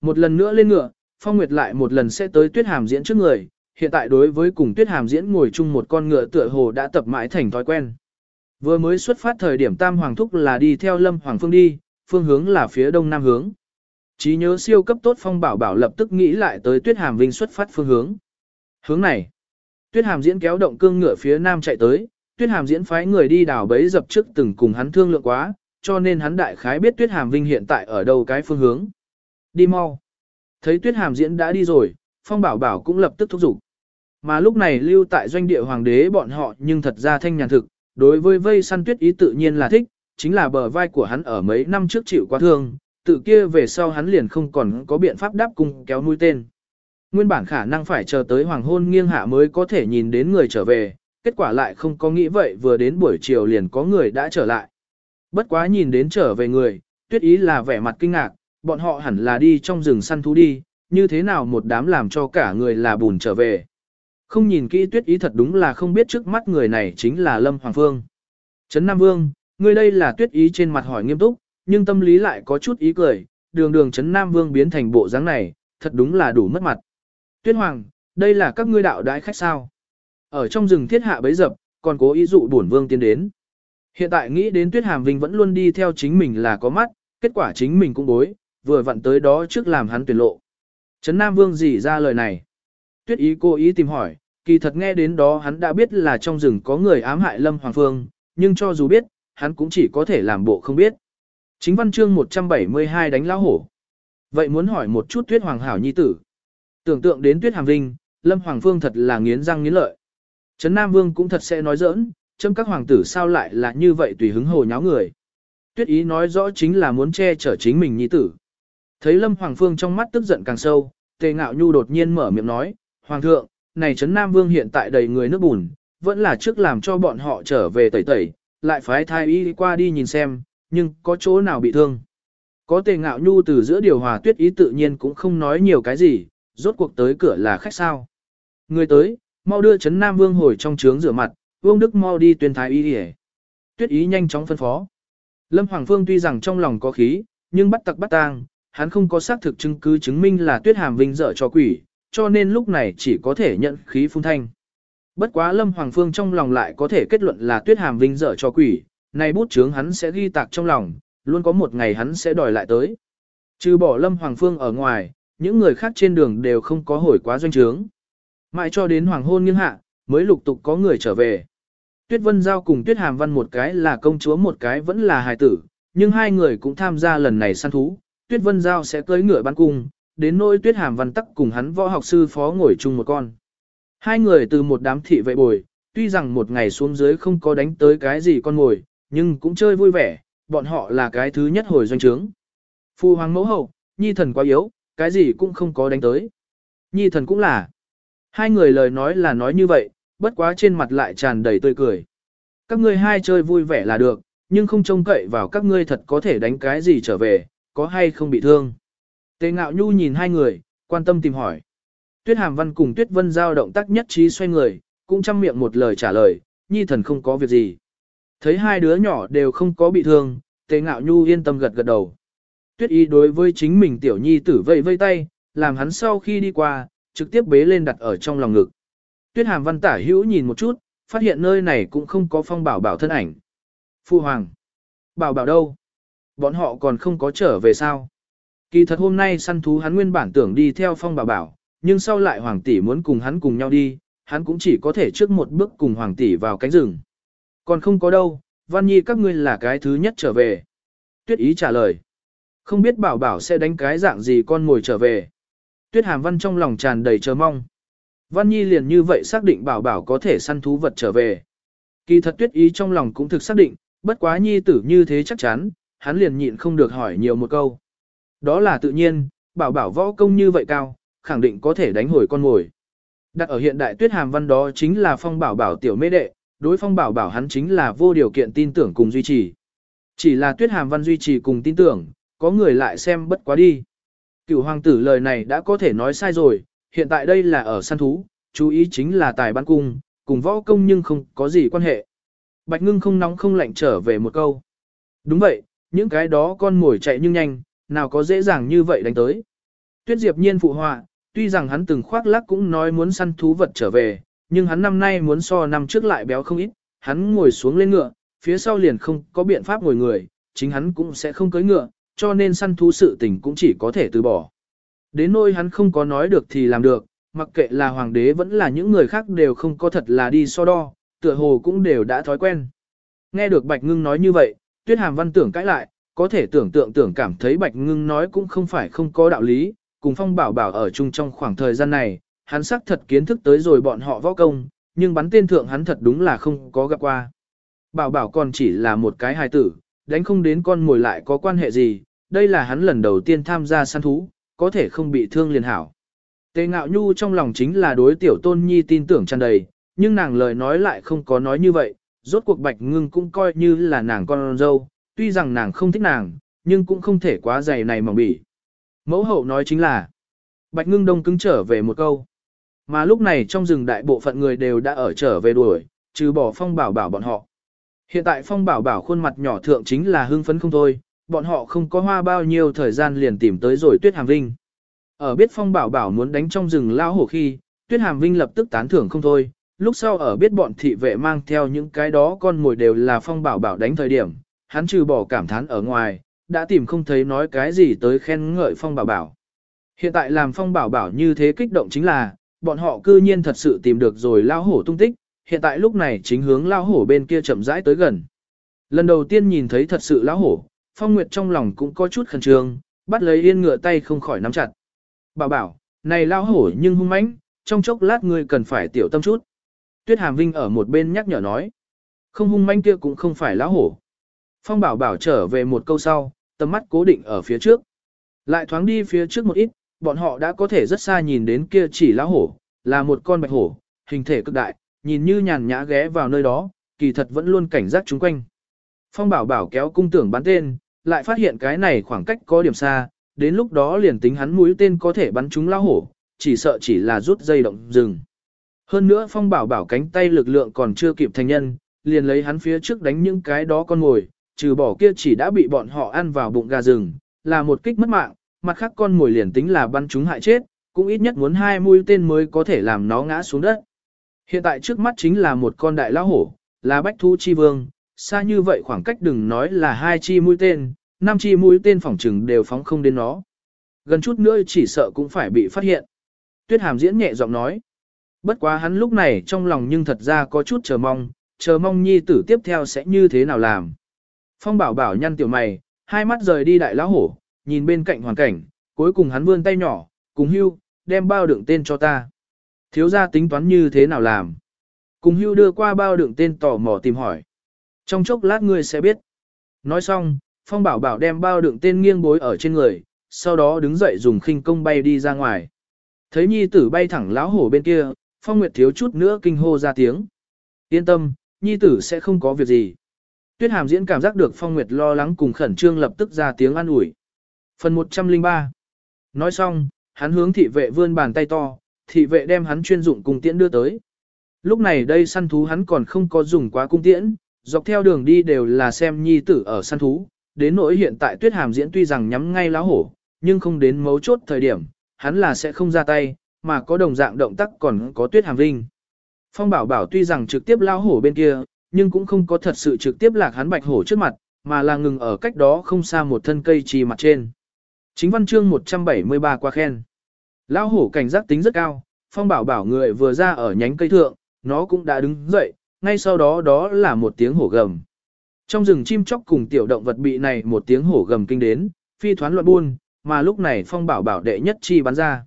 Một lần nữa lên ngựa, Phong Nguyệt lại một lần sẽ tới Tuyết Hàm diễn trước người, hiện tại đối với cùng Tuyết Hàm diễn ngồi chung một con ngựa tựa hồ đã tập mãi thành thói quen. Vừa mới xuất phát thời điểm Tam Hoàng Thúc là đi theo Lâm Hoàng Phương đi, phương hướng là phía đông nam hướng. Chí nhớ siêu cấp tốt Phong Bảo Bảo lập tức nghĩ lại tới Tuyết Hàm Vinh xuất phát phương hướng. Hướng này, Tuyết Hàm diễn kéo động cương ngựa phía nam chạy tới, Tuyết Hàm diễn phái người đi đào bấy dập trước từng cùng hắn thương lượng quá, cho nên hắn đại khái biết Tuyết Hàm Vinh hiện tại ở đâu cái phương hướng. Đi mau. Thấy Tuyết Hàm diễn đã đi rồi, Phong Bảo Bảo cũng lập tức thúc giục. Mà lúc này lưu tại doanh địa hoàng đế bọn họ nhưng thật ra thanh nhàn thực, đối với vây săn tuyết ý tự nhiên là thích, chính là bờ vai của hắn ở mấy năm trước chịu quá thương, tự kia về sau hắn liền không còn có biện pháp đáp cung kéo nuôi tên. Nguyên bản khả năng phải chờ tới hoàng hôn nghiêng hạ mới có thể nhìn đến người trở về, kết quả lại không có nghĩ vậy vừa đến buổi chiều liền có người đã trở lại. Bất quá nhìn đến trở về người, tuyết ý là vẻ mặt kinh ngạc, bọn họ hẳn là đi trong rừng săn thú đi, như thế nào một đám làm cho cả người là bùn trở về. Không nhìn kỹ tuyết ý thật đúng là không biết trước mắt người này chính là Lâm Hoàng Phương. Trấn Nam Vương, người đây là tuyết ý trên mặt hỏi nghiêm túc, nhưng tâm lý lại có chút ý cười, đường đường Trấn Nam Vương biến thành bộ dáng này, thật đúng là đủ mất mặt. Tuyết Hoàng, đây là các ngươi đạo đái khách sao. Ở trong rừng thiết hạ bấy dập, còn cố ý dụ bổn vương tiến đến. Hiện tại nghĩ đến Tuyết Hàm Vinh vẫn luôn đi theo chính mình là có mắt, kết quả chính mình cũng bối, vừa vặn tới đó trước làm hắn tuyển lộ. Trấn Nam Vương dì ra lời này. Tuyết ý cố ý tìm hỏi, kỳ thật nghe đến đó hắn đã biết là trong rừng có người ám hại Lâm Hoàng Phương, nhưng cho dù biết, hắn cũng chỉ có thể làm bộ không biết. Chính văn chương 172 đánh lão hổ. Vậy muốn hỏi một chút Tuyết Hoàng Hảo Nhi tử. Tưởng tượng đến Tuyết Hàm Vinh, Lâm Hoàng Phương thật là nghiến răng nghiến lợi. Trấn Nam Vương cũng thật sẽ nói giỡn, châm các hoàng tử sao lại là như vậy tùy hứng hồ nháo người. Tuyết ý nói rõ chính là muốn che chở chính mình nhi tử. Thấy Lâm Hoàng Phương trong mắt tức giận càng sâu, Tề Ngạo Nhu đột nhiên mở miệng nói, Hoàng thượng, này Trấn Nam Vương hiện tại đầy người nước bùn, vẫn là trước làm cho bọn họ trở về tẩy tẩy, lại phái thai y qua đi nhìn xem, nhưng có chỗ nào bị thương. Có Tề Ngạo Nhu từ giữa điều hòa tuyết ý tự nhiên cũng không nói nhiều cái gì, rốt cuộc tới cửa là khách sao. Người tới, mau đưa Trấn Nam Vương hồi trong trướng rửa mặt, Vương Đức mau đi tuyên thái y đi Tuyết ý nhanh chóng phân phó. Lâm Hoàng Phương tuy rằng trong lòng có khí, nhưng bắt tặc bắt tang, hắn không có xác thực chứng cứ chứng minh là Tuyết Hàm Vinh dở cho quỷ, cho nên lúc này chỉ có thể nhận khí phun thanh. Bất quá Lâm Hoàng Phương trong lòng lại có thể kết luận là Tuyết Hàm Vinh dở cho quỷ, này bút chướng hắn sẽ ghi tạc trong lòng, luôn có một ngày hắn sẽ đòi lại tới. Trừ bỏ Lâm Hoàng Phương ở ngoài, những người khác trên đường đều không có hồi quá doanh trướng. Mãi cho đến hoàng hôn nghiêng hạ, mới lục tục có người trở về. Tuyết Vân Giao cùng Tuyết Hàm Văn một cái là công chúa một cái vẫn là hài tử, nhưng hai người cũng tham gia lần này săn thú. Tuyết Vân Giao sẽ cưới ngựa bắn cung, đến nỗi Tuyết Hàm Văn tắc cùng hắn võ học sư phó ngồi chung một con. Hai người từ một đám thị vệ bồi, tuy rằng một ngày xuống dưới không có đánh tới cái gì con ngồi, nhưng cũng chơi vui vẻ, bọn họ là cái thứ nhất hồi doanh trướng. Phu hoàng mẫu hậu, nhi thần quá yếu, cái gì cũng không có đánh tới. Nhi thần cũng là. Hai người lời nói là nói như vậy, bất quá trên mặt lại tràn đầy tươi cười. Các ngươi hai chơi vui vẻ là được, nhưng không trông cậy vào các ngươi thật có thể đánh cái gì trở về, có hay không bị thương. Tề ngạo nhu nhìn hai người, quan tâm tìm hỏi. Tuyết hàm văn cùng tuyết vân giao động tác nhất trí xoay người, cũng chăm miệng một lời trả lời, nhi thần không có việc gì. Thấy hai đứa nhỏ đều không có bị thương, tề ngạo nhu yên tâm gật gật đầu. Tuyết y đối với chính mình tiểu nhi tử vây vây tay, làm hắn sau khi đi qua, trực tiếp bế lên đặt ở trong lòng ngực. Tuyết hàm văn tả hữu nhìn một chút, phát hiện nơi này cũng không có phong bảo bảo thân ảnh. Phu hoàng. Bảo bảo đâu? Bọn họ còn không có trở về sao? Kỳ thật hôm nay săn thú hắn nguyên bản tưởng đi theo phong bảo bảo, nhưng sau lại hoàng tỷ muốn cùng hắn cùng nhau đi, hắn cũng chỉ có thể trước một bước cùng hoàng tỷ vào cánh rừng. Còn không có đâu, văn nhi các ngươi là cái thứ nhất trở về. Tuyết ý trả lời. Không biết bảo bảo sẽ đánh cái dạng gì con ngồi trở về. Tuyết hàm văn trong lòng tràn đầy chờ mong. Văn Nhi liền như vậy xác định bảo bảo có thể săn thú vật trở về. Kỳ thật tuyết ý trong lòng cũng thực xác định, bất quá Nhi tử như thế chắc chắn, hắn liền nhịn không được hỏi nhiều một câu. Đó là tự nhiên, bảo bảo võ công như vậy cao, khẳng định có thể đánh hồi con ngồi. Đặt ở hiện đại tuyết hàm văn đó chính là phong bảo bảo tiểu mê đệ, đối phong bảo bảo hắn chính là vô điều kiện tin tưởng cùng duy trì. Chỉ là tuyết hàm văn duy trì cùng tin tưởng, có người lại xem bất quá đi. Cựu hoàng tử lời này đã có thể nói sai rồi, hiện tại đây là ở săn thú, chú ý chính là tài ban cung, cùng võ công nhưng không có gì quan hệ. Bạch ngưng không nóng không lạnh trở về một câu. Đúng vậy, những cái đó con mồi chạy nhưng nhanh, nào có dễ dàng như vậy đánh tới. Tuyết Diệp nhiên phụ họa, tuy rằng hắn từng khoác lác cũng nói muốn săn thú vật trở về, nhưng hắn năm nay muốn so năm trước lại béo không ít, hắn ngồi xuống lên ngựa, phía sau liền không có biện pháp ngồi người, chính hắn cũng sẽ không cưỡi ngựa, cho nên săn thú sự tình cũng chỉ có thể từ bỏ. Đến nỗi hắn không có nói được thì làm được, mặc kệ là hoàng đế vẫn là những người khác đều không có thật là đi so đo, tựa hồ cũng đều đã thói quen. Nghe được Bạch Ngưng nói như vậy, Tuyết Hàm Văn tưởng cãi lại, có thể tưởng tượng tưởng cảm thấy Bạch Ngưng nói cũng không phải không có đạo lý, cùng Phong Bảo Bảo ở chung trong khoảng thời gian này, hắn xác thật kiến thức tới rồi bọn họ võ công, nhưng bắn tên thượng hắn thật đúng là không có gặp qua. Bảo Bảo còn chỉ là một cái hài tử, đánh không đến con mồi lại có quan hệ gì, đây là hắn lần đầu tiên tham gia săn thú, có thể không bị thương liền hảo. Tề ngạo nhu trong lòng chính là đối tiểu tôn nhi tin tưởng tràn đầy, nhưng nàng lời nói lại không có nói như vậy, rốt cuộc bạch ngưng cũng coi như là nàng con dâu, tuy rằng nàng không thích nàng, nhưng cũng không thể quá dày này mỏng bỉ. Mẫu hậu nói chính là, bạch ngưng đông cứng trở về một câu. Mà lúc này trong rừng đại bộ phận người đều đã ở trở về đuổi, trừ bỏ phong bảo bảo bọn họ. Hiện tại phong bảo bảo khuôn mặt nhỏ thượng chính là hưng phấn không thôi, bọn họ không có hoa bao nhiêu thời gian liền tìm tới rồi tuyết hàm vinh. Ở biết phong bảo bảo muốn đánh trong rừng lao hổ khi, tuyết hàm vinh lập tức tán thưởng không thôi, lúc sau ở biết bọn thị vệ mang theo những cái đó con mồi đều là phong bảo bảo đánh thời điểm, hắn trừ bỏ cảm thán ở ngoài, đã tìm không thấy nói cái gì tới khen ngợi phong bảo bảo. Hiện tại làm phong bảo bảo như thế kích động chính là, bọn họ cư nhiên thật sự tìm được rồi lao hổ tung tích, hiện tại lúc này chính hướng lao hổ bên kia chậm rãi tới gần. Lần đầu tiên nhìn thấy thật sự lao hổ, phong nguyệt trong lòng cũng có chút khẩn trương, bắt lấy yên ngựa tay không khỏi nắm chặt. Bảo bảo, này lao hổ nhưng hung mãnh, trong chốc lát ngươi cần phải tiểu tâm chút. Tuyết Hàm Vinh ở một bên nhắc nhở nói. Không hung manh kia cũng không phải lão hổ. Phong bảo bảo trở về một câu sau, tầm mắt cố định ở phía trước. Lại thoáng đi phía trước một ít, bọn họ đã có thể rất xa nhìn đến kia chỉ lão hổ, là một con bạch hổ, hình thể cực đại, nhìn như nhàn nhã ghé vào nơi đó, kỳ thật vẫn luôn cảnh giác chúng quanh. Phong bảo bảo kéo cung tưởng bắn tên, lại phát hiện cái này khoảng cách có điểm xa, đến lúc đó liền tính hắn mũi tên có thể bắn trúng lão hổ, chỉ sợ chỉ là rút dây động rừng. Hơn nữa phong bảo bảo cánh tay lực lượng còn chưa kịp thành nhân, liền lấy hắn phía trước đánh những cái đó con ngồi, trừ bỏ kia chỉ đã bị bọn họ ăn vào bụng gà rừng, là một kích mất mạng, mặt khác con ngồi liền tính là bắn chúng hại chết, cũng ít nhất muốn hai mũi tên mới có thể làm nó ngã xuống đất. Hiện tại trước mắt chính là một con đại lão hổ, là bách thu chi vương, xa như vậy khoảng cách đừng nói là hai chi mũi tên, năm chi mũi tên phòng trừng đều phóng không đến nó. Gần chút nữa chỉ sợ cũng phải bị phát hiện. Tuyết hàm diễn nhẹ giọng nói. Bất quá hắn lúc này trong lòng nhưng thật ra có chút chờ mong, chờ mong nhi tử tiếp theo sẽ như thế nào làm. Phong bảo bảo nhăn tiểu mày, hai mắt rời đi đại lão hổ, nhìn bên cạnh hoàn cảnh, cuối cùng hắn vươn tay nhỏ, cùng hưu, đem bao đựng tên cho ta. Thiếu gia tính toán như thế nào làm. Cùng hưu đưa qua bao đựng tên tò mò tìm hỏi. Trong chốc lát ngươi sẽ biết. Nói xong, Phong bảo bảo đem bao đựng tên nghiêng bối ở trên người, sau đó đứng dậy dùng khinh công bay đi ra ngoài. Thấy nhi tử bay thẳng lão hổ bên kia, Phong Nguyệt thiếu chút nữa kinh hô ra tiếng. Yên tâm, nhi tử sẽ không có việc gì. Tuyết Hàm diễn cảm giác được Phong Nguyệt lo lắng cùng khẩn trương lập tức ra tiếng an ủi. Phần 103 Nói xong, hắn hướng thị vệ vươn bàn tay to, thị vệ đem hắn chuyên dụng cung tiễn đưa tới. Lúc này đây săn thú hắn còn không có dùng quá cung tiễn, dọc theo đường đi đều là xem nhi tử ở săn thú, đến nỗi hiện tại Tuyết Hàm diễn tuy rằng nhắm ngay lá hổ, nhưng không đến mấu chốt thời điểm, hắn là sẽ không ra tay, mà có đồng dạng động tác còn có tuyết hàm vinh. Phong bảo bảo tuy rằng trực tiếp lao hổ bên kia, nhưng cũng không có thật sự trực tiếp lạc hắn bạch hổ trước mặt, mà là ngừng ở cách đó không xa một thân cây trì mặt trên. Chính văn chương 173 qua khen. Lao hổ cảnh giác tính rất cao, phong bảo bảo người vừa ra ở nhánh cây thượng, nó cũng đã đứng dậy, ngay sau đó đó là một tiếng hổ gầm. Trong rừng chim chóc cùng tiểu động vật bị này một tiếng hổ gầm kinh đến, phi thoán loạn buôn, mà lúc này phong bảo bảo đệ nhất chi bắn ra.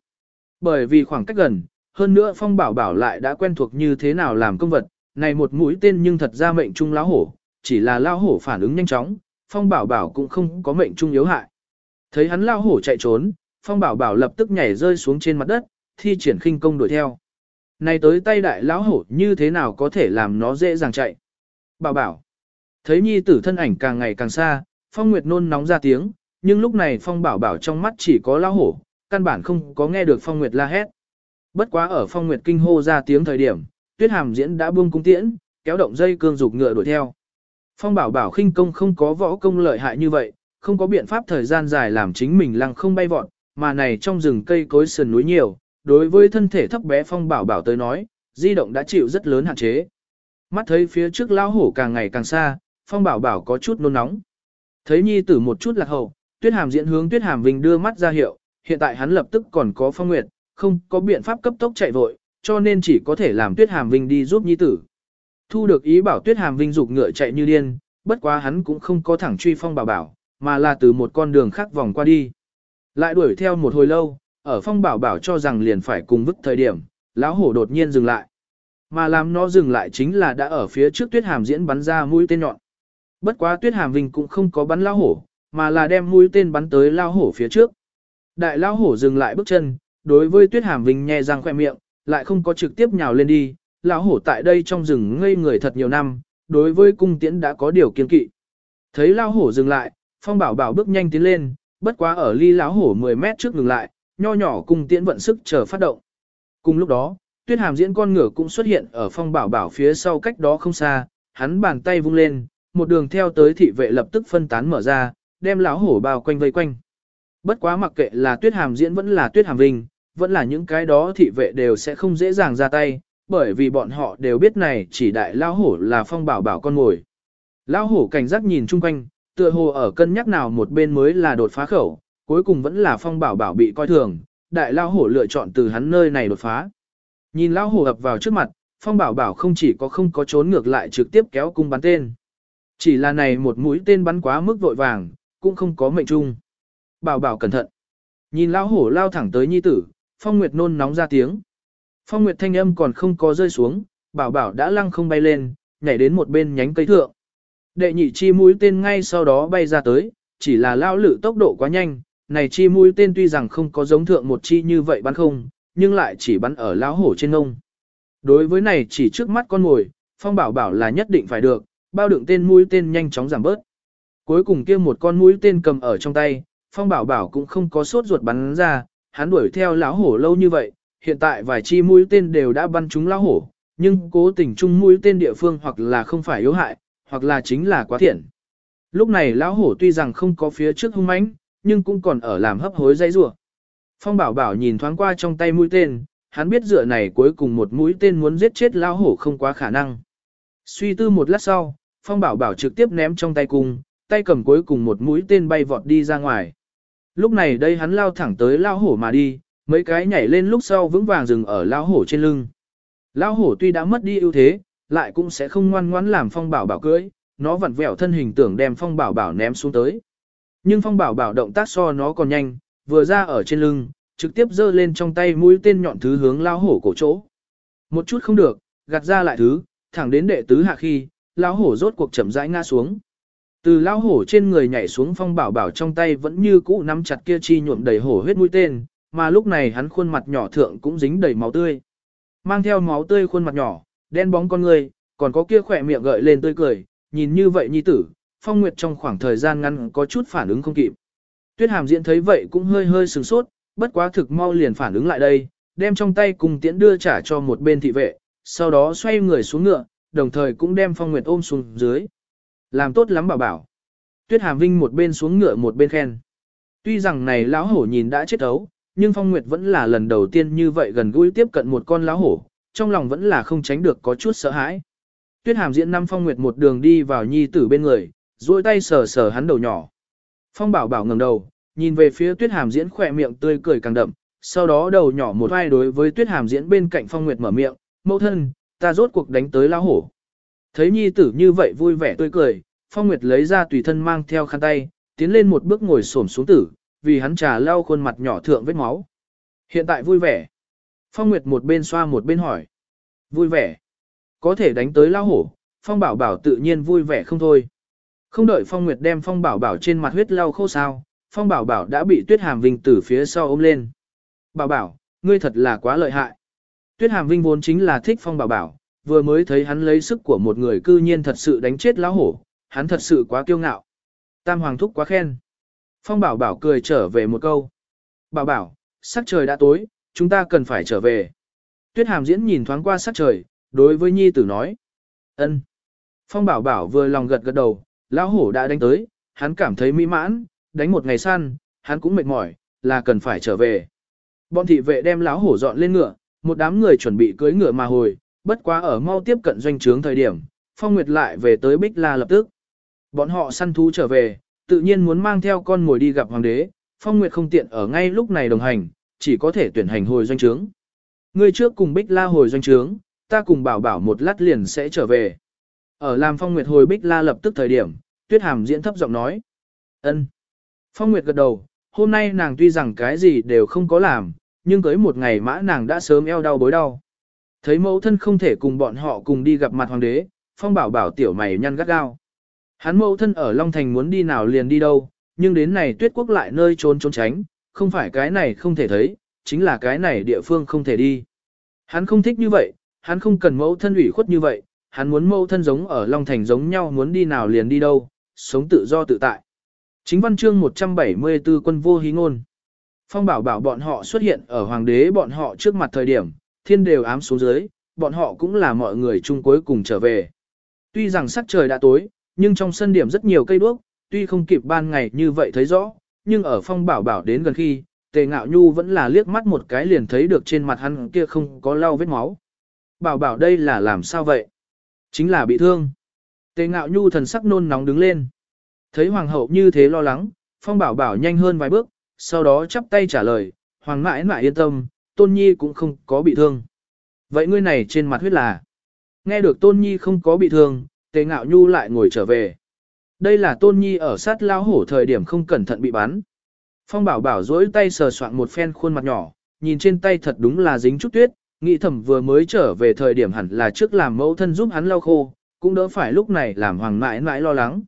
Bởi vì khoảng cách gần, hơn nữa Phong Bảo Bảo lại đã quen thuộc như thế nào làm công vật, này một mũi tên nhưng thật ra mệnh trung lão hổ, chỉ là lão hổ phản ứng nhanh chóng, Phong Bảo Bảo cũng không có mệnh trung yếu hại. Thấy hắn lão hổ chạy trốn, Phong Bảo Bảo lập tức nhảy rơi xuống trên mặt đất, thi triển khinh công đuổi theo. Này tới tay đại lão hổ như thế nào có thể làm nó dễ dàng chạy. Bảo Bảo. Thấy nhi tử thân ảnh càng ngày càng xa, Phong Nguyệt nôn nóng ra tiếng, nhưng lúc này Phong Bảo Bảo trong mắt chỉ có lão hổ, căn bản không có nghe được Phong Nguyệt la hét. Bất quá ở Phong Nguyệt kinh hô ra tiếng thời điểm, Tuyết Hàm diễn đã buông cung tiễn, kéo động dây cương dục ngựa đuổi theo. Phong Bảo Bảo khinh công không có võ công lợi hại như vậy, không có biện pháp thời gian dài làm chính mình lăng không bay vọt, mà này trong rừng cây cối sườn núi nhiều, đối với thân thể thấp bé phong bảo bảo tới nói, di động đã chịu rất lớn hạn chế. Mắt thấy phía trước lão hổ càng ngày càng xa, phong bảo bảo có chút nôn nóng. Thấy nhi tử một chút lạc hậu, tuyết hàm diễn hướng tuyết hàm vinh đưa mắt ra hiệu, hiện tại hắn lập tức còn có phong nguyệt, không có biện pháp cấp tốc chạy vội, cho nên chỉ có thể làm tuyết hàm vinh đi giúp nhi tử. Thu được ý bảo tuyết hàm vinh dục ngựa chạy như điên, bất quá hắn cũng không có thẳng truy phong bảo bảo, mà là từ một con đường khác vòng qua đi. Lại đuổi theo một hồi lâu, ở phong bảo bảo cho rằng liền phải cùng vứt thời điểm, lão hổ đột nhiên dừng lại. Mà làm nó dừng lại chính là đã ở phía trước tuyết hàm diễn bắn ra mũi tên nhọn. Bất quá tuyết hàm vinh cũng không có bắn lão hổ, mà là đem mũi tên bắn tới lão hổ phía trước. Đại lão hổ dừng lại bước chân, đối với tuyết hàm vinh nhẹ răng khoe miệng, lại không có trực tiếp nhào lên đi. Lão hổ tại đây trong rừng ngây người thật nhiều năm, đối với cung tiễn đã có điều kiên kỵ. Thấy lão hổ dừng lại, phong bảo bảo bước nhanh tiến lên, bất quá ở ly lão hổ 10 mét trước ngừng lại, nho nhỏ cung tiễn vận sức chờ phát động. Cùng lúc đó, tuyết hàm diễn con ngựa cũng xuất hiện ở phong bảo bảo phía sau cách đó không xa, hắn bàn tay vung lên, một đường theo tới thị vệ lập tức phân tán mở ra, đem lão hổ bao quanh vây quanh. Bất quá mặc kệ là tuyết hàm diễn vẫn là tuyết hàm vinh, vẫn là những cái đó thị vệ đều sẽ không dễ dàng ra tay, bởi vì bọn họ đều biết này chỉ đại lao hổ là phong bảo bảo con ngồi. lao hổ cảnh giác nhìn chung quanh, tựa hồ ở cân nhắc nào một bên mới là đột phá khẩu, cuối cùng vẫn là phong bảo bảo bị coi thường, đại lao hổ lựa chọn từ hắn nơi này đột phá. Nhìn lao hổ ập vào trước mặt, phong bảo bảo không chỉ có không có trốn ngược lại trực tiếp kéo cung bắn tên. Chỉ là này một mũi tên bắn quá mức vội vàng, cũng không có mệnh trung. Bảo bảo cẩn thận. Nhìn lão hổ lao thẳng tới nhi tử, phong nguyệt nôn nóng ra tiếng. Phong nguyệt thanh âm còn không có rơi xuống, bảo bảo đã lăng không bay lên, nhảy đến một bên nhánh cây thượng. Đệ nhị chi mũi tên ngay sau đó bay ra tới, chỉ là lao lử tốc độ quá nhanh, này chi mũi tên tuy rằng không có giống thượng một chi như vậy bắn không, nhưng lại chỉ bắn ở lão hổ trên ngông. Đối với này chỉ trước mắt con ngồi, phong bảo bảo là nhất định phải được, bao đựng tên mũi tên nhanh chóng giảm bớt. Cuối cùng kia một con mũi tên cầm ở trong tay, phong bảo bảo cũng không có sốt ruột bắn ra, hắn đuổi theo lão hổ lâu như vậy, hiện tại vài chi mũi tên đều đã bắn trúng lão hổ, nhưng cố tình chung mũi tên địa phương hoặc là không phải yếu hại, hoặc là chính là quá thiện. Lúc này lão hổ tuy rằng không có phía trước hung mãnh, nhưng cũng còn ở làm hấp hối dây rủa. Phong bảo bảo nhìn thoáng qua trong tay mũi tên, hắn biết dựa này cuối cùng một mũi tên muốn giết chết lão hổ không quá khả năng. Suy tư một lát sau, Phong bảo bảo trực tiếp ném trong tay cung, tay cầm cuối cùng một mũi tên bay vọt đi ra ngoài. Lúc này đây hắn lao thẳng tới lao hổ mà đi, mấy cái nhảy lên lúc sau vững vàng dừng ở lao hổ trên lưng. lao hổ tuy đã mất đi ưu thế, lại cũng sẽ không ngoan ngoãn làm phong bảo bảo cưỡi nó vặn vẹo thân hình tưởng đem phong bảo bảo ném xuống tới. Nhưng phong bảo bảo động tác so nó còn nhanh, vừa ra ở trên lưng, trực tiếp giơ lên trong tay mũi tên nhọn thứ hướng lao hổ cổ chỗ. Một chút không được, gạt ra lại thứ, thẳng đến đệ tứ hạ khi, lao hổ rốt cuộc chậm rãi ngã xuống. Từ lao hổ trên người nhảy xuống phong bảo bảo trong tay vẫn như cũ nắm chặt kia chi nhuộm đầy hổ huyết mũi tên, mà lúc này hắn khuôn mặt nhỏ thượng cũng dính đầy máu tươi. Mang theo máu tươi khuôn mặt nhỏ, đen bóng con người, còn có kia khỏe miệng gợi lên tươi cười, nhìn như vậy nhi tử, phong nguyệt trong khoảng thời gian ngắn có chút phản ứng không kịp. Tuyết hàm diễn thấy vậy cũng hơi hơi sừng sốt, bất quá thực mau liền phản ứng lại đây, đem trong tay cùng tiễn đưa trả cho một bên thị vệ, sau đó xoay người xuống ngựa, đồng thời cũng đem phong nguyệt ôm xuống dưới. Làm tốt lắm bảo bảo. Tuyết hàm vinh một bên xuống ngựa một bên khen. Tuy rằng này lão hổ nhìn đã chết ấu, nhưng phong nguyệt vẫn là lần đầu tiên như vậy gần gũi tiếp cận một con lão hổ, trong lòng vẫn là không tránh được có chút sợ hãi. Tuyết hàm diễn năm phong nguyệt một đường đi vào nhi tử bên người, duỗi tay sờ sờ hắn đầu nhỏ. Phong bảo bảo ngẩng đầu, nhìn về phía tuyết hàm diễn khỏe miệng tươi cười càng đậm, sau đó đầu nhỏ một vai đối với tuyết hàm diễn bên cạnh phong nguyệt mở miệng, mẫu thân, ta rốt cuộc đánh tới lão hổ. Thấy nhi tử như vậy vui vẻ tươi cười, phong nguyệt lấy ra tùy thân mang theo khăn tay, tiến lên một bước ngồi xổm xuống tử, vì hắn trà lau khuôn mặt nhỏ thượng vết máu. Hiện tại vui vẻ. Phong Nguyệt một bên xoa một bên hỏi. Vui vẻ. Có thể đánh tới lao hổ, Phong Bảo Bảo tự nhiên vui vẻ không thôi. Không đợi Phong Nguyệt đem Phong Bảo Bảo trên mặt huyết lau khô sao, Phong Bảo Bảo đã bị Tuyết Hàm Vinh từ phía sau ôm lên. Bảo Bảo, ngươi thật là quá lợi hại. Tuyết Hàm Vinh vốn chính là thích Phong Bảo Bảo, vừa mới thấy hắn lấy sức của một người cư nhiên thật sự đánh chết lão hổ, hắn thật sự quá kiêu ngạo. Tam Hoàng Thúc quá khen. Phong Bảo Bảo cười trở về một câu. Bảo Bảo, sắc trời đã tối, chúng ta cần phải trở về. Tuyết Hàm diễn nhìn thoáng qua sắc trời, đối với Nhi tử nói. ân. Phong Bảo Bảo vừa lòng gật gật đầu, lão hổ đã đánh tới, hắn cảm thấy mỹ mãn, đánh một ngày săn, hắn cũng mệt mỏi, là cần phải trở về. Bọn thị vệ đem lão hổ dọn lên ngựa, một đám người chuẩn bị cưới ngựa mà hồi, bất quá ở mau tiếp cận doanh trướng thời điểm, Phong Nguyệt lại về tới Bích La lập tức. Bọn họ săn thú trở về, tự nhiên muốn mang theo con mồi đi gặp hoàng đế, Phong Nguyệt không tiện ở ngay lúc này đồng hành, chỉ có thể tuyển hành hồi doanh trướng. Người trước cùng Bích La hồi doanh trướng, ta cùng bảo bảo một lát liền sẽ trở về. Ở làm Phong Nguyệt hồi Bích La lập tức thời điểm, Tuyết Hàm diễn thấp giọng nói. ân. Phong Nguyệt gật đầu, hôm nay nàng tuy rằng cái gì đều không có làm, nhưng tới một ngày mã nàng đã sớm eo đau bối đau. Thấy mẫu thân không thể cùng bọn họ cùng đi gặp mặt hoàng đế, Phong bảo bảo tiểu mày nhăn gắt gao. Hắn mẫu thân ở Long Thành muốn đi nào liền đi đâu, nhưng đến này tuyết quốc lại nơi trốn trốn tránh, không phải cái này không thể thấy, chính là cái này địa phương không thể đi. Hắn không thích như vậy, hắn không cần mẫu thân ủy khuất như vậy, hắn muốn mẫu thân giống ở Long Thành giống nhau muốn đi nào liền đi đâu, sống tự do tự tại. Chính văn chương 174 quân vô hí ngôn. Phong bảo bảo bọn họ xuất hiện ở hoàng đế bọn họ trước mặt thời điểm, thiên đều ám xuống dưới, bọn họ cũng là mọi người chung cuối cùng trở về. Tuy rằng sắc trời đã tối, nhưng trong sân điểm rất nhiều cây đuốc, tuy không kịp ban ngày như vậy thấy rõ, nhưng ở phong bảo bảo đến gần khi, tề ngạo nhu vẫn là liếc mắt một cái liền thấy được trên mặt hắn kia không có lau vết máu. Bảo bảo đây là làm sao vậy? Chính là bị thương. Tề ngạo nhu thần sắc nôn nóng đứng lên. Thấy hoàng hậu như thế lo lắng, phong bảo bảo nhanh hơn vài bước, sau đó chắp tay trả lời, hoàng mãi mãi yên tâm, tôn nhi cũng không có bị thương. Vậy ngươi này trên mặt huyết là? Nghe được tôn nhi không có bị thương, tề ngạo nhu lại ngồi trở về. Đây là tôn nhi ở sát lao hổ thời điểm không cẩn thận bị bắn. Phong bảo bảo duỗi tay sờ soạn một phen khuôn mặt nhỏ, nhìn trên tay thật đúng là dính chút tuyết, nghĩ thầm vừa mới trở về thời điểm hẳn là trước làm mẫu thân giúp hắn lau khô, cũng đỡ phải lúc này làm hoàng mãi mãi lo lắng.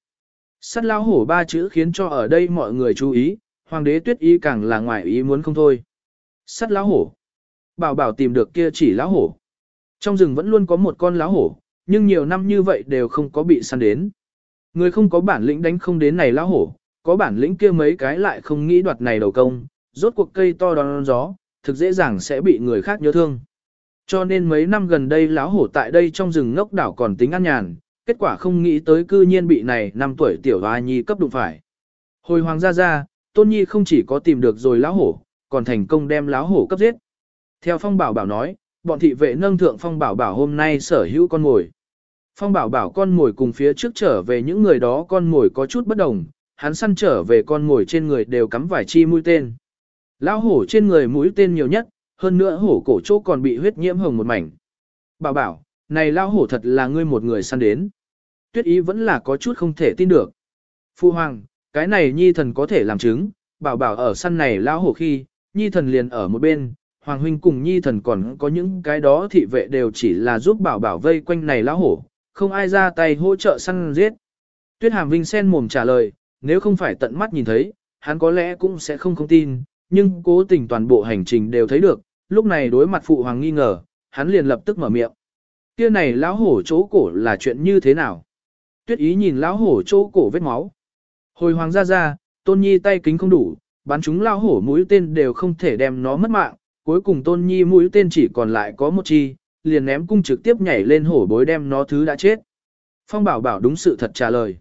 Sát lao hổ ba chữ khiến cho ở đây mọi người chú ý, hoàng đế tuyết ý càng là ngoài ý muốn không thôi sắt lão hổ. Bảo bảo tìm được kia chỉ lão hổ. Trong rừng vẫn luôn có một con lão hổ, nhưng nhiều năm như vậy đều không có bị săn đến. Người không có bản lĩnh đánh không đến này lão hổ, có bản lĩnh kia mấy cái lại không nghĩ đoạt này đầu công, rốt cuộc cây to đón gió, thực dễ dàng sẽ bị người khác nhớ thương. Cho nên mấy năm gần đây lão hổ tại đây trong rừng ngốc đảo còn tính an nhàn, kết quả không nghĩ tới cư nhiên bị này năm tuổi tiểu hoa nhi cấp đụng phải. Hồi hoàng gia gia, tôn nhi không chỉ có tìm được rồi lão hổ, còn thành công đem lão hổ cấp giết. Theo phong bảo bảo nói, bọn thị vệ nâng thượng phong bảo bảo hôm nay sở hữu con ngồi. Phong bảo bảo con mồi cùng phía trước trở về những người đó con mồi có chút bất đồng, hắn săn trở về con mồi trên người đều cắm vài chi mũi tên. Lão hổ trên người mũi tên nhiều nhất, hơn nữa hổ cổ chỗ còn bị huyết nhiễm hồng một mảnh. Bảo bảo, này lão hổ thật là ngươi một người săn đến. Tuyết ý vẫn là có chút không thể tin được. Phu hoàng, cái này nhi thần có thể làm chứng, bảo bảo ở săn này lão hổ khi, nhi thần liền ở một bên, hoàng huynh cùng nhi thần còn có những cái đó thị vệ đều chỉ là giúp bảo bảo vây quanh này lão hổ, không ai ra tay hỗ trợ săn giết. Tuyết Hàm Vinh sen mồm trả lời, nếu không phải tận mắt nhìn thấy, hắn có lẽ cũng sẽ không không tin, nhưng cố tình toàn bộ hành trình đều thấy được, lúc này đối mặt phụ hoàng nghi ngờ, hắn liền lập tức mở miệng. Kia này lão hổ chỗ cổ là chuyện như thế nào? Tuyết ý nhìn lão hổ chỗ cổ vết máu. Hồi hoàng ra ra, tôn nhi tay kính không đủ, bắn chúng lao hổ mũi tên đều không thể đem nó mất mạng, cuối cùng tôn nhi mũi tên chỉ còn lại có một chi, liền ném cung trực tiếp nhảy lên hổ bối đem nó thứ đã chết. Phong bảo bảo đúng sự thật trả lời.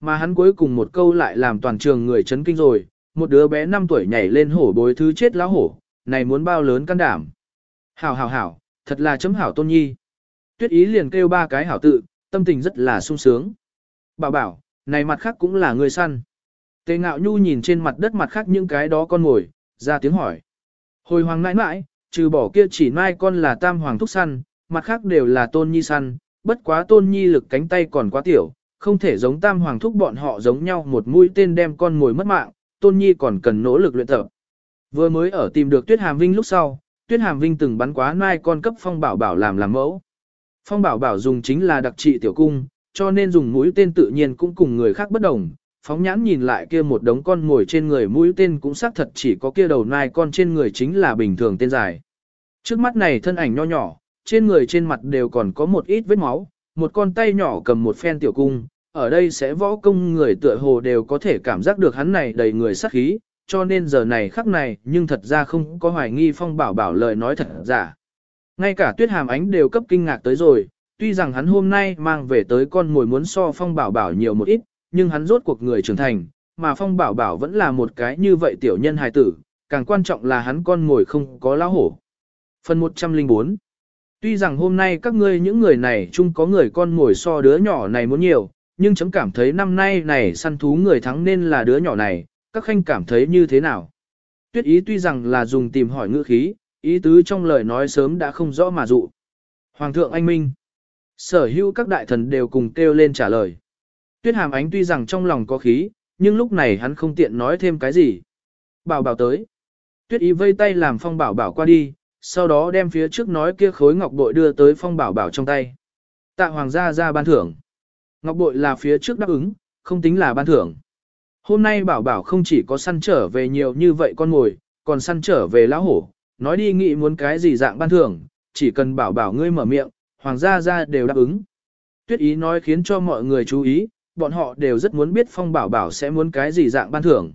Mà hắn cuối cùng một câu lại làm toàn trường người chấn kinh rồi, một đứa bé 5 tuổi nhảy lên hổ bối thứ chết lão hổ, này muốn bao lớn can đảm. Hảo hảo hảo, thật là chấm hảo tôn nhi. Tuyết ý liền kêu ba cái hảo tự, tâm tình rất là sung sướng. Bảo bảo, này mặt khác cũng là người săn. Tề ngạo nhu nhìn trên mặt đất mặt khác những cái đó con ngồi, ra tiếng hỏi. Hồi hoàng nãi nãi, trừ bỏ kia chỉ mai con là tam hoàng thúc săn, mặt khác đều là tôn nhi săn, bất quá tôn nhi lực cánh tay còn quá tiểu, không thể giống tam hoàng thúc bọn họ giống nhau một mũi tên đem con ngồi mất mạng, tôn nhi còn cần nỗ lực luyện tập. Vừa mới ở tìm được tuyết hàm vinh lúc sau, tuyết hàm vinh từng bắn quá mai con cấp phong bảo bảo làm làm mẫu. Phong bảo bảo dùng chính là đặc trị tiểu cung, cho nên dùng mũi tên tự nhiên cũng cùng người khác bất đồng. Phóng nhãn nhìn lại kia một đống con ngồi trên người mũi tên cũng xác thật chỉ có kia đầu nai con trên người chính là bình thường tên dài. Trước mắt này thân ảnh nho nhỏ, trên người trên mặt đều còn có một ít vết máu, một con tay nhỏ cầm một phen tiểu cung, ở đây sẽ võ công người tựa hồ đều có thể cảm giác được hắn này đầy người sát khí, cho nên giờ này khắc này nhưng thật ra không có hoài nghi phong bảo bảo lời nói thật giả. Ngay cả tuyết hàm ánh đều cấp kinh ngạc tới rồi, tuy rằng hắn hôm nay mang về tới con ngồi muốn so phong bảo bảo nhiều một ít, nhưng hắn rốt cuộc người trưởng thành, mà phong bảo bảo vẫn là một cái như vậy tiểu nhân hài tử, càng quan trọng là hắn con ngồi không có lão hổ. Phần 104 Tuy rằng hôm nay các ngươi những người này chung có người con ngồi so đứa nhỏ này muốn nhiều, nhưng chấm cảm thấy năm nay này săn thú người thắng nên là đứa nhỏ này, các khanh cảm thấy như thế nào? Tuyết ý tuy rằng là dùng tìm hỏi ngữ khí, ý tứ trong lời nói sớm đã không rõ mà dụ. Hoàng thượng anh minh. Sở hữu các đại thần đều cùng kêu lên trả lời. Tuyết hàm ánh tuy rằng trong lòng có khí, nhưng lúc này hắn không tiện nói thêm cái gì. Bảo bảo tới. Tuyết ý vây tay làm phong bảo bảo qua đi, sau đó đem phía trước nói kia khối ngọc bội đưa tới phong bảo bảo trong tay. Tạ hoàng gia ra ban thưởng. Ngọc bội là phía trước đáp ứng, không tính là ban thưởng. Hôm nay bảo bảo không chỉ có săn trở về nhiều như vậy con ngồi, còn săn trở về lão hổ, nói đi nghĩ muốn cái gì dạng ban thưởng, chỉ cần bảo bảo ngươi mở miệng, hoàng gia gia đều đáp ứng. Tuyết ý nói khiến cho mọi người chú ý, bọn họ đều rất muốn biết phong bảo bảo sẽ muốn cái gì dạng ban thưởng.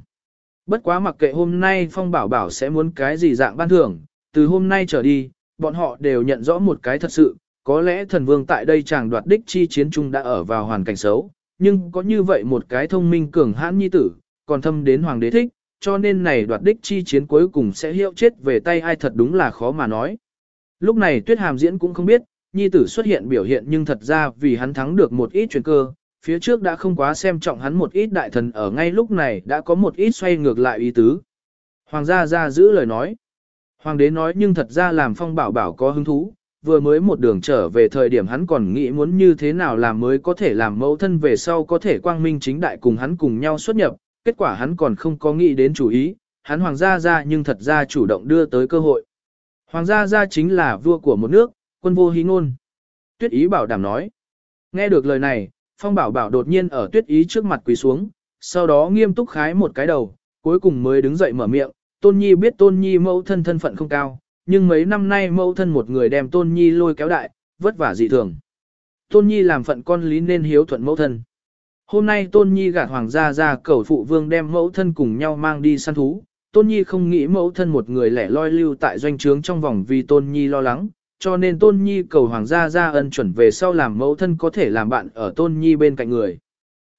Bất quá mặc kệ hôm nay phong bảo bảo sẽ muốn cái gì dạng ban thưởng, từ hôm nay trở đi, bọn họ đều nhận rõ một cái thật sự, có lẽ thần vương tại đây chàng đoạt đích chi chiến trung đã ở vào hoàn cảnh xấu, nhưng có như vậy một cái thông minh cường hãn nhi tử, còn thâm đến hoàng đế thích, cho nên này đoạt đích chi chiến cuối cùng sẽ hiệu chết về tay ai thật đúng là khó mà nói. Lúc này tuyết hàm diễn cũng không biết, nhi tử xuất hiện biểu hiện nhưng thật ra vì hắn thắng được một ít truyền cơ, phía trước đã không quá xem trọng hắn một ít đại thần ở ngay lúc này đã có một ít xoay ngược lại ý tứ. Hoàng gia ra giữ lời nói. Hoàng đế nói nhưng thật ra làm phong bảo bảo có hứng thú, vừa mới một đường trở về thời điểm hắn còn nghĩ muốn như thế nào làm mới có thể làm mẫu thân về sau có thể quang minh chính đại cùng hắn cùng nhau xuất nhập, kết quả hắn còn không có nghĩ đến chủ ý, hắn hoàng gia ra nhưng thật ra chủ động đưa tới cơ hội. Hoàng gia gia chính là vua của một nước, quân vô hí ngôn. Tuyết ý bảo đảm nói. Nghe được lời này, phong bảo bảo đột nhiên ở tuyết ý trước mặt quỳ xuống, sau đó nghiêm túc khái một cái đầu, cuối cùng mới đứng dậy mở miệng. Tôn Nhi biết Tôn Nhi mẫu thân thân phận không cao, nhưng mấy năm nay mẫu thân một người đem Tôn Nhi lôi kéo đại, vất vả dị thường. Tôn Nhi làm phận con lý nên hiếu thuận mẫu thân. Hôm nay Tôn Nhi gạt hoàng gia ra cầu phụ vương đem mẫu thân cùng nhau mang đi săn thú, Tôn Nhi không nghĩ mẫu thân một người lẻ loi lưu tại doanh trướng trong vòng vì Tôn Nhi lo lắng, cho nên Tôn Nhi cầu hoàng gia ra ân chuẩn về sau làm mẫu thân có thể làm bạn ở Tôn Nhi bên cạnh người.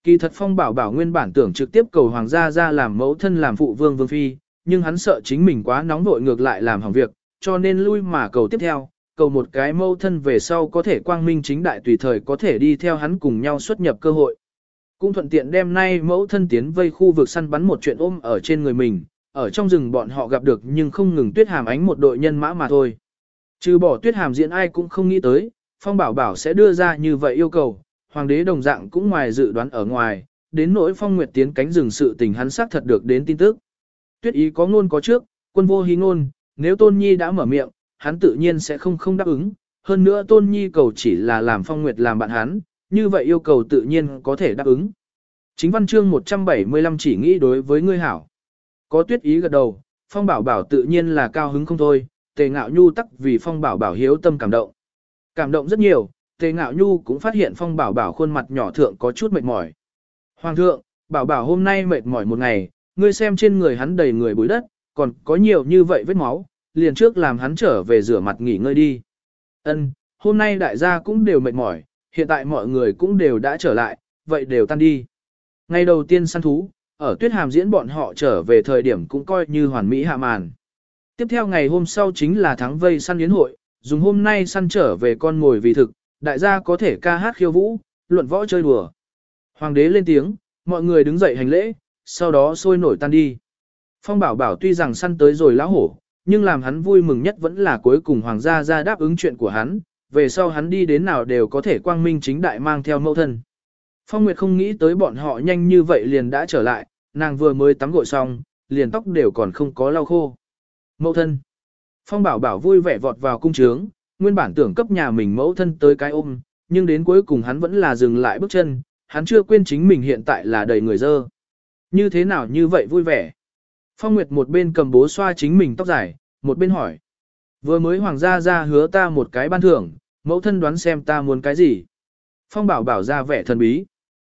Kỳ thật Phong bảo bảo nguyên bản tưởng trực tiếp cầu hoàng gia ra làm mẫu thân làm phụ vương vương phi, nhưng hắn sợ chính mình quá nóng vội ngược lại làm hỏng việc, cho nên lui mà cầu tiếp theo, cầu một cái mẫu thân về sau có thể quang minh chính đại tùy thời có thể đi theo hắn cùng nhau xuất nhập cơ hội. Cũng thuận tiện đêm nay mẫu thân tiến vây khu vực săn bắn một chuyện ôm ở trên người mình, ở trong rừng bọn họ gặp được nhưng không ngừng tuyết hàm ánh một đội nhân mã mà thôi. Trừ bỏ tuyết hàm diễn ai cũng không nghĩ tới, phong bảo bảo sẽ đưa ra như vậy yêu cầu, hoàng đế đồng dạng cũng ngoài dự đoán ở ngoài, đến nỗi phong nguyệt tiến cánh rừng sự tình hắn xác thật được đến tin tức. Tuyết ý có ngôn có trước, quân vô hí ngôn, nếu tôn nhi đã mở miệng, hắn tự nhiên sẽ không không đáp ứng, hơn nữa tôn nhi cầu chỉ là làm phong nguyệt làm bạn hắn, như vậy yêu cầu tự nhiên có thể đáp ứng. Chính văn chương 175 chỉ nghĩ đối với ngươi hảo. Có tuyết ý gật đầu, phong bảo bảo tự nhiên là cao hứng không thôi, tề ngạo nhu tắc vì phong bảo bảo hiếu tâm cảm động. Cảm động rất nhiều, tề ngạo nhu cũng phát hiện phong bảo bảo khuôn mặt nhỏ thượng có chút mệt mỏi. Hoàng thượng, bảo bảo hôm nay mệt mỏi một ngày, ngươi xem trên người hắn đầy người bụi đất, còn có nhiều như vậy vết máu, liền trước làm hắn trở về rửa mặt nghỉ ngơi đi. Ân, hôm nay đại gia cũng đều mệt mỏi, hiện tại mọi người cũng đều đã trở lại, vậy đều tan đi. Ngày đầu tiên săn thú, ở tuyết hàm diễn bọn họ trở về thời điểm cũng coi như hoàn mỹ hạ màn. Tiếp theo ngày hôm sau chính là tháng vây săn yến hội, dùng hôm nay săn trở về con ngồi vì thực, đại gia có thể ca hát khiêu vũ, luận võ chơi đùa. Hoàng đế lên tiếng, mọi người đứng dậy hành lễ, sau đó sôi nổi tan đi. Phong bảo bảo tuy rằng săn tới rồi lão hổ, nhưng làm hắn vui mừng nhất vẫn là cuối cùng hoàng gia ra đáp ứng chuyện của hắn, về sau hắn đi đến nào đều có thể quang minh chính đại mang theo mẫu thân. Phong Nguyệt không nghĩ tới bọn họ nhanh như vậy liền đã trở lại, nàng vừa mới tắm gội xong, liền tóc đều còn không có lau khô. Mẫu thân. Phong bảo bảo vui vẻ vọt vào cung trướng, nguyên bản tưởng cấp nhà mình mẫu thân tới cái ôm, nhưng đến cuối cùng hắn vẫn là dừng lại bước chân, hắn chưa quên chính mình hiện tại là đầy người dơ. Như thế nào như vậy vui vẻ? Phong Nguyệt một bên cầm bố xoa chính mình tóc dài, một bên hỏi. Vừa mới hoàng gia ra hứa ta một cái ban thưởng, mẫu thân đoán xem ta muốn cái gì. Phong bảo bảo ra vẻ thần bí.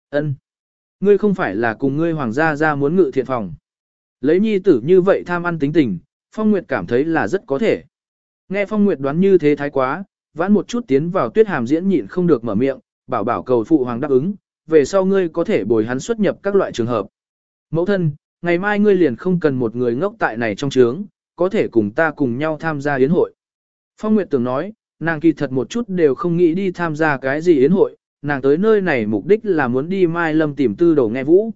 ân Ngươi không phải là cùng ngươi hoàng gia ra muốn ngự thiện phòng. Lấy nhi tử như vậy tham ăn tính tình, Phong Nguyệt cảm thấy là rất có thể. Nghe Phong Nguyệt đoán như thế thái quá, vãn một chút tiến vào tuyết hàm diễn nhịn không được mở miệng, bảo bảo cầu phụ hoàng đáp ứng, về sau ngươi có thể bồi hắn xuất nhập các loại trường hợp. Mẫu thân, ngày mai ngươi liền không cần một người ngốc tại này trong trướng, có thể cùng ta cùng nhau tham gia yến hội. Phong Nguyệt tưởng nói, nàng kỳ thật một chút đều không nghĩ đi tham gia cái gì yến hội, nàng tới nơi này mục đích là muốn đi Mai Lâm tìm tư đồ nghe vũ.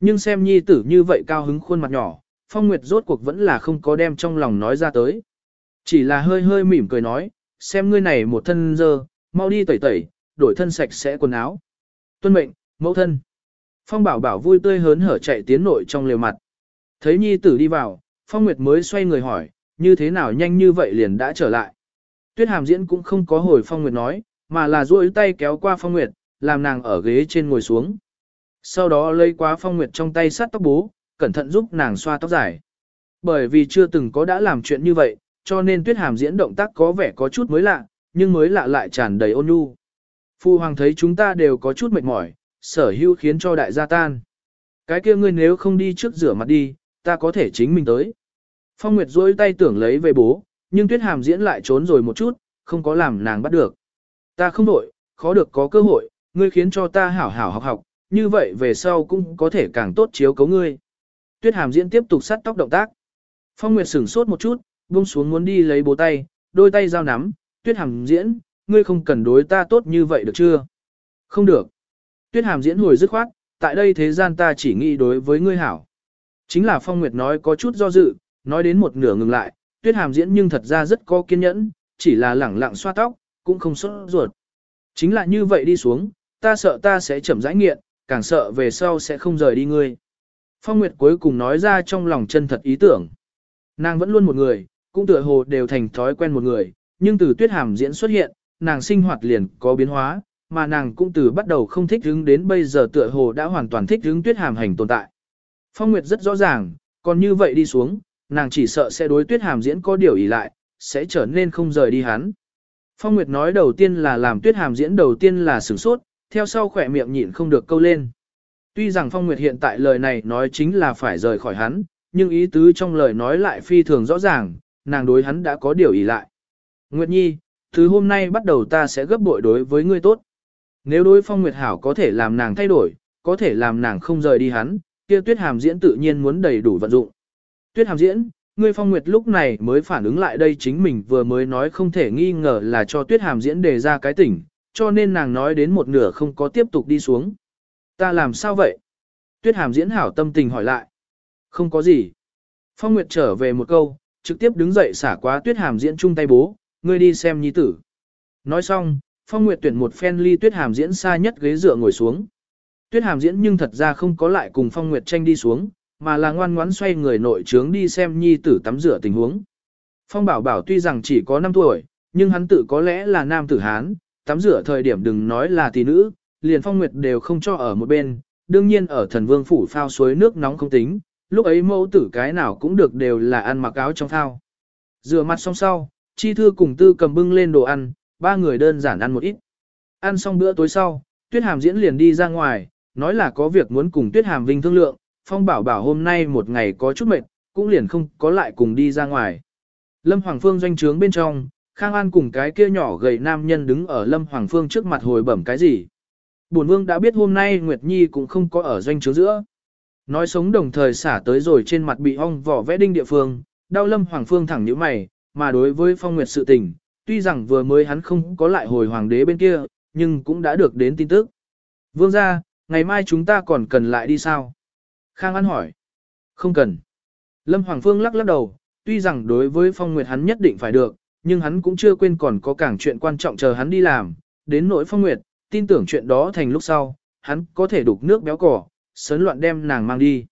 Nhưng xem nhi tử như vậy cao hứng khuôn mặt nhỏ, Phong Nguyệt rốt cuộc vẫn là không có đem trong lòng nói ra tới. Chỉ là hơi hơi mỉm cười nói, xem ngươi này một thân dơ, mau đi tẩy tẩy, đổi thân sạch sẽ quần áo. Tuân mệnh, mẫu thân. Phong bảo bảo vui tươi hớn hở chạy tiến nội trong lều mặt. Thấy nhi tử đi vào, Phong Nguyệt mới xoay người hỏi, như thế nào nhanh như vậy liền đã trở lại. Tuyết hàm diễn cũng không có hồi Phong Nguyệt nói, mà là duỗi tay kéo qua Phong Nguyệt, làm nàng ở ghế trên ngồi xuống. Sau đó lấy qua Phong Nguyệt trong tay sắt tóc bố, cẩn thận giúp nàng xoa tóc dài. Bởi vì chưa từng có đã làm chuyện như vậy, cho nên Tuyết hàm diễn động tác có vẻ có chút mới lạ, nhưng mới lạ lại tràn đầy ôn nhu. Phu hoàng thấy chúng ta đều có chút mệt mỏi, sở hữu khiến cho đại gia tan. Cái kia ngươi nếu không đi trước rửa mặt đi, ta có thể chính mình tới. Phong Nguyệt duỗi tay tưởng lấy về bố, nhưng Tuyết Hàm diễn lại trốn rồi một chút, không có làm nàng bắt được. Ta không đổi, khó được có cơ hội, ngươi khiến cho ta hảo hảo học học, như vậy về sau cũng có thể càng tốt chiếu cấu ngươi. Tuyết Hàm diễn tiếp tục sắt tóc động tác. Phong Nguyệt sửng sốt một chút, buông xuống muốn đi lấy bố tay, đôi tay giao nắm, Tuyết Hàm diễn, ngươi không cần đối ta tốt như vậy được chưa? Không được. Tuyết Hàm diễn hồi dứt khoát, tại đây thế gian ta chỉ nghĩ đối với ngươi hảo. Chính là Phong Nguyệt nói có chút do dự, nói đến một nửa ngừng lại, Tuyết Hàm diễn nhưng thật ra rất có kiên nhẫn, chỉ là lẳng lặng xoa tóc, cũng không sốt ruột. Chính là như vậy đi xuống, ta sợ ta sẽ chậm rãi nghiện, càng sợ về sau sẽ không rời đi ngươi. Phong Nguyệt cuối cùng nói ra trong lòng chân thật ý tưởng. Nàng vẫn luôn một người, cũng tựa hồ đều thành thói quen một người, nhưng từ Tuyết Hàm diễn xuất hiện, nàng sinh hoạt liền có biến hóa, mà nàng cũng từ bắt đầu không thích hứng đến bây giờ tựa hồ đã hoàn toàn thích hứng tuyết hàm hành tồn tại. Phong Nguyệt rất rõ ràng, còn như vậy đi xuống, nàng chỉ sợ sẽ đối tuyết hàm diễn có điều ý lại, sẽ trở nên không rời đi hắn. Phong Nguyệt nói đầu tiên là làm tuyết hàm diễn đầu tiên là sửng sốt, theo sau khỏe miệng nhịn không được câu lên. Tuy rằng Phong Nguyệt hiện tại lời này nói chính là phải rời khỏi hắn, nhưng ý tứ trong lời nói lại phi thường rõ ràng, nàng đối hắn đã có điều ý lại. Nguyệt Nhi, từ hôm nay bắt đầu ta sẽ gấp bội đối với ngươi tốt. Nếu đối phong nguyệt hảo có thể làm nàng thay đổi, có thể làm nàng không rời đi hắn, kia tuyết hàm diễn tự nhiên muốn đầy đủ vận dụng. Tuyết hàm diễn, ngươi phong nguyệt lúc này mới phản ứng lại đây chính mình vừa mới nói không thể nghi ngờ là cho tuyết hàm diễn đề ra cái tỉnh, cho nên nàng nói đến một nửa không có tiếp tục đi xuống. Ta làm sao vậy? Tuyết hàm diễn hảo tâm tình hỏi lại. Không có gì. Phong Nguyệt trở về một câu, trực tiếp đứng dậy xả quá tuyết hàm diễn chung tay bố, ngươi đi xem nhi tử. Nói xong, Phong Nguyệt tuyển một phen ly Tuyết Hàm diễn xa nhất ghế dựa ngồi xuống. Tuyết Hàm diễn nhưng thật ra không có lại cùng Phong Nguyệt tranh đi xuống, mà là ngoan ngoãn xoay người nội trướng đi xem nhi tử tắm rửa tình huống. Phong Bảo Bảo tuy rằng chỉ có 5 tuổi, nhưng hắn tự có lẽ là nam tử Hán, tắm rửa thời điểm đừng nói là tỷ nữ, liền Phong Nguyệt đều không cho ở một bên, đương nhiên ở thần vương phủ phao suối nước nóng không tính, lúc ấy mẫu tử cái nào cũng được đều là ăn mặc áo trong phao. Rửa mặt xong sau, chi thư cùng tư cầm bưng lên đồ ăn, ba người đơn giản ăn một ít. Ăn xong bữa tối sau, Tuyết Hàm diễn liền đi ra ngoài, nói là có việc muốn cùng Tuyết Hàm Vinh thương lượng, Phong bảo bảo hôm nay một ngày có chút mệt, cũng liền không có lại cùng đi ra ngoài. Lâm Hoàng Phương doanh trướng bên trong, Khang An cùng cái kia nhỏ gầy nam nhân đứng ở Lâm Hoàng Phương trước mặt hồi bẩm cái gì. Bổn Vương đã biết hôm nay Nguyệt Nhi cũng không có ở doanh trướng giữa. Nói sống đồng thời xả tới rồi trên mặt bị ong vỏ vẽ đinh địa phương, đau Lâm Hoàng Phương thẳng nhíu mày, mà đối với Phong Nguyệt sự tình, tuy rằng vừa mới hắn không có lại hồi hoàng đế bên kia, nhưng cũng đã được đến tin tức. Vương ra, ngày mai chúng ta còn cần lại đi sao? Khang An hỏi. Không cần. Lâm Hoàng Phương lắc lắc đầu, tuy rằng đối với Phong Nguyệt hắn nhất định phải được, nhưng hắn cũng chưa quên còn có cảng chuyện quan trọng chờ hắn đi làm, đến nỗi Phong Nguyệt, tin tưởng chuyện đó thành lúc sau, hắn có thể đục nước béo cỏ, sớn loạn đem nàng mang đi.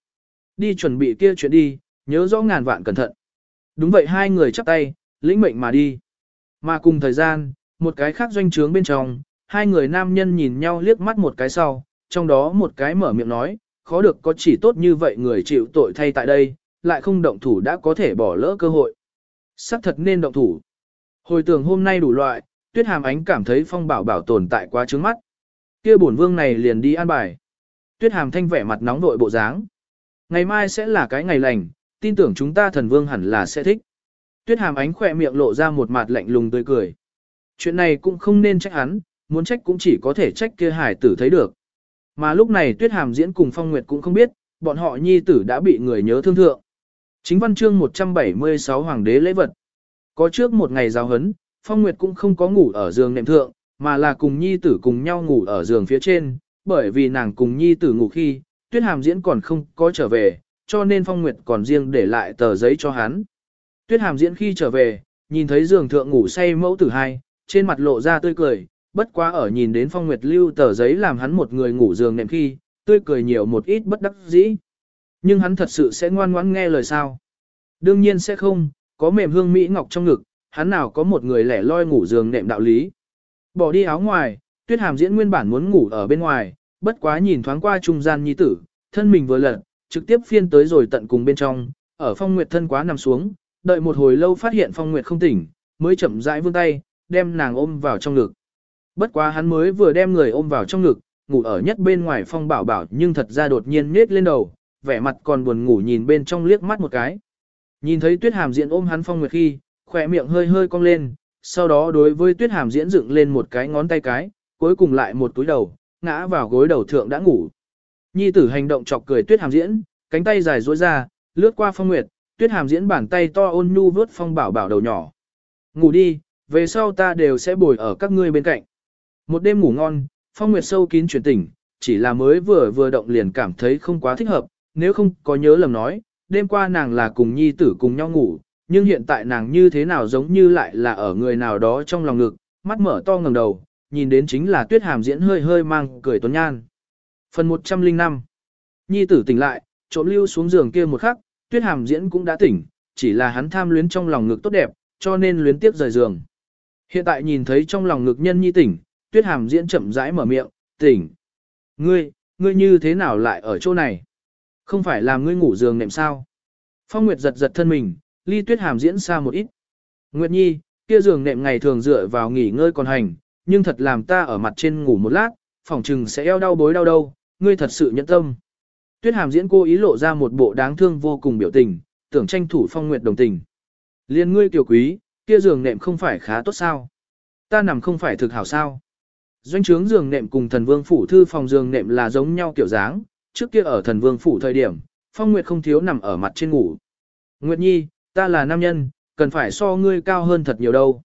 Đi chuẩn bị kia chuyện đi, nhớ rõ ngàn vạn cẩn thận. Đúng vậy hai người chắp tay, lĩnh mệnh mà đi. Mà cùng thời gian, một cái khác doanh trướng bên trong, hai người nam nhân nhìn nhau liếc mắt một cái sau, trong đó một cái mở miệng nói, khó được có chỉ tốt như vậy người chịu tội thay tại đây, lại không động thủ đã có thể bỏ lỡ cơ hội. Sắc thật nên động thủ. Hồi tưởng hôm nay đủ loại, tuyết hàm ánh cảm thấy phong bảo bảo tồn tại quá trướng mắt. kia bổn vương này liền đi an bài. Tuyết hàm thanh vẻ mặt nóng nội bộ dáng. Ngày mai sẽ là cái ngày lành, tin tưởng chúng ta thần vương hẳn là sẽ thích. Tuyết hàm ánh khỏe miệng lộ ra một mặt lạnh lùng tươi cười. Chuyện này cũng không nên trách hắn, muốn trách cũng chỉ có thể trách kia hải tử thấy được. Mà lúc này tuyết hàm diễn cùng phong nguyệt cũng không biết, bọn họ nhi tử đã bị người nhớ thương thượng. Chính văn chương 176 Hoàng đế lễ vật. Có trước một ngày giáo hấn, Phong Nguyệt cũng không có ngủ ở giường nệm thượng, mà là cùng nhi tử cùng nhau ngủ ở giường phía trên, bởi vì nàng cùng nhi tử ngủ khi, tuyết hàm diễn còn không có trở về, cho nên Phong Nguyệt còn riêng để lại tờ giấy cho hắn. Tuyết hàm diễn khi trở về, nhìn thấy giường thượng ngủ say mẫu tử hai, trên mặt lộ ra tươi cười, bất quá ở nhìn đến Phong Nguyệt lưu tờ giấy làm hắn một người ngủ giường nệm khi, tươi cười nhiều một ít bất đắc dĩ. Nhưng hắn thật sự sẽ ngoan ngoãn nghe lời sao? Đương nhiên sẽ không, có mềm hương mỹ ngọc trong ngực, hắn nào có một người lẻ loi ngủ giường nệm đạo lý. Bỏ đi áo ngoài, tuyết hàm diễn nguyên bản muốn ngủ ở bên ngoài, bất quá nhìn thoáng qua trung gian nhi tử, thân mình vừa lật, trực tiếp phiên tới rồi tận cùng bên trong, ở phong nguyệt thân quá nằm xuống, đợi một hồi lâu phát hiện phong nguyệt không tỉnh, mới chậm rãi vươn tay, đem nàng ôm vào trong ngực. Bất quá hắn mới vừa đem người ôm vào trong ngực, ngủ ở nhất bên ngoài phong bảo bảo nhưng thật ra đột nhiên nết lên đầu, vẻ mặt còn buồn ngủ nhìn bên trong liếc mắt một cái. Nhìn thấy tuyết hàm diễn ôm hắn phong nguyệt khi, khỏe miệng hơi hơi cong lên, sau đó đối với tuyết hàm diễn dựng lên một cái ngón tay cái, cuối cùng lại một túi đầu, ngã vào gối đầu thượng đã ngủ. Nhi tử hành động chọc cười tuyết hàm diễn, cánh tay dài duỗi ra, lướt qua phong nguyệt, tuyết hàm diễn bàn tay to ôn nhu vớt phong bảo bảo đầu nhỏ. Ngủ đi, về sau ta đều sẽ bồi ở các ngươi bên cạnh. Một đêm ngủ ngon, phong nguyệt sâu kín chuyển tỉnh, chỉ là mới vừa vừa động liền cảm thấy không quá thích hợp, nếu không có nhớ lầm nói, đêm qua nàng là cùng nhi tử cùng nhau ngủ, nhưng hiện tại nàng như thế nào giống như lại là ở người nào đó trong lòng ngực, mắt mở to ngẩng đầu, nhìn đến chính là tuyết hàm diễn hơi hơi mang cười tuấn nhan. Phần 105 Nhi tử tỉnh lại, trộm lưu xuống giường kia một khắc, tuyết hàm diễn cũng đã tỉnh, chỉ là hắn tham luyến trong lòng ngực tốt đẹp, cho nên luyến tiếp rời giường. Hiện tại nhìn thấy trong lòng ngực nhân nhi tỉnh, tuyết hàm diễn chậm rãi mở miệng, tỉnh. Ngươi, ngươi như thế nào lại ở chỗ này? Không phải là ngươi ngủ giường nệm sao? Phong Nguyệt giật giật thân mình, ly tuyết hàm diễn xa một ít. Nguyệt Nhi, kia giường nệm ngày thường dựa vào nghỉ ngơi còn hành, nhưng thật làm ta ở mặt trên ngủ một lát, phòng trừng sẽ eo đau bối đau đâu, ngươi thật sự nhẫn tâm. Tuyết hàm diễn cô ý lộ ra một bộ đáng thương vô cùng biểu tình, tưởng tranh thủ phong nguyệt đồng tình. Liên ngươi tiểu quý, kia giường nệm không phải khá tốt sao? Ta nằm không phải thực hảo sao? Doanh trướng giường nệm cùng thần vương phủ thư phòng giường nệm là giống nhau kiểu dáng, trước kia ở thần vương phủ thời điểm, phong nguyệt không thiếu nằm ở mặt trên ngủ. Nguyệt nhi, ta là nam nhân, cần phải so ngươi cao hơn thật nhiều đâu.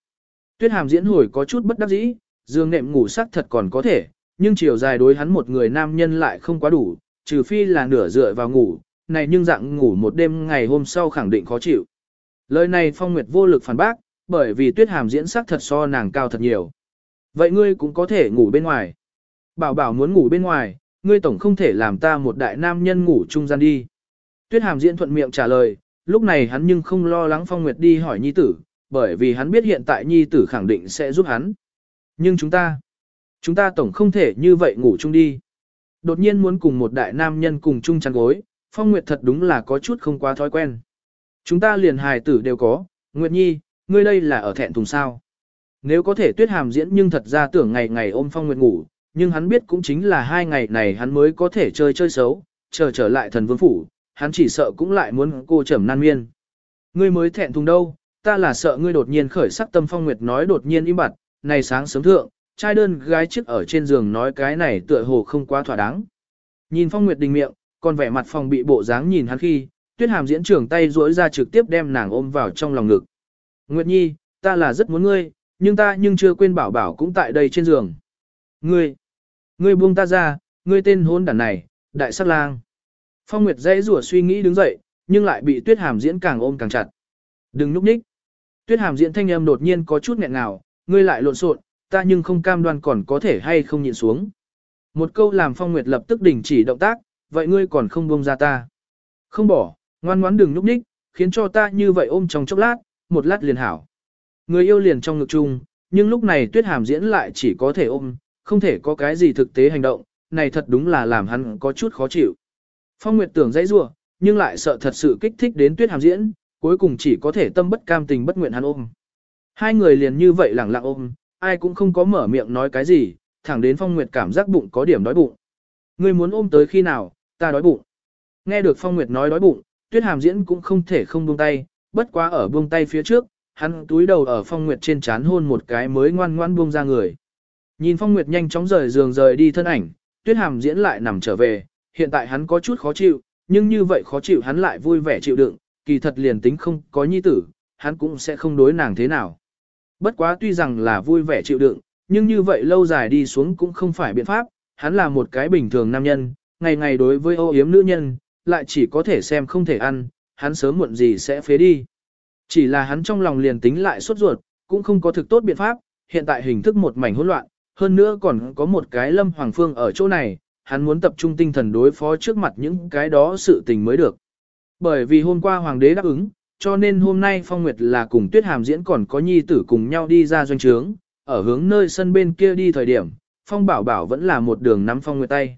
Tuyết hàm diễn hồi có chút bất đắc dĩ, Dương nệm ngủ sắc thật còn có thể, nhưng chiều dài đối hắn một người nam nhân lại không quá đủ, trừ phi là nửa dựa vào ngủ, này nhưng dạng ngủ một đêm ngày hôm sau khẳng định khó chịu. Lời này Phong Nguyệt vô lực phản bác, bởi vì tuyết hàm diễn sắc thật so nàng cao thật nhiều. Vậy ngươi cũng có thể ngủ bên ngoài. Bảo bảo muốn ngủ bên ngoài, ngươi tổng không thể làm ta một đại nam nhân ngủ chung gian đi. Tuyết hàm diễn thuận miệng trả lời, lúc này hắn nhưng không lo lắng Phong Nguyệt đi hỏi nhi tử, bởi vì hắn biết hiện tại nhi tử khẳng định sẽ giúp hắn. Nhưng chúng ta, chúng ta tổng không thể như vậy ngủ chung đi. Đột nhiên muốn cùng một đại nam nhân cùng chung chăn gối, Phong Nguyệt thật đúng là có chút không quá thói quen. Chúng ta liền hài tử đều có, Nguyệt Nhi, ngươi đây là ở thẹn thùng sao. Nếu có thể tuyết hàm diễn nhưng thật ra tưởng ngày ngày ôm Phong Nguyệt ngủ, nhưng hắn biết cũng chính là hai ngày này hắn mới có thể chơi chơi xấu, chờ trở lại thần vương phủ, hắn chỉ sợ cũng lại muốn cô trầm nan miên. Ngươi mới thẹn thùng đâu, ta là sợ ngươi đột nhiên khởi sắc tâm Phong Nguyệt nói đột nhiên im bặt, này sáng sớm thượng, trai đơn gái trước ở trên giường nói cái này tựa hồ không quá thỏa đáng. Nhìn Phong Nguyệt đình miệng, còn vẻ mặt phòng bị bộ dáng nhìn hắn khi, Tuyết Hàm diễn trưởng tay duỗi ra trực tiếp đem nàng ôm vào trong lòng ngực. Nguyệt Nhi, ta là rất muốn ngươi, nhưng ta nhưng chưa quên bảo bảo cũng tại đây trên giường. Ngươi, ngươi buông ta ra, ngươi tên hôn đản này, đại sát lang. Phong Nguyệt dãy rủa suy nghĩ đứng dậy, nhưng lại bị Tuyết Hàm diễn càng ôm càng chặt. Đừng núp ních. Tuyết Hàm diễn thanh âm đột nhiên có chút nghẹn ngào, ngươi lại lộn xộn, ta nhưng không cam đoan còn có thể hay không nhịn xuống. Một câu làm Phong Nguyệt lập tức đình chỉ động tác, vậy ngươi còn không buông ra ta. Không bỏ, ngoan ngoãn đừng núp ních, khiến cho ta như vậy ôm trong chốc lát, một lát liền hảo. Người yêu liền trong ngực chung, nhưng lúc này tuyết hàm diễn lại chỉ có thể ôm, không thể có cái gì thực tế hành động, này thật đúng là làm hắn có chút khó chịu. Phong Nguyệt tưởng dãy rủa, nhưng lại sợ thật sự kích thích đến tuyết hàm diễn, cuối cùng chỉ có thể tâm bất cam tình bất nguyện hắn ôm. Hai người liền như vậy lẳng lặng ôm, ai cũng không có mở miệng nói cái gì, thẳng đến Phong Nguyệt cảm giác bụng có điểm đói bụng. Ngươi muốn ôm tới khi nào, ta đói bụng. Nghe được Phong Nguyệt nói đói bụng, Tuyết Hàm diễn cũng không thể không buông tay, bất quá ở buông tay phía trước, hắn túi đầu ở Phong Nguyệt trên chán hôn một cái mới ngoan ngoãn buông ra người. Nhìn Phong Nguyệt nhanh chóng rời giường rời đi thân ảnh, Tuyết Hàm diễn lại nằm trở về, hiện tại hắn có chút khó chịu, nhưng như vậy khó chịu hắn lại vui vẻ chịu đựng, kỳ thật liền tính không có nhi tử, hắn cũng sẽ không đối nàng thế nào. Bất quá tuy rằng là vui vẻ chịu đựng, nhưng như vậy lâu dài đi xuống cũng không phải biện pháp, hắn là một cái bình thường nam nhân, ngày ngày đối với ô yếm nữ nhân, lại chỉ có thể xem không thể ăn, hắn sớm muộn gì sẽ phế đi. Chỉ là hắn trong lòng liền tính lại sốt ruột, cũng không có thực tốt biện pháp, hiện tại hình thức một mảnh hỗn loạn, hơn nữa còn có một cái lâm hoàng phương ở chỗ này, hắn muốn tập trung tinh thần đối phó trước mặt những cái đó sự tình mới được. Bởi vì hôm qua hoàng đế đáp ứng, cho nên hôm nay Phong Nguyệt là cùng Tuyết Hàm diễn còn có nhi tử cùng nhau đi ra doanh trướng, ở hướng nơi sân bên kia đi thời điểm, Phong Bảo Bảo vẫn là một đường nắm Phong Nguyệt tay.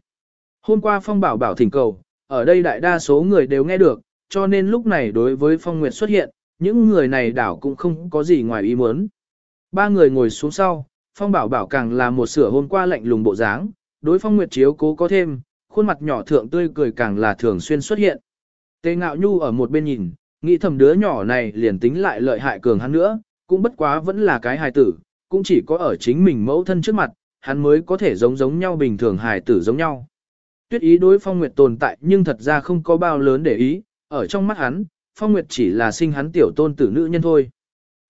Hôm qua Phong Bảo Bảo thỉnh cầu, ở đây đại đa số người đều nghe được, cho nên lúc này đối với Phong Nguyệt xuất hiện, những người này đảo cũng không có gì ngoài ý muốn. Ba người ngồi xuống sau, Phong Bảo Bảo càng là một sửa hôm qua lạnh lùng bộ dáng, đối Phong Nguyệt chiếu cố có thêm, khuôn mặt nhỏ thượng tươi cười càng là thường xuyên xuất hiện. Tề Ngạo Nhu ở một bên nhìn, nghĩ thầm đứa nhỏ này liền tính lại lợi hại cường hắn nữa, cũng bất quá vẫn là cái hài tử, cũng chỉ có ở chính mình mẫu thân trước mặt, hắn mới có thể giống giống nhau bình thường hài tử giống nhau. Tuyết ý đối Phong Nguyệt tồn tại nhưng thật ra không có bao lớn để ý, ở trong mắt hắn, Phong Nguyệt chỉ là sinh hắn tiểu tôn tử nữ nhân thôi.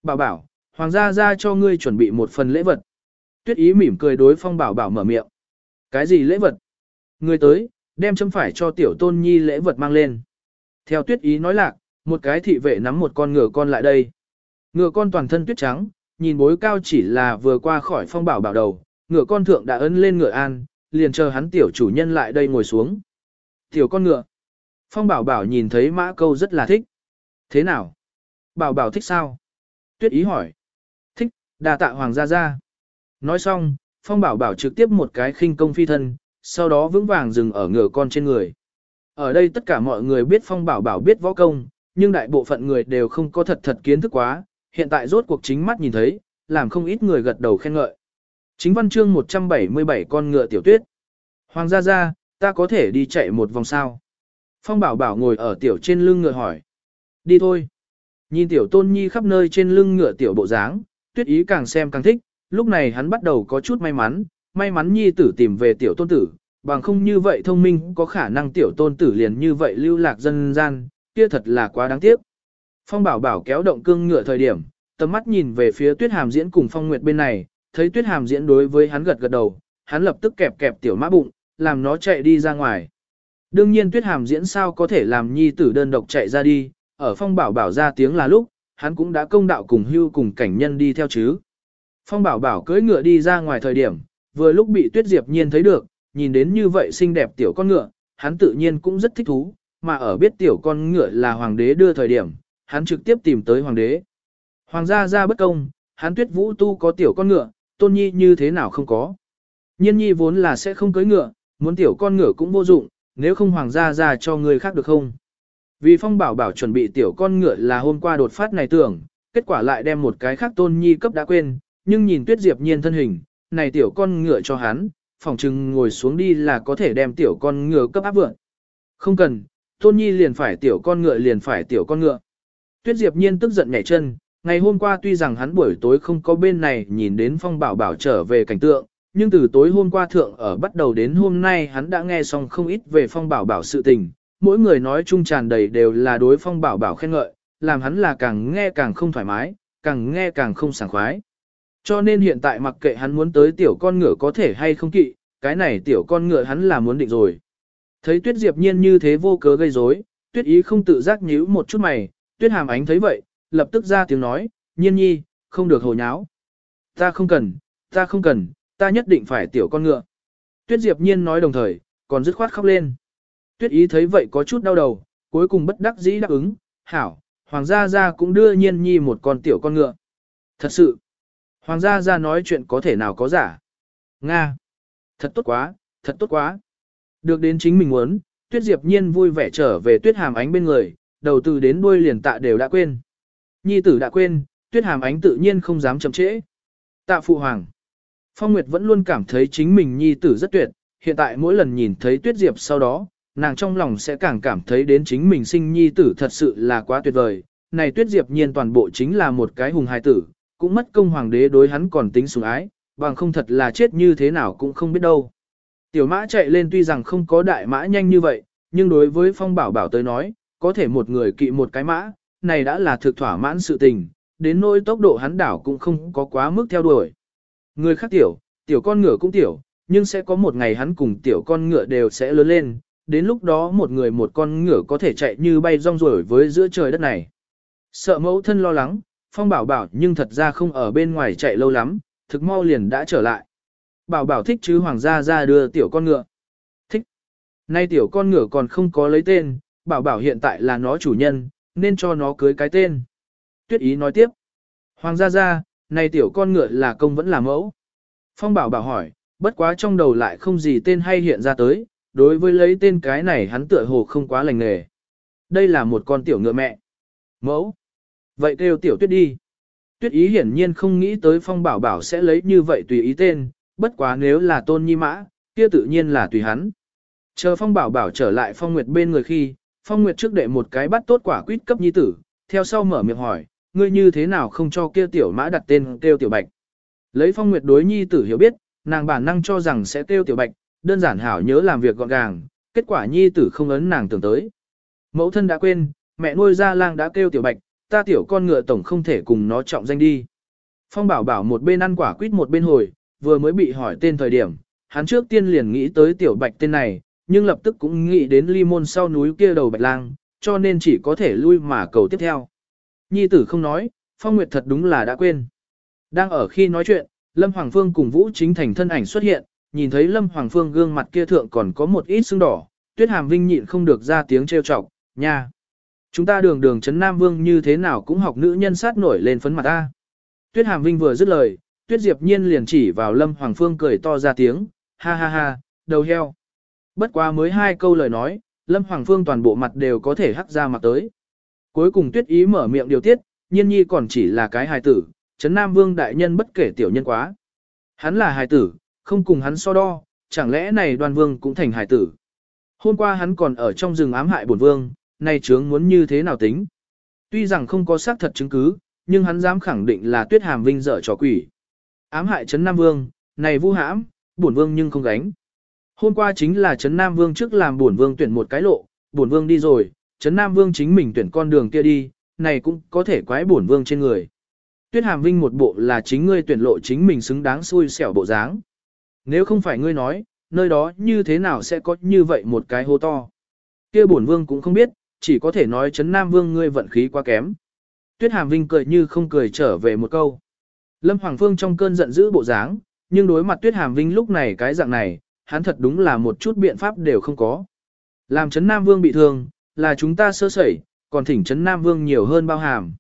Bảo bảo, hoàng gia ra cho ngươi chuẩn bị một phần lễ vật. Tuyết ý mỉm cười đối Phong bảo bảo mở miệng. Cái gì lễ vật? người tới, đem chấm phải cho tiểu tôn nhi lễ vật mang lên. Theo tuyết ý nói lạc, một cái thị vệ nắm một con ngựa con lại đây. Ngựa con toàn thân tuyết trắng, nhìn bối cao chỉ là vừa qua khỏi phong bảo bảo đầu, ngựa con thượng đã ấn lên ngựa an, liền chờ hắn tiểu chủ nhân lại đây ngồi xuống. Tiểu con ngựa. Phong bảo bảo nhìn thấy mã câu rất là thích. Thế nào? Bảo bảo thích sao? Tuyết ý hỏi. Thích, đà tạ hoàng gia gia. Nói xong, phong bảo bảo trực tiếp một cái khinh công phi thân, sau đó vững vàng dừng ở ngựa con trên người. Ở đây tất cả mọi người biết phong bảo bảo biết võ công, nhưng đại bộ phận người đều không có thật thật kiến thức quá, hiện tại rốt cuộc chính mắt nhìn thấy, làm không ít người gật đầu khen ngợi. Chính văn chương 177 con ngựa tiểu tuyết. Hoàng gia gia, ta có thể đi chạy một vòng sao? Phong bảo bảo ngồi ở tiểu trên lưng ngựa hỏi. Đi thôi. Nhìn tiểu tôn nhi khắp nơi trên lưng ngựa tiểu bộ dáng, tuyết ý càng xem càng thích, lúc này hắn bắt đầu có chút may mắn, may mắn nhi tử tìm về tiểu tôn tử, bằng không như vậy thông minh có khả năng tiểu tôn tử liền như vậy lưu lạc dân gian, kia thật là quá đáng tiếc. Phong bảo bảo kéo động cương ngựa thời điểm, tầm mắt nhìn về phía tuyết hàm diễn cùng phong nguyệt bên này, thấy tuyết hàm diễn đối với hắn gật gật đầu, hắn lập tức kẹp kẹp tiểu mã bụng, làm nó chạy đi ra ngoài. Đương nhiên tuyết hàm diễn sao có thể làm nhi tử đơn độc chạy ra đi, ở phong bảo bảo ra tiếng là lúc, hắn cũng đã công đạo cùng hưu cùng cảnh nhân đi theo chứ. Phong bảo bảo cưỡi ngựa đi ra ngoài thời điểm, vừa lúc bị tuyết diệp nhiên thấy được, nhìn đến như vậy xinh đẹp tiểu con ngựa, hắn tự nhiên cũng rất thích thú, mà ở biết tiểu con ngựa là hoàng đế đưa thời điểm, hắn trực tiếp tìm tới hoàng đế. Hoàng gia ra bất công, hắn tuyết vũ tu có tiểu con ngựa, tôn nhi như thế nào không có. Nhiên nhi vốn là sẽ không cưới ngựa, muốn tiểu con ngựa cũng vô dụng, nếu không hoàng gia ra cho người khác được không. Vì phong bảo bảo chuẩn bị tiểu con ngựa là hôm qua đột phát này tưởng, kết quả lại đem một cái khác tôn nhi cấp đã quên, nhưng nhìn tuyết diệp nhiên thân hình, này tiểu con ngựa cho hắn, phòng trừng ngồi xuống đi là có thể đem tiểu con ngựa cấp áp vượn. Không cần, tôn nhi liền phải tiểu con ngựa liền phải tiểu con ngựa. Tuyết diệp nhiên tức giận nhảy chân, ngày hôm qua tuy rằng hắn buổi tối không có bên này nhìn đến phong bảo bảo trở về cảnh tượng, nhưng từ tối hôm qua thượng ở bắt đầu đến hôm nay hắn đã nghe xong không ít về phong bảo bảo sự tình, mỗi người nói chung tràn đầy đều là đối phong bảo bảo khen ngợi, làm hắn là càng nghe càng không thoải mái, càng nghe càng không sảng khoái. Cho nên hiện tại mặc kệ hắn muốn tới tiểu con ngựa có thể hay không kỵ, cái này tiểu con ngựa hắn là muốn định rồi. Thấy tuyết diệp nhiên như thế vô cớ gây rối, tuyết ý không tự giác nhíu một chút mày, tuyết hàm ánh thấy vậy, lập tức ra tiếng nói, nhiên nhi, không được hồ nháo. Ta không cần, ta không cần, ta nhất định phải tiểu con ngựa. Tuyết diệp nhiên nói đồng thời, còn dứt khoát khóc lên. Tuyết ý thấy vậy có chút đau đầu, cuối cùng bất đắc dĩ đáp ứng, hảo, hoàng gia gia cũng đưa nhiên nhi một con tiểu con ngựa. Thật sự, hoàng gia ra nói chuyện có thể nào có giả. Nga, thật tốt quá, thật tốt quá. Được đến chính mình muốn, tuyết diệp nhiên vui vẻ trở về tuyết hàm ánh bên người, đầu từ đến đuôi liền tạ đều đã quên. Nhi tử đã quên, tuyết hàm ánh tự nhiên không dám chậm trễ. Tạ phụ hoàng. Phong Nguyệt vẫn luôn cảm thấy chính mình nhi tử rất tuyệt, hiện tại mỗi lần nhìn thấy tuyết diệp sau đó, nàng trong lòng sẽ càng cảm thấy đến chính mình sinh nhi tử thật sự là quá tuyệt vời. Này tuyết diệp nhiên toàn bộ chính là một cái hùng hài tử, cũng mất công hoàng đế đối hắn còn tính sủng ái, bằng không thật là chết như thế nào cũng không biết đâu. Tiểu mã chạy lên tuy rằng không có đại mã nhanh như vậy, nhưng đối với phong bảo bảo tới nói, có thể một người kỵ một cái mã, này đã là thực thỏa mãn sự tình, đến nỗi tốc độ hắn đảo cũng không có quá mức theo đuổi. Người khác tiểu, tiểu con ngựa cũng tiểu, nhưng sẽ có một ngày hắn cùng tiểu con ngựa đều sẽ lớn lên, đến lúc đó một người một con ngựa có thể chạy như bay rong ruổi với giữa trời đất này. Sợ mẫu thân lo lắng, Phong bảo bảo nhưng thật ra không ở bên ngoài chạy lâu lắm, thực mau liền đã trở lại. Bảo bảo thích chứ hoàng gia ra đưa tiểu con ngựa. Thích. Nay tiểu con ngựa còn không có lấy tên, bảo bảo hiện tại là nó chủ nhân, nên cho nó cưới cái tên. Tuyết ý nói tiếp. Hoàng gia ra, này tiểu con ngựa là công vẫn là mẫu. Phong bảo bảo hỏi, bất quá trong đầu lại không gì tên hay hiện ra tới, đối với lấy tên cái này hắn tựa hồ không quá lành nghề. Đây là một con tiểu ngựa mẹ. Mẫu. Vậy kêu tiểu tuyết đi. Tuyết ý hiển nhiên không nghĩ tới phong bảo bảo sẽ lấy như vậy tùy ý tên, bất quá nếu là tôn nhi mã, kia tự nhiên là tùy hắn. Chờ phong bảo bảo trở lại phong nguyệt bên người khi, phong nguyệt trước đệ một cái bắt tốt quả quýt cấp nhi tử, theo sau mở miệng hỏi, ngươi như thế nào không cho kia tiểu mã đặt tên kêu tiểu bạch. Lấy phong nguyệt đối nhi tử hiểu biết, nàng bản năng cho rằng sẽ kêu tiểu bạch, đơn giản hảo nhớ làm việc gọn gàng, kết quả nhi tử không ấn nàng tưởng tới. Mẫu thân đã quên, mẹ nuôi ra lang đã kêu tiểu bạch, ta tiểu con ngựa tổng không thể cùng nó trọng danh đi. Phong bảo bảo một bên ăn quả quýt một bên hồi, vừa mới bị hỏi tên thời điểm, hắn trước tiên liền nghĩ tới tiểu bạch tên này, nhưng lập tức cũng nghĩ đến ly môn sau núi kia đầu bạch lang, cho nên chỉ có thể lui mà cầu tiếp theo. Nhi tử không nói, Phong Nguyệt thật đúng là đã quên. Đang ở khi nói chuyện, Lâm Hoàng Phương cùng Vũ Chính Thành thân ảnh xuất hiện, nhìn thấy Lâm Hoàng Phương gương mặt kia thượng còn có một ít sưng đỏ, Tuyết Hàm Vinh nhịn không được ra tiếng trêu chọc, nha. Chúng ta đường đường chấn Nam Vương như thế nào cũng học nữ nhân sát nổi lên phấn mặt ta. Tuyết Hàm Vinh vừa dứt lời, Tuyết Diệp Nhiên liền chỉ vào Lâm Hoàng Phương cười to ra tiếng, ha ha ha, đầu heo. Bất quá mới hai câu lời nói, Lâm Hoàng Phương toàn bộ mặt đều có thể hắc ra mặt tới. Cuối cùng Tuyết Ý mở miệng điều tiết, nhiên nhi còn chỉ là cái hài tử, chấn Nam Vương đại nhân bất kể tiểu nhân quá. Hắn là hài tử, không cùng hắn so đo, chẳng lẽ này đoàn vương cũng thành hài tử. Hôm qua hắn còn ở trong rừng ám hại bổn vương, nay chướng muốn như thế nào tính. Tuy rằng không có xác thật chứng cứ, nhưng hắn dám khẳng định là tuyết hàm vinh dở trò quỷ. Ám hại Trấn Nam Vương, này vu hãm, bổn vương nhưng không gánh. Hôm qua chính là Trấn Nam Vương trước làm bổn vương tuyển một cái lộ, bổn vương đi rồi, Trấn Nam Vương chính mình tuyển con đường kia đi, này cũng có thể quái bổn vương trên người. Tuyết Hàm Vinh một bộ là chính ngươi tuyển lộ chính mình xứng đáng xui xẻo bộ dáng. Nếu không phải ngươi nói, nơi đó như thế nào sẽ có như vậy một cái hô to. Kia bổn vương cũng không biết, chỉ có thể nói chấn Nam Vương ngươi vận khí quá kém. Tuyết Hàm Vinh cười như không cười trở về một câu. Lâm Hoàng Phương trong cơn giận dữ bộ dáng, nhưng đối mặt Tuyết Hàm Vinh lúc này cái dạng này, hắn thật đúng là một chút biện pháp đều không có. Làm chấn Nam Vương bị thương, là chúng ta sơ sẩy, còn thỉnh chấn Nam Vương nhiều hơn bao hàm.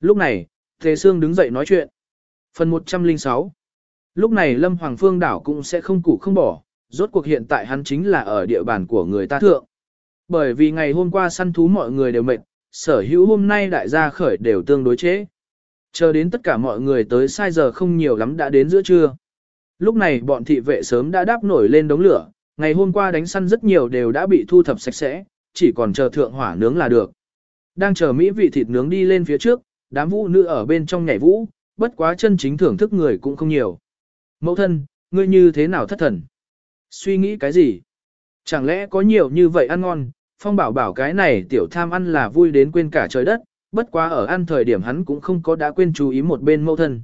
Lúc này, Thế Sương đứng dậy nói chuyện. Phần 106 Lúc này Lâm Hoàng Phương đảo cũng sẽ không củ không bỏ, rốt cuộc hiện tại hắn chính là ở địa bàn của người ta thượng. Bởi vì ngày hôm qua săn thú mọi người đều mệt, sở hữu hôm nay đại gia khởi đều tương đối chế. Chờ đến tất cả mọi người tới sai giờ không nhiều lắm đã đến giữa trưa. Lúc này bọn thị vệ sớm đã đáp nổi lên đống lửa, ngày hôm qua đánh săn rất nhiều đều đã bị thu thập sạch sẽ, chỉ còn chờ thượng hỏa nướng là được. Đang chờ mỹ vị thịt nướng đi lên phía trước, đám vũ nữ ở bên trong nhảy vũ, bất quá chân chính thưởng thức người cũng không nhiều. Mẫu thân, ngươi như thế nào thất thần? Suy nghĩ cái gì? Chẳng lẽ có nhiều như vậy ăn ngon, Phong bảo bảo cái này tiểu tham ăn là vui đến quên cả trời đất, bất quá ở ăn thời điểm hắn cũng không có đã quên chú ý một bên mâu thân.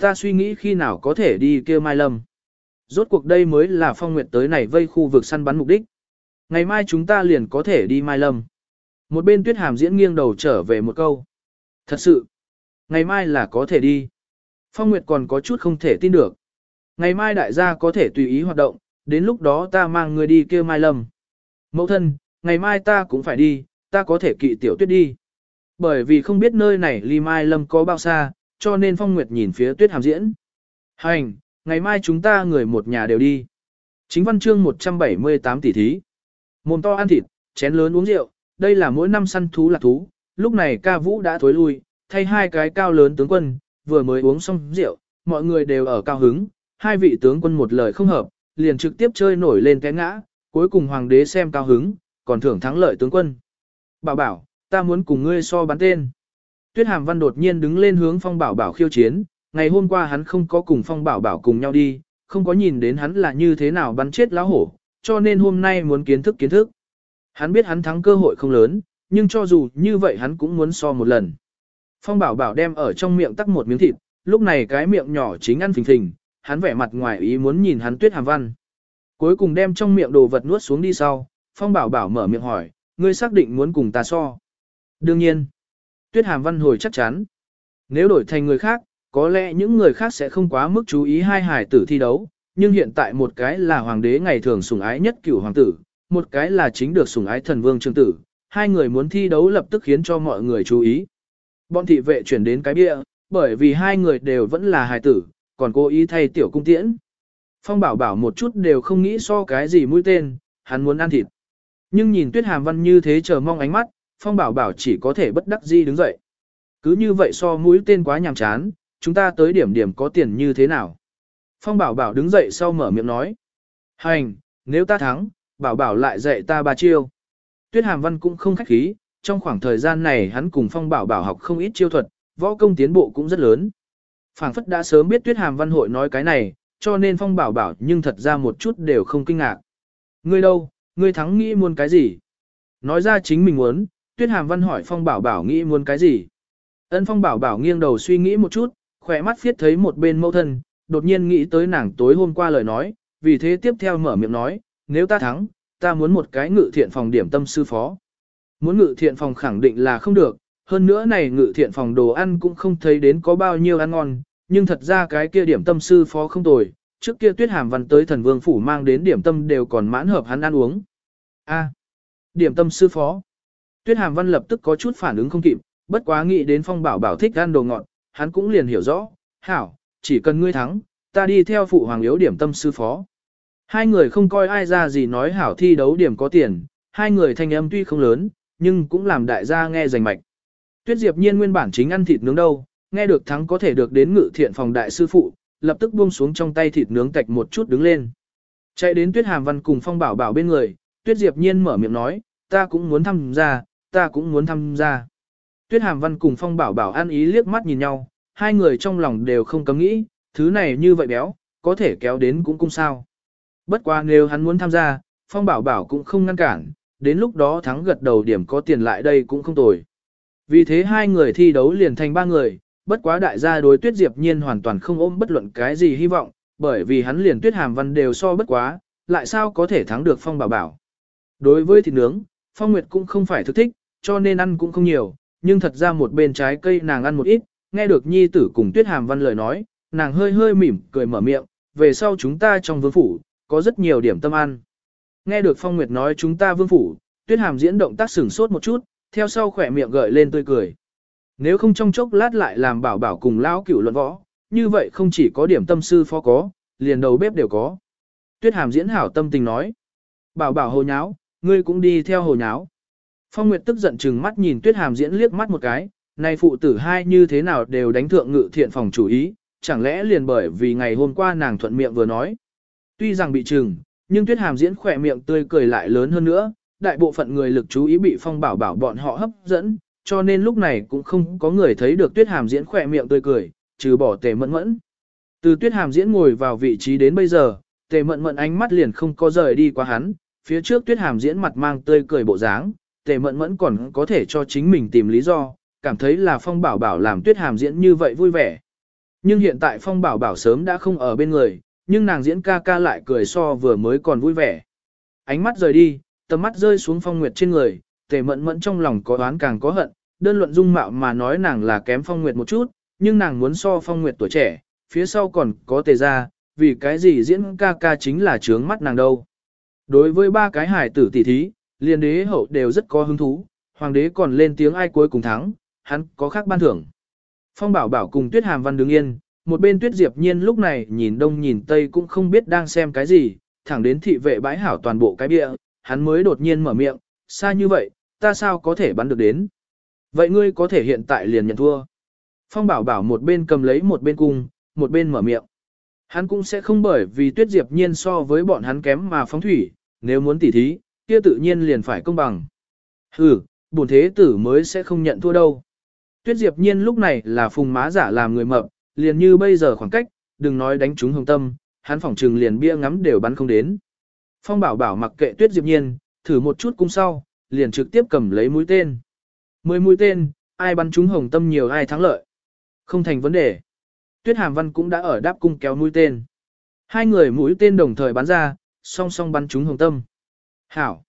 Ta suy nghĩ khi nào có thể đi kêu Mai Lâm. Rốt cuộc đây mới là phong nguyệt tới này vây khu vực săn bắn mục đích. Ngày mai chúng ta liền có thể đi Mai Lâm. Một bên tuyết hàm diễn nghiêng đầu trở về một câu. Thật sự, ngày mai là có thể đi. Phong Nguyệt còn có chút không thể tin được. Ngày mai đại gia có thể tùy ý hoạt động, đến lúc đó ta mang người đi kêu Mai Lâm. Mẫu thân, ngày mai ta cũng phải đi, ta có thể kỵ tiểu tuyết đi. Bởi vì không biết nơi này ly mai lâm có bao xa, cho nên phong nguyệt nhìn phía tuyết hàm diễn. Hành, ngày mai chúng ta người một nhà đều đi. Chính văn chương 178 tỷ thí. Mồm to ăn thịt, chén lớn uống rượu, đây là mỗi năm săn thú là thú. Lúc này ca vũ đã thối lui, thay hai cái cao lớn tướng quân, vừa mới uống xong rượu, mọi người đều ở cao hứng. Hai vị tướng quân một lời không hợp, liền trực tiếp chơi nổi lên cái ngã, cuối cùng hoàng đế xem cao hứng, còn thưởng thắng lợi tướng quân. Bảo bảo, ta muốn cùng ngươi so bắn tên. Tuyết Hàm Văn đột nhiên đứng lên hướng Phong Bảo Bảo khiêu chiến, ngày hôm qua hắn không có cùng Phong Bảo Bảo cùng nhau đi, không có nhìn đến hắn là như thế nào bắn chết lão hổ, cho nên hôm nay muốn kiến thức kiến thức. Hắn biết hắn thắng cơ hội không lớn, nhưng cho dù như vậy hắn cũng muốn so một lần. Phong bảo bảo đem ở trong miệng tắc một miếng thịt, lúc này cái miệng nhỏ chính ăn phình phình, hắn vẻ mặt ngoài ý muốn nhìn hắn tuyết hàm văn. Cuối cùng đem trong miệng đồ vật nuốt xuống đi sau, phong bảo bảo mở miệng hỏi, ngươi xác định muốn cùng ta so. Đương nhiên, tuyết hàm văn hồi chắc chắn. Nếu đổi thành người khác, có lẽ những người khác sẽ không quá mức chú ý hai hài tử thi đấu, nhưng hiện tại một cái là hoàng đế ngày thường sủng ái nhất cửu hoàng tử, một cái là chính được sủng ái thần vương trương tử, hai người muốn thi đấu lập tức khiến cho mọi người chú ý. Bọn thị vệ chuyển đến cái bia, bởi vì hai người đều vẫn là hài tử, còn cố ý thay tiểu cung tiễn. Phong bảo bảo một chút đều không nghĩ so cái gì mũi tên, hắn muốn ăn thịt. Nhưng nhìn tuyết hàm văn như thế chờ mong ánh mắt, phong bảo bảo chỉ có thể bất đắc dĩ đứng dậy. Cứ như vậy so mũi tên quá nhàm chán, chúng ta tới điểm điểm có tiền như thế nào. Phong bảo bảo đứng dậy sau mở miệng nói. Hành, nếu ta thắng, bảo bảo lại dạy ta ba chiêu. Tuyết hàm văn cũng không khách khí, trong khoảng thời gian này hắn cùng phong bảo bảo học không ít chiêu thuật, võ công tiến bộ cũng rất lớn. Phảng phất đã sớm biết tuyết hàm văn hội nói cái này, cho nên phong bảo bảo nhưng thật ra một chút đều không kinh ngạc. Ngươi đâu, ngươi thắng nghĩ muốn cái gì? Nói ra chính mình muốn, tuyết hàm văn hỏi phong bảo bảo nghĩ muốn cái gì? Ân phong bảo bảo nghiêng đầu suy nghĩ một chút, khỏe mắt viết thấy một bên mẫu thân, đột nhiên nghĩ tới nàng tối hôm qua lời nói, vì thế tiếp theo mở miệng nói, nếu ta thắng, ta muốn một cái ngự thiện phòng điểm tâm sư phó. Muốn ngự thiện phòng khẳng định là không được, hơn nữa này ngự thiện phòng đồ ăn cũng không thấy đến có bao nhiêu ăn ngon, nhưng thật ra cái kia điểm tâm sư phó không tồi, trước kia tuyết hàm văn tới thần vương phủ mang đến điểm tâm đều còn mãn hợp hắn ăn uống. A, điểm tâm sư phó. Tuyết hàm văn lập tức có chút phản ứng không kịp, bất quá nghĩ đến phong bảo bảo thích ăn đồ ngọt, hắn cũng liền hiểu rõ, hảo, chỉ cần ngươi thắng, ta đi theo phụ hoàng yếu điểm tâm sư phó. Hai người không coi ai ra gì nói hảo thi đấu điểm có tiền, hai người thanh âm tuy không lớn, nhưng cũng làm đại gia nghe rành mạch. Tuyết Diệp Nhiên nguyên bản chính ăn thịt nướng đâu, nghe được thắng có thể được đến ngự thiện phòng đại sư phụ, lập tức buông xuống trong tay thịt nướng tạch một chút đứng lên. Chạy đến Tuyết Hàm Văn cùng Phong Bảo Bảo bên người, Tuyết Diệp Nhiên mở miệng nói, ta cũng muốn tham gia, ta cũng muốn tham gia. Tuyết Hàm Văn cùng Phong Bảo Bảo ăn ý liếc mắt nhìn nhau, hai người trong lòng đều không cấm nghĩ, thứ này như vậy béo, có thể kéo đến cũng cung sao. Bất quá nếu hắn muốn tham gia, Phong Bảo Bảo cũng không ngăn cản, đến lúc đó thắng gật đầu điểm có tiền lại đây cũng không tồi. Vì thế hai người thi đấu liền thành ba người, bất quá đại gia đối tuyết diệp nhiên hoàn toàn không ôm bất luận cái gì hy vọng, bởi vì hắn liền tuyết hàm văn đều so bất quá, lại sao có thể thắng được phong bảo bảo. Đối với thịt nướng, phong nguyệt cũng không phải thức thích, cho nên ăn cũng không nhiều, nhưng thật ra một bên trái cây nàng ăn một ít, nghe được nhi tử cùng tuyết hàm văn lời nói, nàng hơi hơi mỉm cười mở miệng, về sau chúng ta trong vương phủ, có rất nhiều điểm tâm ăn. Nghe được phong nguyệt nói chúng ta vương phủ, tuyết hàm diễn động tác sửng sốt một chút, theo sau khỏe miệng gợi lên tươi cười. Nếu không trong chốc lát lại làm bảo bảo cùng lão cửu luận võ, như vậy không chỉ có điểm tâm sư phó có, liền đầu bếp đều có. Tuyết hàm diễn hảo tâm tình nói. Bảo bảo hồ nháo, ngươi cũng đi theo hồ nháo. Phong Nguyệt tức giận chừng mắt nhìn tuyết hàm diễn liếc mắt một cái, này phụ tử hai như thế nào đều đánh thượng ngự thiện phòng chủ ý, chẳng lẽ liền bởi vì ngày hôm qua nàng thuận miệng vừa nói. Tuy rằng bị chừng nhưng tuyết hàm diễn khỏe miệng tươi cười lại lớn hơn nữa, đại bộ phận người lực chú ý bị phong bảo bảo bọn họ hấp dẫn, cho nên lúc này cũng không có người thấy được tuyết hàm diễn khỏe miệng tươi cười, trừ bỏ tề mẫn mẫn. Từ tuyết hàm diễn ngồi vào vị trí đến bây giờ, tề mẫn mẫn ánh mắt liền không có rời đi qua hắn, phía trước tuyết hàm diễn mặt mang tươi cười bộ dáng, tề mẫn mẫn còn có thể cho chính mình tìm lý do, cảm thấy là phong bảo bảo làm tuyết hàm diễn như vậy vui vẻ. Nhưng hiện tại phong bảo bảo sớm đã không ở bên người, nhưng nàng diễn ca ca lại cười so vừa mới còn vui vẻ. Ánh mắt rời đi, tầm mắt rơi xuống phong nguyệt trên người, tề mẫn mẫn trong lòng có oán càng có hận, đơn luận dung mạo mà nói nàng là kém phong nguyệt một chút, nhưng nàng muốn so phong nguyệt tuổi trẻ, phía sau còn có tề ra, vì cái gì diễn ca ca chính là trướng mắt nàng đâu. Đối với ba cái hải tử tỷ thí, liền đế hậu đều rất có hứng thú, hoàng đế còn lên tiếng ai cuối cùng thắng, hắn có khác ban thưởng. Phong bảo bảo cùng tuyết hàm văn đứng yên, một bên tuyết diệp nhiên lúc này nhìn đông nhìn tây cũng không biết đang xem cái gì, thẳng đến thị vệ bãi hảo toàn bộ cái bia, hắn mới đột nhiên mở miệng, xa như vậy, ta sao có thể bắn được đến. Vậy ngươi có thể hiện tại liền nhận thua. Phong bảo bảo một bên cầm lấy một bên cung, một bên mở miệng. Hắn cũng sẽ không bởi vì tuyết diệp nhiên so với bọn hắn kém mà phóng thủy, nếu muốn tỉ thí, kia tự nhiên liền phải công bằng. Hừ, bổn thế tử mới sẽ không nhận thua đâu. Tuyết diệp nhiên lúc này là phùng má giả làm người mập, liền như bây giờ khoảng cách, đừng nói đánh trúng hồng tâm, hắn phỏng trừng liền bia ngắm đều bắn không đến. Phong bảo bảo mặc kệ tuyết diệp nhiên, thử một chút cung sau, liền trực tiếp cầm lấy mũi tên. Mười mũi tên, ai bắn trúng hồng tâm nhiều ai thắng lợi. Không thành vấn đề. Tuyết Hàm Văn cũng đã ở đáp cung kéo mũi tên. Hai người mũi tên đồng thời bắn ra, song song bắn trúng hồng tâm. Hảo.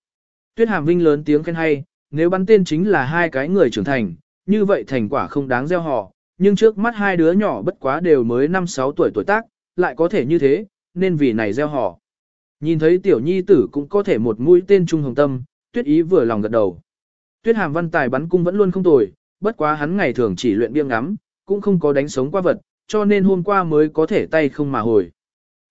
Tuyết Hàm Vinh lớn tiếng khen hay, nếu bắn tên chính là hai cái người trưởng thành, như vậy thành quả không đáng gieo họ, nhưng trước mắt hai đứa nhỏ bất quá đều mới 5-6 tuổi tuổi tác, lại có thể như thế, nên vì này gieo họ. Nhìn thấy tiểu nhi tử cũng có thể một mũi tên trung hồng tâm, tuyết ý vừa lòng gật đầu. Tuyết hàm văn tài bắn cung vẫn luôn không tồi, bất quá hắn ngày thường chỉ luyện biêng ngắm, cũng không có đánh sống qua vật, cho nên hôm qua mới có thể tay không mà hồi.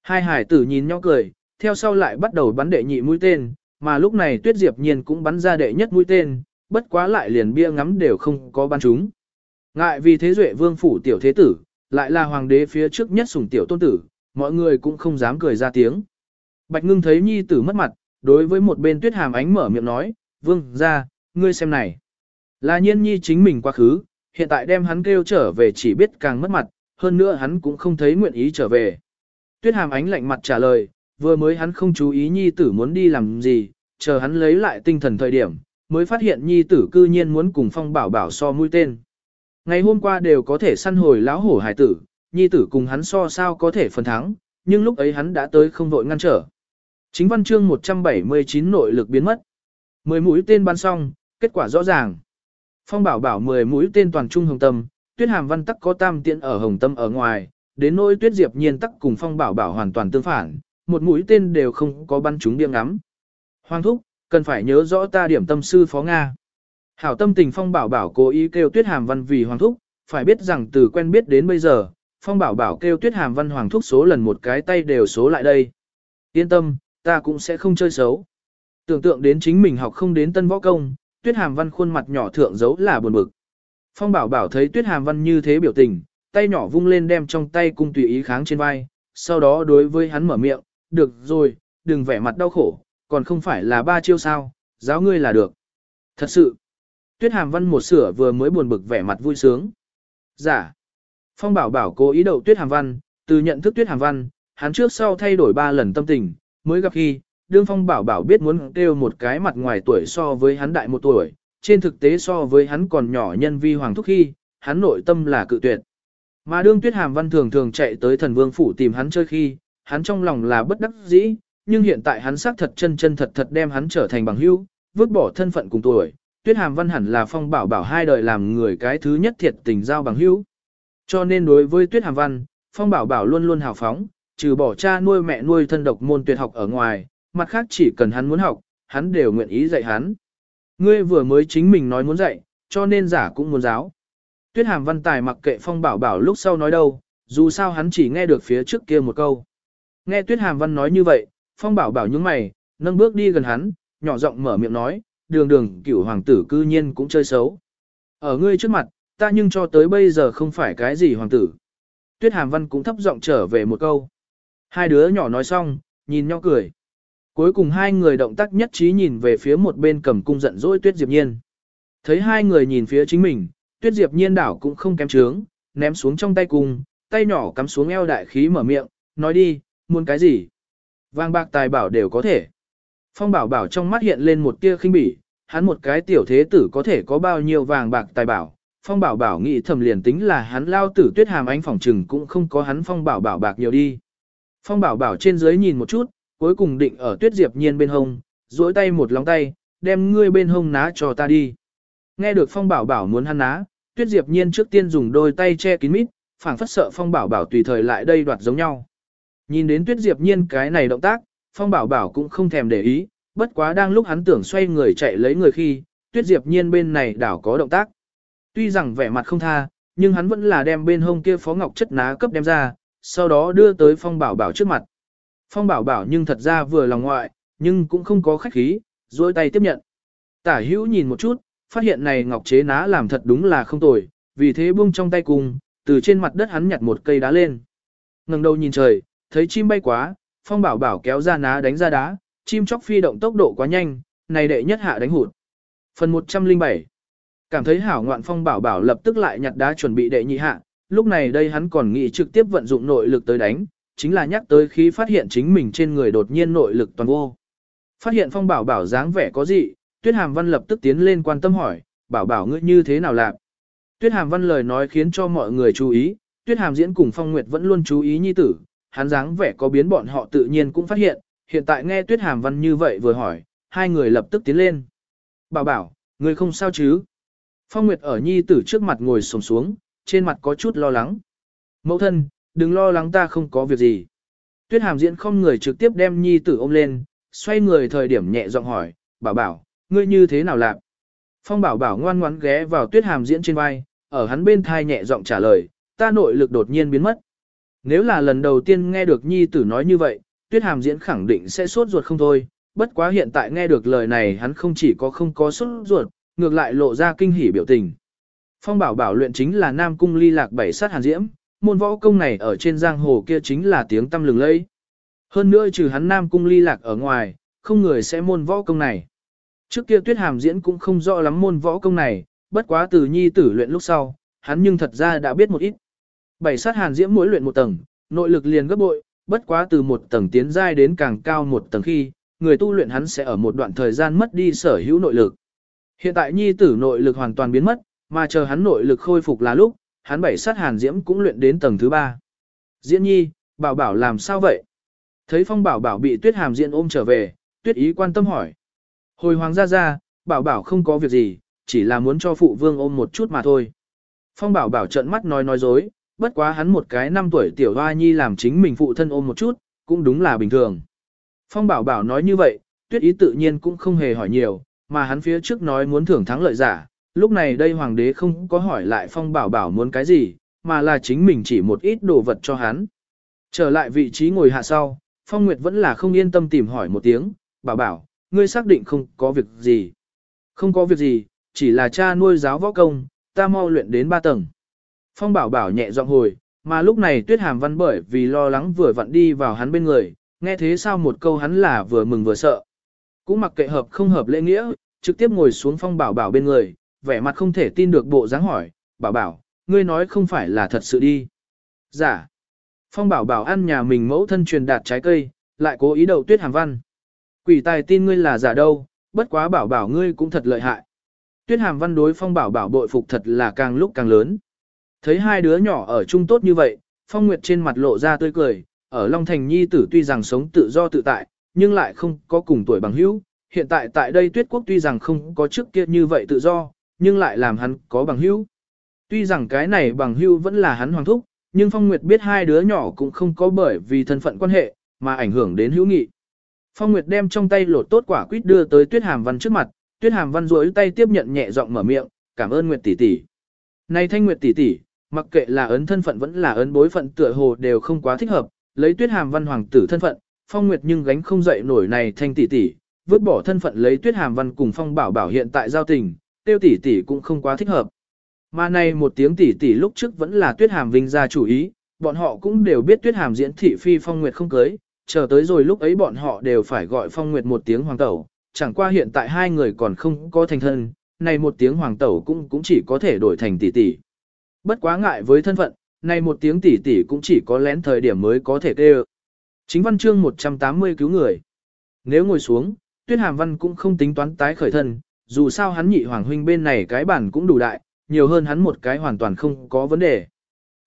Hai hải tử nhìn nhau cười, theo sau lại bắt đầu bắn đệ nhị mũi tên, mà lúc này tuyết diệp nhiên cũng bắn ra đệ nhất mũi tên, bất quá lại liền bia ngắm đều không có bắn chúng. Ngại vì thế duệ vương phủ tiểu thế tử, lại là hoàng đế phía trước nhất sủng tiểu tôn tử, mọi người cũng không dám cười ra tiếng. Bạch ngưng thấy nhi tử mất mặt, đối với một bên tuyết hàm ánh mở miệng nói, vương ra, ngươi xem này. Là nhiên nhi chính mình quá khứ, hiện tại đem hắn kêu trở về chỉ biết càng mất mặt, hơn nữa hắn cũng không thấy nguyện ý trở về. Tuyết hàm ánh lạnh mặt trả lời, vừa mới hắn không chú ý nhi tử muốn đi làm gì, chờ hắn lấy lại tinh thần thời điểm, mới phát hiện nhi tử cư nhiên muốn cùng phong bảo bảo so mũi tên. Ngày hôm qua đều có thể săn hồi lão hổ hải tử, nhi tử cùng hắn so sao có thể phần thắng, nhưng lúc ấy hắn đã tới không vội ngăn trở. Chính văn chương 179 nội lực biến mất. 10 mũi tên bắn xong, kết quả rõ ràng. Phong bảo bảo 10 mũi tên toàn trung hồng tâm, tuyết hàm văn tắc có tam tiện ở hồng tâm ở ngoài, đến nỗi tuyết diệp nhiên tắc cùng phong bảo bảo hoàn toàn tương phản, một mũi tên đều không có bắn trúng điểm ngắm. Hoàng thúc, cần phải nhớ rõ ta điểm tâm sư phó Nga. Hảo tâm tình phong bảo bảo cố ý kêu tuyết hàm văn vì hoàng thúc, phải biết rằng từ quen biết đến bây giờ, phong bảo bảo kêu tuyết hàm văn hoàng thúc số lần một cái tay đều số lại đây. Yên tâm, ta cũng sẽ không chơi xấu. Tưởng tượng đến chính mình học không đến tân võ công, tuyết hàm văn khuôn mặt nhỏ thượng giấu là buồn bực. Phong bảo bảo thấy tuyết hàm văn như thế biểu tình, tay nhỏ vung lên đem trong tay cung tùy ý kháng trên vai, sau đó đối với hắn mở miệng, được rồi, đừng vẻ mặt đau khổ, còn không phải là ba chiêu sao, giáo ngươi là được. Thật sự, tuyết hàm văn một sửa vừa mới buồn bực vẻ mặt vui sướng. Giả, dạ. phong bảo bảo cố ý đậu tuyết hàm văn, từ nhận thức tuyết hàm văn, hắn trước sau thay đổi ba lần tâm tình, mới gặp khi, đương phong bảo bảo biết muốn kêu một cái mặt ngoài tuổi so với hắn đại một tuổi, trên thực tế so với hắn còn nhỏ nhân vi hoàng thúc khi, hắn nội tâm là cự tuyệt. Mà đương tuyết hàm văn thường thường chạy tới thần vương phủ tìm hắn chơi khi, hắn trong lòng là bất đắc dĩ, nhưng hiện tại hắn xác thật chân chân thật thật đem hắn trở thành bằng hữu, vứt bỏ thân phận cùng tuổi. Tuyết hàm văn hẳn là phong bảo bảo hai đời làm người cái thứ nhất thiệt tình giao bằng hữu. Cho nên đối với tuyết hàm văn, phong bảo bảo luôn luôn hào phóng, trừ bỏ cha nuôi mẹ nuôi thân độc môn tuyệt học ở ngoài, mặt khác chỉ cần hắn muốn học, hắn đều nguyện ý dạy hắn. Ngươi vừa mới chính mình nói muốn dạy, cho nên giả cũng muốn giáo. Tuyết hàm văn tài mặc kệ phong bảo bảo lúc sau nói đâu, dù sao hắn chỉ nghe được phía trước kia một câu. Nghe tuyết hàm văn nói như vậy, phong bảo bảo những mày, nâng bước đi gần hắn, nhỏ giọng mở miệng nói, đường đường cửu hoàng tử cư nhiên cũng chơi xấu. Ở ngươi trước mặt, ta nhưng cho tới bây giờ không phải cái gì hoàng tử. Tuyết hàm văn cũng thấp giọng trở về một câu. Hai đứa nhỏ nói xong, nhìn nhau cười. Cuối cùng hai người động tác nhất trí nhìn về phía một bên cầm cung giận dỗi Tuyết Diệp Nhiên. Thấy hai người nhìn phía chính mình, Tuyết Diệp Nhiên đảo cũng không kém trướng, ném xuống trong tay cung, tay nhỏ cắm xuống eo đại khí mở miệng, nói đi, muốn cái gì? Vàng bạc tài bảo đều có thể. Phong bảo bảo trong mắt hiện lên một tia khinh bỉ, hắn một cái tiểu thế tử có thể có bao nhiêu vàng bạc tài bảo. Phong bảo bảo nghĩ thầm liền tính là hắn lao tử tuyết hàm ánh phỏng trừng cũng không có hắn phong bảo bảo bạc nhiều đi. Phong bảo bảo trên dưới nhìn một chút, cuối cùng định ở tuyết diệp nhiên bên hông, duỗi tay một lòng tay, đem ngươi bên hông ná cho ta đi. Nghe được phong bảo bảo muốn hắn ná, tuyết diệp nhiên trước tiên dùng đôi tay che kín mít, phảng phất sợ phong bảo bảo tùy thời lại đây đoạt giống nhau. Nhìn đến tuyết diệp nhiên cái này động tác, phong bảo bảo cũng không thèm để ý, bất quá đang lúc hắn tưởng xoay người chạy lấy người khi, tuyết diệp nhiên bên này đảo có động tác. Tuy rằng vẻ mặt không tha, nhưng hắn vẫn là đem bên hông kia phó ngọc chất ná cấp đem ra, sau đó đưa tới phong bảo bảo trước mặt. Phong bảo bảo nhưng thật ra vừa lòng ngoại, nhưng cũng không có khách khí, dối tay tiếp nhận. Tả hữu nhìn một chút, phát hiện này ngọc chế ná làm thật đúng là không tồi, vì thế buông trong tay cùng, từ trên mặt đất hắn nhặt một cây đá lên. ngẩng đầu nhìn trời, thấy chim bay quá, phong bảo bảo kéo ra ná đánh ra đá, chim chóc phi động tốc độ quá nhanh, này đệ nhất hạ đánh hụt. Phần 107 Cảm thấy hảo ngoạn phong bảo bảo lập tức lại nhặt đá chuẩn bị đệ nhị hạ, lúc này đây hắn còn nghĩ trực tiếp vận dụng nội lực tới đánh, chính là nhắc tới khi phát hiện chính mình trên người đột nhiên nội lực toàn vô. Phát hiện phong bảo bảo dáng vẻ có gì, tuyết hàm văn lập tức tiến lên quan tâm hỏi, bảo bảo ngươi như thế nào làm. Tuyết hàm văn lời nói khiến cho mọi người chú ý, tuyết hàm diễn cùng phong nguyệt vẫn luôn chú ý nhi tử, hắn dáng vẻ có biến bọn họ tự nhiên cũng phát hiện, hiện tại nghe tuyết hàm văn như vậy vừa hỏi, hai người lập tức tiến lên. Bảo bảo, ngươi không sao chứ? Phong Nguyệt ở nhi tử trước mặt ngồi sồm xuống, trên mặt có chút lo lắng. Mẫu thân, đừng lo lắng ta không có việc gì. Tuyết hàm diễn không người trực tiếp đem nhi tử ôm lên, xoay người thời điểm nhẹ giọng hỏi, bảo bảo, ngươi như thế nào lạc? Phong bảo bảo ngoan ngoãn ghé vào tuyết hàm diễn trên vai, ở hắn bên thai nhẹ giọng trả lời, ta nội lực đột nhiên biến mất. Nếu là lần đầu tiên nghe được nhi tử nói như vậy, tuyết hàm diễn khẳng định sẽ sốt ruột không thôi, bất quá hiện tại nghe được lời này hắn không chỉ có không có sốt ruột, ngược lại lộ ra kinh hỉ biểu tình. Phong bảo bảo luyện chính là Nam Cung ly lạc bảy sát hàn diễm, môn võ công này ở trên giang hồ kia chính là tiếng tâm lừng lẫy. Hơn nữa trừ hắn Nam Cung ly lạc ở ngoài, không người sẽ môn võ công này. Trước kia tuyết hàm diễn cũng không rõ lắm môn võ công này, bất quá từ nhi tử luyện lúc sau, hắn nhưng thật ra đã biết một ít. Bảy sát hàn diễm mỗi luyện một tầng, nội lực liền gấp bội, bất quá từ một tầng tiến giai đến càng cao một tầng khi, người tu luyện hắn sẽ ở một đoạn thời gian mất đi sở hữu nội lực. Hiện tại nhi tử nội lực hoàn toàn biến mất, mà chờ hắn nội lực khôi phục là lúc, hắn bảy sát hàn diễm cũng luyện đến tầng thứ ba. Diễn nhi, bảo bảo làm sao vậy? Thấy phong bảo bảo bị tuyết hàm diễn ôm trở về, tuyết ý quan tâm hỏi. Hồi hoàng gia ra, bảo bảo không có việc gì, chỉ là muốn cho phụ vương ôm một chút mà thôi. Phong bảo bảo trợn mắt nói nói dối, bất quá hắn một cái năm tuổi tiểu hoa nhi làm chính mình phụ thân ôm một chút, cũng đúng là bình thường. Phong bảo bảo nói như vậy, tuyết ý tự nhiên cũng không hề hỏi nhiều, mà hắn phía trước nói muốn thưởng thắng lợi giả, lúc này đây hoàng đế không có hỏi lại phong bảo bảo muốn cái gì, mà là chính mình chỉ một ít đồ vật cho hắn. Trở lại vị trí ngồi hạ sau, phong nguyệt vẫn là không yên tâm tìm hỏi một tiếng, bảo bảo, ngươi xác định không có việc gì. Không có việc gì, chỉ là cha nuôi giáo võ công, ta mau luyện đến ba tầng. Phong bảo bảo nhẹ giọng hồi, mà lúc này tuyết hàm văn bởi vì lo lắng vừa vặn đi vào hắn bên người, nghe thế sao một câu hắn là vừa mừng vừa sợ. Cũng mặc kệ hợp không hợp lễ nghĩa, trực tiếp ngồi xuống phong bảo bảo bên người, vẻ mặt không thể tin được bộ dáng hỏi, bảo bảo, ngươi nói không phải là thật sự đi. Giả. Dạ. Phong bảo bảo ăn nhà mình mẫu thân truyền đạt trái cây, lại cố ý đầu tuyết hàm văn. Quỷ tài tin ngươi là giả đâu, bất quá bảo bảo ngươi cũng thật lợi hại. Tuyết hàm văn đối phong bảo bảo bội phục thật là càng lúc càng lớn. Thấy hai đứa nhỏ ở chung tốt như vậy, phong nguyệt trên mặt lộ ra tươi cười, ở Long Thành Nhi tử tuy rằng sống tự do tự tại, nhưng lại không có cùng tuổi bằng hữu. Hiện tại tại đây tuyết quốc tuy rằng không có trước kia như vậy tự do, nhưng lại làm hắn có bằng hữu. Tuy rằng cái này bằng hữu vẫn là hắn hoàng thúc, nhưng Phong Nguyệt biết hai đứa nhỏ cũng không có bởi vì thân phận quan hệ, mà ảnh hưởng đến hữu nghị. Phong Nguyệt đem trong tay lột tốt quả quýt đưa tới Tuyết Hàm Văn trước mặt, Tuyết Hàm Văn duỗi tay tiếp nhận nhẹ giọng mở miệng, "Cảm ơn Nguyệt tỷ tỷ." Này Thanh Nguyệt tỷ tỷ, mặc kệ là ấn thân phận vẫn là ấn bối phận tựa hồ đều không quá thích hợp, lấy Tuyết Hàm Văn hoàng tử thân phận, Phong Nguyệt nhưng gánh không dậy nổi này Thanh tỷ tỷ, vứt bỏ thân phận lấy Tuyết Hàm Văn cùng Phong Bảo Bảo hiện tại giao tình, tiêu tỷ tỷ cũng không quá thích hợp. Mà này một tiếng tỷ tỷ lúc trước vẫn là Tuyết Hàm Vinh ra chủ ý, bọn họ cũng đều biết Tuyết Hàm diễn thị phi Phong Nguyệt không cưới, chờ tới rồi lúc ấy bọn họ đều phải gọi Phong Nguyệt một tiếng hoàng tẩu, chẳng qua hiện tại hai người còn không có thành thân, này một tiếng hoàng tẩu cũng cũng chỉ có thể đổi thành tỷ tỷ. Bất quá ngại với thân phận, này một tiếng tỷ tỷ cũng chỉ có lén thời điểm mới có thể kêu. Chính văn chương 180 cứu người. Nếu ngồi xuống, Tuyết Hàm Văn cũng không tính toán tái khởi thân, dù sao hắn nhị hoàng huynh bên này cái bản cũng đủ đại, nhiều hơn hắn một cái hoàn toàn không có vấn đề.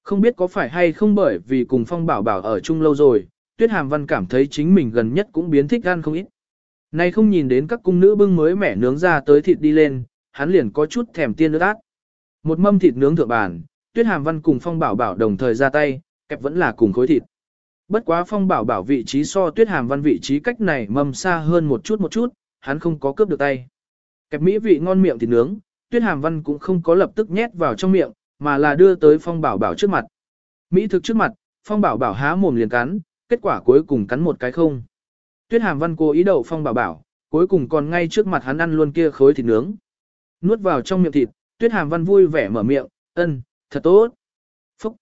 Không biết có phải hay không bởi vì cùng Phong Bảo Bảo ở chung lâu rồi, Tuyết Hàm Văn cảm thấy chính mình gần nhất cũng biến thích ăn không ít. Nay không nhìn đến các cung nữ bưng mới mẻ nướng ra tới thịt đi lên, hắn liền có chút thèm tiên nước ác. Một mâm thịt nướng thượng bàn, Tuyết Hàm Văn cùng Phong Bảo Bảo đồng thời ra tay, kẹp vẫn là cùng khối thịt. Bất quá Phong Bảo Bảo vị trí so Tuyết Hàm Văn vị trí cách này mâm xa hơn một chút một chút, hắn không có cướp được tay. Kẹp mỹ vị ngon miệng thịt nướng, Tuyết Hàm Văn cũng không có lập tức nhét vào trong miệng, mà là đưa tới Phong Bảo Bảo trước mặt. Mỹ thực trước mặt, Phong Bảo Bảo há mồm liền cắn, kết quả cuối cùng cắn một cái không. Tuyết Hàm Văn cố ý đậu Phong Bảo Bảo, cuối cùng còn ngay trước mặt hắn ăn luôn kia khối thịt nướng. Nuốt vào trong miệng thịt, Tuyết Hàm Văn vui vẻ mở miệng, ân, thật tốt. Phúc.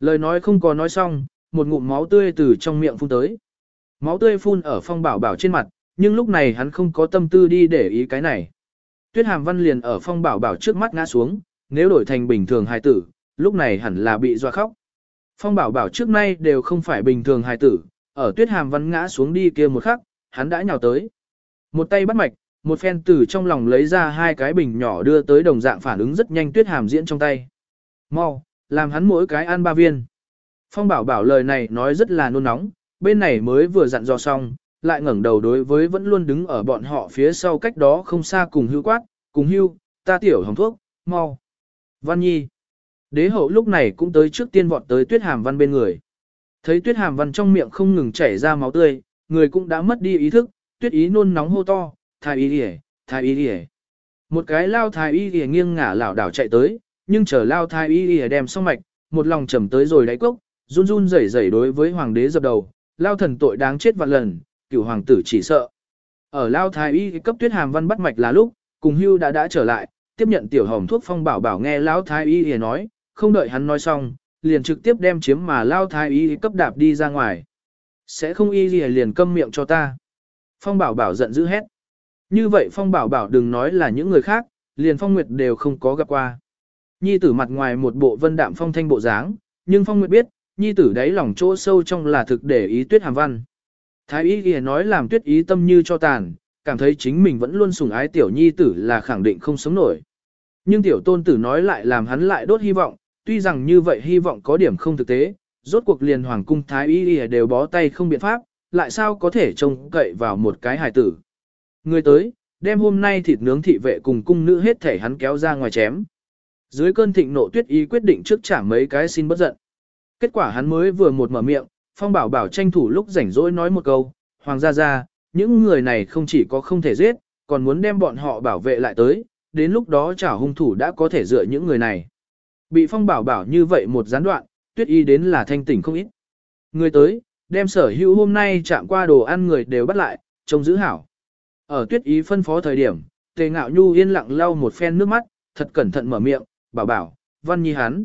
Lời nói không có nói xong, một ngụm máu tươi từ trong miệng phun tới. Máu tươi phun ở Phong Bảo Bảo trên mặt, nhưng lúc này hắn không có tâm tư đi để ý cái này. Tuyết Hàm Văn liền ở Phong Bảo Bảo trước mắt ngã xuống, nếu đổi thành bình thường hài tử, lúc này hẳn là bị doa khóc. Phong Bảo Bảo trước nay đều không phải bình thường hài tử, ở Tuyết Hàm Văn ngã xuống đi kia một khắc, hắn đã nhào tới. một tay bắt mạch, một phen tử trong lòng lấy ra hai cái bình nhỏ đưa tới đồng dạng phản ứng rất nhanh tuyết hàm diễn trong tay. Mau, làm hắn mỗi cái ăn ba viên. Phong bảo bảo lời này nói rất là nôn nóng, bên này mới vừa dặn dò xong, lại ngẩng đầu đối với vẫn luôn đứng ở bọn họ phía sau cách đó không xa cùng hưu quát, cùng hưu, ta tiểu hồng thuốc, mau. Văn Nhi. Đế hậu lúc này cũng tới trước tiên vọt tới tuyết hàm văn bên người. Thấy tuyết hàm văn trong miệng không ngừng chảy ra máu tươi, người cũng đã mất đi ý thức, tuyết ý nôn nóng hô to, thái y đi thái y đi Một cái lao thái y đi nghiêng ngả lảo đảo chạy tới, nhưng chờ lao thái y đi đem xong mạch, một lòng trầm tới rồi đáy cốc, run run rẩy rẩy đối với hoàng đế dập đầu, lao thần tội đáng chết vạn lần, cửu hoàng tử chỉ sợ. Ở lao thái y cấp tuyết hàm văn bắt mạch là lúc, cùng hưu đã đã trở lại, tiếp nhận tiểu hồng thuốc phong bảo bảo nghe lão thái y thì nói, không đợi hắn nói xong, liền trực tiếp đem chiếm mà lao thái y cấp đạp đi ra ngoài. Sẽ không y gì liền câm miệng cho ta. Phong bảo bảo giận dữ hét. Như vậy phong bảo bảo đừng nói là những người khác, liền phong nguyệt đều không có gặp qua. Nhi tử mặt ngoài một bộ vân đạm phong thanh bộ dáng, nhưng phong nguyệt biết, nhi tử đáy lòng chỗ sâu trong là thực để ý tuyết hàm văn. Thái y ghi nói làm tuyết ý tâm như cho tàn, cảm thấy chính mình vẫn luôn sủng ái tiểu nhi tử là khẳng định không sống nổi. Nhưng tiểu tôn tử nói lại làm hắn lại đốt hy vọng, tuy rằng như vậy hy vọng có điểm không thực tế, rốt cuộc liền hoàng cung thái y đều bó tay không biện pháp, lại sao có thể trông cậy vào một cái hài tử. Người tới, đem hôm nay thịt nướng thị vệ cùng cung nữ hết thể hắn kéo ra ngoài chém. Dưới cơn thịnh nộ tuyết y quyết định trước trả mấy cái xin bất giận. Kết quả hắn mới vừa một mở miệng, phong bảo bảo tranh thủ lúc rảnh rỗi nói một câu, hoàng gia gia, những người này không chỉ có không thể giết, còn muốn đem bọn họ bảo vệ lại tới, đến lúc đó trả hung thủ đã có thể dựa những người này. Bị phong bảo bảo như vậy một gián đoạn, tuyết y đến là thanh tỉnh không ít. Người tới, đem sở hữu hôm nay chạm qua đồ ăn người đều bắt lại, trông giữ hảo. Ở tuyết Y phân phó thời điểm, tề ngạo nhu yên lặng lau một phen nước mắt, thật cẩn thận mở miệng, bảo bảo, văn nhi hắn.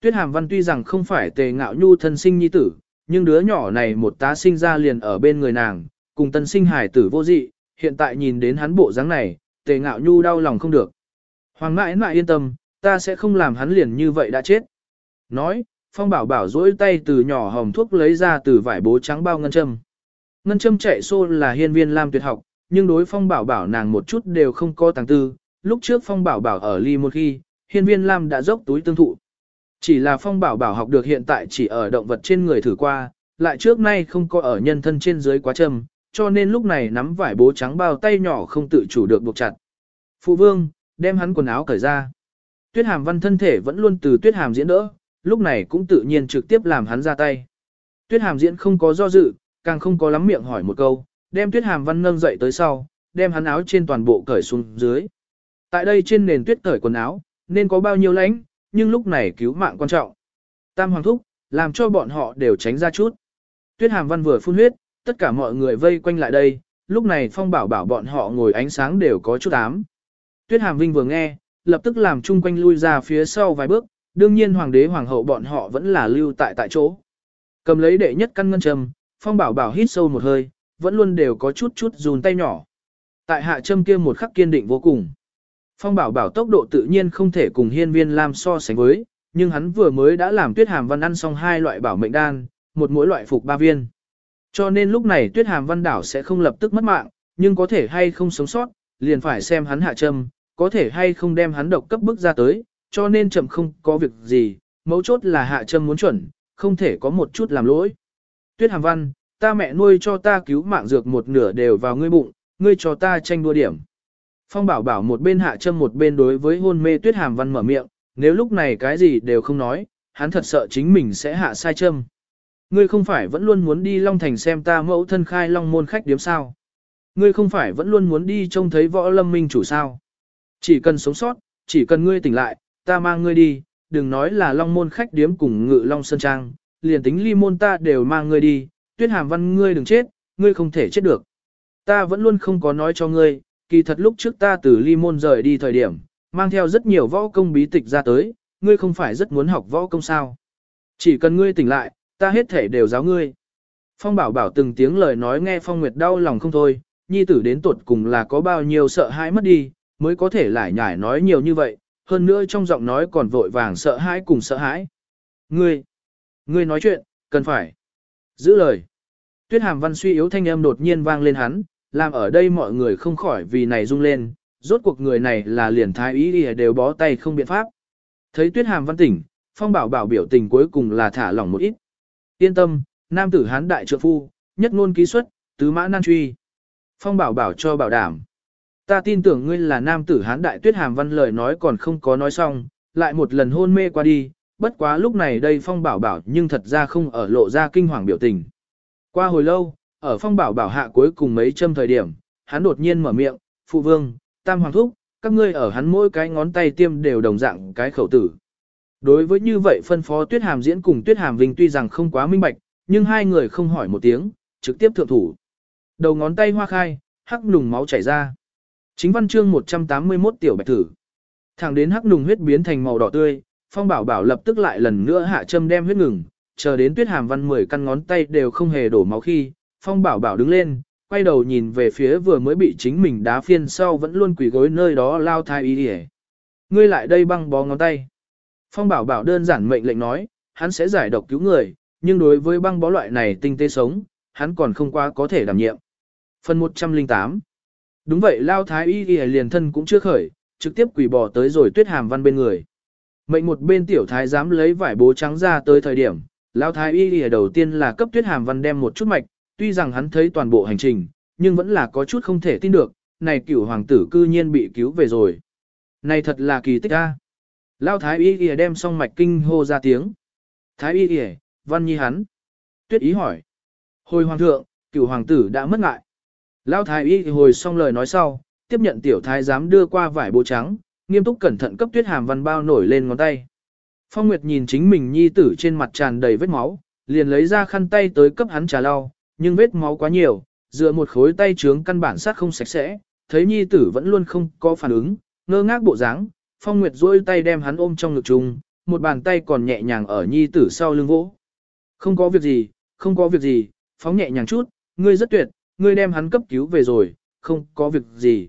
Tuyết hàm văn tuy rằng không phải tề ngạo nhu thân sinh nhi tử, nhưng đứa nhỏ này một tá sinh ra liền ở bên người nàng, cùng tân sinh hải tử vô dị, hiện tại nhìn đến hắn bộ dáng này, tề ngạo nhu đau lòng không được. Hoàng mãi mãi yên tâm, ta sẽ không làm hắn liền như vậy đã chết. Nói, phong bảo bảo dỗi tay từ nhỏ hồng thuốc lấy ra từ vải bố trắng bao ngân châm. Ngân châm chạy xô là hiên viên lam tuyệt học, nhưng đối phong bảo bảo nàng một chút đều không có tàng tư. Lúc trước phong bảo bảo ở ly một khi, hiên viên lam đã dốc túi tương thụ. Chỉ là phong bảo bảo học được hiện tại chỉ ở động vật trên người thử qua, lại trước nay không có ở nhân thân trên dưới quá châm, cho nên lúc này nắm vải bố trắng bao tay nhỏ không tự chủ được buộc chặt. Phụ vương, đem hắn quần áo cởi ra. Tuyết hàm văn thân thể vẫn luôn từ tuyết hàm diễn đỡ, lúc này cũng tự nhiên trực tiếp làm hắn ra tay. Tuyết hàm diễn không có do dự, càng không có lắm miệng hỏi một câu, đem tuyết hàm văn nâng dậy tới sau, đem hắn áo trên toàn bộ cởi xuống dưới. Tại đây trên nền tuyết cởi quần áo, nên có bao nhiêu lãnh, nhưng lúc này cứu mạng quan trọng. Tam hoàng thúc, làm cho bọn họ đều tránh ra chút. Tuyết hàm văn vừa phun huyết, tất cả mọi người vây quanh lại đây, lúc này phong bảo bảo bọn họ ngồi ánh sáng đều có chút ám. Tuyết hàm vinh vừa nghe, lập tức làm chung quanh lui ra phía sau vài bước, đương nhiên hoàng đế hoàng hậu bọn họ vẫn là lưu tại tại chỗ. Cầm lấy đệ nhất căn ngân châm, phong bảo bảo hít sâu một hơi, vẫn luôn đều có chút chút run tay nhỏ. Tại hạ châm kia một khắc kiên định vô cùng. Phong bảo bảo tốc độ tự nhiên không thể cùng hiên viên Lam so sánh với, nhưng hắn vừa mới đã làm tuyết hàm văn ăn xong hai loại bảo mệnh đan, một mỗi loại phục ba viên. Cho nên lúc này tuyết hàm văn đảo sẽ không lập tức mất mạng, nhưng có thể hay không sống sót, liền phải xem hắn hạ châm, có thể hay không đem hắn độc cấp bức ra tới, cho nên chậm không có việc gì, mấu chốt là hạ châm muốn chuẩn, không thể có một chút làm lỗi. Tuyết hàm văn, ta mẹ nuôi cho ta cứu mạng dược một nửa đều vào ngươi bụng, ngươi cho ta tranh đua điểm. Phong bảo bảo một bên hạ châm một bên đối với hôn mê tuyết hàm văn mở miệng, nếu lúc này cái gì đều không nói, hắn thật sợ chính mình sẽ hạ sai châm. Ngươi không phải vẫn luôn muốn đi Long Thành xem ta mẫu thân khai Long môn khách điếm sao? Ngươi không phải vẫn luôn muốn đi trông thấy võ lâm minh chủ sao? Chỉ cần sống sót, chỉ cần ngươi tỉnh lại, ta mang ngươi đi, đừng nói là Long môn khách điếm cùng ngự Long Sơn Trang, liền tính ly môn ta đều mang ngươi đi, tuyết hàm văn ngươi đừng chết, ngươi không thể chết được. Ta vẫn luôn không có nói cho ngươi, kỳ thật lúc trước ta từ ly môn rời đi thời điểm, mang theo rất nhiều võ công bí tịch ra tới, ngươi không phải rất muốn học võ công sao. Chỉ cần ngươi tỉnh lại, ta hết thể đều giáo ngươi. Phong bảo bảo từng tiếng lời nói nghe Phong Nguyệt đau lòng không thôi, nhi tử đến tuột cùng là có bao nhiêu sợ hãi mất đi, mới có thể lại nhải nói nhiều như vậy, hơn nữa trong giọng nói còn vội vàng sợ hãi cùng sợ hãi. Ngươi, ngươi nói chuyện, cần phải giữ lời. Tuyết hàm văn suy yếu thanh âm đột nhiên vang lên hắn, làm ở đây mọi người không khỏi vì này rung lên, rốt cuộc người này là liền thái ý đi đều bó tay không biện pháp. Thấy tuyết hàm văn tỉnh, phong bảo bảo biểu tình cuối cùng là thả lỏng một ít. Yên tâm, nam tử hán đại trượng phu, nhất ngôn ký xuất, tứ mã nan truy. Phong bảo bảo cho bảo đảm. Ta tin tưởng ngươi là nam tử hán đại tuyết hàm văn lời nói còn không có nói xong, lại một lần hôn mê qua đi, bất quá lúc này đây phong bảo bảo nhưng thật ra không ở lộ ra kinh hoàng biểu tình. Qua hồi lâu, ở phong bảo bảo hạ cuối cùng mấy châm thời điểm, hắn đột nhiên mở miệng, phụ vương, tam hoàng thúc, các ngươi ở hắn mỗi cái ngón tay tiêm đều đồng dạng cái khẩu tử. Đối với như vậy phân phó tuyết hàm diễn cùng tuyết hàm vinh tuy rằng không quá minh bạch, nhưng hai người không hỏi một tiếng, trực tiếp thượng thủ. Đầu ngón tay hoa khai, hắc lùng máu chảy ra. Chính văn chương 181 tiểu bạch thử. Thẳng đến hắc lùng huyết biến thành màu đỏ tươi, phong bảo bảo lập tức lại lần nữa hạ châm đem huyết ngừng, chờ đến tuyết hàm văn 10 căn ngón tay đều không hề đổ máu khi, phong bảo bảo đứng lên, quay đầu nhìn về phía vừa mới bị chính mình đá phiên sau vẫn luôn quỳ gối nơi đó lao thai ý ỉa. Ngươi lại đây băng bó ngón tay. Phong bảo bảo đơn giản mệnh lệnh nói, hắn sẽ giải độc cứu người, nhưng đối với băng bó loại này tinh tế sống, hắn còn không qua có thể đảm nhiệm. Phần 108 Đúng vậy lao thái y y liền thân cũng chưa khởi, trực tiếp quỳ bò tới rồi tuyết hàm văn bên người. Mệnh một bên tiểu thái dám lấy vải bố trắng ra tới thời điểm, lao thái y y đầu tiên là cấp tuyết hàm văn đem một chút mạch, tuy rằng hắn thấy toàn bộ hành trình, nhưng vẫn là có chút không thể tin được, này cửu hoàng tử cư nhiên bị cứu về rồi. Này thật là kỳ tích a. Lao thái y y đem xong mạch kinh hô ra tiếng. Thái y y, văn nhi hắn. Tuyết ý hỏi. Hồi hoàng thượng, cửu hoàng tử đã mất ngại. Lao thái y hồi xong lời nói sau, tiếp nhận tiểu thái giám đưa qua vải bố trắng, nghiêm túc cẩn thận cấp tuyết hàm văn bao nổi lên ngón tay. Phong Nguyệt nhìn chính mình nhi tử trên mặt tràn đầy vết máu, liền lấy ra khăn tay tới cấp hắn trà lau, nhưng vết máu quá nhiều, dựa một khối tay trướng căn bản sát không sạch sẽ, thấy nhi tử vẫn luôn không có phản ứng, ngơ ngác bộ dáng, Phong Nguyệt duỗi tay đem hắn ôm trong ngực chung, một bàn tay còn nhẹ nhàng ở nhi tử sau lưng vỗ. Không có việc gì, không có việc gì, phóng nhẹ nhàng chút, ngươi rất tuyệt, ngươi đem hắn cấp cứu về rồi, không có việc gì.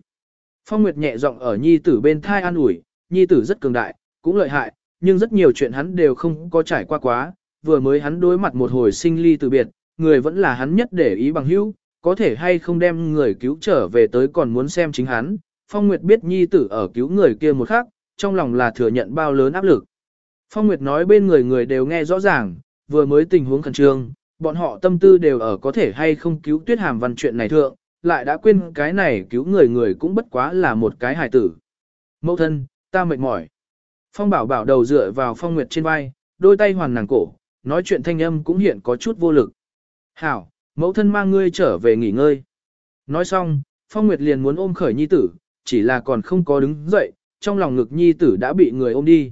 Phong Nguyệt nhẹ giọng ở nhi tử bên thai an ủi, nhi tử rất cường đại, cũng lợi hại, nhưng rất nhiều chuyện hắn đều không có trải qua quá, vừa mới hắn đối mặt một hồi sinh ly từ biệt, người vẫn là hắn nhất để ý bằng hữu, có thể hay không đem người cứu trở về tới còn muốn xem chính hắn. Phong Nguyệt biết nhi tử ở cứu người kia một khắc, trong lòng là thừa nhận bao lớn áp lực. Phong Nguyệt nói bên người người đều nghe rõ ràng, vừa mới tình huống khẩn trương, bọn họ tâm tư đều ở có thể hay không cứu tuyết hàm văn chuyện này thượng, lại đã quên cái này cứu người người cũng bất quá là một cái hài tử. Mẫu thân, ta mệt mỏi. Phong bảo bảo đầu dựa vào phong nguyệt trên vai, đôi tay hoàn nàng cổ, nói chuyện thanh âm cũng hiện có chút vô lực. Hảo, mẫu thân mang ngươi trở về nghỉ ngơi. Nói xong, phong nguyệt liền muốn ôm khởi nhi tử, chỉ là còn không có đứng dậy, trong lòng ngực nhi tử đã bị người ôm đi.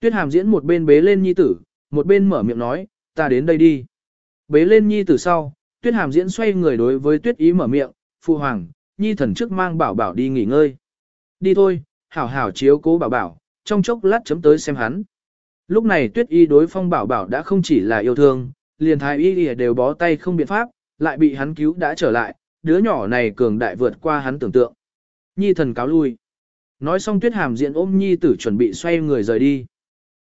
Tuyết hàm diễn một bên bế lên nhi tử, một bên mở miệng nói, ta đến đây đi. Bế lên nhi tử sau, tuyết hàm diễn xoay người đối với tuyết ý mở miệng, phụ hoàng, nhi thần trước mang bảo bảo đi nghỉ ngơi. Đi thôi, hảo hảo chiếu cố bảo bảo, trong chốc lát chấm tới xem hắn. Lúc này tuyết y đối phong bảo bảo đã không chỉ là yêu thương, liền thái y đều bó tay không biện pháp, lại bị hắn cứu đã trở lại, đứa nhỏ này cường đại vượt qua hắn tưởng tượng. Nhi thần cáo lui. Nói xong tuyết hàm diện ôm nhi tử chuẩn bị xoay người rời đi.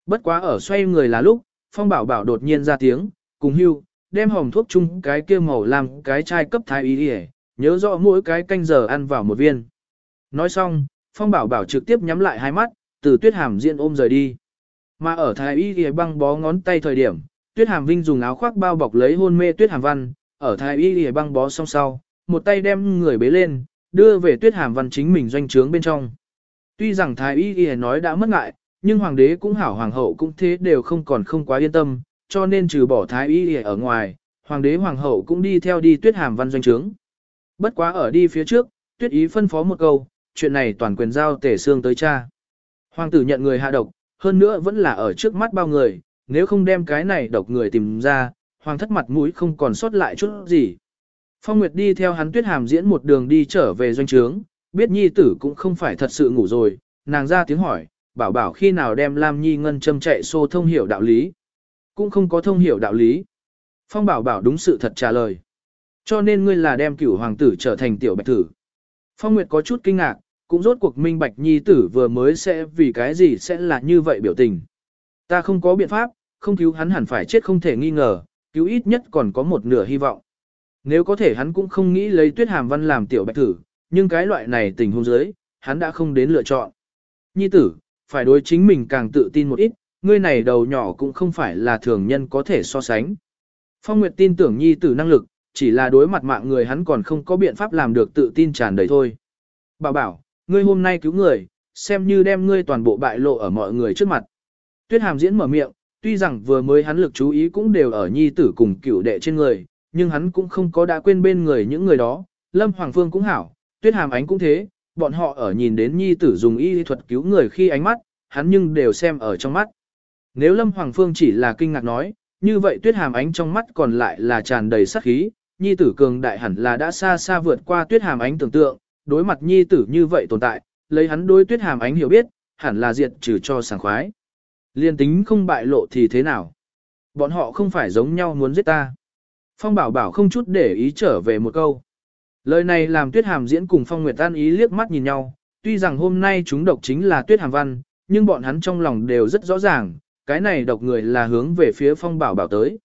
Bất quá ở xoay người là lúc, phong bảo bảo đột nhiên ra tiếng, cùng hưu, đem hồng thuốc chung cái kia màu làm cái chai cấp thái y lìa, nhớ rõ mỗi cái canh giờ ăn vào một viên. Nói xong, phong bảo bảo trực tiếp nhắm lại hai mắt, từ tuyết hàm diện ôm rời đi. Mà ở thái y lìa băng bó ngón tay thời điểm, tuyết hàm vinh dùng áo khoác bao bọc lấy hôn mê tuyết hàm văn, ở thái y y băng bó song sau, một tay đem người bế lên, đưa về tuyết hàm văn chính mình doanh trướng bên trong. Tuy rằng thái y y nói đã mất ngại, nhưng hoàng đế cũng hảo hoàng hậu cũng thế đều không còn không quá yên tâm, cho nên trừ bỏ thái y y ở ngoài, hoàng đế hoàng hậu cũng đi theo đi tuyết hàm văn doanh trướng. Bất quá ở đi phía trước, tuyết ý phân phó một câu, chuyện này toàn quyền giao tể xương tới cha. Hoàng tử nhận người hạ độc, hơn nữa vẫn là ở trước mắt bao người, nếu không đem cái này độc người tìm ra, hoàng thất mặt mũi không còn sót lại chút gì. Phong Nguyệt đi theo hắn tuyết hàm diễn một đường đi trở về doanh trướng, biết nhi tử cũng không phải thật sự ngủ rồi, nàng ra tiếng hỏi, bảo bảo khi nào đem Lam Nhi Ngân châm chạy xô thông hiểu đạo lý. Cũng không có thông hiểu đạo lý. Phong bảo bảo đúng sự thật trả lời. Cho nên ngươi là đem cửu hoàng tử trở thành tiểu bạch tử. Phong Nguyệt có chút kinh ngạc, cũng rốt cuộc minh bạch nhi tử vừa mới sẽ vì cái gì sẽ là như vậy biểu tình. Ta không có biện pháp, không cứu hắn hẳn phải chết không thể nghi ngờ, cứu ít nhất còn có một nửa hy vọng. Nếu có thể hắn cũng không nghĩ lấy tuyết hàm văn làm tiểu bạch thử, nhưng cái loại này tình huống dưới, hắn đã không đến lựa chọn. Nhi tử, phải đối chính mình càng tự tin một ít, ngươi này đầu nhỏ cũng không phải là thường nhân có thể so sánh. Phong Nguyệt tin tưởng nhi tử năng lực, chỉ là đối mặt mạng người hắn còn không có biện pháp làm được tự tin tràn đầy thôi. Bảo bảo, ngươi hôm nay cứu người, xem như đem ngươi toàn bộ bại lộ ở mọi người trước mặt. Tuyết hàm diễn mở miệng, tuy rằng vừa mới hắn lực chú ý cũng đều ở nhi tử cùng cựu đệ trên người, nhưng hắn cũng không có đã quên bên người những người đó, Lâm Hoàng Phương cũng hảo, Tuyết hàm ánh cũng thế, bọn họ ở nhìn đến nhi tử dùng y thuật cứu người khi ánh mắt, hắn nhưng đều xem ở trong mắt. Nếu Lâm Hoàng Phương chỉ là kinh ngạc nói, như vậy tuyết hàm ánh trong mắt còn lại là tràn đầy sát khí, nhi tử cường đại hẳn là đã xa xa vượt qua tuyết hàm ánh tưởng tượng, đối mặt nhi tử như vậy tồn tại, lấy hắn đối tuyết hàm ánh hiểu biết, hẳn là diệt trừ cho sảng khoái. Liên tính không bại lộ thì thế nào? Bọn họ không phải giống nhau muốn giết ta. Phong bảo bảo không chút để ý trở về một câu. Lời này làm tuyết hàm diễn cùng phong nguyệt tan ý liếc mắt nhìn nhau, tuy rằng hôm nay chúng độc chính là tuyết hàm văn, nhưng bọn hắn trong lòng đều rất rõ ràng, cái này độc người là hướng về phía phong bảo bảo tới.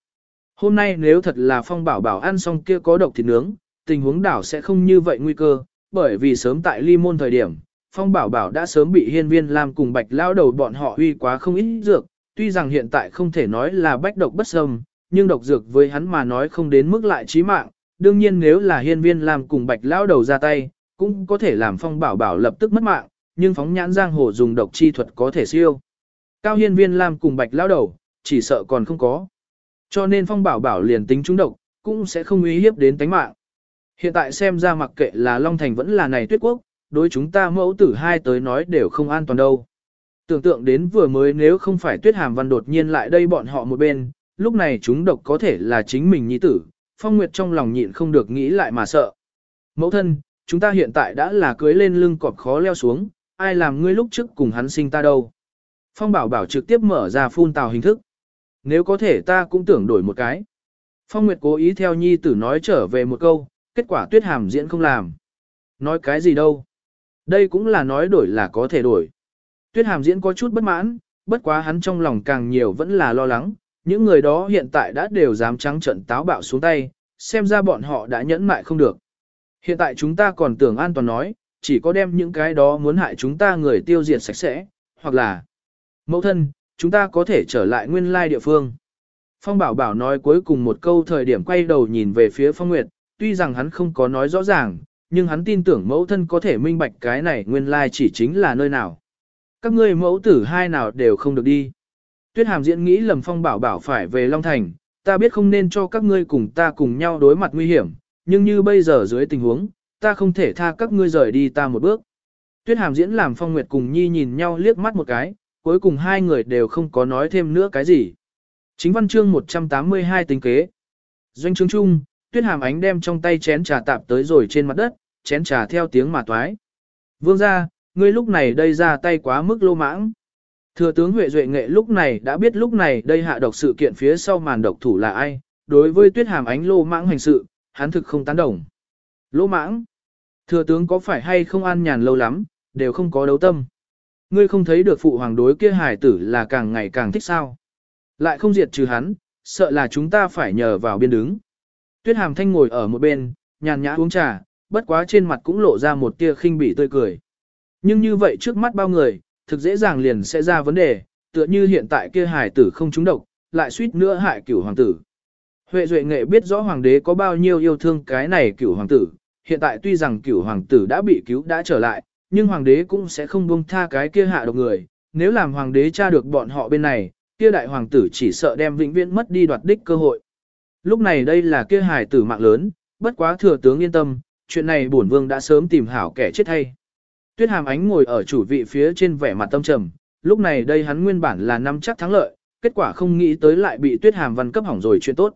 Hôm nay nếu thật là phong bảo bảo ăn xong kia có độc thịt nướng, tình huống đảo sẽ không như vậy nguy cơ, bởi vì sớm tại ly môn thời điểm, phong bảo bảo đã sớm bị hiên viên làm cùng bạch lao đầu bọn họ huy quá không ít dược, tuy rằng hiện tại không thể nói là bách độc bất xâm, nhưng độc dược với hắn mà nói không đến mức lại chí mạng, đương nhiên nếu là hiên viên làm cùng bạch lao đầu ra tay, cũng có thể làm phong bảo bảo lập tức mất mạng, nhưng phóng nhãn giang hồ dùng độc chi thuật có thể siêu. Cao hiên viên làm cùng bạch lao đầu, chỉ sợ còn không có. Cho nên phong bảo bảo liền tính trúng độc, cũng sẽ không uy hiếp đến tánh mạng. Hiện tại xem ra mặc kệ là Long Thành vẫn là này tuyết quốc, đối chúng ta mẫu tử hai tới nói đều không an toàn đâu. Tưởng tượng đến vừa mới nếu không phải tuyết hàm văn đột nhiên lại đây bọn họ một bên, lúc này chúng độc có thể là chính mình nhi tử, phong nguyệt trong lòng nhịn không được nghĩ lại mà sợ. Mẫu thân, chúng ta hiện tại đã là cưới lên lưng cọp khó leo xuống, ai làm ngươi lúc trước cùng hắn sinh ta đâu. Phong bảo bảo trực tiếp mở ra phun tào hình thức. Nếu có thể ta cũng tưởng đổi một cái. Phong Nguyệt cố ý theo nhi tử nói trở về một câu, kết quả tuyết hàm diễn không làm. Nói cái gì đâu. Đây cũng là nói đổi là có thể đổi. Tuyết hàm diễn có chút bất mãn, bất quá hắn trong lòng càng nhiều vẫn là lo lắng. Những người đó hiện tại đã đều dám trắng trận táo bạo xuống tay, xem ra bọn họ đã nhẫn mại không được. Hiện tại chúng ta còn tưởng an toàn nói, chỉ có đem những cái đó muốn hại chúng ta người tiêu diệt sạch sẽ, hoặc là Mẫu thân, chúng ta có thể trở lại nguyên lai địa phương. Phong Bảo Bảo nói cuối cùng một câu thời điểm quay đầu nhìn về phía Phong Nguyệt, tuy rằng hắn không có nói rõ ràng, nhưng hắn tin tưởng mẫu thân có thể minh bạch cái này nguyên lai chỉ chính là nơi nào. Các ngươi mẫu tử hai nào đều không được đi. Tuyết Hàm diễn nghĩ lầm Phong Bảo Bảo phải về Long Thành, ta biết không nên cho các ngươi cùng ta cùng nhau đối mặt nguy hiểm, nhưng như bây giờ dưới tình huống, ta không thể tha các ngươi rời đi ta một bước. Tuyết Hàm diễn làm Phong Nguyệt cùng Nhi nhìn nhau liếc mắt một cái, cuối cùng hai người đều không có nói thêm nữa cái gì. Chính văn chương 182 tính kế. Doanh chương chung, tuyết hàm ánh đem trong tay chén trà tạp tới rồi trên mặt đất, chén trà theo tiếng mà toái. Vương ra, ngươi lúc này đây ra tay quá mức lô mãng. Thừa tướng Huệ Duệ Nghệ lúc này đã biết lúc này đây hạ độc sự kiện phía sau màn độc thủ là ai, đối với tuyết hàm ánh lô mãng hành sự, hắn thực không tán đồng. Lô mãng? Thừa tướng có phải hay không an nhàn lâu lắm, đều không có đấu tâm. Ngươi không thấy được phụ hoàng đối kia Hải tử là càng ngày càng thích sao. Lại không diệt trừ hắn, sợ là chúng ta phải nhờ vào biên đứng. Tuyết hàm thanh ngồi ở một bên, nhàn nhã uống trà, bất quá trên mặt cũng lộ ra một tia khinh bỉ tươi cười. Nhưng như vậy trước mắt bao người, thực dễ dàng liền sẽ ra vấn đề, tựa như hiện tại kia hài tử không trúng độc, lại suýt nữa hại cửu hoàng tử. Huệ Duệ Nghệ biết rõ hoàng đế có bao nhiêu yêu thương cái này cửu hoàng tử, hiện tại tuy rằng cửu hoàng tử đã bị cứu đã trở lại, nhưng hoàng đế cũng sẽ không buông tha cái kia hạ độc người, nếu làm hoàng đế tra được bọn họ bên này, kia đại hoàng tử chỉ sợ đem vĩnh viễn mất đi đoạt đích cơ hội. Lúc này đây là kia hài tử mạng lớn, bất quá thừa tướng yên tâm, chuyện này bổn vương đã sớm tìm hảo kẻ chết hay. Tuyết hàm ánh ngồi ở chủ vị phía trên vẻ mặt tâm trầm, lúc này đây hắn nguyên bản là năm chắc thắng lợi, kết quả không nghĩ tới lại bị tuyết hàm văn cấp hỏng rồi chuyện tốt.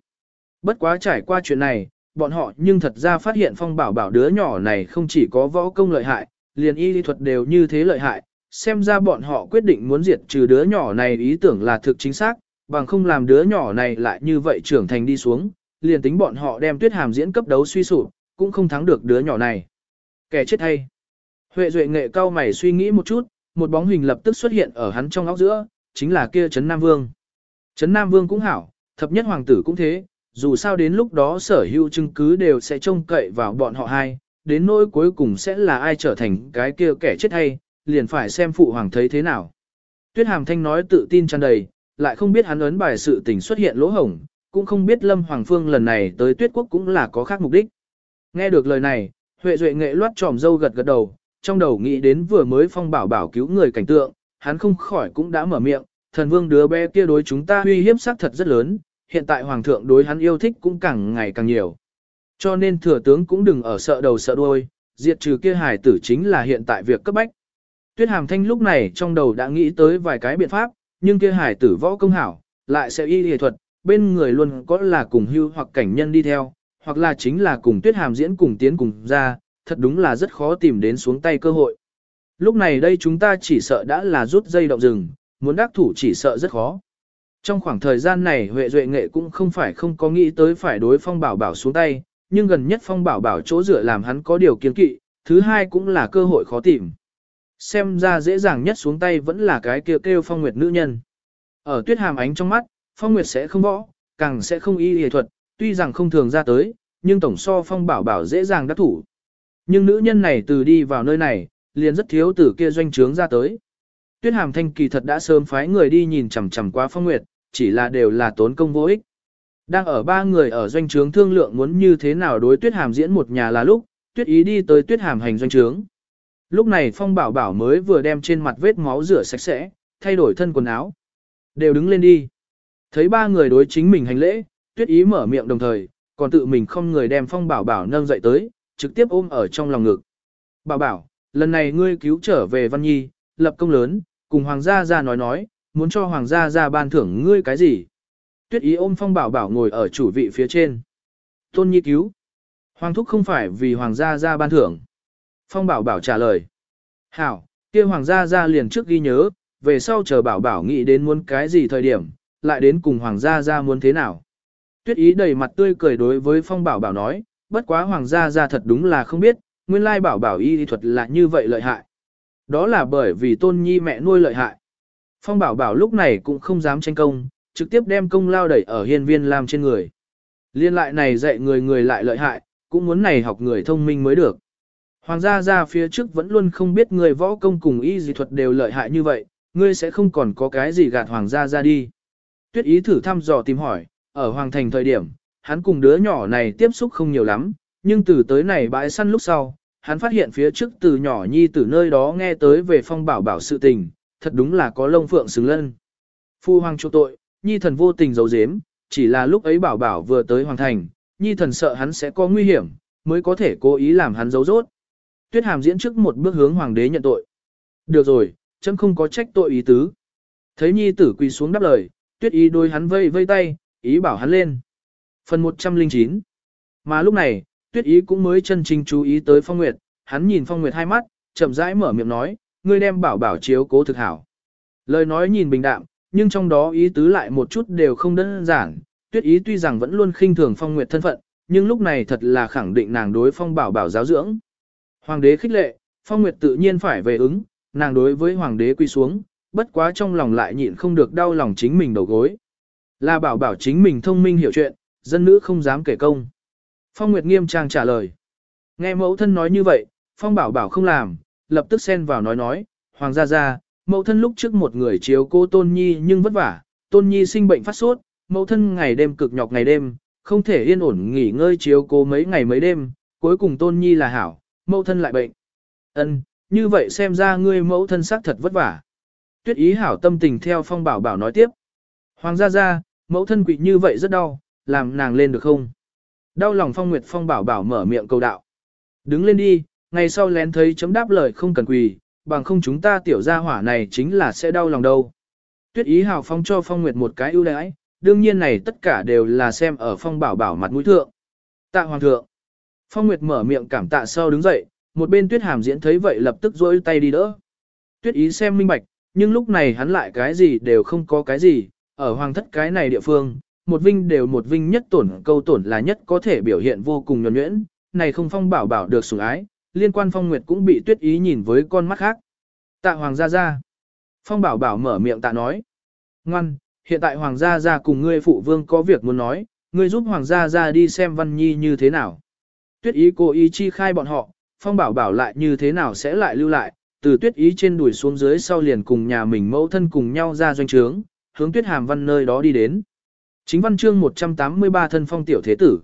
Bất quá trải qua chuyện này, bọn họ nhưng thật ra phát hiện phong bảo bảo đứa nhỏ này không chỉ có võ công lợi hại, liền y lý thuật đều như thế lợi hại, xem ra bọn họ quyết định muốn diệt trừ đứa nhỏ này ý tưởng là thực chính xác, bằng không làm đứa nhỏ này lại như vậy trưởng thành đi xuống, liền tính bọn họ đem tuyết hàm diễn cấp đấu suy sụp, cũng không thắng được đứa nhỏ này. Kẻ chết hay. Huệ duệ nghệ cao mày suy nghĩ một chút, một bóng hình lập tức xuất hiện ở hắn trong óc giữa, chính là kia Trấn Nam Vương. Trấn Nam Vương cũng hảo, thập nhất hoàng tử cũng thế, dù sao đến lúc đó sở hữu chứng cứ đều sẽ trông cậy vào bọn họ hai, đến nỗi cuối cùng sẽ là ai trở thành cái kia kẻ chết hay, liền phải xem phụ hoàng thấy thế nào. Tuyết Hàm Thanh nói tự tin tràn đầy, lại không biết hắn ấn bài sự tình xuất hiện lỗ hổng, cũng không biết Lâm Hoàng Phương lần này tới Tuyết Quốc cũng là có khác mục đích. Nghe được lời này, Huệ Duệ nghệ loát tròm dâu gật gật đầu, trong đầu nghĩ đến vừa mới phong bảo bảo cứu người cảnh tượng, hắn không khỏi cũng đã mở miệng, thần vương đứa bé kia đối chúng ta uy hiếp xác thật rất lớn, hiện tại hoàng thượng đối hắn yêu thích cũng càng ngày càng nhiều. Cho nên thừa tướng cũng đừng ở sợ đầu sợ đuôi, diệt trừ kia hài tử chính là hiện tại việc cấp bách. Tuyết Hàm Thanh lúc này trong đầu đã nghĩ tới vài cái biện pháp, nhưng kia hải tử võ công hảo, lại sẽ y y thuật, bên người luôn có là cùng hưu hoặc cảnh nhân đi theo, hoặc là chính là cùng Tuyết Hàm diễn cùng tiến cùng ra, thật đúng là rất khó tìm đến xuống tay cơ hội. Lúc này đây chúng ta chỉ sợ đã là rút dây động rừng, muốn đắc thủ chỉ sợ rất khó. Trong khoảng thời gian này Huệ Duệ Nghệ cũng không phải không có nghĩ tới phải đối Phong Bảo Bảo xuống tay, nhưng gần nhất Phong Bảo Bảo chỗ dựa làm hắn có điều kiên kỵ, thứ hai cũng là cơ hội khó tìm. Xem ra dễ dàng nhất xuống tay vẫn là cái kêu kêu Phong Nguyệt nữ nhân. Ở tuyết hàm ánh trong mắt, Phong Nguyệt sẽ không võ, càng sẽ không y y thuật, tuy rằng không thường ra tới, nhưng tổng so Phong Bảo Bảo dễ dàng đắc thủ. Nhưng nữ nhân này từ đi vào nơi này, liền rất thiếu tử kia doanh trướng ra tới. Tuyết Hàm Thanh kỳ thật đã sớm phái người đi nhìn chằm chằm qua Phong Nguyệt, chỉ là đều là tốn công vô ích. Đang ở ba người ở doanh trướng thương lượng muốn như thế nào đối Tuyết Hàm diễn một nhà là lúc, Tuyết ý đi tới Tuyết Hàm hành doanh trướng. Lúc này Phong Bảo Bảo mới vừa đem trên mặt vết máu rửa sạch sẽ, thay đổi thân quần áo. Đều đứng lên đi. Thấy ba người đối chính mình hành lễ, Tuyết ý mở miệng đồng thời, còn tự mình không người đem Phong Bảo Bảo nâng dậy tới, trực tiếp ôm ở trong lòng ngực. Bảo Bảo, lần này ngươi cứu trở về Văn Nhi, lập công lớn, cùng Hoàng gia ra nói nói, muốn cho Hoàng gia ra ban thưởng ngươi cái gì. Tuyết ý ôm Phong Bảo Bảo ngồi ở chủ vị phía trên. Tôn Nhi cứu. Hoàng thúc không phải vì Hoàng gia ra ban thưởng. Phong Bảo Bảo trả lời. Hảo, kia Hoàng gia ra liền trước ghi nhớ, về sau chờ Bảo Bảo nghĩ đến muốn cái gì thời điểm, lại đến cùng Hoàng gia ra muốn thế nào. Tuyết ý đầy mặt tươi cười đối với Phong Bảo Bảo nói, bất quá Hoàng gia ra thật đúng là không biết, nguyên lai Bảo Bảo y thuật là như vậy lợi hại. Đó là bởi vì tôn nhi mẹ nuôi lợi hại. Phong bảo bảo lúc này cũng không dám tranh công, trực tiếp đem công lao đẩy ở hiên viên làm trên người. Liên lại này dạy người người lại lợi hại, cũng muốn này học người thông minh mới được. Hoàng gia ra phía trước vẫn luôn không biết người võ công cùng y dị thuật đều lợi hại như vậy, ngươi sẽ không còn có cái gì gạt hoàng gia ra đi. Tuyết ý thử thăm dò tìm hỏi, ở hoàng thành thời điểm, hắn cùng đứa nhỏ này tiếp xúc không nhiều lắm, nhưng từ tới này bãi săn lúc sau, hắn phát hiện phía trước từ nhỏ nhi từ nơi đó nghe tới về phong bảo bảo sự tình, thật đúng là có lông phượng xứng lân. Phu hoàng chỗ tội, nhi thần vô tình giấu giếm, chỉ là lúc ấy bảo bảo vừa tới hoàng thành, nhi thần sợ hắn sẽ có nguy hiểm, mới có thể cố ý làm hắn giấu rốt. Tuyết hàm diễn trước một bước hướng hoàng đế nhận tội. Được rồi, chấm không có trách tội ý tứ. Thấy nhi tử quỳ xuống đáp lời, tuyết ý đôi hắn vây vây tay, ý bảo hắn lên. Phần 109 Mà lúc này, tuyết ý cũng mới chân chính chú ý tới phong nguyệt, hắn nhìn phong nguyệt hai mắt, chậm rãi mở miệng nói, ngươi đem bảo bảo chiếu cố thực hảo. Lời nói nhìn bình đạm, nhưng trong đó ý tứ lại một chút đều không đơn giản, tuyết ý tuy rằng vẫn luôn khinh thường phong nguyệt thân phận, nhưng lúc này thật là khẳng định nàng đối phong bảo bảo giáo dưỡng. Hoàng đế khích lệ, phong nguyệt tự nhiên phải về ứng, nàng đối với hoàng đế quy xuống, bất quá trong lòng lại nhịn không được đau lòng chính mình đầu gối. Là bảo bảo chính mình thông minh hiểu chuyện, dân nữ không dám kể công. Phong Nguyệt nghiêm trang trả lời. Nghe mẫu thân nói như vậy, Phong bảo bảo không làm, lập tức xen vào nói nói, Hoàng gia gia, mẫu thân lúc trước một người chiếu cô Tôn Nhi nhưng vất vả, Tôn Nhi sinh bệnh phát sốt, mẫu thân ngày đêm cực nhọc ngày đêm, không thể yên ổn nghỉ ngơi chiếu cố mấy ngày mấy đêm, cuối cùng Tôn Nhi là hảo, mẫu thân lại bệnh. Ân, như vậy xem ra ngươi mẫu thân xác thật vất vả. Tuyết ý hảo tâm tình theo Phong bảo bảo nói tiếp. Hoàng gia gia, mẫu thân quỵ như vậy rất đau, làm nàng lên được không? Đau lòng Phong Nguyệt Phong bảo bảo mở miệng cầu đạo. Đứng lên đi, ngày sau lén thấy chấm đáp lời không cần quỳ, bằng không chúng ta tiểu gia hỏa này chính là sẽ đau lòng đâu. Tuyết ý hào phong cho Phong Nguyệt một cái ưu đãi, đương nhiên này tất cả đều là xem ở Phong bảo bảo mặt mũi thượng. Tạ Hoàng thượng. Phong Nguyệt mở miệng cảm tạ sau đứng dậy, một bên Tuyết Hàm diễn thấy vậy lập tức rỗi tay đi đỡ. Tuyết ý xem minh bạch, nhưng lúc này hắn lại cái gì đều không có cái gì, ở hoàng thất cái này địa phương, một vinh đều một vinh nhất tổn câu tổn là nhất có thể biểu hiện vô cùng nhuẩn nhuyễn, này không phong bảo bảo được sủng ái, liên quan phong nguyệt cũng bị tuyết ý nhìn với con mắt khác. Tạ hoàng gia gia. Phong bảo bảo mở miệng tạ nói. Ngoan, hiện tại hoàng gia gia cùng ngươi phụ vương có việc muốn nói, Ngươi giúp hoàng gia Gia đi xem Văn Nhi như thế nào. Tuyết ý cố ý chi khai bọn họ, Phong bảo bảo lại như thế nào sẽ lại lưu lại, từ tuyết ý trên đùi xuống dưới sau liền cùng nhà mình mẫu thân cùng nhau ra doanh trướng, hướng tuyết hàm văn nơi đó đi đến. Chính văn chương 183 thân phong tiểu thế tử.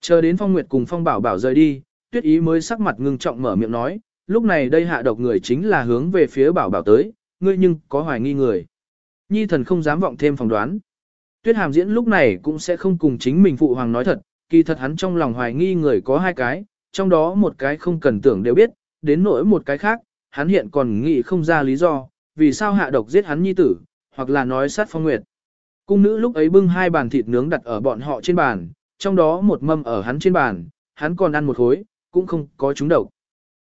Chờ đến phong nguyệt cùng phong bảo bảo rời đi, tuyết ý mới sắc mặt ngưng trọng mở miệng nói, lúc này đây hạ độc người chính là hướng về phía bảo bảo tới, ngươi nhưng có hoài nghi người. Nhi thần không dám vọng thêm phỏng đoán. Tuyết hàm diễn lúc này cũng sẽ không cùng chính mình phụ hoàng nói thật, kỳ thật hắn trong lòng hoài nghi người có hai cái, trong đó một cái không cần tưởng đều biết, đến nỗi một cái khác, hắn hiện còn nghĩ không ra lý do, vì sao hạ độc giết hắn nhi tử, hoặc là nói sát phong nguyệt. Cung nữ lúc ấy bưng hai bàn thịt nướng đặt ở bọn họ trên bàn, trong đó một mâm ở hắn trên bàn, hắn còn ăn một khối, cũng không có trúng độc.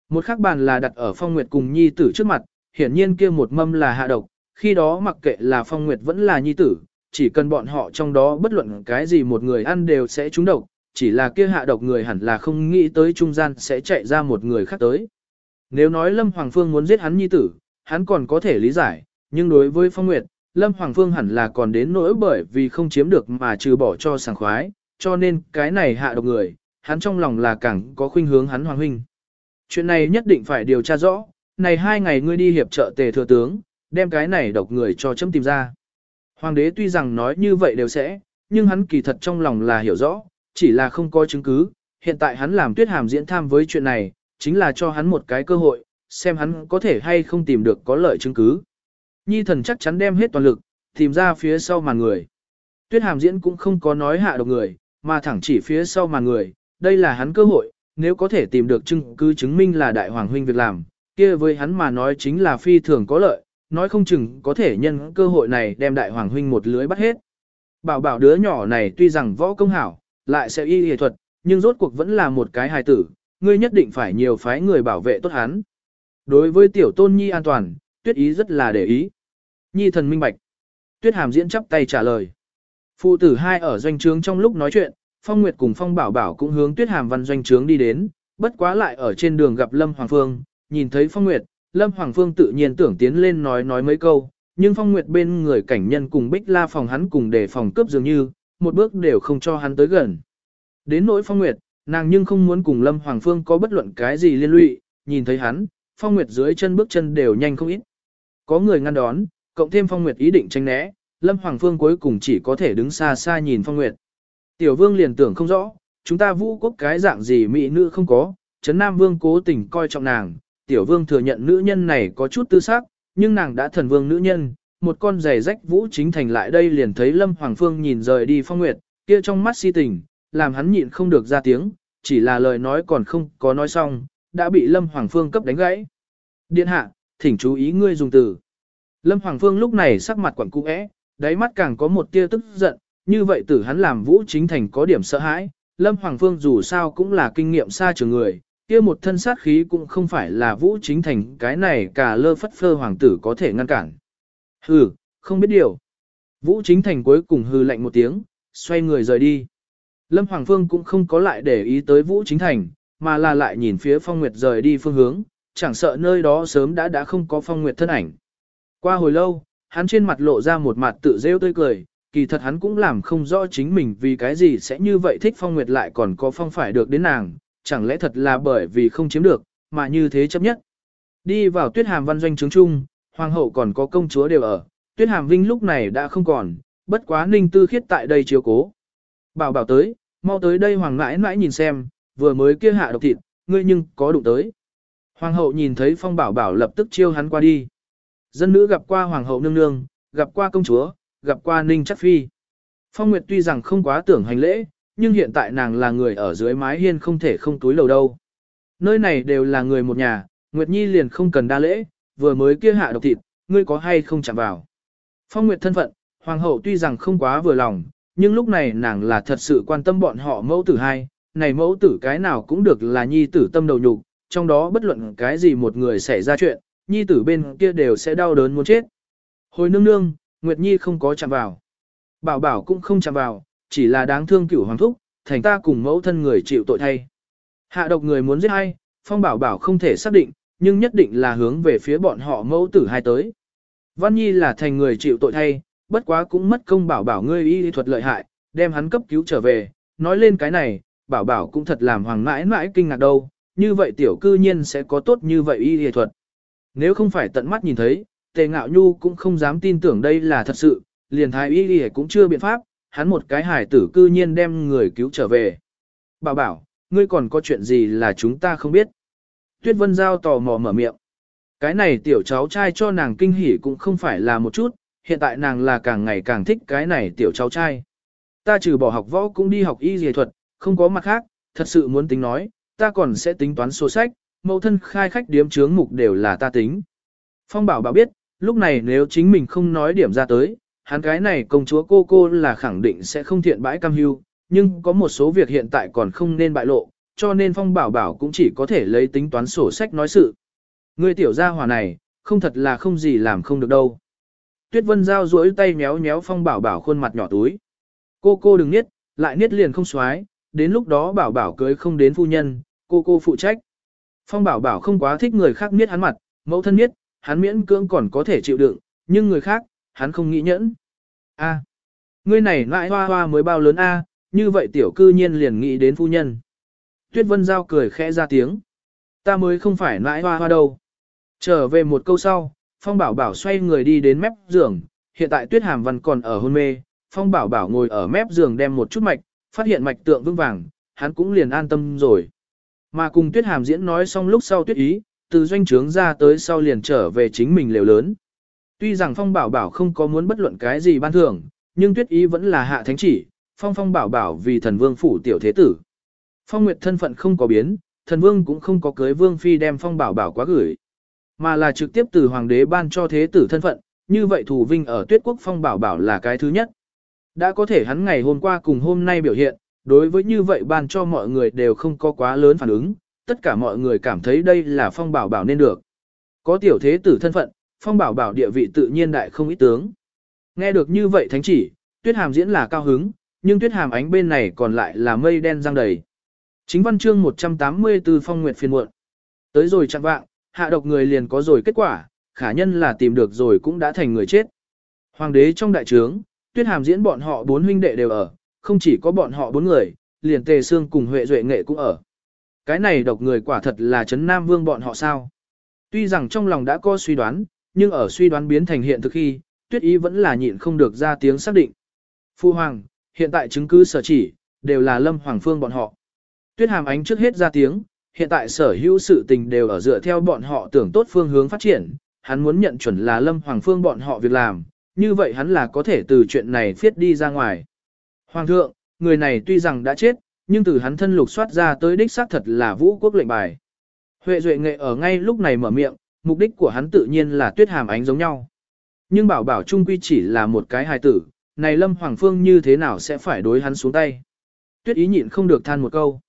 Một khác bàn là đặt ở phong nguyệt cùng nhi tử trước mặt, hiển nhiên kia một mâm là hạ độc, khi đó mặc kệ là phong nguyệt vẫn là nhi tử, chỉ cần bọn họ trong đó bất luận cái gì một người ăn đều sẽ trúng độc, chỉ là kia hạ độc người hẳn là không nghĩ tới trung gian sẽ chạy ra một người khác tới. Nếu nói Lâm Hoàng Phương muốn giết hắn nhi tử, hắn còn có thể lý giải, nhưng đối với Phong Nguyệt, Lâm Hoàng Phương hẳn là còn đến nỗi bởi vì không chiếm được mà trừ bỏ cho sảng khoái, cho nên cái này hạ độc người, hắn trong lòng là càng có khuynh hướng hắn Hoàng Huynh. Chuyện này nhất định phải điều tra rõ, này hai ngày ngươi đi hiệp trợ tề thừa tướng, đem cái này độc người cho chấm tìm ra. Hoàng đế tuy rằng nói như vậy đều sẽ, nhưng hắn kỳ thật trong lòng là hiểu rõ, chỉ là không có chứng cứ, hiện tại hắn làm tuyết hàm diễn tham với chuyện này, chính là cho hắn một cái cơ hội, xem hắn có thể hay không tìm được có lợi chứng cứ. Nhi thần chắc chắn đem hết toàn lực, tìm ra phía sau màn người. Tuyết hàm diễn cũng không có nói hạ độc người, mà thẳng chỉ phía sau màn người, đây là hắn cơ hội, nếu có thể tìm được chứng cứ chứng minh là đại hoàng huynh việc làm, kia với hắn mà nói chính là phi thường có lợi, nói không chừng có thể nhân cơ hội này đem đại hoàng huynh một lưới bắt hết. Bảo bảo đứa nhỏ này tuy rằng võ công hảo, lại sẽ y y thuật, nhưng rốt cuộc vẫn là một cái hài tử, ngươi nhất định phải nhiều phái người bảo vệ tốt hắn. Đối với tiểu tôn nhi an toàn, tuyết ý rất là để ý. Nhi thần minh bạch. Tuyết hàm diễn chắp tay trả lời. Phụ tử hai ở doanh trướng trong lúc nói chuyện, Phong Nguyệt cùng Phong Bảo Bảo cũng hướng Tuyết Hàm Văn doanh trướng đi đến, bất quá lại ở trên đường gặp Lâm Hoàng Phương, nhìn thấy Phong Nguyệt, Lâm Hoàng Phương tự nhiên tưởng tiến lên nói nói mấy câu, nhưng Phong Nguyệt bên người cảnh nhân cùng Bích La phòng hắn cùng để phòng cướp dường như, một bước đều không cho hắn tới gần. Đến nỗi Phong Nguyệt, nàng nhưng không muốn cùng Lâm Hoàng Phương có bất luận cái gì liên lụy, nhìn thấy hắn, Phong Nguyệt dưới chân bước chân đều nhanh không ít. Có người ngăn đón, cộng thêm Phong Nguyệt ý định tranh né, Lâm Hoàng Phương cuối cùng chỉ có thể đứng xa xa nhìn Phong Nguyệt. Tiểu Vương liền tưởng không rõ, chúng ta vũ quốc cái dạng gì mỹ nữ không có, Trấn Nam Vương cố tình coi trọng nàng, Tiểu Vương thừa nhận nữ nhân này có chút tư xác, nhưng nàng đã thần vương nữ nhân, một con giày rách vũ chính thành lại đây liền thấy Lâm Hoàng Phương nhìn rời đi Phong Nguyệt, kia trong mắt si tình, làm hắn nhịn không được ra tiếng, chỉ là lời nói còn không có nói xong, đã bị Lâm Hoàng Phương cấp đánh gãy. Điện hạ, thỉnh chú ý ngươi dùng từ. Lâm Hoàng Phương lúc này sắc mặt quẩn cũ é, đáy mắt càng có một tia tức giận, như vậy tử hắn làm vũ chính thành có điểm sợ hãi. Lâm Hoàng Phương dù sao cũng là kinh nghiệm xa trường người, kia một thân sát khí cũng không phải là vũ chính thành cái này cả lơ phất phơ hoàng tử có thể ngăn cản. Hừ, không biết điều. Vũ chính thành cuối cùng hừ lạnh một tiếng, xoay người rời đi. Lâm Hoàng Phương cũng không có lại để ý tới Vũ Chính Thành, mà là lại nhìn phía Phong Nguyệt rời đi phương hướng, chẳng sợ nơi đó sớm đã đã không có Phong Nguyệt thân ảnh. Qua hồi lâu, hắn trên mặt lộ ra một mặt tự rêu tươi cười, kỳ thật hắn cũng làm không rõ chính mình vì cái gì sẽ như vậy thích Phong Nguyệt lại còn có Phong phải được đến nàng, chẳng lẽ thật là bởi vì không chiếm được, mà như thế chấp nhất. Đi vào tuyết hàm văn doanh trướng chung, hoàng hậu còn có công chúa đều ở, tuyết hàm vinh lúc này đã không còn, bất quá ninh tư khiết tại đây chiếu cố. Bảo bảo tới, mau tới đây hoàng mãi mãi nhìn xem, vừa mới kia hạ độc thịt, ngươi nhưng có đụng tới. Hoàng hậu nhìn thấy phong bảo bảo lập tức chiêu hắn qua đi. Dân nữ gặp qua hoàng hậu nương nương, gặp qua công chúa, gặp qua ninh chắc phi. Phong Nguyệt tuy rằng không quá tưởng hành lễ, nhưng hiện tại nàng là người ở dưới mái hiên không thể không túi lầu đâu. Nơi này đều là người một nhà, Nguyệt Nhi liền không cần đa lễ, vừa mới kia hạ độc thịt, ngươi có hay không chạm vào. Phong Nguyệt thân phận, hoàng hậu tuy rằng không quá vừa lòng, nhưng lúc này nàng là thật sự quan tâm bọn họ mẫu tử hai, này mẫu tử cái nào cũng được là nhi tử tâm đầu nhục, trong đó bất luận cái gì một người xảy ra chuyện, nhi tử bên kia đều sẽ đau đớn muốn chết. Hồi nương nương, Nguyệt Nhi không có chạm vào. Bảo bảo cũng không chạm vào, chỉ là đáng thương cửu hoàng thúc, thành ta cùng mẫu thân người chịu tội thay. Hạ độc người muốn giết hay, phong bảo bảo không thể xác định, nhưng nhất định là hướng về phía bọn họ mẫu tử hai tới. Văn Nhi là thành người chịu tội thay, bất quá cũng mất công bảo bảo ngươi y thuật lợi hại, đem hắn cấp cứu trở về, nói lên cái này, bảo bảo cũng thật làm hoàng mãi mãi kinh ngạc đâu, như vậy tiểu cư nhiên sẽ có tốt như vậy y y thuật. Nếu không phải tận mắt nhìn thấy, tề ngạo nhu cũng không dám tin tưởng đây là thật sự, liền thái y y cũng chưa biện pháp, hắn một cái hải tử cư nhiên đem người cứu trở về. Bảo bảo, ngươi còn có chuyện gì là chúng ta không biết. Tuyết Vân Giao tò mò mở miệng. Cái này tiểu cháu trai cho nàng kinh hỉ cũng không phải là một chút, hiện tại nàng là càng ngày càng thích cái này tiểu cháu trai. Ta trừ bỏ học võ cũng đi học y dề thuật, không có mặt khác, thật sự muốn tính nói, ta còn sẽ tính toán số sách, mẫu thân khai khách điếm chướng mục đều là ta tính. Phong bảo bảo biết, lúc này nếu chính mình không nói điểm ra tới, hắn cái này công chúa cô cô là khẳng định sẽ không thiện bãi cam hưu, nhưng có một số việc hiện tại còn không nên bại lộ, cho nên phong bảo bảo cũng chỉ có thể lấy tính toán sổ sách nói sự. Người tiểu gia hỏa này, không thật là không gì làm không được đâu. Tuyết Vân Giao duỗi tay méo méo phong bảo bảo khuôn mặt nhỏ túi. Cô cô đừng niết, lại niết liền không xoái, đến lúc đó bảo bảo cưới không đến phu nhân, cô cô phụ trách. Phong bảo bảo không quá thích người khác niết hắn mặt, mẫu thân niết, hắn miễn cưỡng còn có thể chịu đựng, nhưng người khác, hắn không nghĩ nhẫn. A, ngươi này ngại hoa hoa mới bao lớn a, như vậy tiểu cư nhiên liền nghĩ đến phu nhân. Tuyết Vân Giao cười khẽ ra tiếng. Ta mới không phải ngại hoa hoa đâu. Trở về một câu sau, Phong Bảo Bảo xoay người đi đến mép giường, hiện tại Tuyết Hàm Văn còn ở hôn mê, Phong Bảo Bảo ngồi ở mép giường đem một chút mạch, phát hiện mạch tượng vững vàng, hắn cũng liền an tâm rồi. Mà cùng Tuyết Hàm diễn nói xong lúc sau Tuyết Ý, từ doanh trướng ra tới sau liền trở về chính mình lều lớn. Tuy rằng Phong Bảo Bảo không có muốn bất luận cái gì ban thưởng, nhưng Tuyết Ý vẫn là hạ thánh chỉ, Phong Phong Bảo Bảo vì thần vương phủ tiểu thế tử. Phong Nguyệt thân phận không có biến, thần vương cũng không có cưới vương phi đem Phong Bảo Bảo quá gửi, mà là trực tiếp từ hoàng đế ban cho thế tử thân phận, như vậy thủ vinh ở Tuyết Quốc Phong Bảo Bảo là cái thứ nhất. Đã có thể hắn ngày hôm qua cùng hôm nay biểu hiện, đối với như vậy ban cho mọi người đều không có quá lớn phản ứng, tất cả mọi người cảm thấy đây là Phong Bảo Bảo nên được. Có tiểu thế tử thân phận, Phong Bảo Bảo địa vị tự nhiên đại không ít tướng. Nghe được như vậy thánh chỉ, Tuyết Hàm diễn là cao hứng, nhưng Tuyết Hàm ánh bên này còn lại là mây đen răng đầy. Chính văn chương 184 phong nguyệt phiên muộn. Tới rồi chặn vạng, hạ độc người liền có rồi kết quả, khả nhân là tìm được rồi cũng đã thành người chết. Hoàng đế trong đại trướng, tuyết hàm diễn bọn họ bốn huynh đệ đều ở, không chỉ có bọn họ bốn người, liền tề xương cùng huệ duệ nghệ cũng ở. Cái này độc người quả thật là chấn nam vương bọn họ sao. Tuy rằng trong lòng đã có suy đoán, nhưng ở suy đoán biến thành hiện thực khi, tuyết ý vẫn là nhịn không được ra tiếng xác định. Phu Hoàng, hiện tại chứng cứ sở chỉ, đều là Lâm Hoàng Phương bọn họ. Tuyết Hàm Ánh trước hết ra tiếng, hiện tại sở hữu sự tình đều ở dựa theo bọn họ tưởng tốt phương hướng phát triển, hắn muốn nhận chuẩn là Lâm Hoàng Phương bọn họ việc làm, như vậy hắn là có thể từ chuyện này phiết đi ra ngoài. Hoàng thượng, người này tuy rằng đã chết, nhưng từ hắn thân lục soát ra tới đích xác thật là vũ quốc lệnh bài. Huệ Duệ Nghệ ở ngay lúc này mở miệng, mục đích của hắn tự nhiên là tuyết hàm ánh giống nhau. Nhưng bảo bảo trung quy chỉ là một cái hài tử, này Lâm Hoàng Phương như thế nào sẽ phải đối hắn xuống tay. Tuyết ý nhịn không được than một câu.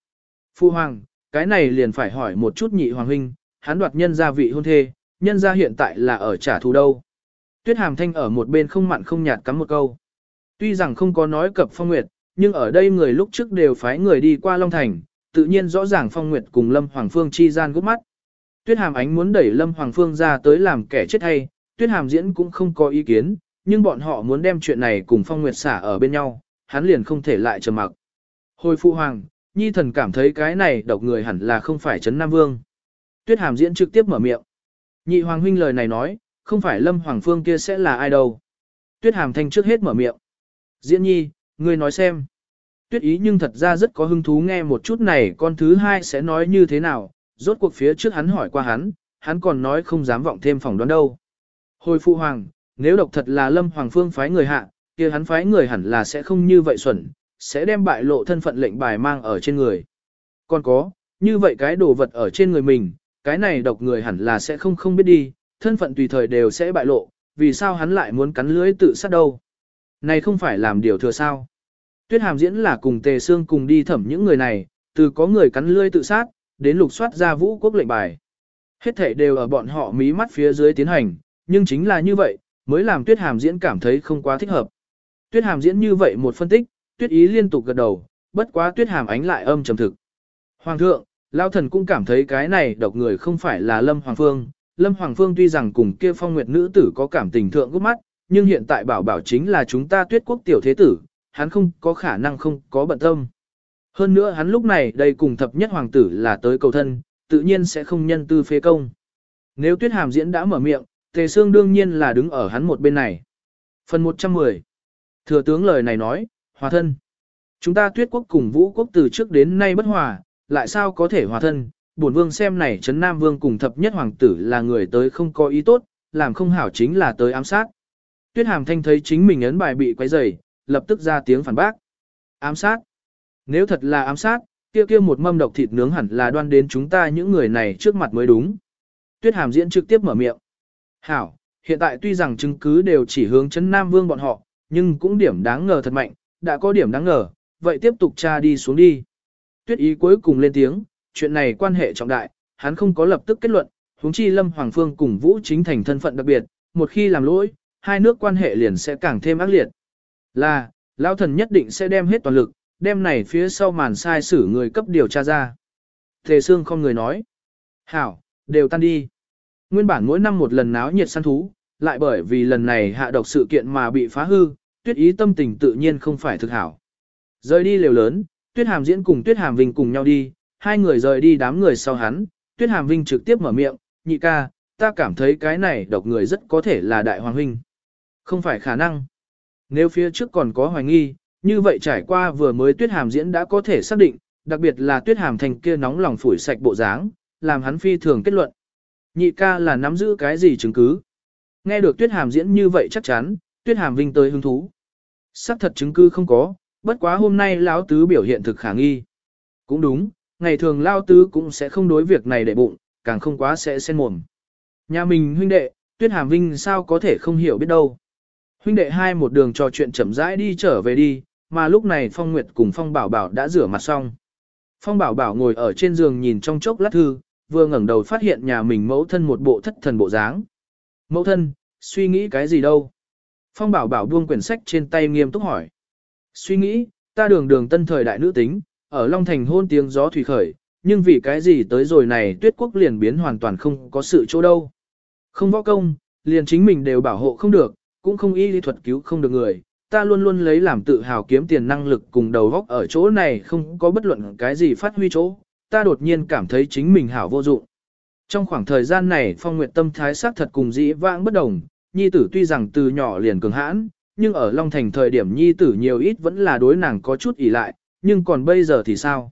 Phu Hoàng, cái này liền phải hỏi một chút nhị Hoàng Huynh, hắn đoạt nhân gia vị hôn thê, nhân gia hiện tại là ở trả thù đâu. Tuyết Hàm Thanh ở một bên không mặn không nhạt cắm một câu. Tuy rằng không có nói cập Phong Nguyệt, nhưng ở đây người lúc trước đều phái người đi qua Long Thành, tự nhiên rõ ràng Phong Nguyệt cùng Lâm Hoàng Phương chi gian gút mắt. Tuyết Hàm Ánh muốn đẩy Lâm Hoàng Phương ra tới làm kẻ chết hay, Tuyết Hàm Diễn cũng không có ý kiến, nhưng bọn họ muốn đem chuyện này cùng Phong Nguyệt xả ở bên nhau, hắn liền không thể lại trầm mặc. Hồi phụ hoàng, nhi thần cảm thấy cái này độc người hẳn là không phải Trấn Nam Vương. Tuyết Hàm Diễn trực tiếp mở miệng. Nhị hoàng huynh lời này nói, không phải Lâm Hoàng Phương kia sẽ là ai đâu. Tuyết Hàm Thanh trước hết mở miệng. Diễn nhi, ngươi nói xem. Tuyết ý nhưng thật ra rất có hứng thú nghe một chút này con thứ hai sẽ nói như thế nào, rốt cuộc phía trước hắn hỏi qua hắn, hắn còn nói không dám vọng thêm phỏng đoán đâu. Hồi phụ hoàng, nếu độc thật là Lâm Hoàng Phương phái người hạ, kia hắn phái người hẳn là sẽ không như vậy xuẩn, sẽ đem bại lộ thân phận lệnh bài mang ở trên người. Còn có, như vậy cái đồ vật ở trên người mình, cái này độc người hẳn là sẽ không không biết đi, thân phận tùy thời đều sẽ bại lộ, vì sao hắn lại muốn cắn lưới tự sát đâu. Này không phải làm điều thừa sao. Tuyết hàm diễn là cùng tề xương cùng đi thẩm những người này, từ có người cắn lưới tự sát, đến lục soát ra vũ quốc lệnh bài. Hết thể đều ở bọn họ mí mắt phía dưới tiến hành, nhưng chính là như vậy, mới làm tuyết hàm diễn cảm thấy không quá thích hợp. Tuyết hàm diễn như vậy một phân tích, tuyết ý liên tục gật đầu, bất quá tuyết hàm ánh lại âm trầm thực. Hoàng thượng, Lao thần cũng cảm thấy cái này độc người không phải là Lâm Hoàng Phương. Lâm Hoàng Phương tuy rằng cùng kia phong nguyệt nữ tử có cảm tình thượng gốc mắt, nhưng hiện tại bảo bảo chính là chúng ta tuyết quốc tiểu thế tử, hắn không có khả năng không có bận tâm. Hơn nữa hắn lúc này đây cùng thập nhất hoàng tử là tới cầu thân, tự nhiên sẽ không nhân tư phế công. Nếu tuyết hàm diễn đã mở miệng, tề xương đương nhiên là đứng ở hắn một bên này. Phần 110 Thừa tướng lời này nói, hòa thân. Chúng ta tuyết quốc cùng vũ quốc từ trước đến nay bất hòa, lại sao có thể hòa thân, bổn vương xem này Trấn Nam Vương cùng thập nhất hoàng tử là người tới không có ý tốt, làm không hảo chính là tới ám sát. Tuyết Hàm Thanh thấy chính mình ấn bài bị quấy rầy, lập tức ra tiếng phản bác. Ám sát? Nếu thật là ám sát, kia kia một mâm độc thịt nướng hẳn là đoan đến chúng ta những người này trước mặt mới đúng. Tuyết Hàm diễn trực tiếp mở miệng. Hảo, hiện tại tuy rằng chứng cứ đều chỉ hướng chấn Nam Vương bọn họ, nhưng cũng điểm đáng ngờ thật mạnh, đã có điểm đáng ngờ, vậy tiếp tục tra đi xuống đi. Tuyết ý cuối cùng lên tiếng, chuyện này quan hệ trọng đại, hắn không có lập tức kết luận, huống chi Lâm Hoàng Phương cùng Vũ Chính thành thân phận đặc biệt, một khi làm lỗi, hai nước quan hệ liền sẽ càng thêm ác liệt. Là, lão thần nhất định sẽ đem hết toàn lực, đem này phía sau màn sai xử người cấp điều tra ra. Thề Sương không người nói. Hảo, đều tan đi. Nguyên bản mỗi năm một lần náo nhiệt săn thú, lại bởi vì lần này hạ độc sự kiện mà bị phá hư, tuyết ý tâm tình tự nhiên không phải thực hảo. Rời đi lều lớn, tuyết hàm diễn cùng tuyết hàm vinh cùng nhau đi, hai người rời đi đám người sau hắn, tuyết hàm vinh trực tiếp mở miệng, nhị ca, ta cảm thấy cái này độc người rất có thể là đại hoàng huynh. Không phải khả năng. Nếu phía trước còn có hoài nghi, như vậy trải qua vừa mới tuyết hàm diễn đã có thể xác định, đặc biệt là tuyết hàm thành kia nóng lòng phủi sạch bộ dáng, làm hắn phi thường kết luận. Nhị ca là nắm giữ cái gì chứng cứ. Nghe được tuyết hàm diễn như vậy chắc chắn, tuyết hàm vinh tới hứng thú. Sắc thật chứng cứ không có, bất quá hôm nay lão tứ biểu hiện thực khả nghi. Cũng đúng, ngày thường lao tứ cũng sẽ không đối việc này để bụng, càng không quá sẽ xen mồm. Nhà mình huynh đệ, tuyết hàm vinh sao có thể không hiểu biết đâu. Huynh đệ hai một đường trò chuyện chậm rãi đi trở về đi, mà lúc này Phong Nguyệt cùng Phong Bảo Bảo đã rửa mặt xong. Phong Bảo Bảo ngồi ở trên giường nhìn trong chốc lát thư, vừa ngẩng đầu phát hiện nhà mình mẫu thân một bộ thất thần bộ dáng. Mẫu thân, suy nghĩ cái gì đâu? Phong Bảo Bảo buông quyển sách trên tay nghiêm túc hỏi. Suy nghĩ, ta đường đường tân thời đại nữ tính, ở Long Thành hôn tiếng gió thủy khởi, nhưng vì cái gì tới rồi này tuyết quốc liền biến hoàn toàn không có sự chỗ đâu. Không võ công, liền chính mình đều bảo hộ không được, cũng không y lý thuật cứu không được người, ta luôn luôn lấy làm tự hào kiếm tiền năng lực cùng đầu góc ở chỗ này không có bất luận cái gì phát huy chỗ, ta đột nhiên cảm thấy chính mình hảo vô dụng. Trong khoảng thời gian này phong nguyện tâm thái sắc thật cùng dĩ vãng bất đồng, nhi tử tuy rằng từ nhỏ liền cường hãn, nhưng ở Long Thành thời điểm nhi tử nhiều ít vẫn là đối nàng có chút ỉ lại, nhưng còn bây giờ thì sao?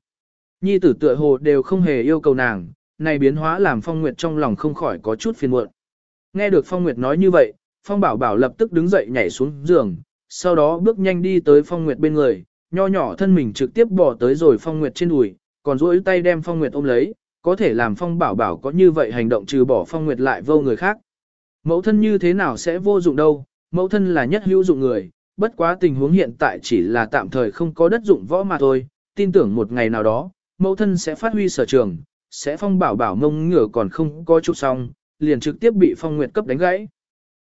Nhi tử tựa hồ đều không hề yêu cầu nàng, này biến hóa làm Phong Nguyệt trong lòng không khỏi có chút phiền muộn. Nghe được Phong Nguyệt nói như vậy, Phong Bảo Bảo lập tức đứng dậy nhảy xuống giường, sau đó bước nhanh đi tới Phong Nguyệt bên người, nho nhỏ thân mình trực tiếp bỏ tới rồi Phong Nguyệt trên đùi, còn duỗi tay đem Phong Nguyệt ôm lấy, có thể làm Phong Bảo Bảo có như vậy hành động trừ bỏ Phong Nguyệt lại vô người khác. Mẫu thân như thế nào sẽ vô dụng đâu, mẫu thân là nhất hữu dụng người, bất quá tình huống hiện tại chỉ là tạm thời không có đất dụng võ mà thôi, tin tưởng một ngày nào đó, mẫu thân sẽ phát huy sở trường, sẽ phong bảo bảo ngông ngửa còn không có chút xong, liền trực tiếp bị phong nguyệt cấp đánh gãy.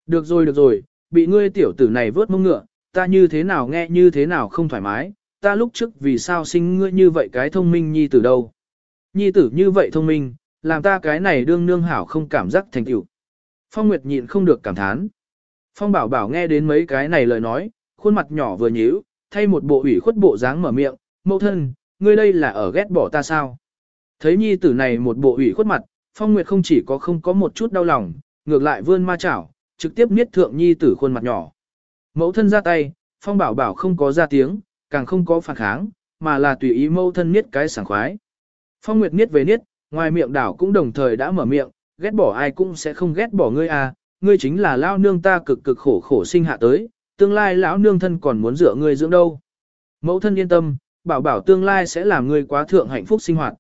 Được rồi được rồi, bị ngươi tiểu tử này vớt mông ngựa, ta như thế nào nghe như thế nào không thoải mái, ta lúc trước vì sao sinh ngươi như vậy cái thông minh nhi tử đâu. Nhi tử như vậy thông minh, làm ta cái này đương nương hảo không cảm giác thành tựu. Phong Nguyệt nhịn không được cảm thán. Phong Bảo Bảo nghe đến mấy cái này lời nói, khuôn mặt nhỏ vừa nhíu, thay một bộ ủy khuất bộ dáng mở miệng, mẫu thân, ngươi đây là ở ghét bỏ ta sao? Thấy nhi tử này một bộ ủy khuất mặt, Phong Nguyệt không chỉ có không có một chút đau lòng, ngược lại vươn ma chảo, trực tiếp niết thượng nhi tử khuôn mặt nhỏ. Mẫu thân ra tay, Phong Bảo Bảo không có ra tiếng, càng không có phản kháng, mà là tùy ý mẫu thân niết cái sảng khoái. Phong Nguyệt niết về niết, ngoài miệng đảo cũng đồng thời đã mở miệng, ghét bỏ ai cũng sẽ không ghét bỏ ngươi à, ngươi chính là lao nương ta cực cực khổ khổ sinh hạ tới, tương lai lão nương thân còn muốn dựa ngươi dưỡng đâu. Mẫu thân yên tâm, bảo bảo tương lai sẽ làm ngươi quá thượng hạnh phúc sinh hoạt.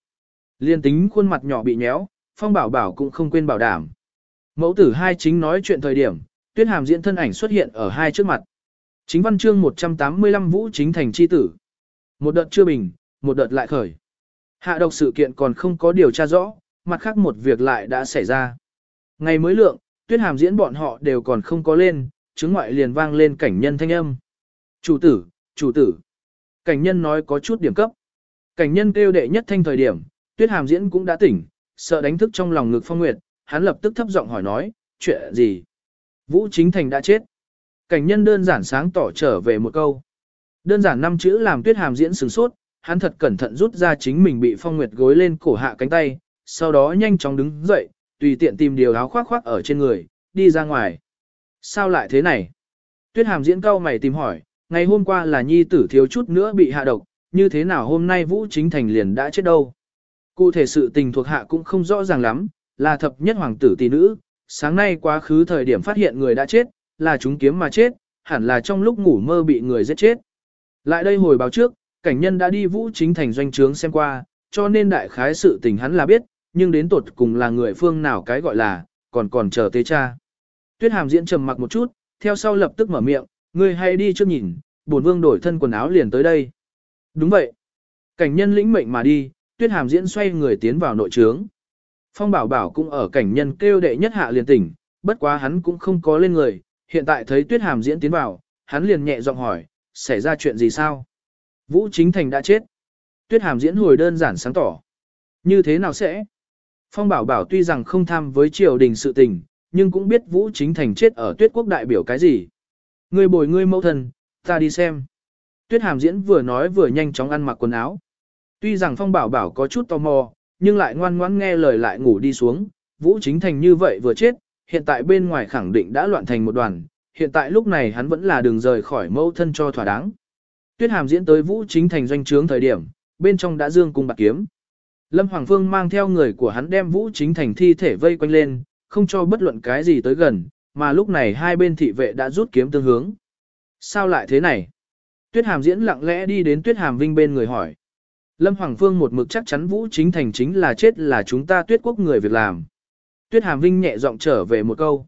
Liên tính khuôn mặt nhỏ bị nhéo, phong bảo bảo cũng không quên bảo đảm. Mẫu tử hai chính nói chuyện thời điểm, tuyết hàm diễn thân ảnh xuất hiện ở hai trước mặt. Chính văn chương 185 vũ chính thành chi tử. Một đợt chưa bình, một đợt lại khởi. Hạ độc sự kiện còn không có điều tra rõ, mặt khác một việc lại đã xảy ra. Ngày mới lượng, tuyết hàm diễn bọn họ đều còn không có lên, chứng ngoại liền vang lên cảnh nhân thanh âm. Chủ tử, chủ tử. Cảnh nhân nói có chút điểm cấp. Cảnh nhân kêu đệ nhất thanh thời điểm, tuyết hàm diễn cũng đã tỉnh, sợ đánh thức trong lòng ngực phong nguyệt, hắn lập tức thấp giọng hỏi nói, chuyện gì? Vũ chính thành đã chết. Cảnh nhân đơn giản sáng tỏ trở về một câu. Đơn giản năm chữ làm tuyết hàm diễn sửng sốt, hắn thật cẩn thận rút ra chính mình bị phong nguyệt gối lên cổ hạ cánh tay, sau đó nhanh chóng đứng dậy, tùy tiện tìm điều áo khoác khoác ở trên người, đi ra ngoài. Sao lại thế này? Tuyết hàm diễn cao mày tìm hỏi, ngày hôm qua là nhi tử thiếu chút nữa bị hạ độc, như thế nào hôm nay Vũ Chính Thành liền đã chết đâu? Cụ thể sự tình thuộc hạ cũng không rõ ràng lắm, là thập nhất hoàng tử tỷ nữ, sáng nay quá khứ thời điểm phát hiện người đã chết, là chúng kiếm mà chết, hẳn là trong lúc ngủ mơ bị người giết chết. Lại đây hồi báo trước, cảnh nhân đã đi Vũ Chính Thành doanh trướng xem qua, cho nên đại khái sự tình hắn là biết, nhưng đến tột cùng là người phương nào cái gọi là, còn còn chờ tế cha. Tuyết hàm diễn trầm mặc một chút, theo sau lập tức mở miệng, ngươi hay đi trước nhìn, bổn vương đổi thân quần áo liền tới đây. Đúng vậy. Cảnh nhân lĩnh mệnh mà đi, tuyết hàm diễn xoay người tiến vào nội trướng. Phong bảo bảo cũng ở cảnh nhân kêu đệ nhất hạ liền tỉnh, bất quá hắn cũng không có lên người, hiện tại thấy tuyết hàm diễn tiến vào, hắn liền nhẹ giọng hỏi, xảy ra chuyện gì sao? Vũ Chính Thành đã chết. Tuyết hàm diễn hồi đơn giản sáng tỏ. Như thế nào sẽ? Phong bảo bảo tuy rằng không tham với triều đình sự tình, nhưng cũng biết Vũ Chính Thành chết ở tuyết quốc đại biểu cái gì. Ngươi bồi ngươi mẫu thân, ta đi xem. Tuyết hàm diễn vừa nói vừa nhanh chóng ăn mặc quần áo. Tuy rằng Phong bảo bảo có chút tò mò, nhưng lại ngoan ngoãn nghe lời lại ngủ đi xuống. Vũ Chính Thành như vậy vừa chết, hiện tại bên ngoài khẳng định đã loạn thành một đoàn. Hiện tại lúc này hắn vẫn là đường rời khỏi mẫu thân cho thỏa đáng. Tuyết hàm diễn tới Vũ Chính Thành doanh trướng thời điểm, bên trong đã dương cung bạc kiếm. Lâm Hoàng Phương mang theo người của hắn đem Vũ Chính Thành thi thể vây quanh lên, không cho bất luận cái gì tới gần, mà lúc này hai bên thị vệ đã rút kiếm tương hướng. Sao lại thế này? Tuyết Hàm diễn lặng lẽ đi đến Tuyết Hàm Vinh bên người hỏi. Lâm Hoàng Phương một mực chắc chắn Vũ Chính Thành chính là chết là chúng ta Tuyết Quốc người việc làm. Tuyết Hàm Vinh nhẹ giọng trở về một câu.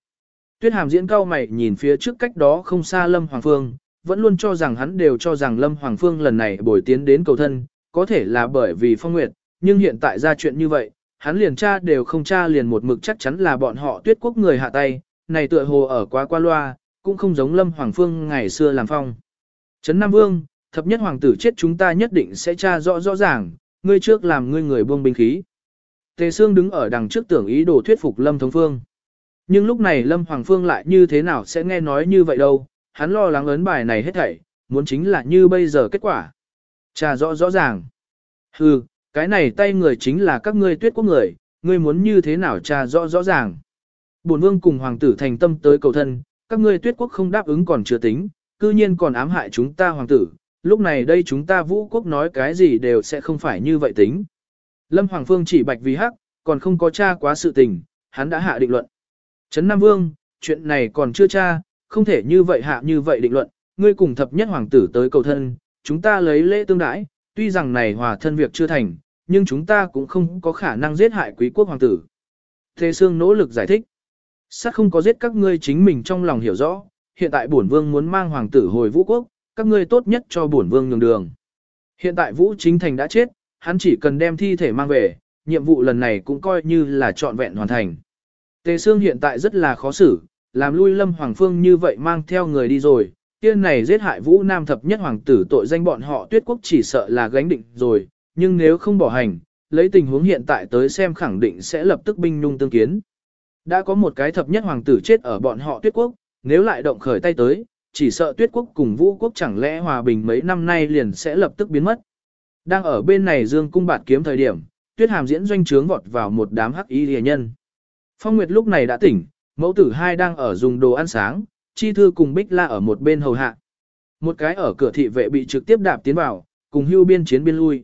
Tuyết Hàm diễn cao mày nhìn phía trước cách đó không xa Lâm Hoàng Phương, vẫn luôn cho rằng hắn đều cho rằng Lâm Hoàng Phương lần này bồi tiến đến cầu thân, có thể là bởi vì phong nguyệt, nhưng hiện tại ra chuyện như vậy, hắn liền tra đều không tra liền một mực chắc chắn là bọn họ tuyết quốc người hạ tay, này tựa hồ ở quá qua loa, cũng không giống Lâm Hoàng Phương ngày xưa làm phong. Trấn Nam Vương, thập nhất hoàng tử chết chúng ta nhất định sẽ tra rõ rõ ràng, ngươi trước làm ngươi người buông binh khí. Tề Sương đứng ở đằng trước tưởng ý đồ thuyết phục Lâm Thống Phương. Nhưng lúc này Lâm Hoàng Phương lại như thế nào sẽ nghe nói như vậy đâu, hắn lo lắng ấn bài này hết thảy, muốn chính là như bây giờ kết quả. Trà rõ rõ ràng. Hừ, cái này tay người chính là các ngươi tuyết quốc người, ngươi muốn như thế nào trà rõ rõ ràng. Bổn vương cùng hoàng tử thành tâm tới cầu thân, các ngươi tuyết quốc không đáp ứng còn chưa tính, cư nhiên còn ám hại chúng ta hoàng tử, lúc này đây chúng ta vũ quốc nói cái gì đều sẽ không phải như vậy tính. Lâm Hoàng Phương chỉ bạch vì hắc, còn không có tra quá sự tình, hắn đã hạ định luận. Trấn Nam Vương, chuyện này còn chưa tra, không thể như vậy hạ như vậy định luận, ngươi cùng thập nhất hoàng tử tới cầu thân, chúng ta lấy lễ tương đãi, tuy rằng này hòa thân việc chưa thành, nhưng chúng ta cũng không có khả năng giết hại quý quốc hoàng tử. Thế Sương nỗ lực giải thích. Sát không có giết các ngươi chính mình trong lòng hiểu rõ, hiện tại bổn vương muốn mang hoàng tử hồi vũ quốc, các ngươi tốt nhất cho bổn vương nhường đường. Hiện tại vũ chính thành đã chết, hắn chỉ cần đem thi thể mang về, nhiệm vụ lần này cũng coi như là trọn vẹn hoàn thành. Tề Sương hiện tại rất là khó xử, làm lui lâm hoàng phương như vậy mang theo người đi rồi, tiên này giết hại vũ nam thập nhất hoàng tử tội danh bọn họ tuyết quốc chỉ sợ là gánh định rồi, nhưng nếu không bỏ hành, lấy tình huống hiện tại tới xem khẳng định sẽ lập tức binh nhung tương kiến. Đã có một cái thập nhất hoàng tử chết ở bọn họ tuyết quốc, nếu lại động khởi tay tới, chỉ sợ tuyết quốc cùng vũ quốc chẳng lẽ hòa bình mấy năm nay liền sẽ lập tức biến mất. Đang ở bên này dương cung bạt kiếm thời điểm, tuyết hàm diễn doanh trướng vọt vào một đám hắc y rìa nhân. Phong Nguyệt lúc này đã tỉnh, mẫu tử hai đang ở dùng đồ ăn sáng, chi thư cùng bích la ở một bên hầu hạ. Một cái ở cửa thị vệ bị trực tiếp đạp tiến vào, cùng hưu biên chiến biên lui.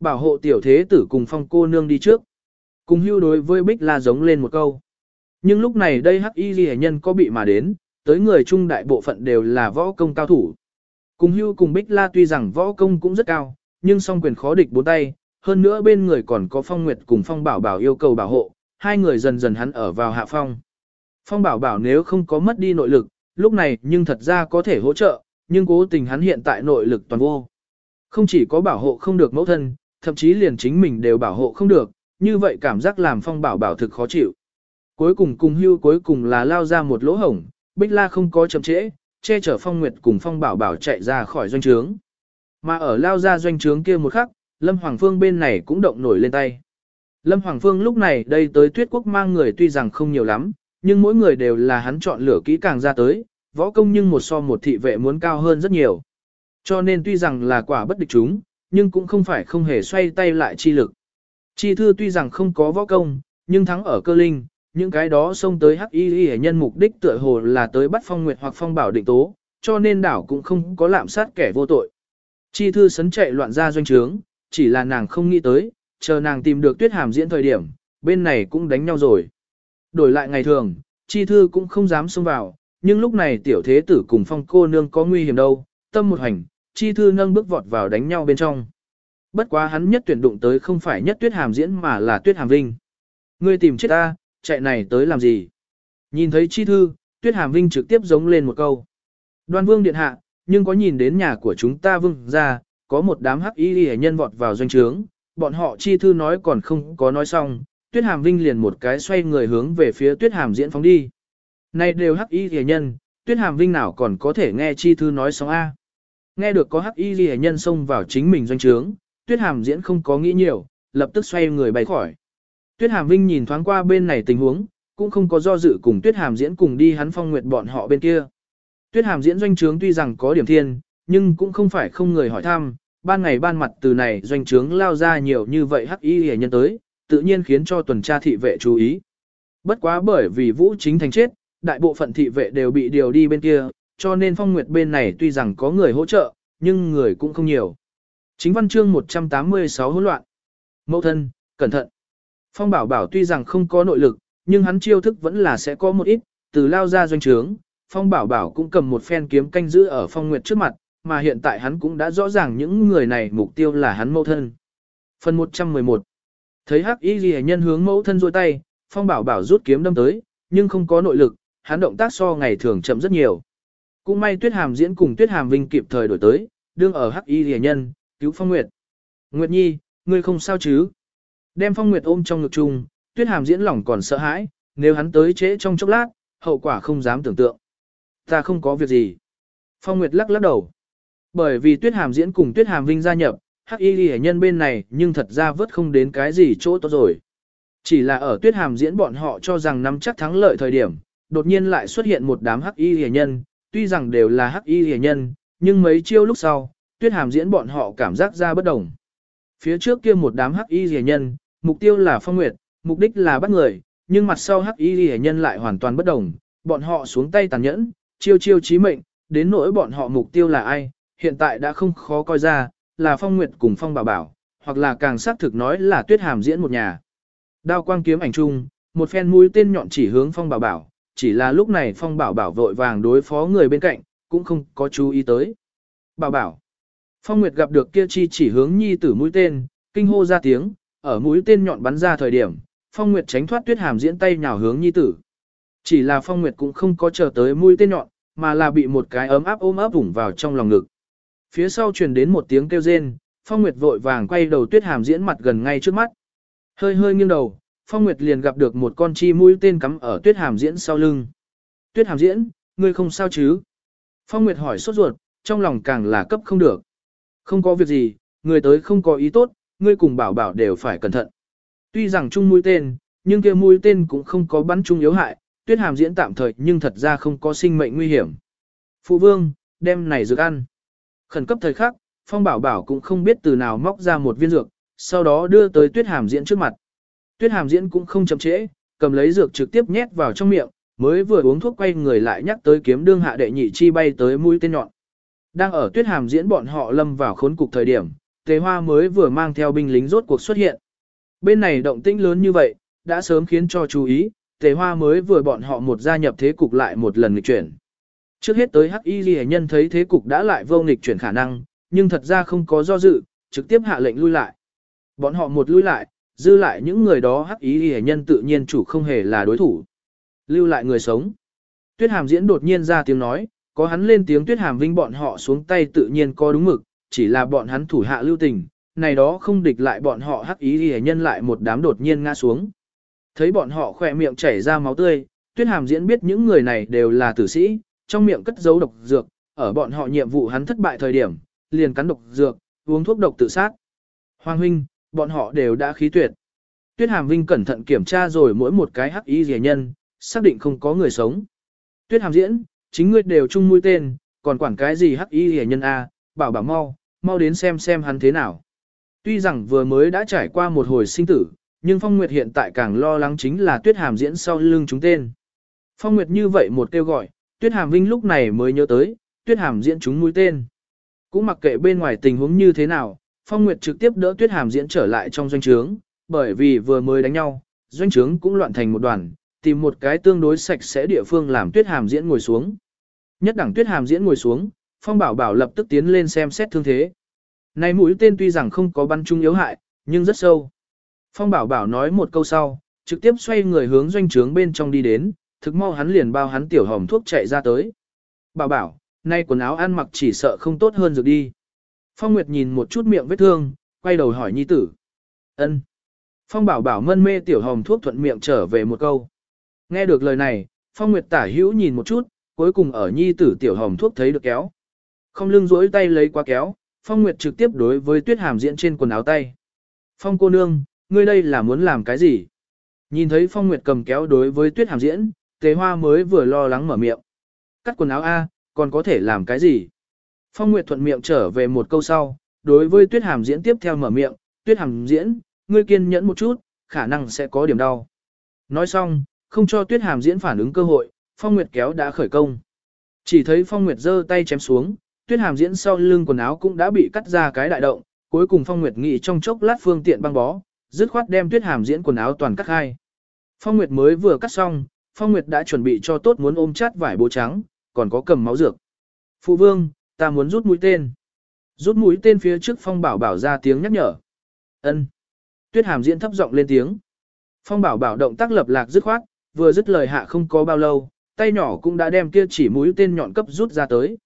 Bảo hộ tiểu thế tử cùng phong cô nương đi trước. Cùng hưu đối với bích la giống lên một câu. Nhưng lúc này đây hắc y rìa nhân có bị mà đến, tới người trung đại bộ phận đều là võ công cao thủ. Cùng hưu cùng bích la tuy rằng võ công cũng rất cao, nhưng song quyền khó địch bốn tay, hơn nữa bên người còn có phong nguyệt cùng phong bảo bảo yêu cầu bảo hộ, hai người dần dần hắn ở vào hạ phong. Phong bảo bảo nếu không có mất đi nội lực, lúc này nhưng thật ra có thể hỗ trợ, nhưng cố tình hắn hiện tại nội lực toàn vô. Không chỉ có bảo hộ không được mẫu thân, thậm chí liền chính mình đều bảo hộ không được, như vậy cảm giác làm phong bảo bảo thực khó chịu. Cuối cùng cùng hưu cuối cùng là lao ra một lỗ hổng, Bích La không có chậm trễ, che chở phong nguyệt cùng phong bảo bảo chạy ra khỏi doanh trướng. Mà ở lao ra doanh trướng kia một khắc, Lâm Hoàng Phương bên này cũng động nổi lên tay. Lâm Hoàng Phương lúc này đây tới tuyết quốc mang người tuy rằng không nhiều lắm, nhưng mỗi người đều là hắn chọn lựa kỹ càng ra tới, võ công nhưng một so một thị vệ muốn cao hơn rất nhiều. Cho nên tuy rằng là quả bất địch chúng, nhưng cũng không phải không hề xoay tay lại chi lực. Chi thư tuy rằng không có võ công, nhưng thắng ở cơ linh, những cái đó xông tới hắc y y nhân mục đích tựa hồ là tới bắt phong nguyệt hoặc phong bảo định tố, cho nên đảo cũng không có lạm sát kẻ vô tội. Chi thư sấn chạy loạn ra doanh trướng, chỉ là nàng không nghĩ tới, chờ nàng tìm được tuyết hàm diễn thời điểm, bên này cũng đánh nhau rồi. Đổi lại ngày thường, chi thư cũng không dám xông vào, nhưng lúc này tiểu thế tử cùng phong cô nương có nguy hiểm đâu, tâm một hành, chi thư nâng bước vọt vào đánh nhau bên trong. Bất quá hắn nhất tuyển đụng tới không phải nhất tuyết hàm diễn mà là tuyết hàm vinh. Ngươi tìm chết ta, chạy này tới làm gì? Nhìn thấy chi thư, tuyết hàm vinh trực tiếp giống lên một câu. Đoan vương điện hạ, nhưng có nhìn đến nhà của chúng ta vương ra, có một đám hắc y hệ nhân vọt vào doanh trướng, bọn họ chi thư nói còn không có nói xong, tuyết hàm vinh liền một cái xoay người hướng về phía tuyết hàm diễn phóng đi. Này đều hắc y hệ nhân, tuyết hàm vinh nào còn có thể nghe chi thư nói xong A. Nghe được có hắc y hệ nhân xông vào chính mình doanh trướng, tuyết hàm diễn không có nghĩ nhiều, lập tức xoay người bay khỏi. Tuyết hàm vinh nhìn thoáng qua bên này tình huống, cũng không có do dự cùng tuyết hàm diễn cùng đi hắn phong nguyệt bọn họ bên kia. Tuyết hàm diễn doanh trướng tuy rằng có điểm thiên, nhưng cũng không phải không người hỏi thăm, ban ngày ban mặt từ này doanh trướng lao ra nhiều như vậy hắc y hề nhân tới, tự nhiên khiến cho tuần tra thị vệ chú ý. Bất quá bởi vì vũ chính thành chết, đại bộ phận thị vệ đều bị điều đi bên kia, cho nên phong nguyệt bên này tuy rằng có người hỗ trợ, nhưng người cũng không nhiều. Chính văn chương 186 hỗn loạn. Mẫu thân, cẩn thận. Phong bảo bảo tuy rằng không có nội lực, nhưng hắn chiêu thức vẫn là sẽ có một ít, từ lao ra doanh trướng, Phong Bảo Bảo cũng cầm một phen kiếm canh giữ ở Phong Nguyệt trước mặt, mà hiện tại hắn cũng đã rõ ràng những người này mục tiêu là hắn mẫu thân. Phần 111 Thấy Hắc Y Ghi nhân hướng mẫu thân rôi tay, Phong Bảo Bảo rút kiếm đâm tới, nhưng không có nội lực, hắn động tác so ngày thường chậm rất nhiều. Cũng may Tuyết Hàm diễn cùng Tuyết Hàm Vinh kịp thời đổi tới, đương ở Hắc Y Ghi nhân, cứu Phong Nguyệt. Nguyệt Nhi, ngươi không sao chứ? Đem Phong Nguyệt ôm trong ngực chung, Tuyết Hàm diễn lòng còn sợ hãi, nếu hắn tới trễ trong chốc lát, hậu quả không dám tưởng tượng. Ta không có việc gì. Phong Nguyệt lắc lắc đầu. Bởi vì Tuyết Hàm diễn cùng Tuyết Hàm Vinh gia nhập, hắc y ghi nhân bên này nhưng thật ra vớt không đến cái gì chỗ tốt rồi. Chỉ là ở Tuyết Hàm diễn bọn họ cho rằng nắm chắc thắng lợi thời điểm, đột nhiên lại xuất hiện một đám hắc y ghi nhân, tuy rằng đều là hắc y ghi nhân, nhưng mấy chiêu lúc sau, Tuyết Hàm diễn bọn họ cảm giác ra bất đồng. Phía trước kia một đám hắc y ghi nhân, mục tiêu là Phong Nguyệt, mục đích là bắt người, nhưng mặt sau hắc y hệ nhân lại hoàn toàn bất đồng, bọn họ xuống tay tàn nhẫn, chiêu chiêu chí mệnh, đến nỗi bọn họ mục tiêu là ai, hiện tại đã không khó coi ra, là Phong Nguyệt cùng Phong Bảo Bảo, hoặc là càng xác thực nói là Tuyết Hàm diễn một nhà. Đao quang kiếm ảnh chung, một phen mũi tên nhọn chỉ hướng Phong Bảo Bảo, chỉ là lúc này Phong Bảo Bảo vội vàng đối phó người bên cạnh, cũng không có chú ý tới. Bảo Bảo. Phong Nguyệt gặp được kia chi chỉ hướng nhi tử mũi tên, kinh hô ra tiếng, ở mũi tên nhọn bắn ra thời điểm, Phong Nguyệt tránh thoát Tuyết Hàm diễn tay nhào hướng nhi tử. Chỉ là Phong Nguyệt cũng không có chờ tới mũi tên nhọn, mà là bị một cái ấm áp ôm ấp ủng vào trong lòng ngực. Phía sau truyền đến một tiếng kêu rên, Phong Nguyệt vội vàng quay đầu Tuyết Hàm diễn mặt gần ngay trước mắt. Hơi hơi nghiêng đầu, Phong Nguyệt liền gặp được một con chi mũi tên cắm ở Tuyết Hàm diễn sau lưng. Tuyết Hàm diễn, ngươi không sao chứ? Phong Nguyệt hỏi sốt ruột, trong lòng càng là cấp không được. Không có việc gì, người tới không có ý tốt, ngươi cùng bảo bảo đều phải cẩn thận. Tuy rằng chung mũi tên, nhưng kia mũi tên cũng không có bắn chung yếu hại, tuyết hàm diễn tạm thời nhưng thật ra không có sinh mệnh nguy hiểm. Phụ vương, đem này dược ăn. Khẩn cấp thời khắc, Phong Bảo Bảo cũng không biết từ nào móc ra một viên dược, sau đó đưa tới tuyết hàm diễn trước mặt. Tuyết hàm diễn cũng không chậm trễ, cầm lấy dược trực tiếp nhét vào trong miệng, mới vừa uống thuốc quay người lại nhắc tới kiếm đương hạ đệ nhị chi bay tới mũi tên nhọn. Đang ở tuyết hàm diễn bọn họ lâm vào khốn cục thời điểm, tề hoa mới vừa mang theo binh lính rốt cuộc xuất hiện. Bên này động tĩnh lớn như vậy, đã sớm khiến cho chú ý, tề hoa mới vừa bọn họ một gia nhập thế cục lại một lần nghịch chuyển. Trước hết tới hắc y Liễu nhân thấy thế cục đã lại vô nghịch chuyển khả năng, nhưng thật ra không có do dự, trực tiếp hạ lệnh lui lại. Bọn họ một lui lại, dư lại những người đó hắc y Liễu nhân tự nhiên chủ không hề là đối thủ. Lưu lại người sống. Tuyết hàm diễn đột nhiên ra tiếng nói, có hắn lên tiếng tuyết hàm vinh bọn họ xuống tay tự nhiên có đúng mực, chỉ là bọn hắn thủ hạ lưu tình, này đó không địch lại bọn họ hắc ý ghi nhân lại một đám đột nhiên ngã xuống. Thấy bọn họ khỏe miệng chảy ra máu tươi, tuyết hàm diễn biết những người này đều là tử sĩ, trong miệng cất giấu độc dược, ở bọn họ nhiệm vụ hắn thất bại thời điểm, liền cắn độc dược, uống thuốc độc tự sát. Hoàng huynh, bọn họ đều đã khí tuyệt. Tuyết hàm vinh cẩn thận kiểm tra rồi mỗi một cái hắc y rẻ nhân, xác định không có người sống. Tuyết hàm diễn, chính ngươi đều chung mũi tên, còn quản cái gì hắc y rẻ nhân A, bảo bảo mau, mau đến xem xem hắn thế nào. Tuy rằng vừa mới đã trải qua một hồi sinh tử, nhưng Phong Nguyệt hiện tại càng lo lắng chính là Tuyết Hàm diễn sau lưng chúng tên. Phong Nguyệt như vậy một kêu gọi, Tuyết Hàm Vinh lúc này mới nhớ tới, Tuyết Hàm diễn chúng mũi tên. Cũng mặc kệ bên ngoài tình huống như thế nào, Phong Nguyệt trực tiếp đỡ Tuyết Hàm diễn trở lại trong doanh trướng, bởi vì vừa mới đánh nhau, doanh trướng cũng loạn thành một đoàn, tìm một cái tương đối sạch sẽ địa phương làm Tuyết Hàm diễn ngồi xuống. Nhất đẳng Tuyết Hàm diễn ngồi xuống, Phong Bảo Bảo lập tức tiến lên xem xét thương thế. Này mũi tên tuy rằng không có bắn trung yếu hại, nhưng rất sâu. Phong Bảo Bảo nói một câu sau, trực tiếp xoay người hướng doanh trướng bên trong đi đến, thực mau hắn liền bao hắn tiểu hồng thuốc chạy ra tới. Bảo Bảo, nay quần áo ăn mặc chỉ sợ không tốt hơn được đi. Phong Nguyệt nhìn một chút miệng vết thương, quay đầu hỏi nhi tử. Ân. Phong Bảo Bảo mân mê tiểu hồng thuốc thuận miệng trở về một câu. Nghe được lời này, Phong Nguyệt tả hữu nhìn một chút, cuối cùng ở nhi tử tiểu hồng thuốc thấy được kéo. Không lưng rỗi tay lấy qua kéo, Phong Nguyệt trực tiếp đối với tuyết hàm diễn trên quần áo tay. Phong cô nương, ngươi đây là muốn làm cái gì? Nhìn thấy Phong Nguyệt cầm kéo đối với tuyết hàm diễn, tề hoa mới vừa lo lắng mở miệng. Cắt quần áo A, còn có thể làm cái gì? Phong Nguyệt thuận miệng trở về một câu sau, đối với tuyết hàm diễn tiếp theo mở miệng, tuyết hàm diễn, ngươi kiên nhẫn một chút, khả năng sẽ có điểm đau. Nói xong, không cho tuyết hàm diễn phản ứng cơ hội, Phong Nguyệt kéo đã khởi công. Chỉ thấy Phong Nguyệt giơ tay chém xuống, tuyết hàm diễn sau lưng quần áo cũng đã bị cắt ra cái đại động, cuối cùng Phong Nguyệt nghĩ trong chốc lát phương tiện băng bó, dứt khoát đem tuyết hàm diễn quần áo toàn cắt hai. Phong Nguyệt mới vừa cắt xong, Phong Nguyệt đã chuẩn bị cho tốt muốn ôm chát vải bố trắng, còn có cầm máu dược. Phụ vương, ta muốn rút mũi tên. Rút mũi tên phía trước Phong Bảo Bảo ra tiếng nhắc nhở. Ân. Tuyết hàm diễn thấp giọng lên tiếng. Phong Bảo Bảo động tác lập lạc dứt khoát, vừa dứt lời hạ không có bao lâu, tay nhỏ cũng đã đem kia chỉ mũi tên nhọn cấp rút ra tới.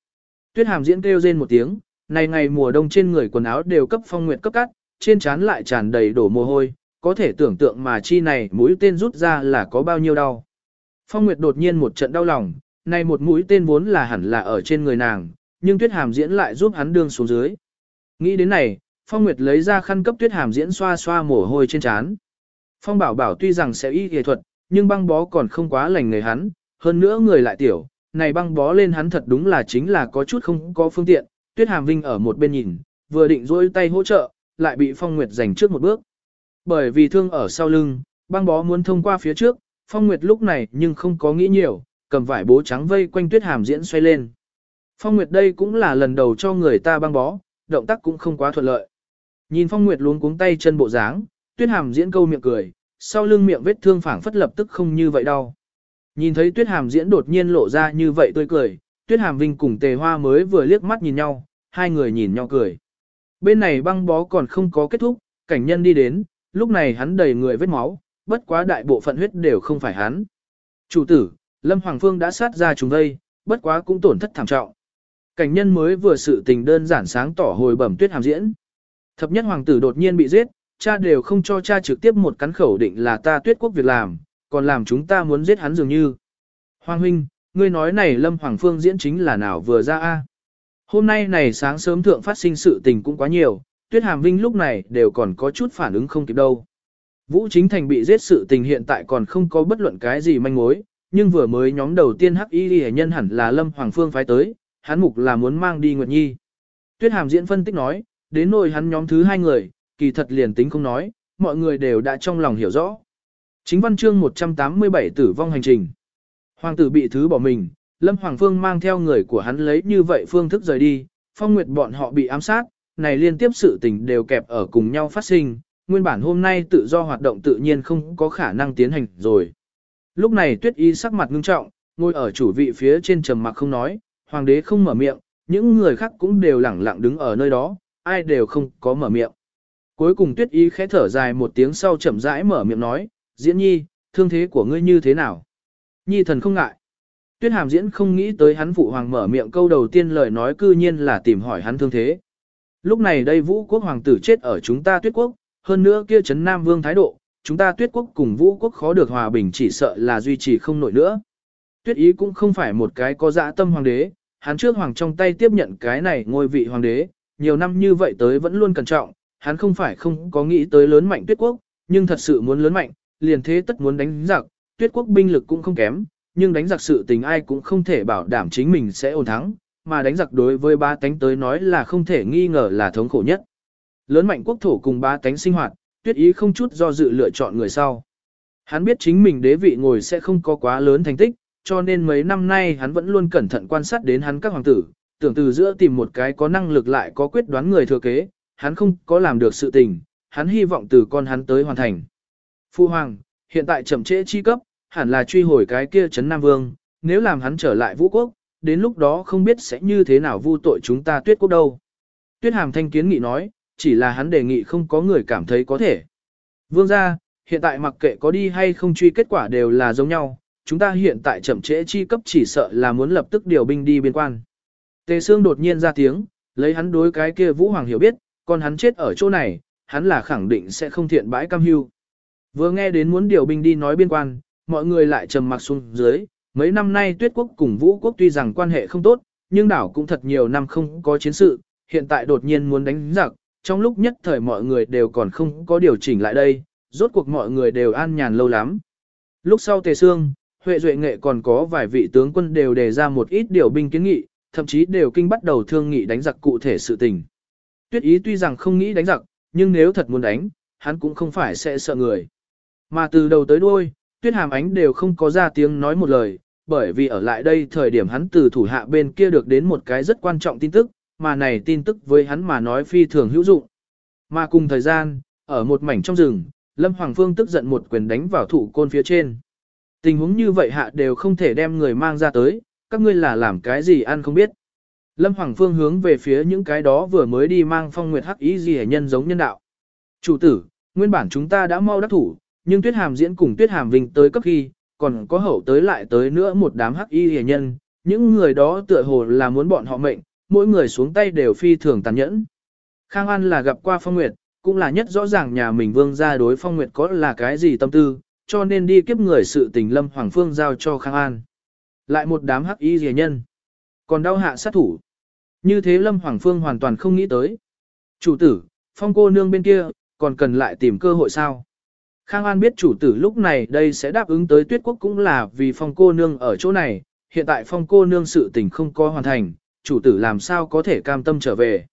Tuyết hàm diễn kêu rên một tiếng, này ngày mùa đông trên người quần áo đều cấp phong nguyệt cấp cắt, trên trán lại tràn đầy đổ mồ hôi, có thể tưởng tượng mà chi này mũi tên rút ra là có bao nhiêu đau. Phong nguyệt đột nhiên một trận đau lòng, này một mũi tên vốn là hẳn là ở trên người nàng, nhưng tuyết hàm diễn lại giúp hắn đương xuống dưới. Nghĩ đến này, Phong Nguyệt lấy ra khăn cấp tuyết hàm diễn xoa xoa mồ hôi trên trán. Phong bảo bảo tuy rằng sẽ y y thuật, nhưng băng bó còn không quá lành người hắn, hơn nữa người lại tiểu, này băng bó lên hắn thật đúng là chính là có chút không có phương tiện, tuyết hàm vinh ở một bên nhìn, vừa định dỗi tay hỗ trợ, lại bị Phong Nguyệt giành trước một bước. Bởi vì thương ở sau lưng, băng bó muốn thông qua phía trước, Phong Nguyệt lúc này nhưng không có nghĩ nhiều, cầm vải bố trắng vây quanh tuyết hàm diễn xoay lên. Phong Nguyệt đây cũng là lần đầu cho người ta băng bó, động tác cũng không quá thuận lợi. Nhìn Phong Nguyệt luống cuống tay chân bộ dáng, tuyết hàm diễn câu miệng cười, sau lưng miệng vết thương phảng phất lập tức không như vậy đau. Nhìn thấy tuyết hàm diễn đột nhiên lộ ra như vậy tươi cười, tuyết hàm vinh cùng tề hoa mới vừa liếc mắt nhìn nhau, hai người nhìn nhau cười. Bên này băng bó còn không có kết thúc, cảnh nhân đi đến, lúc này hắn đầy người vết máu, bất quá đại bộ phận huyết đều không phải hắn. Chủ tử, Lâm Hoàng Phương đã sát ra chúng đây, bất quá cũng tổn thất thảm trọng. Cảnh nhân mới vừa sự tình đơn giản sáng tỏ hồi bẩm tuyết hàm diễn. Thập nhất hoàng tử đột nhiên bị giết, cha đều không cho cha trực tiếp một cắn khẩu định là ta tuyết quốc việc làm, còn làm chúng ta muốn giết hắn dường như. Hoàng huynh, ngươi nói này Lâm Hoàng Phương diễn chính là nào vừa ra a? Hôm nay này sáng sớm thượng phát sinh sự tình cũng quá nhiều, Tuyết Hàm Vinh lúc này đều còn có chút phản ứng không kịp đâu. Vũ Chính Thành bị giết sự tình hiện tại còn không có bất luận cái gì manh mối, nhưng vừa mới nhóm đầu tiên hắc y hệ nhân hẳn là Lâm Hoàng Phương phái tới, hắn mục là muốn mang đi Nguyệt Nhi. Tuyết Hàm diễn phân tích nói, đến nỗi hắn nhóm thứ hai người, kỳ thật liền tính không nói, mọi người đều đã trong lòng hiểu rõ. Chính văn chương 187 tử vong hành trình. Hoàng tử bị thứ bỏ mình, Lâm Hoàng Phương mang theo người của hắn lấy như vậy phương thức rời đi, phong nguyệt bọn họ bị ám sát, này liên tiếp sự tình đều kẹp ở cùng nhau phát sinh, nguyên bản hôm nay tự do hoạt động tự nhiên không có khả năng tiến hành rồi. Lúc này tuyết y sắc mặt ngưng trọng, ngồi ở chủ vị phía trên trầm mặc không nói, hoàng đế không mở miệng, những người khác cũng đều lẳng lặng đứng ở nơi đó, ai đều không có mở miệng. Cuối cùng tuyết y khẽ thở dài một tiếng sau chậm rãi mở miệng nói, diễn nhi, thương thế của ngươi như thế nào? Nhi thần không ngại. Tuyết hàm diễn không nghĩ tới hắn phụ hoàng mở miệng câu đầu tiên lời nói cư nhiên là tìm hỏi hắn thương thế. Lúc này đây vũ quốc hoàng tử chết ở chúng ta tuyết quốc, hơn nữa kia chấn Nam Vương thái độ, chúng ta tuyết quốc cùng vũ quốc khó được hòa bình chỉ sợ là duy trì không nổi nữa. Tuyết ý cũng không phải một cái có dã tâm hoàng đế, hắn trước hoàng trong tay tiếp nhận cái này ngôi vị hoàng đế, nhiều năm như vậy tới vẫn luôn cẩn trọng, hắn không phải không có nghĩ tới lớn mạnh tuyết quốc, nhưng thật sự muốn lớn mạnh, liền thế tất muốn đánh giặc, tuyết quốc binh lực cũng không kém, nhưng đánh giặc sự tình ai cũng không thể bảo đảm chính mình sẽ ổn thắng, mà đánh giặc đối với ba tánh tới nói là không thể nghi ngờ là thống khổ nhất. Lớn mạnh quốc thổ cùng ba tánh sinh hoạt, tuyết ý không chút do dự lựa chọn người sau. Hắn biết chính mình đế vị ngồi sẽ không có quá lớn thành tích, cho nên mấy năm nay hắn vẫn luôn cẩn thận quan sát đến hắn các hoàng tử, tưởng từ giữa tìm một cái có năng lực lại có quyết đoán người thừa kế, hắn không có làm được sự tình, hắn hy vọng từ con hắn tới hoàn thành. Phu hoàng, hiện tại chậm trễ chi cấp, hẳn là truy hồi cái kia Trấn Nam Vương, nếu làm hắn trở lại vũ quốc, đến lúc đó không biết sẽ như thế nào vu tội chúng ta tuyết quốc đâu. Tuyết hàm thanh kiến nghị nói, chỉ là hắn đề nghị không có người cảm thấy có thể. Vương gia, hiện tại mặc kệ có đi hay không truy kết quả đều là giống nhau, chúng ta hiện tại chậm trễ chi cấp chỉ sợ là muốn lập tức điều binh đi biên quan. Tề Sương đột nhiên ra tiếng, lấy hắn đối cái kia Vũ Hoàng hiểu biết, còn hắn chết ở chỗ này, hắn là khẳng định sẽ không thiện bãi cam hưu. Vừa nghe đến muốn điều binh đi nói biên quan, mọi người lại trầm mặc xuống dưới, mấy năm nay tuyết quốc cùng vũ quốc tuy rằng quan hệ không tốt, nhưng đảo cũng thật nhiều năm không có chiến sự, hiện tại đột nhiên muốn đánh giặc, trong lúc nhất thời mọi người đều còn không có điều chỉnh lại đây, rốt cuộc mọi người đều an nhàn lâu lắm. Lúc sau tề xương, Huệ Duệ Nghệ còn có vài vị tướng quân đều đề ra một ít điều binh kiến nghị, thậm chí đều kinh bắt đầu thương nghị đánh giặc cụ thể sự tình. Tuyết ý tuy rằng không nghĩ đánh giặc, nhưng nếu thật muốn đánh, hắn cũng không phải sẽ sợ người. Mà từ đầu tới đuôi, Tuyết Hàm Ánh đều không có ra tiếng nói một lời, bởi vì ở lại đây thời điểm hắn từ thủ hạ bên kia được đến một cái rất quan trọng tin tức, mà này tin tức với hắn mà nói phi thường hữu dụng. Mà cùng thời gian, ở một mảnh trong rừng, Lâm Hoàng Phương tức giận một quyền đánh vào thủ côn phía trên. Tình huống như vậy hạ đều không thể đem người mang ra tới, các ngươi là làm cái gì ăn không biết. Lâm Hoàng Phương hướng về phía những cái đó vừa mới đi mang phong nguyệt hắc ý gì nhân giống nhân đạo. Chủ tử, nguyên bản chúng ta đã mau đắc thủ, nhưng tuyết hàm diễn cùng tuyết hàm vinh tới cấp khi, còn có hậu tới lại tới nữa một đám hắc y hề nhân, những người đó tựa hồ là muốn bọn họ mệnh, mỗi người xuống tay đều phi thường tàn nhẫn. Khang An là gặp qua phong nguyệt, cũng là nhất rõ ràng nhà mình vương gia đối phong nguyệt có là cái gì tâm tư, cho nên đi kiếp người sự tình lâm hoàng phương giao cho Khang An. Lại một đám hắc y hề nhân, còn đau hạ sát thủ. Như thế lâm hoàng phương hoàn toàn không nghĩ tới. Chủ tử, phong cô nương bên kia, còn cần lại tìm cơ hội sao? Khang An biết chủ tử lúc này đây sẽ đáp ứng tới tuyết quốc cũng là vì phong cô nương ở chỗ này, hiện tại phong cô nương sự tình không có hoàn thành, chủ tử làm sao có thể cam tâm trở về.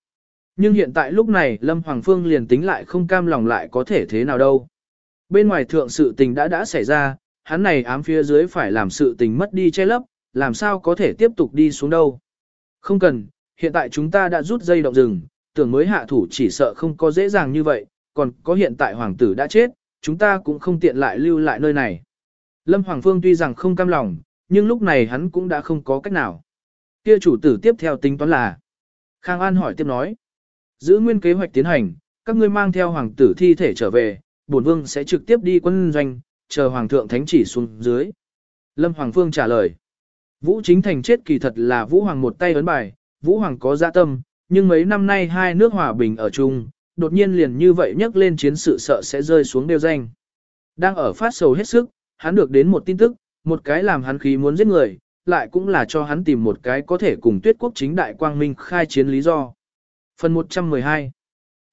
Nhưng hiện tại lúc này Lâm Hoàng Phương liền tính lại không cam lòng lại có thể thế nào đâu. Bên ngoài thượng sự tình đã đã xảy ra, hắn này ám phía dưới phải làm sự tình mất đi che lấp, làm sao có thể tiếp tục đi xuống đâu. Không cần, hiện tại chúng ta đã rút dây động rừng, tưởng mới hạ thủ chỉ sợ không có dễ dàng như vậy, còn có hiện tại hoàng tử đã chết, chúng ta cũng không tiện lại lưu lại nơi này. Lâm Hoàng Phương tuy rằng không cam lòng, nhưng lúc này hắn cũng đã không có cách nào. Kia chủ tử tiếp theo tính toán là. Khang An hỏi tiếp nói. Giữ nguyên kế hoạch tiến hành, các ngươi mang theo hoàng tử thi thể trở về, bổn vương sẽ trực tiếp đi quân doanh, chờ hoàng thượng thánh chỉ xuống dưới. Lâm Hoàng Phương trả lời. Vũ chính thành chết kỳ thật là Vũ Hoàng một tay ấn bài, Vũ Hoàng có dạ tâm, nhưng mấy năm nay hai nước hòa bình ở chung, đột nhiên liền như vậy nhấc lên chiến sự sợ sẽ rơi xuống đeo danh. Đang ở phát sầu hết sức, hắn được đến một tin tức, một cái làm hắn khí muốn giết người, lại cũng là cho hắn tìm một cái có thể cùng tuyết quốc chính đại quang minh khai chiến lý do. Phần 112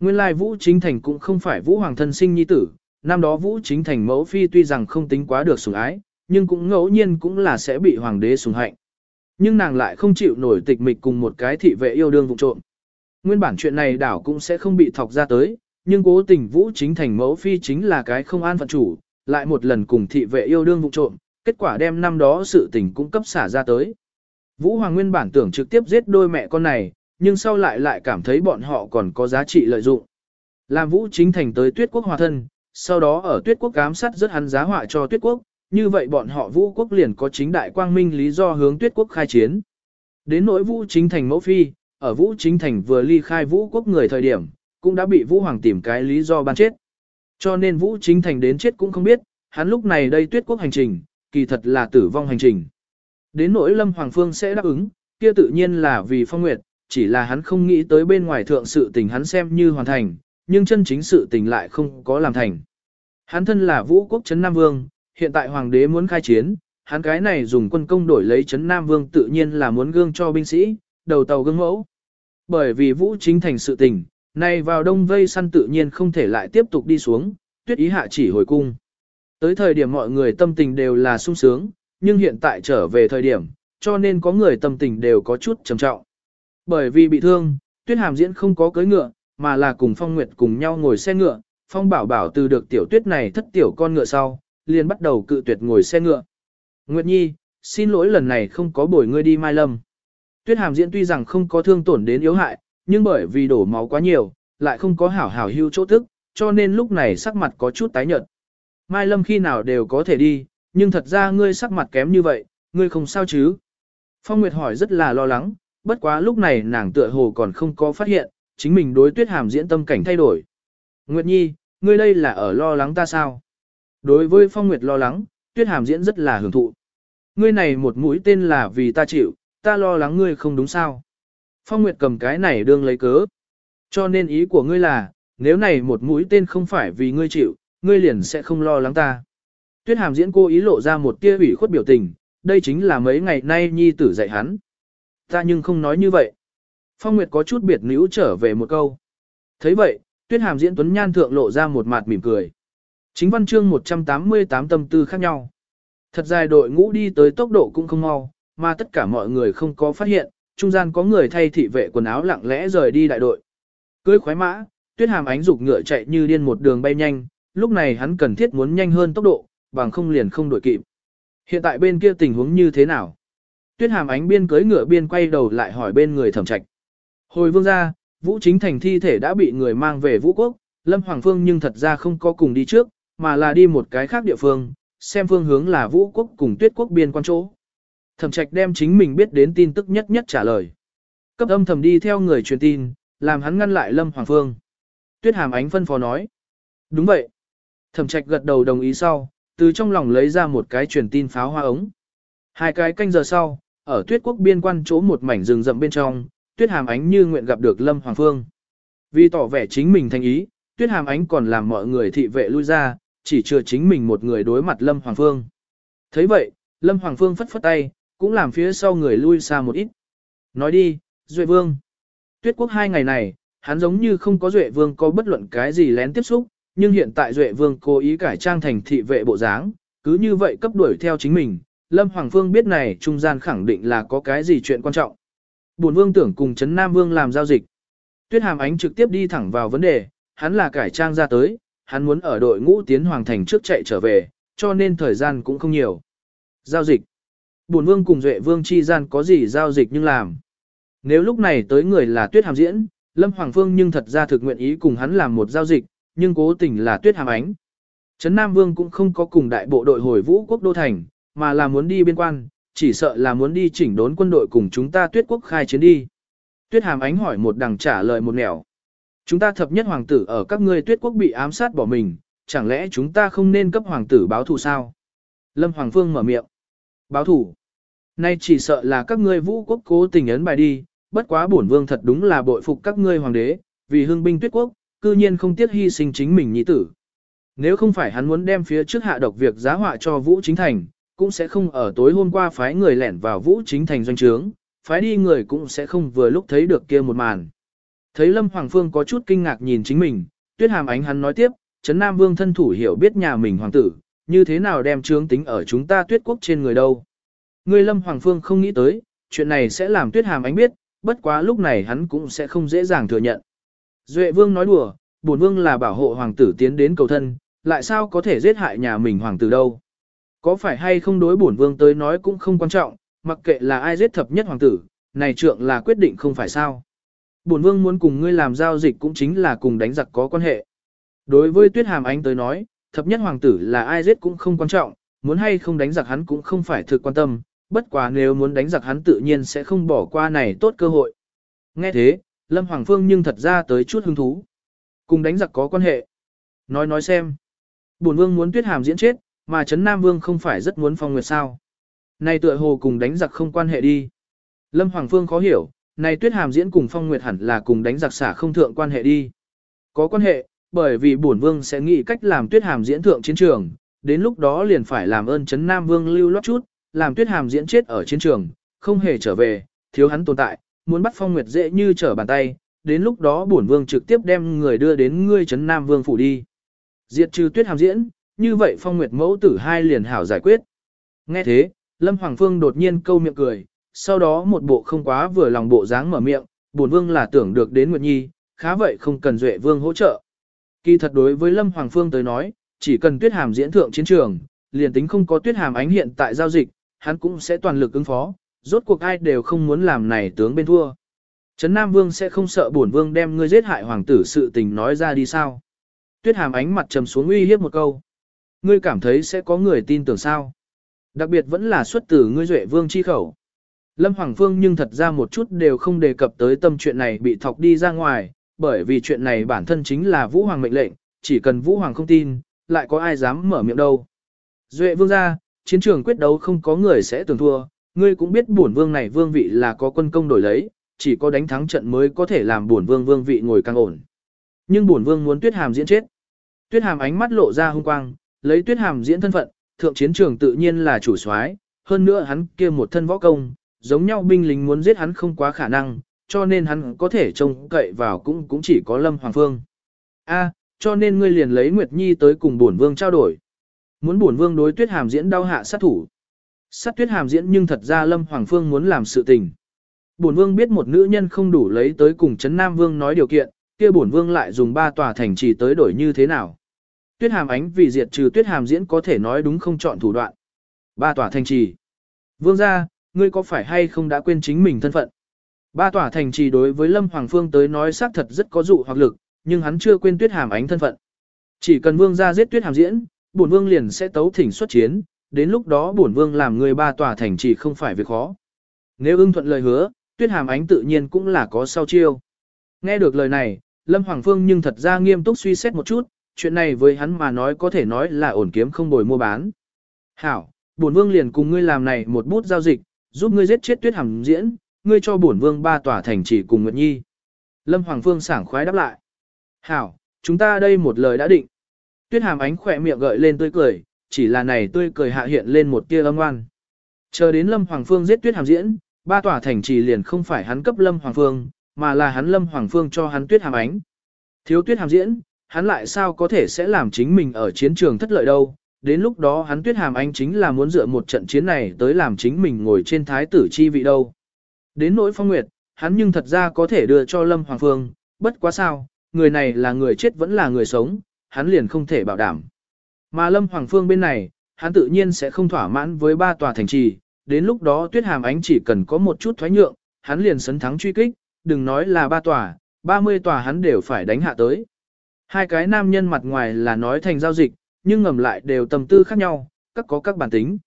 Nguyên lai Vũ Chính Thành cũng không phải Vũ Hoàng thân sinh nhi tử, năm đó Vũ Chính Thành mẫu phi tuy rằng không tính quá được sủng ái, nhưng cũng ngẫu nhiên cũng là sẽ bị Hoàng đế sủng hạnh. Nhưng nàng lại không chịu nổi tịch mịch cùng một cái thị vệ yêu đương vụ trộm. Nguyên bản chuyện này đảo cũng sẽ không bị thọc ra tới, nhưng cố tình Vũ Chính Thành mẫu phi chính là cái không an phận chủ, lại một lần cùng thị vệ yêu đương vụ trộm, kết quả đem năm đó sự tình cũng cấp xả ra tới. Vũ Hoàng nguyên bản tưởng trực tiếp giết đôi mẹ con này, nhưng sau lại lại cảm thấy bọn họ còn có giá trị lợi dụng. Làm Vũ Chính Thành tới Tuyết Quốc hòa thân, sau đó ở Tuyết Quốc giám sát rất hắn giá họa cho Tuyết Quốc, như vậy bọn họ Vũ Quốc liền có chính đại quang minh lý do hướng Tuyết Quốc khai chiến. Đến nỗi Vũ Chính Thành mẫu phi, ở Vũ Chính Thành vừa ly khai Vũ Quốc người thời điểm, cũng đã bị Vũ Hoàng tìm cái lý do ban chết. Cho nên Vũ Chính Thành đến chết cũng không biết, hắn lúc này đây tuyết quốc hành trình, kỳ thật là tử vong hành trình. Đến nỗi Lâm Hoàng Phương sẽ đáp ứng, kia tự nhiên là vì phong nguyệt, chỉ là hắn không nghĩ tới bên ngoài thượng sự tình hắn xem như hoàn thành, nhưng chân chính sự tình lại không có làm thành. Hắn thân là vũ quốc chấn Nam Vương, hiện tại Hoàng đế muốn khai chiến, hắn cái này dùng quân công đổi lấy chấn Nam Vương tự nhiên là muốn gương cho binh sĩ, đầu tàu gương mẫu. Bởi vì vũ chính thành sự tình, nay vào đông vây săn tự nhiên không thể lại tiếp tục đi xuống, tuyết ý hạ chỉ hồi cung. Tới thời điểm mọi người tâm tình đều là sung sướng, nhưng hiện tại trở về thời điểm, cho nên có người tâm tình đều có chút trầm trọng. Bởi vì bị thương, Tuyết Hàm diễn không có cưới ngựa, mà là cùng Phong Nguyệt cùng nhau ngồi xe ngựa. Phong Bảo Bảo từ được tiểu tuyết này thất tiểu con ngựa sau, liền bắt đầu cự tuyệt ngồi xe ngựa. Nguyệt Nhi, xin lỗi lần này không có bồi ngươi đi Mai Lâm. Tuyết Hàm diễn tuy rằng không có thương tổn đến yếu hại, nhưng bởi vì đổ máu quá nhiều, lại không có hảo hảo hưu chỗ thức, cho nên lúc này sắc mặt có chút tái nhợt. Mai Lâm khi nào đều có thể đi, nhưng thật ra ngươi sắc mặt kém như vậy, ngươi không sao chứ? Phong Nguyệt hỏi rất là lo lắng, bất quá lúc này nàng tựa hồ còn không có phát hiện, chính mình đối tuyết hàm diễn tâm cảnh thay đổi. Nguyệt Nhi, ngươi đây là ở lo lắng ta sao? Đối với Phong Nguyệt lo lắng, tuyết hàm diễn rất là hưởng thụ. Ngươi này một mũi tên là vì ta chịu, ta lo lắng ngươi không đúng sao? Phong Nguyệt cầm cái này đương lấy cớ. Cho nên ý của ngươi là, nếu này một mũi tên không phải vì ngươi chịu, ngươi liền sẽ không lo lắng ta. Tuyết hàm diễn cô ý lộ ra một tia ủy khuất biểu tình, đây chính là mấy ngày nay nhi tử dạy hắn. Ta nhưng không nói như vậy. Phong Nguyệt có chút biệt níu trở về một câu. thấy vậy, tuyết hàm diễn tuấn nhan thượng lộ ra một mặt mỉm cười. Chính văn chương 188 tâm tư khác nhau. Thật dài đội ngũ đi tới tốc độ cũng không mau, mà tất cả mọi người không có phát hiện, trung gian có người thay thị vệ quần áo lặng lẽ rời đi đại đội. Cưới khoái mã, tuyết hàm ánh dục ngựa chạy như điên một đường bay nhanh, lúc này hắn cần thiết muốn nhanh hơn tốc độ, bằng không liền không đuổi kịp. Hiện tại bên kia tình huống như thế nào? Tuyết hàm ánh biên cưới ngựa biên quay đầu lại hỏi bên người thẩm trạch. Hồi vương ra, Vũ Chính Thành thi thể đã bị người mang về Vũ Quốc, Lâm Hoàng Phương nhưng thật ra không có cùng đi trước, mà là đi một cái khác địa phương, xem phương hướng là Vũ Quốc cùng Tuyết Quốc biên quan chỗ. Thẩm trạch đem chính mình biết đến tin tức nhất nhất trả lời. Cấp âm thầm đi theo người truyền tin, làm hắn ngăn lại Lâm Hoàng Phương. Tuyết hàm ánh phân phó nói. Đúng vậy. Thẩm trạch gật đầu đồng ý sau, từ trong lòng lấy ra một cái truyền tin pháo hoa ống. Hai cái canh giờ sau, ở tuyết quốc biên quan chỗ một mảnh rừng rậm bên trong, tuyết hàm ánh như nguyện gặp được Lâm Hoàng Phương. Vì tỏ vẻ chính mình thành ý, tuyết hàm ánh còn làm mọi người thị vệ lui ra, chỉ chừa chính mình một người đối mặt Lâm Hoàng Phương. thấy vậy, Lâm Hoàng Phương phất phất tay, cũng làm phía sau người lui xa một ít. Nói đi, Duệ Vương. Tuyết quốc hai ngày này, hắn giống như không có Duệ Vương có bất luận cái gì lén tiếp xúc, nhưng hiện tại Duệ Vương cố ý cải trang thành thị vệ bộ dáng, cứ như vậy cấp đuổi theo chính mình, Lâm Hoàng Phương biết này trung gian khẳng định là có cái gì chuyện quan trọng. Bổn Vương tưởng cùng Trấn Nam Vương làm giao dịch. Tuyết Hàm Ánh trực tiếp đi thẳng vào vấn đề, hắn là cải trang ra tới, hắn muốn ở đội ngũ tiến hoàng thành trước chạy trở về, cho nên thời gian cũng không nhiều. Giao dịch. Bổn Vương cùng Duệ Vương chi gian có gì giao dịch nhưng làm. Nếu lúc này tới người là Tuyết Hàm Diễn, Lâm Hoàng Phương nhưng thật ra thực nguyện ý cùng hắn làm một giao dịch, nhưng cố tình là tuyết hàm ánh. Trấn Nam Vương cũng không có cùng đại bộ đội hồi vũ quốc đô thành, mà là muốn đi biên quan, chỉ sợ là muốn đi chỉnh đốn quân đội cùng chúng ta tuyết quốc khai chiến đi. Tuyết hàm ánh hỏi một đằng trả lời một nẻo. Chúng ta thập nhất hoàng tử ở các ngươi tuyết quốc bị ám sát bỏ mình, chẳng lẽ chúng ta không nên cấp hoàng tử báo thù sao? Lâm Hoàng Phương mở miệng. Báo thủ, Nay chỉ sợ là các ngươi vũ quốc cố tình ấn bài đi, bất quá bổn vương thật đúng là bội phục các ngươi hoàng đế, vì hương binh tuyết quốc, cư nhiên không tiếc hy sinh chính mình nhi tử. Nếu không phải hắn muốn đem phía trước hạ độc việc giá họa cho Vũ Chính Thành, cũng sẽ không ở tối hôm qua phái người lẻn vào Vũ Chính Thành doanh trướng, phái đi người cũng sẽ không vừa lúc thấy được kia một màn. Thấy Lâm Hoàng Phương có chút kinh ngạc nhìn chính mình, tuyết hàm ánh hắn nói tiếp, Trấn Nam Vương thân thủ hiểu biết nhà mình hoàng tử, như thế nào đem trướng tính ở chúng ta tuyết quốc trên người đâu. Người Lâm Hoàng Phương không nghĩ tới, chuyện này sẽ làm tuyết hàm ánh biết, bất quá lúc này hắn cũng sẽ không dễ dàng thừa nhận. Duệ vương nói đùa, bổn vương là bảo hộ hoàng tử tiến đến cầu thân, lại sao có thể giết hại nhà mình hoàng tử đâu. Có phải hay không đối bổn vương tới nói cũng không quan trọng, mặc kệ là ai giết thập nhất hoàng tử, này trượng là quyết định không phải sao. Bổn vương muốn cùng ngươi làm giao dịch cũng chính là cùng đánh giặc có quan hệ. Đối với tuyết hàm ánh tới nói, thập nhất hoàng tử là ai giết cũng không quan trọng, muốn hay không đánh giặc hắn cũng không phải thực quan tâm, bất quá nếu muốn đánh giặc hắn tự nhiên sẽ không bỏ qua này tốt cơ hội. Nghe thế, Lâm Hoàng Phương nhưng thật ra tới chút hứng thú. Cùng đánh giặc có quan hệ. Nói nói xem. Bổn vương muốn tuyết hàm diễn chết, mà Trấn Nam Vương không phải rất muốn phong nguyệt sao. Này tựa hồ cùng đánh giặc không quan hệ đi. Lâm Hoàng Phương khó hiểu, này tuyết hàm diễn cùng phong nguyệt hẳn là cùng đánh giặc xả không thượng quan hệ đi. Có quan hệ, bởi vì bổn vương sẽ nghĩ cách làm tuyết hàm diễn thượng chiến trường, đến lúc đó liền phải làm ơn chấn Nam Vương lưu lót chút, làm tuyết hàm diễn chết ở chiến trường, không hề trở về, thiếu hắn tồn tại, muốn bắt phong nguyệt dễ như trở bàn tay, đến lúc đó bổn vương trực tiếp đem người đưa đến ngươi chấn Nam Vương phủ đi. Diệt trừ tuyết hàm diễn, như vậy phong nguyệt mẫu tử hai liền hảo giải quyết. Nghe thế, Lâm Hoàng Phương đột nhiên câu miệng cười, sau đó một bộ không quá vừa lòng bộ dáng mở miệng, bổn vương là tưởng được đến Nguyệt Nhi, khá vậy không cần Duệ vương hỗ trợ. Kỳ thật đối với Lâm Hoàng Phương tới nói, chỉ cần tuyết hàm diễn thượng chiến trường, liền tính không có tuyết hàm ánh hiện tại giao dịch, hắn cũng sẽ toàn lực ứng phó, rốt cuộc ai đều không muốn làm này tướng bên thua. Trấn Nam Vương sẽ không sợ bổn vương đem ngươi giết hại hoàng tử sự tình nói ra đi sao. Tuyết hàm ánh mặt trầm xuống uy hiếp một câu. Ngươi cảm thấy sẽ có người tin tưởng sao. Đặc biệt vẫn là xuất từ ngươi duệ vương chi khẩu. Lâm Hoàng Phương nhưng thật ra một chút đều không đề cập tới tâm chuyện này bị thọc đi ra ngoài, bởi vì chuyện này bản thân chính là Vũ Hoàng mệnh lệnh, chỉ cần Vũ Hoàng không tin, lại có ai dám mở miệng đâu. Duệ vương ra, chiến trường quyết đấu không có người sẽ tưởng thua, ngươi cũng biết bổn vương này vương vị là có quân công đổi lấy, chỉ có đánh thắng trận mới có thể làm bổn vương vương vị ngồi càng ổn. Nhưng bổn vương muốn Tuyết Hàm diễn chết. Tuyết Hàm ánh mắt lộ ra hung quang, lấy Tuyết Hàm diễn thân phận, thượng chiến trường tự nhiên là chủ soái, hơn nữa hắn kia một thân võ công, giống nhau binh lính muốn giết hắn không quá khả năng, cho nên hắn có thể trông cậy vào cũng cũng chỉ có Lâm Hoàng Phương. A, cho nên ngươi liền lấy Nguyệt Nhi tới cùng bổn vương trao đổi. Muốn bổn vương đối Tuyết Hàm diễn đau hạ sát thủ. Sát Tuyết Hàm diễn nhưng thật ra Lâm Hoàng Phương muốn làm sự tình. Bổn vương biết một nữ nhân không đủ lấy tới cùng Trấn Nam Vương nói điều kiện, kia bổn vương lại dùng ba tòa thành trì tới đổi như thế nào. Tuyết Hàm ánh vì diệt trừ Tuyết Hàm diễn có thể nói đúng không chọn thủ đoạn. Ba tòa thành trì. Vương gia, ngươi có phải hay không đã quên chính mình thân phận? Ba tòa thành trì đối với Lâm Hoàng Phương tới nói xác thật rất có dụ hoặc lực, nhưng hắn chưa quên Tuyết Hàm ánh thân phận. Chỉ cần vương gia giết Tuyết Hàm diễn, bổn vương liền sẽ tấu thỉnh xuất chiến, đến lúc đó bổn vương làm người ba tòa thành trì không phải việc khó. Nếu ưng thuận lời hứa, Tuyết Hàm ánh tự nhiên cũng là có sau chiêu. Nghe được lời này, Lâm Hoàng Phương nhưng thật ra nghiêm túc suy xét một chút, chuyện này với hắn mà nói có thể nói là ổn kiếm không bồi mua bán. Hảo, bổn vương liền cùng ngươi làm này một bút giao dịch, giúp ngươi giết chết tuyết hàm diễn, ngươi cho bổn vương ba tòa thành chỉ cùng Nguyệt Nhi. Lâm Hoàng Phương sảng khoái đáp lại. Hảo, chúng ta đây một lời đã định. Tuyết hàm ánh khỏe miệng gợi lên tươi cười, chỉ là này tươi cười hạ hiện lên một tia âm ngoan. Chờ đến Lâm Hoàng Phương giết tuyết hàm diễn, ba tòa thành trì liền không phải hắn cấp Lâm Hoàng Phương, mà là hắn Lâm Hoàng Phương cho hắn tuyết hàm ánh. Thiếu tuyết hàm diễn, hắn lại sao có thể sẽ làm chính mình ở chiến trường thất lợi đâu. Đến lúc đó hắn tuyết hàm ánh chính là muốn dựa một trận chiến này tới làm chính mình ngồi trên thái tử chi vị đâu. Đến nỗi phong nguyệt, hắn nhưng thật ra có thể đưa cho Lâm Hoàng Phương, bất quá sao, người này là người chết vẫn là người sống, hắn liền không thể bảo đảm. Mà Lâm Hoàng Phương bên này, hắn tự nhiên sẽ không thỏa mãn với ba tòa thành trì, đến lúc đó tuyết hàm ánh chỉ cần có một chút thoái nhượng, hắn liền sấn thắng truy kích, đừng nói là ba tòa, ba mươi tòa hắn đều phải đánh hạ tới. Hai cái nam nhân mặt ngoài là nói thành giao dịch, nhưng ngầm lại đều tầm tư khác nhau, các có các bản tính.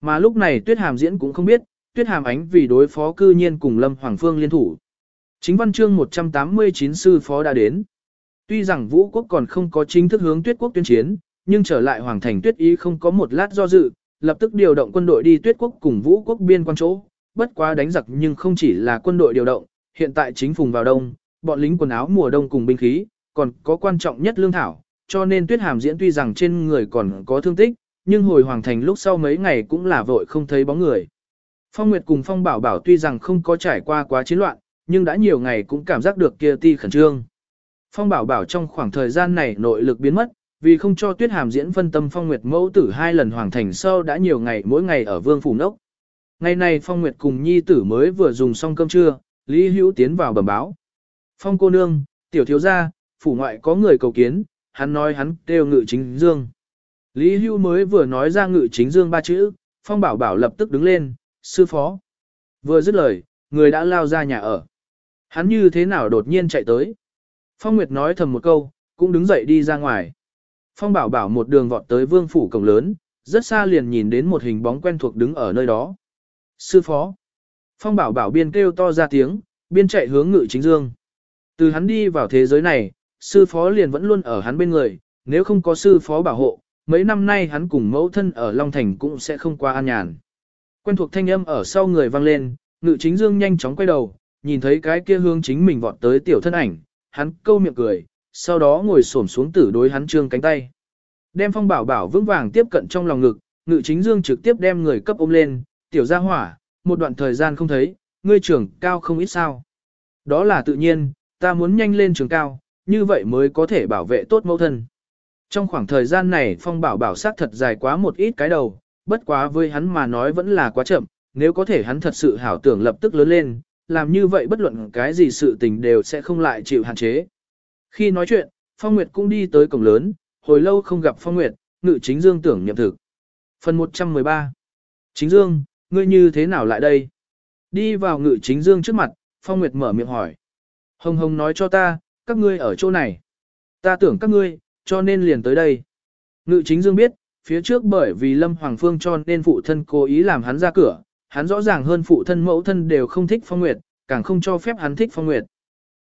Mà lúc này Tuyết Hàm diễn cũng không biết, Tuyết Hàm ánh vì đối phó cư nhiên cùng Lâm Hoàng Phương liên thủ. Chính văn chương 189 sư phó đã đến. Tuy rằng Vũ quốc còn không có chính thức hướng Tuyết quốc tuyên chiến, nhưng trở lại Hoàng thành Tuyết ý không có một lát do dự, lập tức điều động quân đội đi Tuyết quốc cùng Vũ quốc biên quan chỗ. Bất quá đánh giặc nhưng không chỉ là quân đội điều động, hiện tại chính phùng vào đông, bọn lính quần áo mùa đông cùng binh khí, còn có quan trọng nhất lương thảo, cho nên tuyết hàm diễn tuy rằng trên người còn có thương tích, nhưng hồi hoàng thành lúc sau mấy ngày cũng là vội không thấy bóng người. Phong Nguyệt cùng Phong Bảo Bảo tuy rằng không có trải qua quá chiến loạn, nhưng đã nhiều ngày cũng cảm giác được kia ti khẩn trương. Phong Bảo Bảo trong khoảng thời gian này nội lực biến mất, vì không cho Tuyết Hàm diễn phân tâm Phong Nguyệt mẫu tử hai lần hoàng thành sau đã nhiều ngày mỗi ngày ở Vương phủ nốc. Ngày này Phong Nguyệt cùng nhi tử mới vừa dùng xong cơm trưa, Lý Hữu tiến vào bẩm báo. Phong cô nương, tiểu thiếu gia, phủ ngoại có người cầu kiến, hắn nói hắn kêu ngự chính dương. Lý Hưu mới vừa nói ra ngự chính dương ba chữ, Phong Bảo Bảo lập tức đứng lên, sư phó. Vừa dứt lời, người đã lao ra nhà ở. Hắn như thế nào đột nhiên chạy tới. Phong Nguyệt nói thầm một câu, cũng đứng dậy đi ra ngoài. Phong Bảo Bảo một đường vọt tới vương phủ cổng lớn, rất xa liền nhìn đến một hình bóng quen thuộc đứng ở nơi đó. Sư phó. Phong Bảo Bảo biên kêu to ra tiếng, biên chạy hướng ngự chính dương. Từ hắn đi vào thế giới này, sư phó liền vẫn luôn ở hắn bên người, nếu không có sư phó bảo hộ, mấy năm nay hắn cùng mẫu thân ở Long Thành cũng sẽ không qua an nhàn. Quen thuộc thanh âm ở sau người vang lên, ngự chính dương nhanh chóng quay đầu, nhìn thấy cái kia hướng chính mình vọt tới tiểu thân ảnh, hắn câu miệng cười, sau đó ngồi xổm xuống tử đối hắn trương cánh tay. Đem phong bảo bảo vững vàng tiếp cận trong lòng ngực, ngự chính dương trực tiếp đem người cấp ôm lên, tiểu gia hỏa, một đoạn thời gian không thấy, ngươi trưởng cao không ít sao. Đó là tự nhiên, ta muốn nhanh lên trường cao, như vậy mới có thể bảo vệ tốt mẫu thân. Trong khoảng thời gian này phong bảo bảo sát thật dài quá một ít cái đầu, bất quá với hắn mà nói vẫn là quá chậm, nếu có thể hắn thật sự hảo tưởng lập tức lớn lên, làm như vậy bất luận cái gì sự tình đều sẽ không lại chịu hạn chế. Khi nói chuyện, Phong Nguyệt cũng đi tới cổng lớn, hồi lâu không gặp Phong Nguyệt, ngự chính dương tưởng nhậm thực. Phần 113 Chính dương, ngươi như thế nào lại đây? Đi vào ngự chính dương trước mặt, Phong Nguyệt mở miệng hỏi. Hồng Hồng nói cho ta, các ngươi ở chỗ này. Ta tưởng các ngươi, cho nên liền tới đây. Ngự chính dương biết, phía trước bởi vì Lâm Hoàng Phương cho nên phụ thân cố ý làm hắn ra cửa, hắn rõ ràng hơn phụ thân mẫu thân đều không thích Phong Nguyệt, càng không cho phép hắn thích Phong Nguyệt.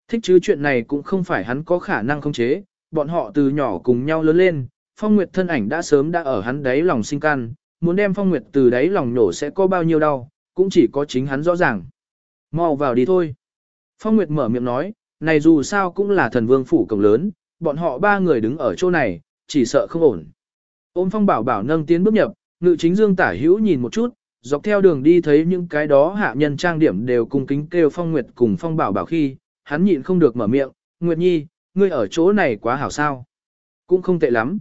Thích chứ chuyện này cũng không phải hắn có khả năng khống chế, bọn họ từ nhỏ cùng nhau lớn lên, Phong Nguyệt thân ảnh đã sớm đã ở hắn đáy lòng sinh can, muốn đem Phong Nguyệt từ đáy lòng nổ sẽ có bao nhiêu đau, cũng chỉ có chính hắn rõ ràng. Mau vào đi thôi. Phong Nguyệt mở miệng nói, này dù sao cũng là thần vương phủ cổng lớn, bọn họ ba người đứng ở chỗ này, chỉ sợ không ổn. Ôm Phong Bảo Bảo nâng tiến bước nhập, ngự chính dương tả hữu nhìn một chút, dọc theo đường đi thấy những cái đó hạ nhân trang điểm đều cùng kính kêu Phong Nguyệt cùng Phong Bảo Bảo khi, hắn nhịn không được mở miệng, Nguyệt Nhi, ngươi ở chỗ này quá hảo sao. Cũng không tệ lắm.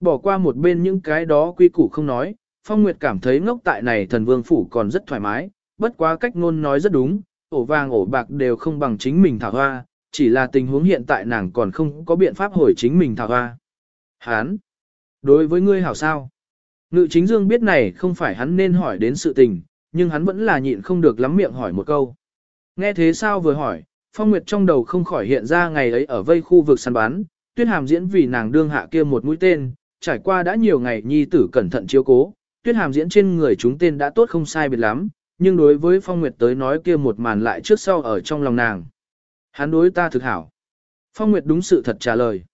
Bỏ qua một bên những cái đó quy củ không nói, Phong Nguyệt cảm thấy ngốc tại này thần vương phủ còn rất thoải mái, bất quá cách ngôn nói rất đúng, ổ vàng ổ bạc đều không bằng chính mình thảo hoa, chỉ là tình huống hiện tại nàng còn không có biện pháp hồi chính mình thảo hoa. Hán! Đối với ngươi hảo sao? Ngự chính dương biết này không phải hắn nên hỏi đến sự tình, nhưng hắn vẫn là nhịn không được lắm miệng hỏi một câu. Nghe thế sao vừa hỏi, Phong Nguyệt trong đầu không khỏi hiện ra ngày ấy ở vây khu vực săn bán, tuyết hàm diễn vì nàng đương hạ kia một mũi tên, trải qua đã nhiều ngày nhi tử cẩn thận chiếu cố, tuyết hàm diễn trên người chúng tên đã tốt không sai biệt lắm, nhưng đối với Phong Nguyệt tới nói kia một màn lại trước sau ở trong lòng nàng. Hắn đối ta thực hảo. Phong Nguyệt đúng sự thật trả lời.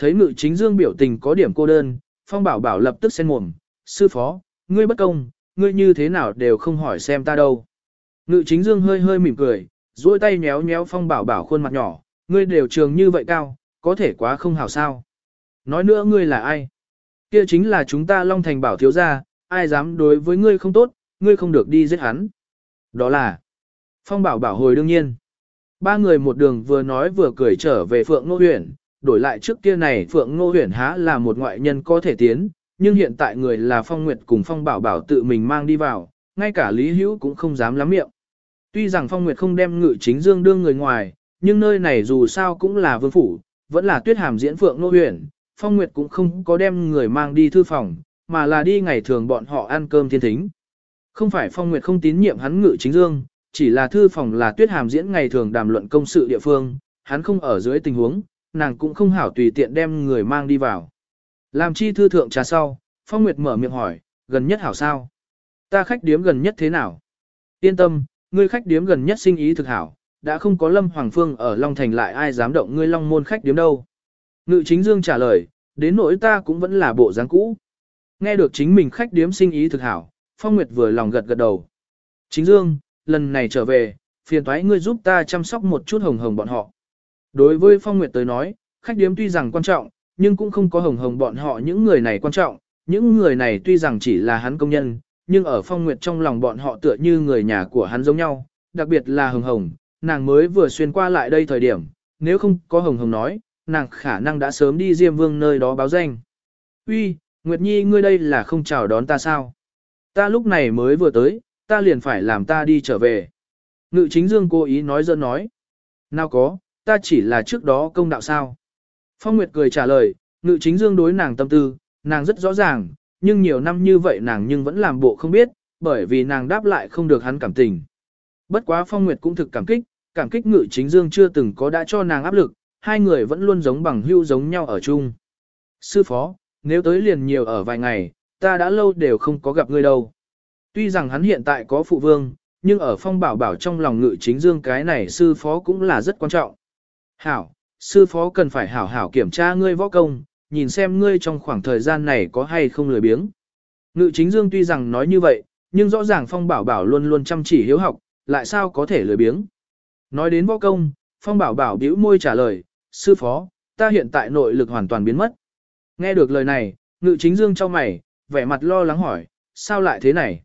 Thấy ngự chính dương biểu tình có điểm cô đơn, Phong Bảo Bảo lập tức xen mồm, sư phó, ngươi bất công, ngươi như thế nào đều không hỏi xem ta đâu. Ngự chính dương hơi hơi mỉm cười, duỗi tay nhéo nhéo Phong Bảo Bảo khuôn mặt nhỏ, ngươi đều trường như vậy cao, có thể quá không hảo sao. Nói nữa ngươi là ai? Kia chính là chúng ta Long Thành Bảo thiếu gia, ai dám đối với ngươi không tốt, ngươi không được đi giết hắn. Đó là Phong Bảo Bảo hồi đương nhiên. Ba người một đường vừa nói vừa cười trở về Phượng Nô Huyền, đổi lại trước kia này Phượng Ngô Huyền há là một ngoại nhân có thể tiến, nhưng hiện tại người là Phong Nguyệt cùng Phong Bảo Bảo tự mình mang đi vào, ngay cả Lý Hữu cũng không dám lắm miệng. Tuy rằng Phong Nguyệt không đem ngự chính dương đương người ngoài, nhưng nơi này dù sao cũng là vương phủ, vẫn là tuyết hàm diễn Phượng Ngô Huyền, Phong Nguyệt cũng không có đem người mang đi thư phòng, mà là đi ngày thường bọn họ ăn cơm thiên thính. Không phải Phong Nguyệt không tín nhiệm hắn ngự chính dương, chỉ là thư phòng là tuyết hàm diễn ngày thường đàm luận công sự địa phương, hắn không ở dưới tình huống, nàng cũng không hảo tùy tiện đem người mang đi vào. Làm chi thư thượng trà sau, Phong Nguyệt mở miệng hỏi, gần nhất hảo sao? Ta khách điếm gần nhất thế nào? Yên tâm, ngươi khách điếm gần nhất sinh ý thực hảo, đã không có Lâm Hoàng Phương ở Long Thành lại ai dám động ngươi Long môn khách điếm đâu. Ngự chính dương trả lời, đến nỗi ta cũng vẫn là bộ dáng cũ. Nghe được chính mình khách điếm sinh ý thực hảo, Phong Nguyệt vừa lòng gật gật đầu. Chính dương, lần này trở về, phiền thoái ngươi giúp ta chăm sóc một chút hồng hồng bọn họ. Đối với Phong Nguyệt tới nói, khách điếm tuy rằng quan trọng, nhưng cũng không có hồng hồng bọn họ những người này quan trọng, những người này tuy rằng chỉ là hắn công nhân, nhưng ở Phong Nguyệt trong lòng bọn họ tựa như người nhà của hắn giống nhau, đặc biệt là hồng hồng, nàng mới vừa xuyên qua lại đây thời điểm, nếu không có hồng hồng nói, nàng khả năng đã sớm đi Diêm Vương nơi đó báo danh. Uy, Nguyệt Nhi ngươi đây là không chào đón ta sao? Ta lúc này mới vừa tới, ta liền phải làm ta đi trở về. Ngự chính dương cố ý nói dân nói. Nào có, ta chỉ là trước đó công đạo sao. Phong Nguyệt cười trả lời, ngự chính dương đối nàng tâm tư, nàng rất rõ ràng, nhưng nhiều năm như vậy nàng nhưng vẫn làm bộ không biết, bởi vì nàng đáp lại không được hắn cảm tình. Bất quá Phong Nguyệt cũng thực cảm kích, cảm kích ngự chính dương chưa từng có đã cho nàng áp lực, hai người vẫn luôn giống bằng hưu giống nhau ở chung. Sư phó, nếu tới liền nhiều ở vài ngày, ta đã lâu đều không có gặp ngươi đâu. Tuy rằng hắn hiện tại có phụ vương, nhưng ở phong bảo bảo trong lòng ngự chính dương cái này sư phó cũng là rất quan trọng. Hảo, sư phó cần phải hảo hảo kiểm tra ngươi võ công, nhìn xem ngươi trong khoảng thời gian này có hay không lười biếng. Ngự chính dương tuy rằng nói như vậy, nhưng rõ ràng phong bảo bảo luôn luôn chăm chỉ hiếu học, lại sao có thể lười biếng. Nói đến võ công, phong bảo bảo bĩu môi trả lời, sư phó, ta hiện tại nội lực hoàn toàn biến mất. Nghe được lời này, ngự chính dương cho mày, vẻ mặt lo lắng hỏi, sao lại thế này?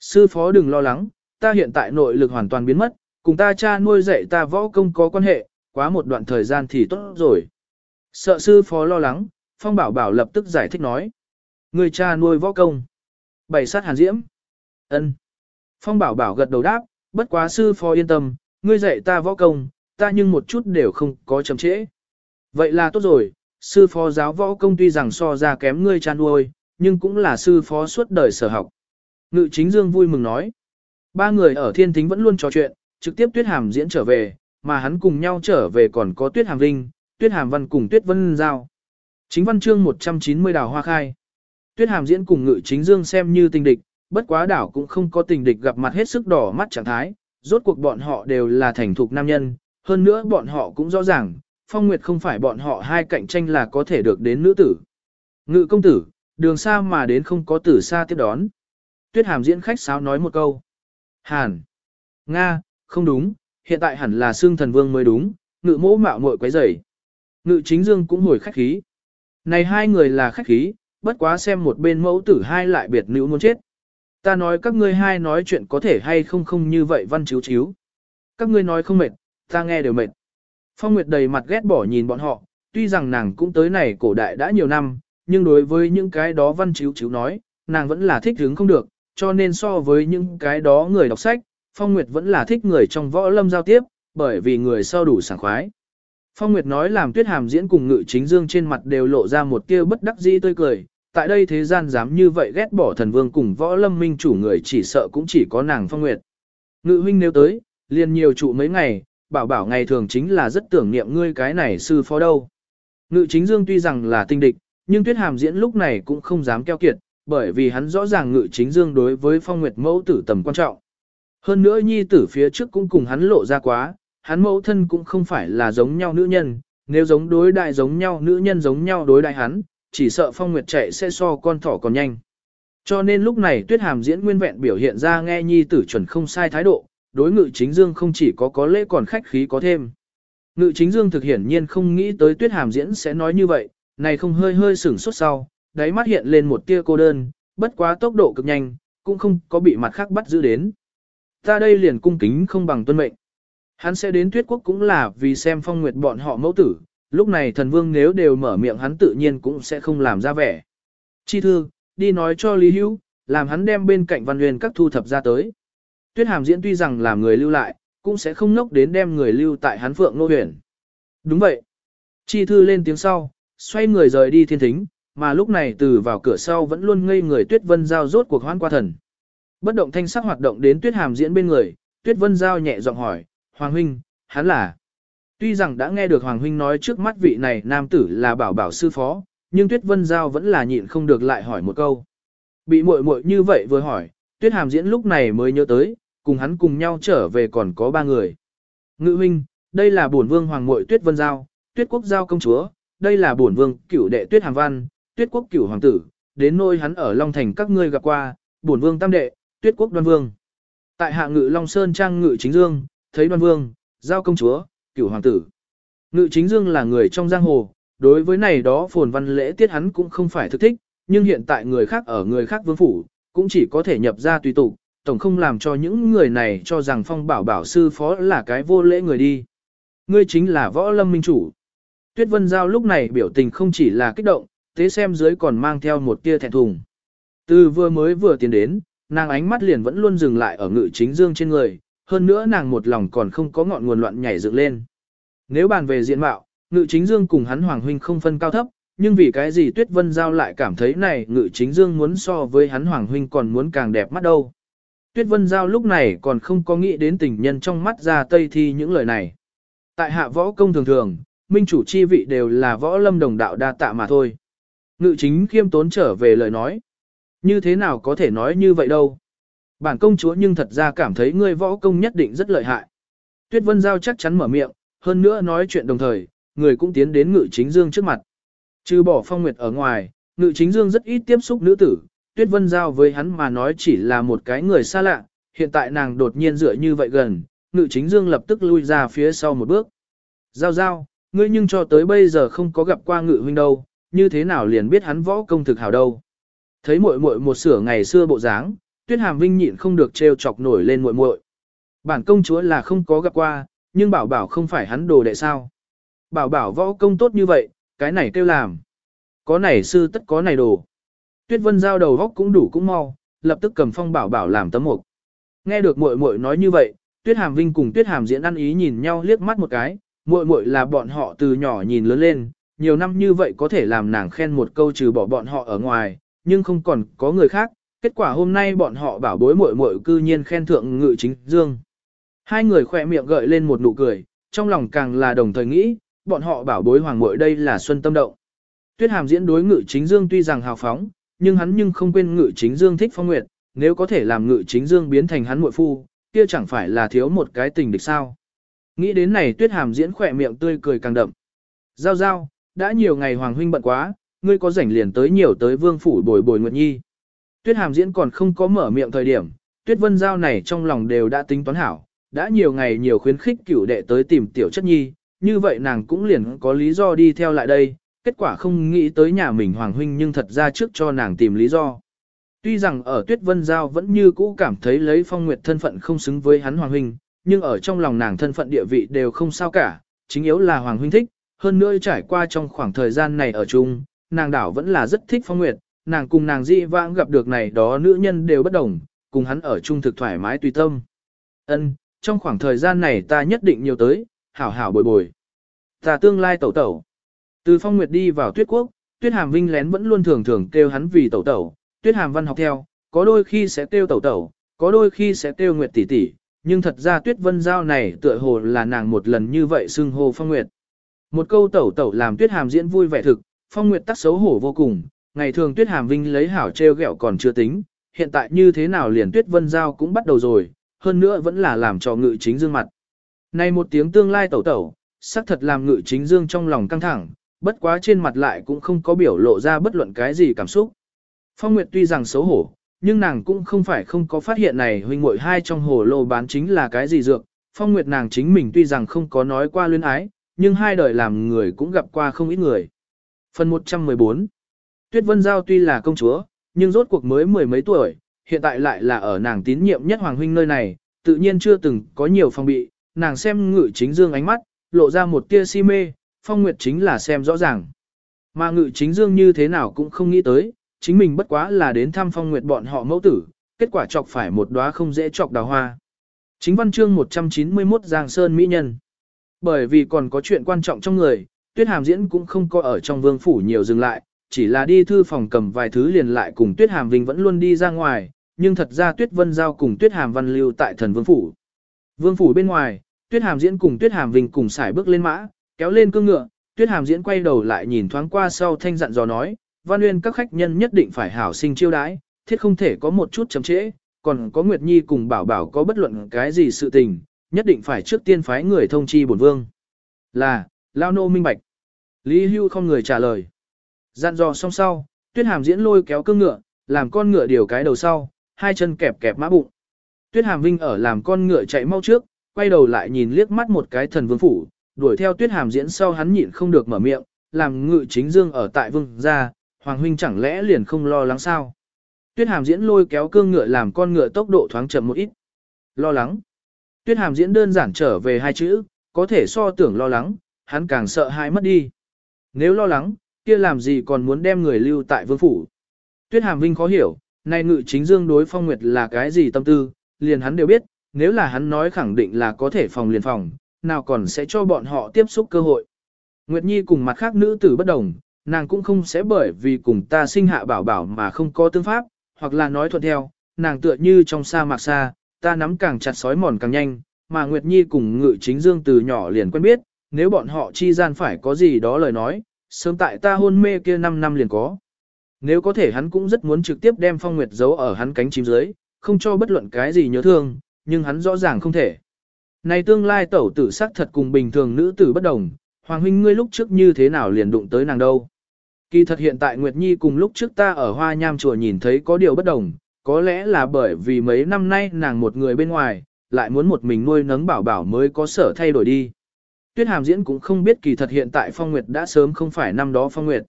Sư phó đừng lo lắng, ta hiện tại nội lực hoàn toàn biến mất, cùng ta cha nuôi dạy ta võ công có quan hệ, quá một đoạn thời gian thì tốt rồi. Sợ sư phó lo lắng, Phong Bảo Bảo lập tức giải thích nói. Người cha nuôi võ công. Bảy sát hàn diễm. ân Phong Bảo Bảo gật đầu đáp, bất quá sư phó yên tâm, ngươi dạy ta võ công, ta nhưng một chút đều không có chậm trễ. Vậy là tốt rồi, sư phó giáo võ công tuy rằng so ra kém ngươi cha nuôi, nhưng cũng là sư phó suốt đời sở học. Ngự chính dương vui mừng nói. Ba người ở thiên thính vẫn luôn trò chuyện, trực tiếp tuyết hàm diễn trở về, mà hắn cùng nhau trở về còn có tuyết hàm vinh, tuyết hàm văn cùng tuyết vân giao. Chính văn chương 190 đào hoa khai. Tuyết hàm diễn cùng ngự chính dương xem như tình địch, bất quá đảo cũng không có tình địch gặp mặt hết sức đỏ mắt trạng thái, rốt cuộc bọn họ đều là thành thục nam nhân, hơn nữa bọn họ cũng rõ ràng, phong nguyệt không phải bọn họ hai cạnh tranh là có thể được đến nữ tử. Ngự công tử, đường xa mà đến không có tử xa tiếp đón. Tuyết hàm diễn khách sáo nói một câu. Hàn. Nga, không đúng, hiện tại hẳn là xương thần vương mới đúng, ngự mỗ mạo muội quấy rầy. Ngự chính dương cũng hồi khách khí. Này hai người là khách khí, bất quá xem một bên mẫu tử hai lại biệt nữ muốn chết. Ta nói các ngươi hai nói chuyện có thể hay không không như vậy văn chiếu chiếu. Các ngươi nói không mệt, ta nghe đều mệt. Phong Nguyệt đầy mặt ghét bỏ nhìn bọn họ, tuy rằng nàng cũng tới này cổ đại đã nhiều năm, nhưng đối với những cái đó văn chiếu chiếu nói, nàng vẫn là thích hứng không được, cho nên so với những cái đó người đọc sách, Phong Nguyệt vẫn là thích người trong võ lâm giao tiếp, bởi vì người sau đủ sảng khoái. Phong Nguyệt nói làm tuyết hàm diễn cùng ngự chính dương trên mặt đều lộ ra một tia bất đắc dĩ tươi cười, tại đây thế gian dám như vậy ghét bỏ thần vương cùng võ lâm minh chủ người chỉ sợ cũng chỉ có nàng Phong Nguyệt. Ngự huynh nếu tới, liền nhiều trụ mấy ngày, bảo bảo ngày thường chính là rất tưởng niệm ngươi cái này sư phó đâu. Ngự chính dương tuy rằng là tinh địch, nhưng tuyết hàm diễn lúc này cũng không dám keo kiệt, bởi vì hắn rõ ràng ngự chính dương đối với phong nguyệt mẫu tử tầm quan trọng. Hơn nữa nhi tử phía trước cũng cùng hắn lộ ra quá, hắn mẫu thân cũng không phải là giống nhau nữ nhân, nếu giống đối đại giống nhau nữ nhân giống nhau đối đại hắn, chỉ sợ phong nguyệt chạy sẽ so con thỏ còn nhanh. Cho nên lúc này tuyết hàm diễn nguyên vẹn biểu hiện ra nghe nhi tử chuẩn không sai thái độ, đối ngự chính dương không chỉ có có lễ còn khách khí có thêm. Ngự chính dương thực hiển nhiên không nghĩ tới tuyết hàm diễn sẽ nói như vậy, này không hơi hơi sửng sốt sau, đáy mắt hiện lên một tia cô đơn, bất quá tốc độ cực nhanh, cũng không có bị mặt khác bắt giữ đến. Ta đây liền cung kính không bằng tuân mệnh. Hắn sẽ đến tuyết quốc cũng là vì xem phong nguyệt bọn họ mẫu tử, lúc này thần vương nếu đều mở miệng hắn tự nhiên cũng sẽ không làm ra vẻ. Chi thư, đi nói cho Lý Hữu, làm hắn đem bên cạnh văn huyền các thu thập ra tới. Tuyết hàm diễn tuy rằng làm người lưu lại, cũng sẽ không nốc đến đem người lưu tại hắn phượng nô huyền. Đúng vậy. Chi thư lên tiếng sau, xoay người rời đi thiên thính, mà lúc này từ vào cửa sau vẫn luôn ngây người Tuyết Vân Giao rốt cuộc hoan qua thần. Bất động thanh sắc hoạt động đến Tuyết Hàm diễn bên người, Tuyết Vân Giao nhẹ giọng hỏi, Hoàng Huynh, hắn là... Tuy rằng đã nghe được Hoàng Huynh nói trước mắt vị này nam tử là bảo bảo sư phó, nhưng Tuyết Vân Giao vẫn là nhịn không được lại hỏi một câu. Bị muội muội như vậy vừa hỏi, Tuyết Hàm diễn lúc này mới nhớ tới, cùng hắn cùng nhau trở về còn có ba người. Ngự huynh, đây là bổn vương hoàng muội Tuyết Vân Giao, Tuyết Quốc Giao công chúa, đây là bổn vương cửu đệ Tuyết Hàm Văn, Tuyết Quốc cửu hoàng tử, đến nôi hắn ở Long Thành các ngươi gặp qua, bổn vương tam đệ, Tuyết Quốc Đoan Vương. Tại hạ ngự Long Sơn trang ngự chính dương, thấy Đoan Vương, Giao công chúa, cửu hoàng tử. Ngự chính dương là người trong giang hồ, đối với này đó phồn văn lễ tiết hắn cũng không phải thực thích, nhưng hiện tại người khác ở người khác vương phủ, cũng chỉ có thể nhập ra tùy tục, tổng không làm cho những người này cho rằng phong bảo bảo sư phó là cái vô lễ người đi. Ngươi chính là võ lâm minh chủ. Tuyết Vân Giao lúc này biểu tình không chỉ là kích động, thế xem dưới còn mang theo một tia thẹn thùng. Từ vừa mới vừa tiến đến, nàng ánh mắt liền vẫn luôn dừng lại ở ngự chính dương trên người, hơn nữa nàng một lòng còn không có ngọn nguồn loạn nhảy dựng lên. Nếu bàn về diện mạo, ngự chính dương cùng hắn hoàng huynh không phân cao thấp, nhưng vì cái gì Tuyết Vân Giao lại cảm thấy này ngự chính dương muốn so với hắn hoàng huynh còn muốn càng đẹp mắt đâu. Tuyết Vân Giao lúc này còn không có nghĩ đến tình nhân trong mắt ra tây thi những lời này. Tại hạ võ công thường thường, minh chủ chi vị đều là võ lâm đồng đạo đa tạ mà thôi. Ngự chính khiêm tốn trở về lời nói. Như thế nào có thể nói như vậy đâu. Bản công chúa nhưng thật ra cảm thấy ngươi võ công nhất định rất lợi hại. Tuyết Vân Giao chắc chắn mở miệng, hơn nữa nói chuyện đồng thời, người cũng tiến đến ngự chính dương trước mặt. Trừ bỏ phong nguyệt ở ngoài, ngự chính dương rất ít tiếp xúc nữ tử, Tuyết Vân Giao với hắn mà nói chỉ là một cái người xa lạ, hiện tại nàng đột nhiên dựa như vậy gần, ngự chính dương lập tức lui ra phía sau một bước. Giao giao, ngươi nhưng cho tới bây giờ không có gặp qua ngự huynh đâu, như thế nào liền biết hắn võ công thực hảo đâu. Thấy muội muội một sửa ngày xưa bộ dáng, Tuyết Hàm Vinh nhịn không được trêu chọc nổi lên muội muội. Bản công chúa là không có gặp qua, nhưng bảo bảo không phải hắn đồ đệ sao. Bảo bảo võ công tốt như vậy, cái này kêu làm. Có này sư tất có này đồ. Tuyết Vân giao đầu góc cũng đủ cũng mau, lập tức cầm phong bảo bảo làm tấm mục. Nghe được muội muội nói như vậy, Tuyết Hàm Vinh cùng Tuyết Hàm Diễn ăn ý nhìn nhau liếc mắt một cái, muội muội là bọn họ từ nhỏ nhìn lớn lên, nhiều năm như vậy có thể làm nàng khen một câu trừ bỏ bọn họ ở ngoài, nhưng không còn có người khác, kết quả hôm nay bọn họ bảo bối muội muội cư nhiên khen thượng ngự chính dương. Hai người khỏe miệng gợi lên một nụ cười, trong lòng càng là đồng thời nghĩ, bọn họ bảo bối hoàng muội đây là xuân tâm động. Tuyết Hàm diễn đối ngự chính dương tuy rằng hào phóng, nhưng hắn nhưng không quên ngự chính dương thích phong nguyệt, nếu có thể làm ngự chính dương biến thành hắn muội phu, kia chẳng phải là thiếu một cái tình địch sao. Nghĩ đến này Tuyết Hàm diễn khỏe miệng tươi cười càng đậm. Giao giao, đã nhiều ngày hoàng huynh bận quá, ngươi có rảnh liền tới nhiều tới vương phủ bồi bồi nguyệt nhi. Tuyết Hàm diễn còn không có mở miệng thời điểm, Tuyết Vân Giao này trong lòng đều đã tính toán hảo, đã nhiều ngày nhiều khuyến khích cửu đệ tới tìm tiểu chất nhi, như vậy nàng cũng liền có lý do đi theo lại đây, kết quả không nghĩ tới nhà mình Hoàng Huynh nhưng thật ra trước cho nàng tìm lý do. Tuy rằng ở Tuyết Vân Giao vẫn như cũ cảm thấy lấy phong nguyệt thân phận không xứng với hắn Hoàng Huynh, nhưng ở trong lòng nàng thân phận địa vị đều không sao cả, chính yếu là Hoàng Huynh thích, hơn nữa trải qua trong khoảng thời gian này ở chung, nàng đảo vẫn là rất thích phong nguyệt, nàng cùng nàng dị vãng gặp được này đó nữ nhân đều bất đồng, cùng hắn ở chung thực thoải mái tùy tâm. Ân, trong khoảng thời gian này ta nhất định nhiều tới, hảo hảo bồi bồi. Ta tương lai tẩu tẩu. Từ phong nguyệt đi vào tuyết quốc, tuyết hàm vinh lén vẫn luôn thường thường kêu hắn vì tẩu tẩu, tuyết hàm văn học theo, có đôi khi sẽ kêu tẩu tẩu, có đôi khi sẽ kêu nguyệt tỷ tỷ, nhưng thật ra tuyết vân giao này tựa hồ là nàng một lần như vậy xưng hô phong nguyệt. Một câu tẩu tẩu làm tuyết hàm diễn vui vẻ thực, phong nguyệt tắc xấu hổ vô cùng, ngày thường tuyết hàm vinh lấy hảo treo gẹo còn chưa tính, hiện tại như thế nào liền tuyết vân giao cũng bắt đầu rồi, hơn nữa vẫn là làm cho ngự chính dương mặt. Này một tiếng tương lai tẩu tẩu, xác thật làm ngự chính dương trong lòng căng thẳng, bất quá trên mặt lại cũng không có biểu lộ ra bất luận cái gì cảm xúc. Phong Nguyệt tuy rằng xấu hổ, nhưng nàng cũng không phải không có phát hiện này huynh muội hai trong hồ lô bán chính là cái gì dược. Phong Nguyệt nàng chính mình tuy rằng không có nói qua luyến ái, nhưng hai đời làm người cũng gặp qua không ít người. Phần 114 Tuyết Vân Giao tuy là công chúa, nhưng rốt cuộc mới mười mấy tuổi, hiện tại lại là ở nàng tín nhiệm nhất Hoàng Huynh nơi này, tự nhiên chưa từng có nhiều phong bị, nàng xem ngự chính dương ánh mắt, lộ ra một tia si mê, phong nguyệt chính là xem rõ ràng. Mà ngự chính dương như thế nào cũng không nghĩ tới, chính mình bất quá là đến thăm phong nguyệt bọn họ mẫu tử, kết quả chọc phải một đóa không dễ chọc đào hoa. Chính văn chương 191 Giang Sơn Mỹ Nhân Bởi vì còn có chuyện quan trọng trong người, Tuyết Hàm diễn cũng không có ở trong vương phủ nhiều dừng lại, chỉ là đi thư phòng cầm vài thứ liền lại cùng Tuyết Hàm Vinh vẫn luôn đi ra ngoài, nhưng thật ra Tuyết Vân Giao cùng Tuyết Hàm Văn lưu tại thần vương phủ. Vương phủ bên ngoài, Tuyết Hàm diễn cùng Tuyết Hàm Vinh cùng xài bước lên mã, kéo lên cương ngựa, Tuyết Hàm diễn quay đầu lại nhìn thoáng qua sau thanh dặn dò nói, Văn Nguyên các khách nhân nhất định phải hảo sinh chiêu đãi, thiết không thể có một chút chậm trễ, còn có Nguyệt Nhi cùng bảo bảo có bất luận cái gì sự tình, nhất định phải trước tiên phái người thông chi bổn vương. Là, Lao Nô minh bạch. Lý Hưu không người trả lời. Dặn dò xong sau, Tuyết Hàm diễn lôi kéo cương ngựa, làm con ngựa điều cái đầu sau, hai chân kẹp kẹp mã bụng. Tuyết Hàm Vinh ở làm con ngựa chạy mau trước, quay đầu lại nhìn liếc mắt một cái thần vương phủ, đuổi theo Tuyết Hàm diễn sau hắn nhịn không được mở miệng, làm ngự chính dương ở tại vương gia, Hoàng huynh chẳng lẽ liền không lo lắng sao? Tuyết Hàm diễn lôi kéo cương ngựa làm con ngựa tốc độ thoáng chậm một ít. Lo lắng. Tuyết Hàm diễn đơn giản trở về hai chữ, có thể so tưởng lo lắng, hắn càng sợ hãi mất đi. Nếu lo lắng, kia làm gì còn muốn đem người lưu tại vương phủ. Tuyết Hàm Vinh khó hiểu, này ngự chính dương đối phong nguyệt là cái gì tâm tư, liền hắn đều biết, nếu là hắn nói khẳng định là có thể phòng liền phòng, nào còn sẽ cho bọn họ tiếp xúc cơ hội. Nguyệt Nhi cùng mặt khác nữ tử bất đồng, nàng cũng không sẽ bởi vì cùng ta sinh hạ bảo bảo mà không có tương pháp, hoặc là nói thuận theo, nàng tựa như trong sa mạc xa, ta nắm càng chặt sói mòn càng nhanh, mà Nguyệt Nhi cùng ngự chính dương từ nhỏ liền quen biết, nếu bọn họ chi gian phải có gì đó lời nói, sớm tại ta hôn mê kia 5 năm liền có. Nếu có thể hắn cũng rất muốn trực tiếp đem phong nguyệt giấu ở hắn cánh chim dưới, không cho bất luận cái gì nhớ thương, nhưng hắn rõ ràng không thể. Này tương lai tẩu tử sắc thật cùng bình thường nữ tử bất đồng, Hoàng huynh ngươi lúc trước như thế nào liền đụng tới nàng đâu. Kỳ thật hiện tại Nguyệt Nhi cùng lúc trước ta ở Hoa Nham chùa nhìn thấy có điều bất đồng, có lẽ là bởi vì mấy năm nay nàng một người bên ngoài, lại muốn một mình nuôi nấng bảo bảo mới có sở thay đổi đi. Tuyết Hàm diễn cũng không biết kỳ thật hiện tại Phong Nguyệt đã sớm không phải năm đó Phong Nguyệt.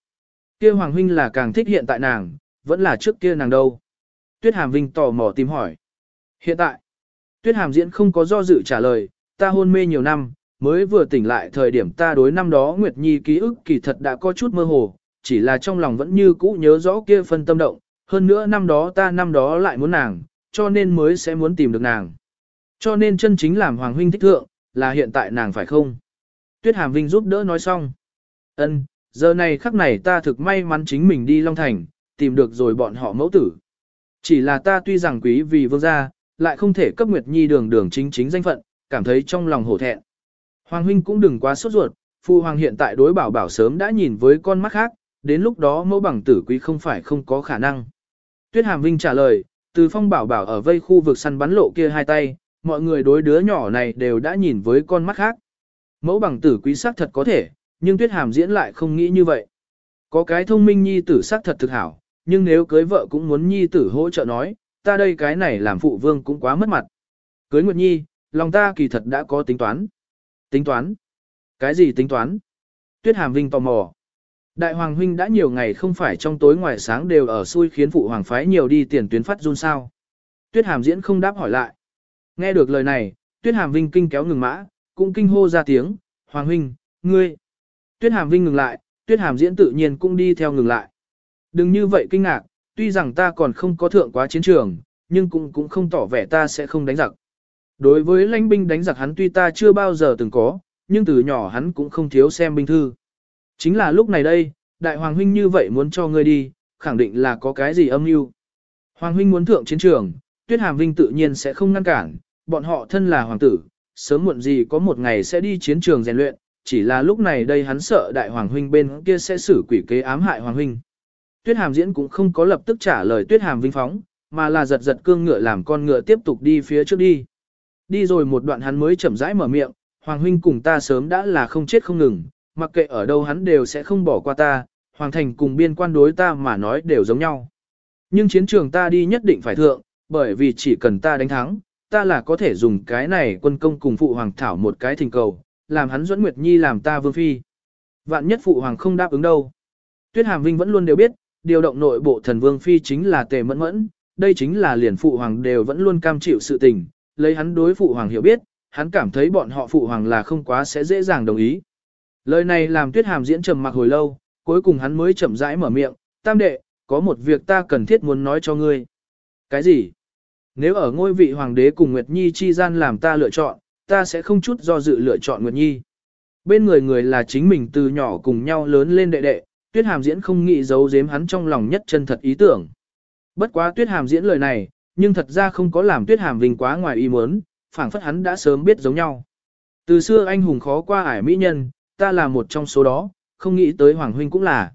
Kia Hoàng huynh là càng thích hiện tại nàng, vẫn là trước kia nàng đâu. Tuyết Hàm Vinh tò mò tìm hỏi. Hiện tại, Tuyết Hàm diễn không có do dự trả lời, ta hôn mê nhiều năm, mới vừa tỉnh lại thời điểm ta đối năm đó Nguyệt Nhi ký ức kỳ thật đã có chút mơ hồ, chỉ là trong lòng vẫn như cũ nhớ rõ kia phân tâm động, hơn nữa năm đó ta năm đó lại muốn nàng, cho nên mới sẽ muốn tìm được nàng. Cho nên chân chính làm Hoàng Huynh thích thượng, là hiện tại nàng phải không? Tuyết Hàm Vinh giúp đỡ nói xong. Ân, giờ này khắc này ta thực may mắn chính mình đi Long Thành, tìm được rồi bọn họ mẫu tử. Chỉ là ta tuy rằng quý vì vương gia, lại không thể cấp Nguyệt Nhi đường đường chính chính danh phận, cảm thấy trong lòng hổ thẹn. Hoàng huynh cũng đừng quá sốt ruột, phu hoàng hiện tại đối bảo bảo sớm đã nhìn với con mắt khác, đến lúc đó mẫu bằng tử quý không phải không có khả năng. Tuyết Hàm Vinh trả lời, từ phong bảo bảo ở vây khu vực săn bắn lộ kia hai tay, mọi người đối đứa nhỏ này đều đã nhìn với con mắt khác. Mẫu bằng tử quý sắc thật có thể, nhưng Tuyết Hàm diễn lại không nghĩ như vậy. Có cái thông minh nhi tử sắc thật thực hảo, nhưng nếu cưới vợ cũng muốn nhi tử hỗ trợ nói, ta đây cái này làm phụ vương cũng quá mất mặt. Cưới Nguyệt Nhi, lòng ta kỳ thật đã có tính toán. Tính toán? Cái gì tính toán? Tuyết Hàm Vinh tò mò. Đại Hoàng Huynh đã nhiều ngày không phải trong tối ngoài sáng đều ở xui khiến phụ hoàng phái nhiều đi tiền tuyến phát run sao. Tuyết Hàm diễn không đáp hỏi lại. Nghe được lời này, Tuyết Hàm Vinh kinh kéo ngừng mã, cũng kinh hô ra tiếng, Hoàng Huynh, ngươi. Tuyết Hàm Vinh ngừng lại, Tuyết Hàm diễn tự nhiên cũng đi theo ngừng lại. Đừng như vậy kinh ngạc, tuy rằng ta còn không có thượng quá chiến trường, nhưng cũng cũng không tỏ vẻ ta sẽ không đánh giặc. Đối với lãnh binh đánh giặc hắn tuy ta chưa bao giờ từng có, nhưng từ nhỏ hắn cũng không thiếu xem binh thư. Chính là lúc này đây, đại hoàng huynh như vậy muốn cho ngươi đi, khẳng định là có cái gì âm mưu. Hoàng huynh muốn thượng chiến trường, tuyết hàm vinh tự nhiên sẽ không ngăn cản, bọn họ thân là hoàng tử, sớm muộn gì có một ngày sẽ đi chiến trường rèn luyện, chỉ là lúc này đây hắn sợ đại hoàng huynh bên kia sẽ xử quỷ kế ám hại hoàng huynh. Tuyết Hàm Diễn cũng không có lập tức trả lời Tuyết Hàm Vinh phóng, mà là giật giật cương ngựa làm con ngựa tiếp tục đi phía trước đi. Đi rồi một đoạn hắn mới chậm rãi mở miệng, Hoàng huynh cùng ta sớm đã là không chết không ngừng, mặc kệ ở đâu hắn đều sẽ không bỏ qua ta, Hoàng thành cùng biên quan đối ta mà nói đều giống nhau. Nhưng chiến trường ta đi nhất định phải thượng, bởi vì chỉ cần ta đánh thắng, ta là có thể dùng cái này quân công cùng phụ hoàng thảo một cái thỉnh cầu, làm hắn dẫn Nguyệt Nhi làm ta vương phi. Vạn nhất phụ hoàng không đáp ứng đâu. Tuyết Hàm Vinh vẫn luôn đều biết, điều động nội bộ thần vương phi chính là tề mẫn mẫn, đây chính là liền phụ hoàng đều vẫn luôn cam chịu sự tình, lấy hắn đối phụ hoàng hiểu biết, hắn cảm thấy bọn họ phụ hoàng là không quá sẽ dễ dàng đồng ý. Lời này làm tuyết hàm diễn trầm mặc hồi lâu, cuối cùng hắn mới chậm rãi mở miệng, tam đệ, có một việc ta cần thiết muốn nói cho ngươi. Cái gì? Nếu ở ngôi vị hoàng đế cùng Nguyệt Nhi chi gian làm ta lựa chọn, ta sẽ không chút do dự lựa chọn Nguyệt Nhi. Bên người người là chính mình từ nhỏ cùng nhau lớn lên đệ đệ, Tuyết Hàm diễn không nghĩ giấu giếm hắn trong lòng nhất chân thật ý tưởng. Bất quá Tuyết Hàm diễn lời này, nhưng thật ra không có làm Tuyết Hàm vinh quá ngoài ý muốn, phảng phất hắn đã sớm biết giống nhau. Từ xưa anh hùng khó qua ải mỹ nhân, ta là một trong số đó, không nghĩ tới Hoàng huynh cũng là.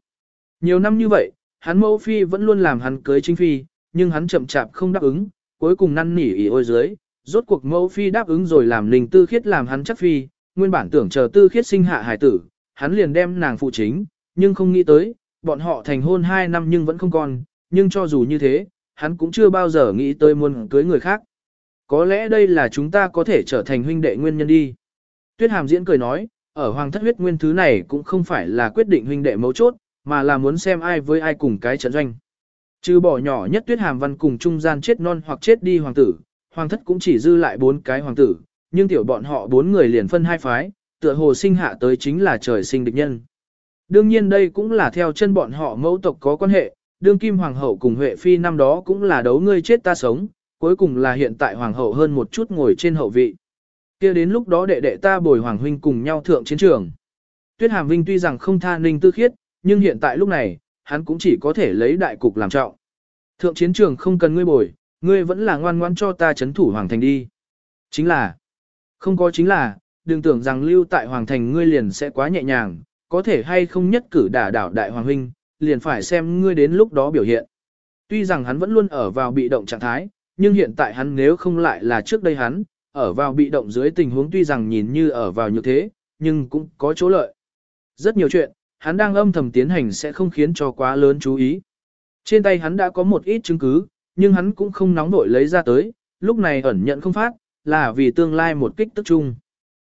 Nhiều năm như vậy, hắn mẫu phi vẫn luôn làm hắn cưới chính phi, nhưng hắn chậm chạp không đáp ứng, cuối cùng năn nỉ ỉ ôi dưới, rốt cuộc mẫu phi đáp ứng rồi làm linh tư khiết làm hắn chắc phi, nguyên bản tưởng chờ tư khiết sinh hạ hải tử, hắn liền đem nàng phụ chính, nhưng không nghĩ tới, bọn họ thành hôn 2 năm nhưng vẫn không còn, nhưng cho dù như thế, hắn cũng chưa bao giờ nghĩ tới muốn cưới người khác. Có lẽ đây là chúng ta có thể trở thành huynh đệ nguyên nhân đi. Tuyết Hàm diễn cười nói, ở hoàng thất huyết nguyên thứ này cũng không phải là quyết định huynh đệ mấu chốt, mà là muốn xem ai với ai cùng cái trận doanh. Trừ bỏ nhỏ nhất Tuyết Hàm văn cùng trung gian chết non hoặc chết đi hoàng tử, hoàng thất cũng chỉ dư lại bốn cái hoàng tử, nhưng tiểu bọn họ bốn người liền phân hai phái, tựa hồ sinh hạ tới chính là trời sinh địch nhân. Đương nhiên đây cũng là theo chân bọn họ mẫu tộc có quan hệ, đương kim hoàng hậu cùng Huệ Phi năm đó cũng là đấu ngươi chết ta sống, cuối cùng là hiện tại hoàng hậu hơn một chút ngồi trên hậu vị. kia đến lúc đó đệ đệ ta bồi hoàng huynh cùng nhau thượng chiến trường. Tuyết Hàm Vinh tuy rằng không tha ninh tư khiết, nhưng hiện tại lúc này, hắn cũng chỉ có thể lấy đại cục làm trọng. Thượng chiến trường không cần ngươi bồi, ngươi vẫn là ngoan ngoan cho ta chấn thủ hoàng thành đi. Chính là, không có chính là, đừng tưởng rằng lưu tại hoàng thành ngươi liền sẽ quá nhẹ nhàng, có thể hay không nhất cử đả đảo đại hoàng huynh, liền phải xem ngươi đến lúc đó biểu hiện. Tuy rằng hắn vẫn luôn ở vào bị động trạng thái, nhưng hiện tại hắn nếu không lại là trước đây hắn, ở vào bị động dưới tình huống tuy rằng nhìn như ở vào như thế, nhưng cũng có chỗ lợi. Rất nhiều chuyện, hắn đang âm thầm tiến hành sẽ không khiến cho quá lớn chú ý. Trên tay hắn đã có một ít chứng cứ, nhưng hắn cũng không nóng nổi lấy ra tới, lúc này ẩn nhận không phát, là vì tương lai một kích tức chung.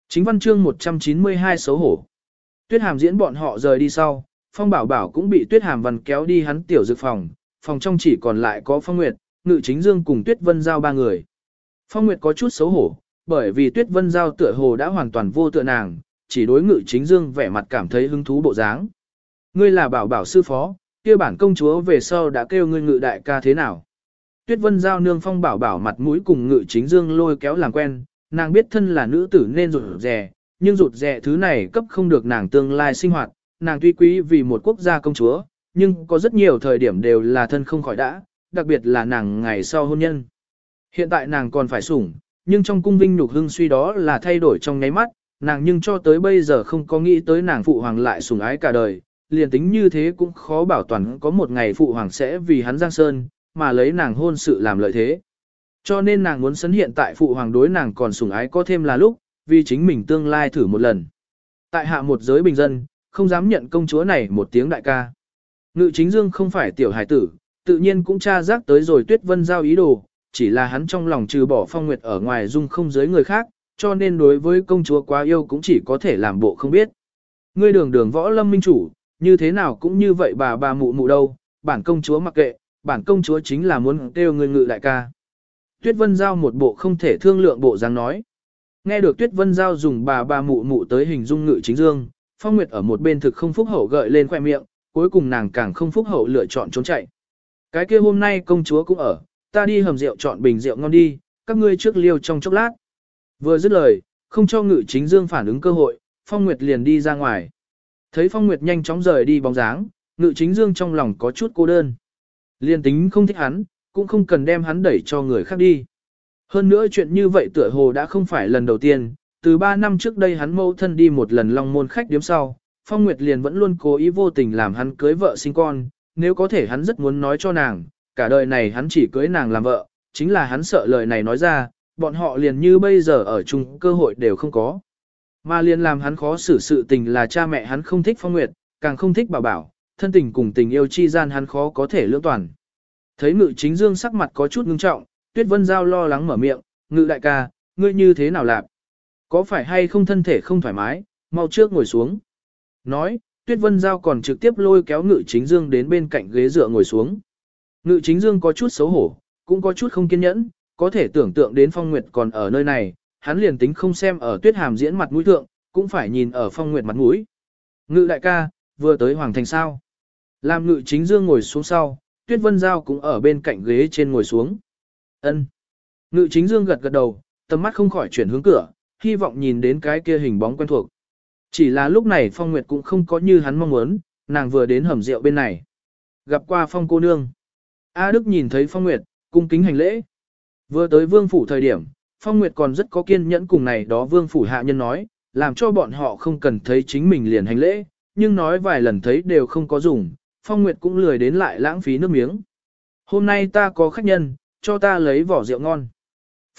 Chính văn chương 192 xấu hổ. Tuyết hàm diễn bọn họ rời đi sau, Phong Bảo Bảo cũng bị Tuyết hàm văn kéo đi hắn tiểu dược phòng, phòng trong chỉ còn lại có Phong Nguyệt, Ngự Chính Dương cùng Tuyết Vân Giao ba người. Phong Nguyệt có chút xấu hổ, bởi vì Tuyết Vân Giao tựa hồ đã hoàn toàn vô tựa nàng, chỉ đối Ngự Chính Dương vẻ mặt cảm thấy hứng thú bộ dáng. Ngươi là Bảo Bảo sư phó, kia bản công chúa về sau đã kêu ngươi Ngự đại ca thế nào? Tuyết Vân giao nương phong bảo bảo mặt mũi cùng ngự chính dương lôi kéo làm quen, nàng biết thân là nữ tử nên rụt rè, nhưng rụt rè thứ này cấp không được nàng tương lai sinh hoạt, nàng tuy quý vì một quốc gia công chúa, nhưng có rất nhiều thời điểm đều là thân không khỏi đã, đặc biệt là nàng ngày sau hôn nhân. Hiện tại nàng còn phải sủng, nhưng trong cung vinh nhục hưng suy đó là thay đổi trong nháy mắt, nàng nhưng cho tới bây giờ không có nghĩ tới nàng phụ hoàng lại sủng ái cả đời, liền tính như thế cũng khó bảo toàn có một ngày phụ hoàng sẽ vì hắn giang sơn, mà lấy nàng hôn sự làm lợi thế. Cho nên nàng muốn sấn hiện tại phụ hoàng đối nàng còn sủng ái có thêm là lúc, vì chính mình tương lai thử một lần. Tại hạ một giới bình dân, không dám nhận công chúa này một tiếng đại ca. Ngự chính dương không phải tiểu hải tử, tự nhiên cũng tra giác tới rồi tuyết vân giao ý đồ, chỉ là hắn trong lòng trừ bỏ phong nguyệt ở ngoài dung không giới người khác, cho nên đối với công chúa quá yêu cũng chỉ có thể làm bộ không biết. Ngươi đường đường võ lâm minh chủ, như thế nào cũng như vậy bà bà mụ mụ đâu, bản công chúa mặc kệ, bản công chúa chính là muốn kêu người ngự đại ca. Tuyết Vân Giao một bộ không thể thương lượng bộ dáng nói. Nghe được Tuyết Vân Giao dùng bà bà mụ mụ tới hình dung ngự chính dương, Phong Nguyệt ở một bên thực không phúc hậu gợi lên khoẻ miệng, cuối cùng nàng càng không phúc hậu lựa chọn trốn chạy. Cái kia hôm nay công chúa cũng ở, ta đi hầm rượu chọn bình rượu ngon đi, các ngươi trước liêu trong chốc lát. Vừa dứt lời, không cho ngự chính dương phản ứng cơ hội, Phong Nguyệt liền đi ra ngoài. Thấy Phong Nguyệt nhanh chóng rời đi bóng dáng, ngự chính dương trong lòng có chút cô đơn. Liên tính không thích hắn, cũng không cần đem hắn đẩy cho người khác đi. Hơn nữa chuyện như vậy tựa hồ đã không phải lần đầu tiên, từ 3 năm trước đây hắn mâu thân đi một lần long môn khách điếm sau, Phong Nguyệt liền vẫn luôn cố ý vô tình làm hắn cưới vợ sinh con, nếu có thể hắn rất muốn nói cho nàng, cả đời này hắn chỉ cưới nàng làm vợ, chính là hắn sợ lời này nói ra, bọn họ liền như bây giờ ở chung cơ hội đều không có. Mà liền làm hắn khó xử sự tình là cha mẹ hắn không thích Phong Nguyệt, càng không thích bảo bảo, thân tình cùng tình yêu chi gian hắn khó có thể lưỡng toàn. Thấy ngự chính dương sắc mặt có chút ngưng trọng, Tuyết Vân Giao lo lắng mở miệng, ngự đại ca, ngươi như thế nào lạc? Có phải hay không thân thể không thoải mái, mau trước ngồi xuống. Nói, Tuyết Vân Giao còn trực tiếp lôi kéo ngự chính dương đến bên cạnh ghế dựa ngồi xuống. Ngự chính dương có chút xấu hổ, cũng có chút không kiên nhẫn, có thể tưởng tượng đến phong nguyệt còn ở nơi này, hắn liền tính không xem ở tuyết hàm diễn mặt mũi thượng, cũng phải nhìn ở phong nguyệt mặt mũi. Ngự đại ca, vừa tới hoàng thành sao. Làm ngự chính dương ngồi xuống sau, tuyết vân giao cũng ở bên cạnh ghế trên ngồi xuống. ân Ngự chính dương gật gật đầu, tầm mắt không khỏi chuyển hướng cửa, hy vọng nhìn đến cái kia hình bóng quen thuộc. Chỉ là lúc này phong nguyệt cũng không có như hắn mong muốn, nàng vừa đến hầm rượu bên này. Gặp qua phong cô nương. A Đức nhìn thấy phong nguyệt, cung kính hành lễ. Vừa tới vương phủ thời điểm, Phong Nguyệt còn rất có kiên nhẫn cùng này đó vương phủ hạ nhân nói, làm cho bọn họ không cần thấy chính mình liền hành lễ, nhưng nói vài lần thấy đều không có dùng, Phong Nguyệt cũng lười đến lại lãng phí nước miếng. Hôm nay ta có khách nhân, cho ta lấy vỏ rượu ngon.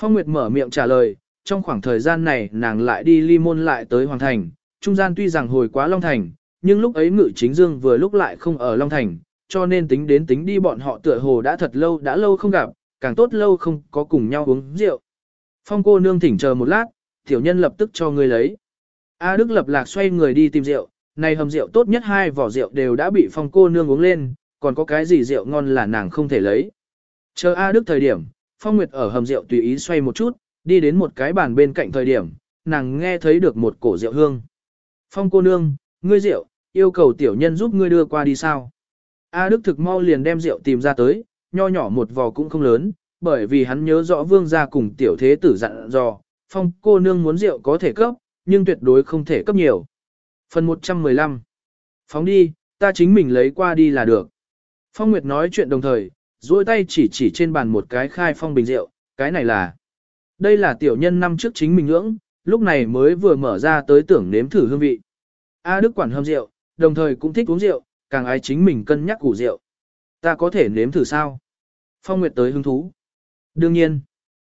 Phong Nguyệt mở miệng trả lời, trong khoảng thời gian này nàng lại đi ly môn lại tới Hoàng Thành, trung gian tuy rằng hồi quá Long Thành, nhưng lúc ấy ngự chính dương vừa lúc lại không ở Long Thành, cho nên tính đến tính đi bọn họ tựa hồ đã thật lâu đã lâu không gặp, càng tốt lâu không có cùng nhau uống rượu. Phong cô nương thỉnh chờ một lát, tiểu nhân lập tức cho người lấy. A Đức lập lạc xoay người đi tìm rượu, này hầm rượu tốt nhất hai vỏ rượu đều đã bị phong cô nương uống lên, còn có cái gì rượu ngon là nàng không thể lấy. Chờ A Đức thời điểm, Phong Nguyệt ở hầm rượu tùy ý xoay một chút, đi đến một cái bàn bên cạnh thời điểm, nàng nghe thấy được một cổ rượu hương. Phong cô nương, ngươi rượu, yêu cầu tiểu nhân giúp ngươi đưa qua đi sao. A Đức thực mau liền đem rượu tìm ra tới, nho nhỏ một vò cũng không lớn, bởi vì hắn nhớ rõ vương gia cùng tiểu thế tử dặn dò, phong cô nương muốn rượu có thể cấp, nhưng tuyệt đối không thể cấp nhiều. Phần 115 Phóng đi, ta chính mình lấy qua đi là được. Phong Nguyệt nói chuyện đồng thời, duỗi tay chỉ chỉ trên bàn một cái khai phong bình rượu, cái này là. Đây là tiểu nhân năm trước chính mình ngưỡng, lúc này mới vừa mở ra tới tưởng nếm thử hương vị. A Đức quản hâm rượu, đồng thời cũng thích uống rượu, càng ai chính mình cân nhắc củ rượu. Ta có thể nếm thử sao? Phong Nguyệt tới hứng thú. Đương nhiên,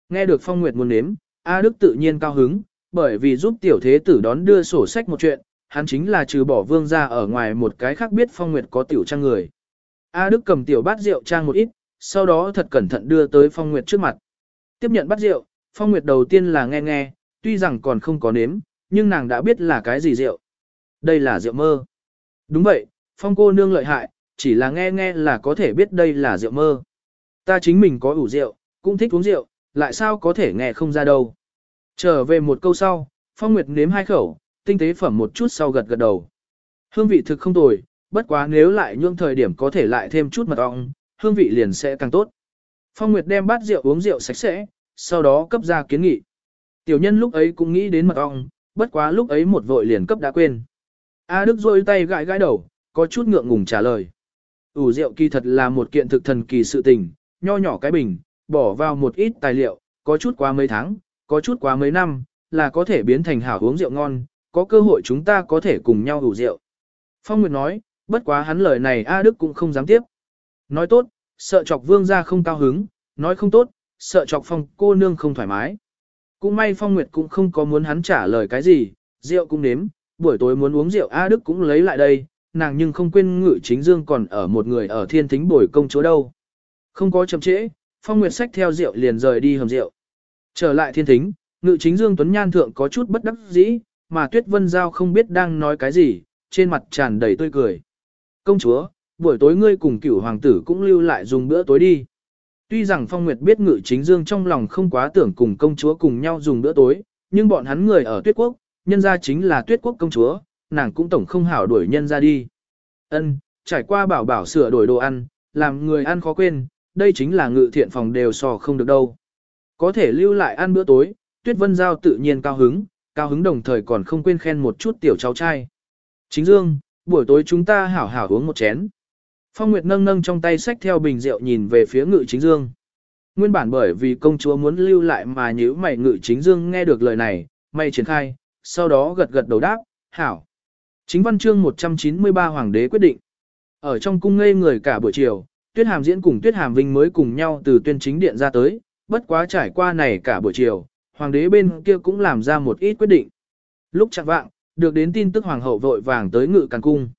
nghe được Phong Nguyệt muốn nếm, A Đức tự nhiên cao hứng, bởi vì giúp tiểu thế tử đón đưa sổ sách một chuyện, hắn chính là trừ bỏ vương ra ở ngoài một cái khác biết Phong Nguyệt có tiểu trang người. A Đức cầm tiểu bát rượu trang một ít, sau đó thật cẩn thận đưa tới Phong Nguyệt trước mặt. Tiếp nhận bát rượu, Phong Nguyệt đầu tiên là nghe nghe, tuy rằng còn không có nếm, nhưng nàng đã biết là cái gì rượu. Đây là rượu mơ. Đúng vậy, Phong cô nương lợi hại, chỉ là nghe nghe là có thể biết đây là rượu mơ. Ta chính mình có ủ rượu, cũng thích uống rượu, lại sao có thể nghe không ra đâu. Trở về một câu sau, Phong Nguyệt nếm hai khẩu, tinh tế phẩm một chút sau gật gật đầu. Hương vị thực không tồi, bất quá nếu lại nhương thời điểm có thể lại thêm chút mật ong, hương vị liền sẽ càng tốt. Phong Nguyệt đem bát rượu uống rượu sạch sẽ, sau đó cấp ra kiến nghị. Tiểu nhân lúc ấy cũng nghĩ đến mật ong, bất quá lúc ấy một vội liền cấp đã quên. A Đức rôi tay gãi gãi đầu, có chút ngượng ngùng trả lời. Ủ rượu kỳ thật là một kiện thực thần kỳ sự tình, nho nhỏ cái bình, bỏ vào một ít tài liệu, có chút quá mấy tháng, có chút quá mấy năm, là có thể biến thành hảo uống rượu ngon, có cơ hội chúng ta có thể cùng nhau ủ rượu. Phong Nguyệt nói, bất quá hắn lời này A Đức cũng không dám tiếp. Nói tốt, sợ chọc vương ra không cao hứng, nói không tốt, sợ chọc phong cô nương không thoải mái. Cũng may Phong Nguyệt cũng không có muốn hắn trả lời cái gì, rượu cũng nếm, buổi tối muốn uống rượu A Đức cũng lấy lại đây, nàng nhưng không quên ngự chính dương còn ở một người ở thiên thính bồi công chúa đâu. Không có chậm trễ, Phong Nguyệt sách theo rượu liền rời đi hầm rượu. Trở lại thiên thính, ngự chính dương Tuấn Nhan Thượng có chút bất đắc dĩ, mà Tuyết Vân Giao không biết đang nói cái gì, trên mặt tràn đầy tươi cười. Công chúa, buổi tối ngươi cùng cửu hoàng tử cũng lưu lại dùng bữa tối đi. Tuy rằng Phong Nguyệt biết ngự chính dương trong lòng không quá tưởng cùng công chúa cùng nhau dùng bữa tối, nhưng bọn hắn người ở tuyết quốc, nhân ra chính là tuyết quốc công chúa, nàng cũng tổng không hảo đuổi nhân ra đi. Ân, trải qua bảo bảo sửa đổi đồ ăn, làm người ăn khó quên, đây chính là ngự thiện phòng đều sò không được đâu. Có thể lưu lại ăn bữa tối, Tuyết Vân Giao tự nhiên cao hứng, cao hứng đồng thời còn không quên khen một chút tiểu cháu trai. Chính Dương, buổi tối chúng ta hảo hảo uống một chén. Phong Nguyệt nâng nâng trong tay sách theo bình rượu nhìn về phía ngự chính Dương. Nguyên bản bởi vì công chúa muốn lưu lại mà nhữ mày ngự chính Dương nghe được lời này, mày triển khai, sau đó gật gật đầu đáp, hảo. Chính văn chương 193 Hoàng đế quyết định. Ở trong cung ngây người cả buổi chiều, Tuyết Hàm diễn cùng Tuyết Hàm Vinh mới cùng nhau từ tuyên chính điện ra tới, bất quá trải qua này cả buổi chiều, Hoàng đế bên kia cũng làm ra một ít quyết định. Lúc chạng vạng, được đến tin tức Hoàng hậu vội vàng tới ngự càng cung.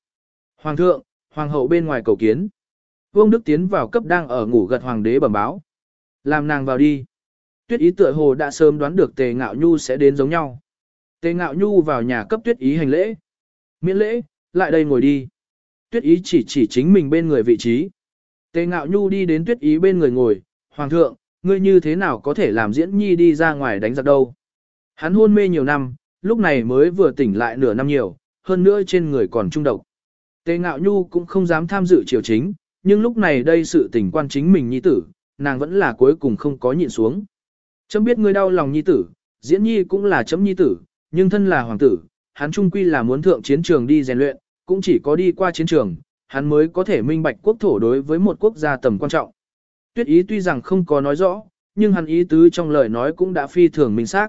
Hoàng thượng, Hoàng hậu bên ngoài cầu kiến. Vương Đức tiến vào cấp đang ở ngủ gật Hoàng đế bẩm báo. Làm nàng vào đi. Tuyết ý tựa hồ đã sớm đoán được Tề Ngạo Nhu sẽ đến giống nhau. Tề Ngạo Nhu vào nhà cấp Tuyết ý hành lễ. Miễn lễ, lại đây ngồi đi. Tuyết ý chỉ chỉ chính mình bên người vị trí. Tề ngạo nhu đi đến tuyết ý bên người ngồi, Hoàng thượng, ngươi như thế nào có thể làm diễn nhi đi ra ngoài đánh giặc đâu. Hắn hôn mê nhiều năm, lúc này mới vừa tỉnh lại nửa năm nhiều, hơn nữa trên người còn trung độc. Tề ngạo nhu cũng không dám tham dự triều chính, nhưng lúc này đây sự tình quan chính mình nhi tử, nàng vẫn là cuối cùng không có nhịn xuống. Chấm biết ngươi đau lòng nhi tử, diễn nhi cũng là chấm nhi tử, nhưng thân là hoàng tử, hắn trung quy là muốn thượng chiến trường đi rèn luyện, cũng chỉ có đi qua chiến trường, hắn mới có thể minh bạch quốc thổ đối với một quốc gia tầm quan trọng. Tuyết ý tuy rằng không có nói rõ, nhưng hắn ý tứ trong lời nói cũng đã phi thường minh xác.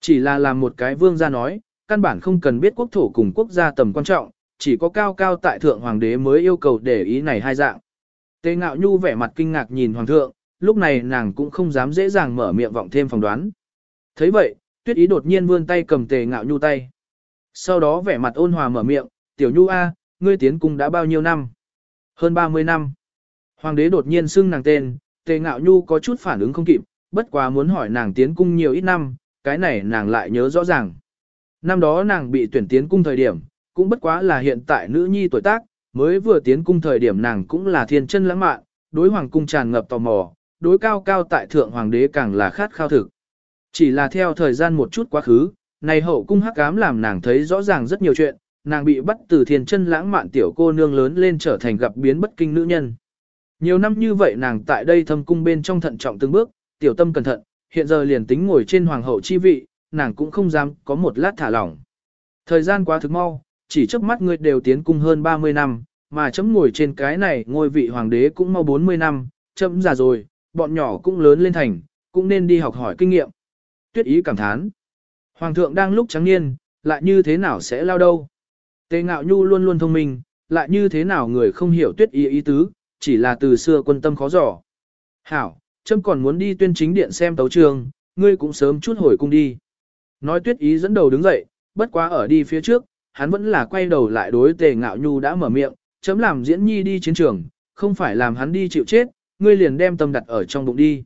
Chỉ là làm một cái vương gia nói, căn bản không cần biết quốc thổ cùng quốc gia tầm quan trọng, chỉ có cao cao tại thượng hoàng đế mới yêu cầu để ý này hai dạng. Tề ngạo nhu vẻ mặt kinh ngạc nhìn hoàng thượng, lúc này nàng cũng không dám dễ dàng mở miệng vọng thêm phỏng đoán. thấy vậy, tuyết ý đột nhiên vươn tay cầm tề ngạo nhu tay. Sau đó vẻ mặt ôn hòa mở miệng, tiểu nhu A, ngươi tiến cung đã bao nhiêu năm? Hơn 30 năm. Hoàng đế đột nhiên xưng nàng tên, tề ngạo nhu có chút phản ứng không kịp, bất quá muốn hỏi nàng tiến cung nhiều ít năm, cái này nàng lại nhớ rõ ràng. Năm đó nàng bị tuyển tiến cung thời điểm, cũng bất quá là hiện tại nữ nhi tuổi tác, mới vừa tiến cung thời điểm nàng cũng là thiên chân lãng mạn, đối hoàng cung tràn ngập tò mò, đối cao cao tại thượng hoàng đế càng là khát khao thực. Chỉ là theo thời gian một chút quá khứ, này hậu cung hắc ám làm nàng thấy rõ ràng rất nhiều chuyện, nàng bị bắt từ thiên chân lãng mạn tiểu cô nương lớn lên trở thành gặp biến bất kinh nữ nhân. Nhiều năm như vậy nàng tại đây thâm cung bên trong thận trọng từng bước, tiểu tâm cẩn thận, hiện giờ liền tính ngồi trên hoàng hậu chi vị, nàng cũng không dám có một lát thả lỏng. Thời gian quá thực mau, chỉ trước mắt người đều tiến cung hơn 30 năm, mà chấm ngồi trên cái này ngôi vị hoàng đế cũng mau 40 năm, chấm già rồi, bọn nhỏ cũng lớn lên thành, cũng nên đi học hỏi kinh nghiệm. Tuyết ý cảm thán. Hoàng thượng đang lúc trắng niên, lại như thế nào sẽ lao đâu. Tề ngạo nhu luôn luôn thông minh, lại như thế nào người không hiểu tuyết ý ý tứ, chỉ là từ xưa quân tâm khó giỏ. Hảo, châm còn muốn đi tuyên chính điện xem tấu trường, ngươi cũng sớm chút hồi cung đi. Nói tuyết ý dẫn đầu đứng dậy, bất quá ở đi phía trước, hắn vẫn là quay đầu lại đối tề ngạo nhu đã mở miệng, chấm làm diễn nhi đi chiến trường, không phải làm hắn đi chịu chết, ngươi liền đem tâm đặt ở trong bụng đi.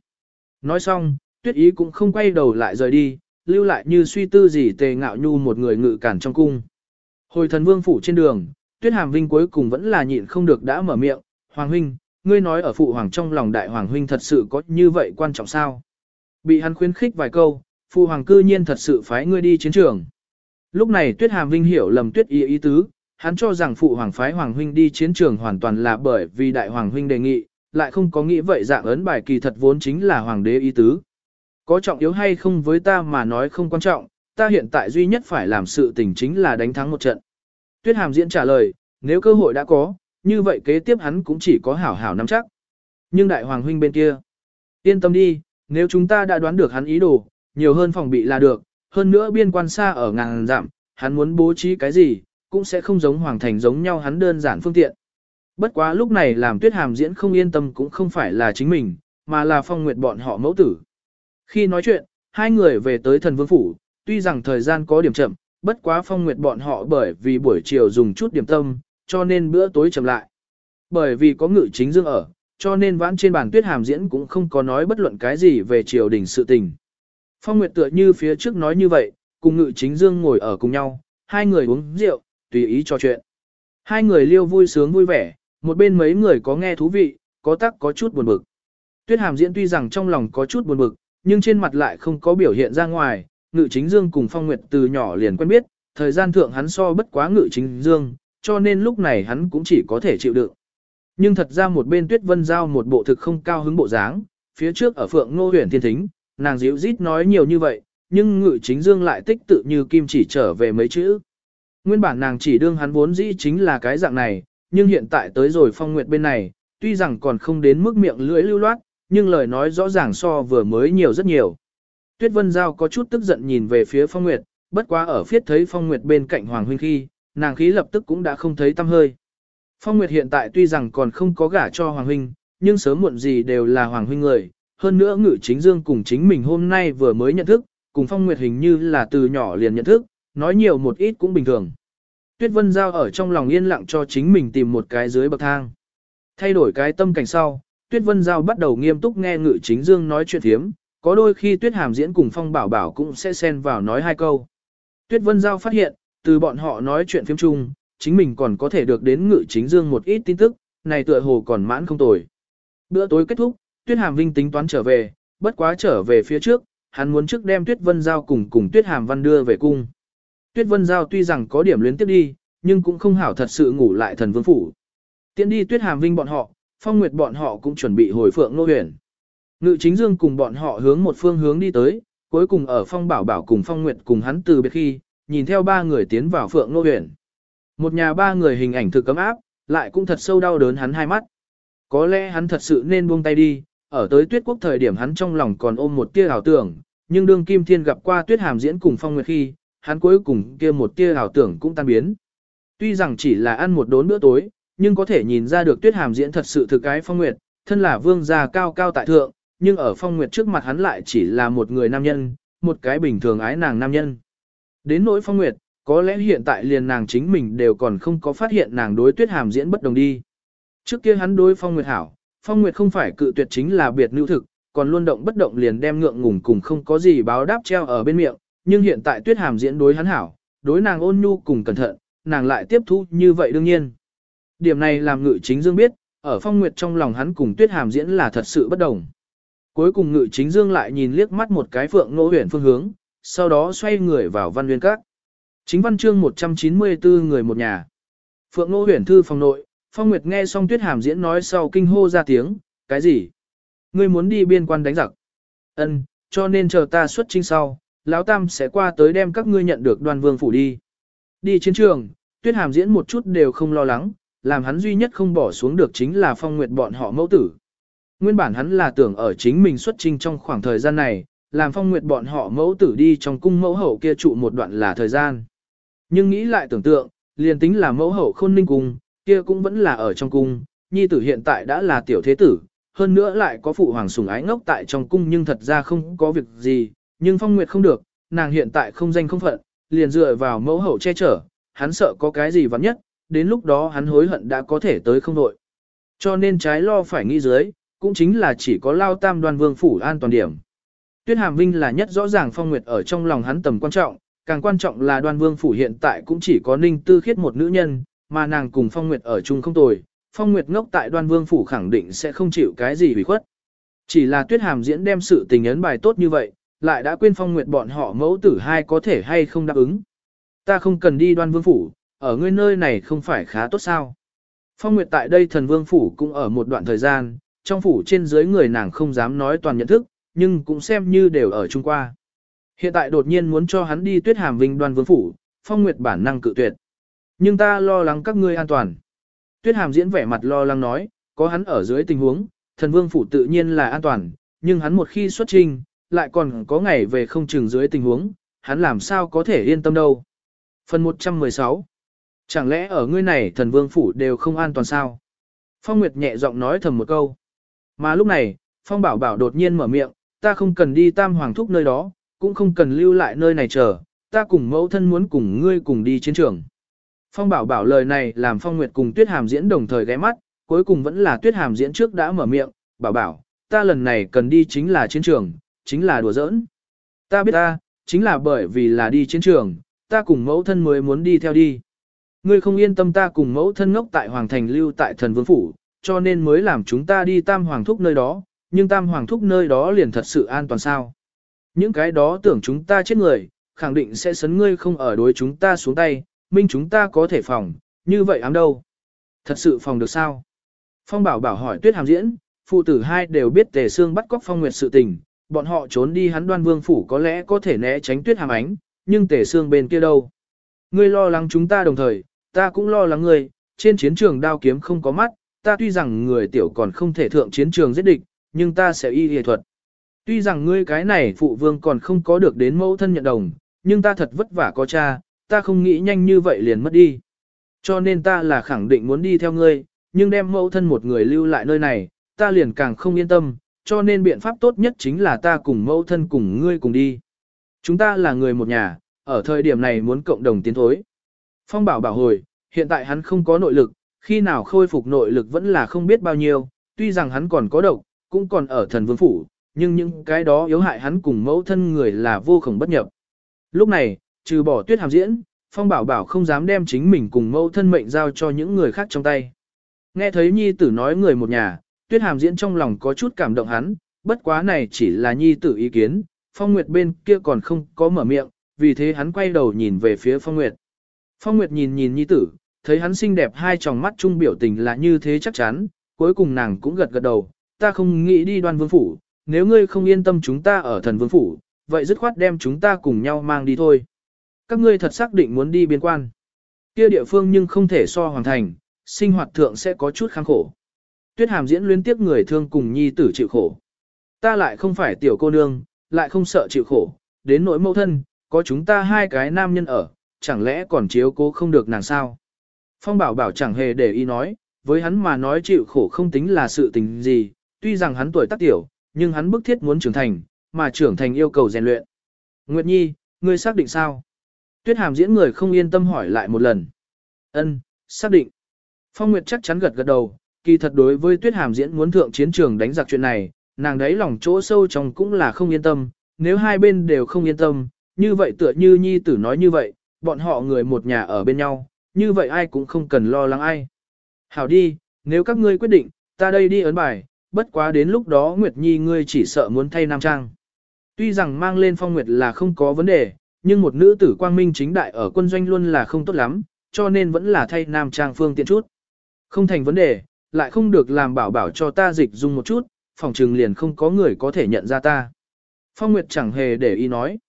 Nói xong, tuyết ý cũng không quay đầu lại rời đi, lưu lại như suy tư gì tề ngạo nhu một người ngự cản trong cung. Hồi thần vương phủ trên đường, tuyết hàm vinh cuối cùng vẫn là nhịn không được đã mở miệng, Hoàng huynh, ngươi nói ở phụ hoàng trong lòng đại hoàng huynh thật sự có như vậy quan trọng sao? Bị hắn khuyến khích vài câu, phụ hoàng cư nhiên thật sự phái ngươi đi chiến trường. Lúc này tuyết hàm vinh hiểu lầm tuyết ý ý tứ, hắn cho rằng phụ hoàng phái hoàng huynh đi chiến trường hoàn toàn là bởi vì đại hoàng huynh đề nghị, lại không có nghĩ vậy dạng ấn bài kỳ thật vốn chính là hoàng đế ý tứ. Có trọng yếu hay không với ta mà nói không quan trọng, ta hiện tại duy nhất phải làm sự tình chính là đánh thắng một trận. Tuyết Hàm diễn trả lời, nếu cơ hội đã có, như vậy kế tiếp hắn cũng chỉ có hảo hảo nắm chắc. Nhưng đại hoàng huynh bên kia, yên tâm đi, nếu chúng ta đã đoán được hắn ý đồ, nhiều hơn phòng bị là được, hơn nữa biên quan xa ở ngàn giảm, hắn muốn bố trí cái gì, cũng sẽ không giống hoàng thành giống nhau hắn đơn giản phương tiện. Bất quá lúc này làm tuyết hàm diễn không yên tâm cũng không phải là chính mình, mà là phong nguyệt bọn họ mẫu tử. Khi nói chuyện, hai người về tới thần vương phủ, tuy rằng thời gian có điểm chậm, bất quá phong nguyệt bọn họ bởi vì buổi chiều dùng chút điểm tâm, cho nên bữa tối chậm lại. Bởi vì có ngự chính dương ở, cho nên vãn trên bàn tuyết hàm diễn cũng không có nói bất luận cái gì về triều đình sự tình. Phong Nguyệt tựa như phía trước nói như vậy, cùng ngự chính dương ngồi ở cùng nhau, hai người uống rượu, tùy ý trò chuyện. Hai người liêu vui sướng vui vẻ, một bên mấy người có nghe thú vị, có tắc có chút buồn bực. Tuyết hàm diễn tuy rằng trong lòng có chút buồn bực, nhưng trên mặt lại không có biểu hiện ra ngoài, ngự chính dương cùng phong nguyệt từ nhỏ liền quen biết, thời gian thượng hắn so bất quá ngự chính dương, cho nên lúc này hắn cũng chỉ có thể chịu đựng. Nhưng thật ra một bên tuyết vân giao một bộ thực không cao hứng bộ dáng, phía trước ở phượng ngô huyền thiên thính, nàng dịu rít nói nhiều như vậy, nhưng ngự chính dương lại tích tự như kim chỉ trở về mấy chữ. Nguyên bản nàng chỉ đương hắn vốn dĩ chính là cái dạng này, nhưng hiện tại tới rồi phong nguyệt bên này, tuy rằng còn không đến mức miệng lưỡi lưu loát, nhưng lời nói rõ ràng so vừa mới nhiều rất nhiều. Tuyết Vân Giao có chút tức giận nhìn về phía phong nguyệt, bất quá ở phiết thấy phong nguyệt bên cạnh Hoàng Huynh khi, nàng khí lập tức cũng đã không thấy tâm hơi. Phong Nguyệt hiện tại tuy rằng còn không có gả cho Hoàng Huynh, nhưng sớm muộn gì đều là Hoàng Huynh người. Hơn nữa ngự chính dương cùng chính mình hôm nay vừa mới nhận thức, cùng Phong Nguyệt hình như là từ nhỏ liền nhận thức, nói nhiều một ít cũng bình thường. Tuyết Vân Giao ở trong lòng yên lặng cho chính mình tìm một cái dưới bậc thang. Thay đổi cái tâm cảnh sau, Tuyết Vân Giao bắt đầu nghiêm túc nghe ngự chính dương nói chuyện thiếm, có đôi khi Tuyết Hàm diễn cùng Phong Bảo Bảo cũng sẽ xen vào nói hai câu. Tuyết Vân Giao phát hiện, từ bọn họ nói chuyện phiếm chung, chính mình còn có thể được đến ngự chính dương một ít tin tức, này tựa hồ còn mãn không tồi. Bữa tối kết thúc, Tuyết Hàm Vinh tính toán trở về, bất quá trở về phía trước, hắn muốn trước đem Tuyết Vân Giao cùng cùng Tuyết Hàm Văn đưa về cung. Tuyết Vân Giao tuy rằng có điểm luyến tiếp đi, nhưng cũng không hảo thật sự ngủ lại thần vương phủ. Tiến đi Tuyết Hàm Vinh bọn họ, Phong Nguyệt bọn họ cũng chuẩn bị hồi phượng nô huyền. Ngự chính dương cùng bọn họ hướng một phương hướng đi tới, cuối cùng ở Phong Bảo Bảo cùng Phong Nguyệt cùng hắn từ biệt khi, nhìn theo ba người tiến vào phượng nô huyền. Một nhà ba người hình ảnh thực cấm áp, lại cũng thật sâu đau đớn hắn hai mắt. Có lẽ hắn thật sự nên buông tay đi, ở tới tuyết quốc thời điểm hắn trong lòng còn ôm một tia ảo tưởng, nhưng đương Kim Thiên gặp qua tuyết hàm diễn cùng phong nguyệt khi, hắn cuối cùng kia một tia ảo tưởng cũng tan biến. Tuy rằng chỉ là ăn một đốn bữa tối, nhưng có thể nhìn ra được tuyết hàm diễn thật sự thực cái phong nguyệt, thân là vương gia cao cao tại thượng, nhưng ở phong nguyệt trước mặt hắn lại chỉ là một người nam nhân, một cái bình thường ái nàng nam nhân. Đến nỗi phong nguyệt, có lẽ hiện tại liền nàng chính mình đều còn không có phát hiện nàng đối tuyết hàm diễn bất đồng đi. Trước kia hắn đối phong nguyệt hảo, phong nguyệt không phải cự tuyệt chính là biệt nữ thực, còn luôn động bất động liền đem ngượng ngùng cùng không có gì báo đáp treo ở bên miệng, nhưng hiện tại tuyết hàm diễn đối hắn hảo, đối nàng ôn nhu cùng cẩn thận, nàng lại tiếp thu như vậy đương nhiên. Điểm này làm ngự chính dương biết, ở phong nguyệt trong lòng hắn cùng tuyết hàm diễn là thật sự bất đồng. Cuối cùng ngự chính dương lại nhìn liếc mắt một cái phượng nỗ huyền phương hướng, sau đó xoay người vào văn nguyên các. Chính văn chương 194 người một nhà. Phượng Nô huyền thư phòng nội, Phong Nguyệt nghe xong Tuyết Hàm diễn nói sau kinh hô ra tiếng, cái gì? Ngươi muốn đi biên quan đánh giặc? Ân, cho nên chờ ta xuất trinh sau, lão tam sẽ qua tới đem các ngươi nhận được đoàn vương phủ đi. Đi chiến trường, Tuyết Hàm diễn một chút đều không lo lắng, làm hắn duy nhất không bỏ xuống được chính là Phong Nguyệt bọn họ mẫu tử. Nguyên bản hắn là tưởng ở chính mình xuất trình trong khoảng thời gian này, làm Phong Nguyệt bọn họ mẫu tử đi trong cung mẫu hậu kia trụ một đoạn là thời gian. Nhưng nghĩ lại tưởng tượng, liền tính là mẫu hậu khôn ninh cung, kia cũng vẫn là ở trong cung, nhi tử hiện tại đã là tiểu thế tử, hơn nữa lại có phụ hoàng sủng ái ngốc tại trong cung nhưng thật ra không có việc gì, nhưng phong nguyệt không được, nàng hiện tại không danh không phận, liền dựa vào mẫu hậu che chở, hắn sợ có cái gì vắn nhất, đến lúc đó hắn hối hận đã có thể tới không đội. Cho nên trái lo phải nghĩ dưới, cũng chính là chỉ có lao tam đoàn vương phủ an toàn điểm. Tuyết Hàm Vinh là nhất rõ ràng phong nguyệt ở trong lòng hắn tầm quan trọng, càng quan trọng là đoan vương phủ hiện tại cũng chỉ có ninh tư khiết một nữ nhân, mà nàng cùng phong nguyệt ở chung không tồi, phong nguyệt ngốc tại đoan vương phủ khẳng định sẽ không chịu cái gì hủy khuất. Chỉ là tuyết hàm diễn đem sự tình ấn bài tốt như vậy, lại đã quên phong nguyệt bọn họ mẫu tử hai có thể hay không đáp ứng. Ta không cần đi đoan vương phủ, ở ngươi nơi này không phải khá tốt sao. Phong nguyệt tại đây thần vương phủ cũng ở một đoạn thời gian, trong phủ trên dưới người nàng không dám nói toàn nhận thức, nhưng cũng xem như đều ở chung qua. Hiện tại đột nhiên muốn cho hắn đi tuyết hàm vinh đoan vương phủ, phong nguyệt bản năng cự tuyệt. Nhưng ta lo lắng các ngươi an toàn. Tuyết hàm diễn vẻ mặt lo lắng nói, có hắn ở dưới tình huống, thần vương phủ tự nhiên là an toàn, nhưng hắn một khi xuất trình, lại còn có ngày về không chừng dưới tình huống, hắn làm sao có thể yên tâm đâu. Phần 116 Chẳng lẽ ở ngươi này thần vương phủ đều không an toàn sao? Phong Nguyệt nhẹ giọng nói thầm một câu. Mà lúc này, Phong Bảo Bảo đột nhiên mở miệng, ta không cần đi tam hoàng thúc nơi đó, cũng không cần lưu lại nơi này chờ, ta cùng mẫu thân muốn cùng ngươi cùng đi chiến trường. Phong Bảo Bảo lời này làm Phong Nguyệt cùng Tuyết Hàm diễn đồng thời ghé mắt, cuối cùng vẫn là Tuyết Hàm diễn trước đã mở miệng, bảo bảo, ta lần này cần đi chính là chiến trường, chính là đùa giỡn. Ta biết ta, chính là bởi vì là đi chiến trường, ta cùng mẫu thân mới muốn đi theo đi. Ngươi không yên tâm ta cùng mẫu thân ngốc tại Hoàng Thành lưu tại thần vương phủ, cho nên mới làm chúng ta đi tam hoàng thúc nơi đó, nhưng tam hoàng thúc nơi đó liền thật sự an toàn sao. Những cái đó tưởng chúng ta chết người, khẳng định sẽ sấn ngươi không ở đối chúng ta xuống tay, minh chúng ta có thể phòng, như vậy ám đâu. Thật sự phòng được sao? Phong bảo bảo hỏi tuyết hàm diễn, phụ tử hai đều biết tề xương bắt cóc phong nguyệt sự tình, bọn họ trốn đi hắn đoan vương phủ có lẽ có thể né tránh tuyết hàm ánh, nhưng tề xương bên kia đâu. Ngươi lo lắng chúng ta đồng thời, ta cũng lo lắng ngươi, trên chiến trường đao kiếm không có mắt, ta tuy rằng người tiểu còn không thể thượng chiến trường giết địch, nhưng ta sẽ y y thuật. Tuy rằng ngươi cái này phụ vương còn không có được đến mẫu thân nhận đồng, nhưng ta thật vất vả có cha, ta không nghĩ nhanh như vậy liền mất đi. Cho nên ta là khẳng định muốn đi theo ngươi, nhưng đem mẫu thân một người lưu lại nơi này, ta liền càng không yên tâm, cho nên biện pháp tốt nhất chính là ta cùng mẫu thân cùng ngươi cùng đi. Chúng ta là người một nhà, ở thời điểm này muốn cộng đồng tiến thối. Phong bảo bảo hồi, hiện tại hắn không có nội lực, khi nào khôi phục nội lực vẫn là không biết bao nhiêu, tuy rằng hắn còn có độc, cũng còn ở thần vương phủ, nhưng những cái đó yếu hại hắn cùng mẫu thân người là vô khổng bất nhập. Lúc này, trừ bỏ tuyết hàm diễn, Phong bảo bảo không dám đem chính mình cùng mẫu thân mệnh giao cho những người khác trong tay. Nghe thấy nhi tử nói người một nhà, tuyết hàm diễn trong lòng có chút cảm động hắn, bất quá này chỉ là nhi tử ý kiến, Phong Nguyệt bên kia còn không có mở miệng, vì thế hắn quay đầu nhìn về phía Phong Nguyệt. Phong Nguyệt nhìn nhìn nhi tử, thấy hắn xinh đẹp hai tròng mắt trung biểu tình là như thế chắc chắn, cuối cùng nàng cũng gật gật đầu, ta không nghĩ đi đoan vương phủ, nếu ngươi không yên tâm chúng ta ở thần vương phủ, vậy dứt khoát đem chúng ta cùng nhau mang đi thôi. Các ngươi thật xác định muốn đi biên quan. Kia địa phương nhưng không thể so hoàn thành, sinh hoạt thượng sẽ có chút kháng khổ. Tuyết hàm diễn luyến tiếp người thương cùng nhi tử chịu khổ. Ta lại không phải tiểu cô nương, lại không sợ chịu khổ, đến nỗi mẫu thân, có chúng ta hai cái nam nhân ở, chẳng lẽ còn chiếu cố không được nàng sao? Phong bảo bảo chẳng hề để ý nói, với hắn mà nói chịu khổ không tính là sự tình gì, tuy rằng hắn tuổi tác tiểu, nhưng hắn bức thiết muốn trưởng thành, mà trưởng thành yêu cầu rèn luyện. Nguyệt Nhi, ngươi xác định sao? Tuyết hàm diễn người không yên tâm hỏi lại một lần. Ân, xác định. Phong Nguyệt chắc chắn gật gật đầu, kỳ thật đối với Tuyết hàm diễn muốn thượng chiến trường đánh giặc chuyện này, nàng đấy lòng chỗ sâu trong cũng là không yên tâm, nếu hai bên đều không yên tâm, như vậy tựa như Nhi tử nói như vậy, bọn họ người một nhà ở bên nhau, như vậy ai cũng không cần lo lắng ai. Hảo đi, nếu các ngươi quyết định, ta đây đi ấn bài, bất quá đến lúc đó Nguyệt Nhi ngươi chỉ sợ muốn thay nam trang. Tuy rằng mang lên phong Nguyệt là không có vấn đề, nhưng một nữ tử quang minh chính đại ở quân doanh luôn là không tốt lắm, cho nên vẫn là thay nam trang phương tiện chút. Không thành vấn đề, lại không được làm bảo bảo cho ta dịch dung một chút, phòng trừng liền không có người có thể nhận ra ta. Phong Nguyệt chẳng hề để ý nói.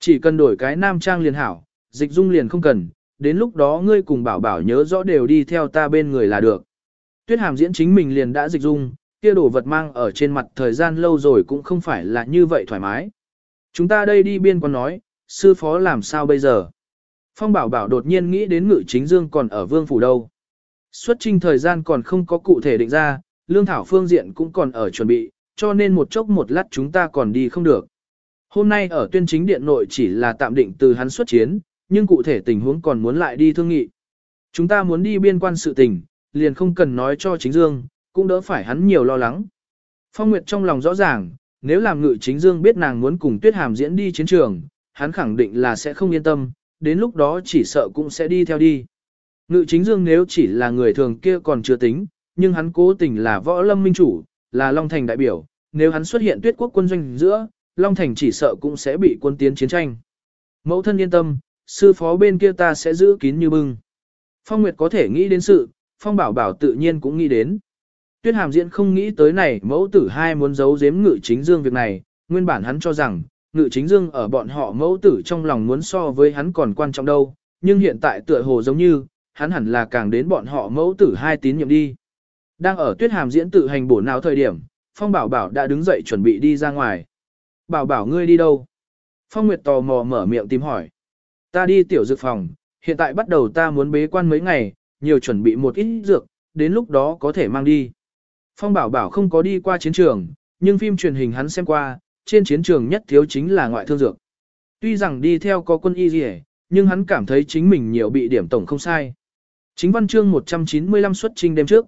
Chỉ cần đổi cái nam trang liền hảo, dịch dung liền không cần, đến lúc đó ngươi cùng bảo bảo nhớ rõ đều đi theo ta bên người là được. Tuyết hàm diễn chính mình liền đã dịch dung, kia đồ vật mang ở trên mặt thời gian lâu rồi cũng không phải là như vậy thoải mái. Chúng ta đây đi biên quan nói, sư phó làm sao bây giờ? Phong bảo bảo đột nhiên nghĩ đến ngự chính dương còn ở vương phủ đâu. Xuất trình thời gian còn không có cụ thể định ra, lương thảo phương diện cũng còn ở chuẩn bị, cho nên một chốc một lát chúng ta còn đi không được. Hôm nay ở tuyên chính điện nội chỉ là tạm định từ hắn xuất chiến, nhưng cụ thể tình huống còn muốn lại đi thương nghị. Chúng ta muốn đi biên quan sự tình, liền không cần nói cho chính dương, cũng đỡ phải hắn nhiều lo lắng. Phong Nguyệt trong lòng rõ ràng, nếu làm ngự chính dương biết nàng muốn cùng tuyết hàm diễn đi chiến trường, hắn khẳng định là sẽ không yên tâm, đến lúc đó chỉ sợ cũng sẽ đi theo đi. Ngự chính dương nếu chỉ là người thường kia còn chưa tính, nhưng hắn cố tình là võ lâm minh chủ, là Long Thành đại biểu, nếu hắn xuất hiện tuyết quốc quân doanh giữa, Long Thành chỉ sợ cũng sẽ bị quân tiến chiến tranh. Mẫu thân yên tâm, sư phó bên kia ta sẽ giữ kín như bưng. Phong Nguyệt có thể nghĩ đến sự, Phong Bảo Bảo tự nhiên cũng nghĩ đến. Tuyết hàm diễn không nghĩ tới này mẫu tử hai muốn giấu giếm ngự chính dương việc này, nguyên bản hắn cho rằng, ngự chính dương ở bọn họ mẫu tử trong lòng muốn so với hắn còn quan trọng đâu, nhưng hiện tại tựa hồ giống như, hắn hẳn là càng đến bọn họ mẫu tử hai tín nhiệm đi. Đang ở tuyết hàm diễn tự hành bổ nào thời điểm, Phong Bảo Bảo đã đứng dậy chuẩn bị đi ra ngoài. Bảo Bảo ngươi đi đâu? Phong Nguyệt tò mò mở miệng tìm hỏi. Ta đi tiểu dược phòng, hiện tại bắt đầu ta muốn bế quan mấy ngày, nhiều chuẩn bị một ít dược, đến lúc đó có thể mang đi. Phong Bảo Bảo không có đi qua chiến trường, nhưng phim truyền hình hắn xem qua, trên chiến trường nhất thiếu chính là ngoại thương dược. Tuy rằng đi theo có quân y gì nhưng hắn cảm thấy chính mình nhiều bị điểm tổng không sai. Chính văn chương 195 xuất trinh đêm trước.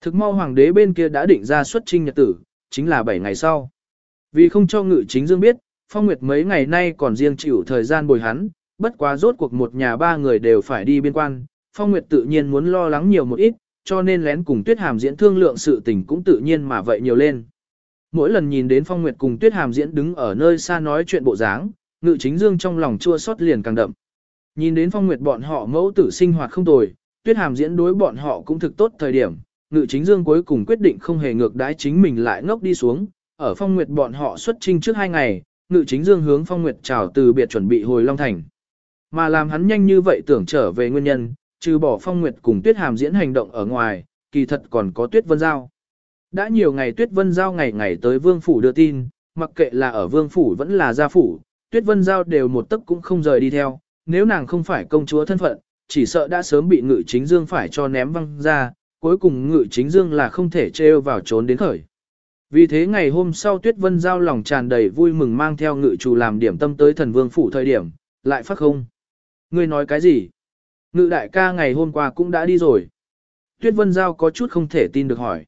Thực mau hoàng đế bên kia đã định ra xuất trinh nhật tử, chính là 7 ngày sau. Vì không cho ngự chính dương biết, Phong Nguyệt mấy ngày nay còn riêng chịu thời gian bồi hắn, bất quá rốt cuộc một nhà ba người đều phải đi biên quan, Phong Nguyệt tự nhiên muốn lo lắng nhiều một ít, cho nên lén cùng Tuyết Hàm diễn thương lượng sự tình cũng tự nhiên mà vậy nhiều lên. Mỗi lần nhìn đến Phong Nguyệt cùng Tuyết Hàm diễn đứng ở nơi xa nói chuyện bộ dáng, ngự chính dương trong lòng chua xót liền càng đậm. Nhìn đến Phong Nguyệt bọn họ mẫu tử sinh hoạt không tồi, Tuyết Hàm diễn đối bọn họ cũng thực tốt thời điểm, ngự chính dương cuối cùng quyết định không hề ngược đãi chính mình lại ngốc đi xuống, ở Phong Nguyệt bọn họ xuất trinh trước hai ngày, ngự chính dương hướng Phong Nguyệt chào từ biệt chuẩn bị hồi Long Thành. Mà làm hắn nhanh như vậy tưởng trở về nguyên nhân, trừ bỏ Phong Nguyệt cùng Tuyết Hàm diễn hành động ở ngoài, kỳ thật còn có Tuyết Vân Giao. Đã nhiều ngày Tuyết Vân Giao ngày ngày tới Vương Phủ đưa tin, mặc kệ là ở Vương Phủ vẫn là gia Phủ, Tuyết Vân Giao đều một tấc cũng không rời đi theo, nếu nàng không phải công chúa thân phận, chỉ sợ đã sớm bị ngự chính dương phải cho ném văng ra, cuối cùng ngự chính dương là không thể trêu vào trốn đến khởi. Vì thế ngày hôm sau Tuyết Vân Giao lòng tràn đầy vui mừng mang theo ngự chủ làm điểm tâm tới thần vương phủ thời điểm, lại phát không. Ngươi nói cái gì? Ngự đại ca ngày hôm qua cũng đã đi rồi. Tuyết Vân Giao có chút không thể tin được hỏi.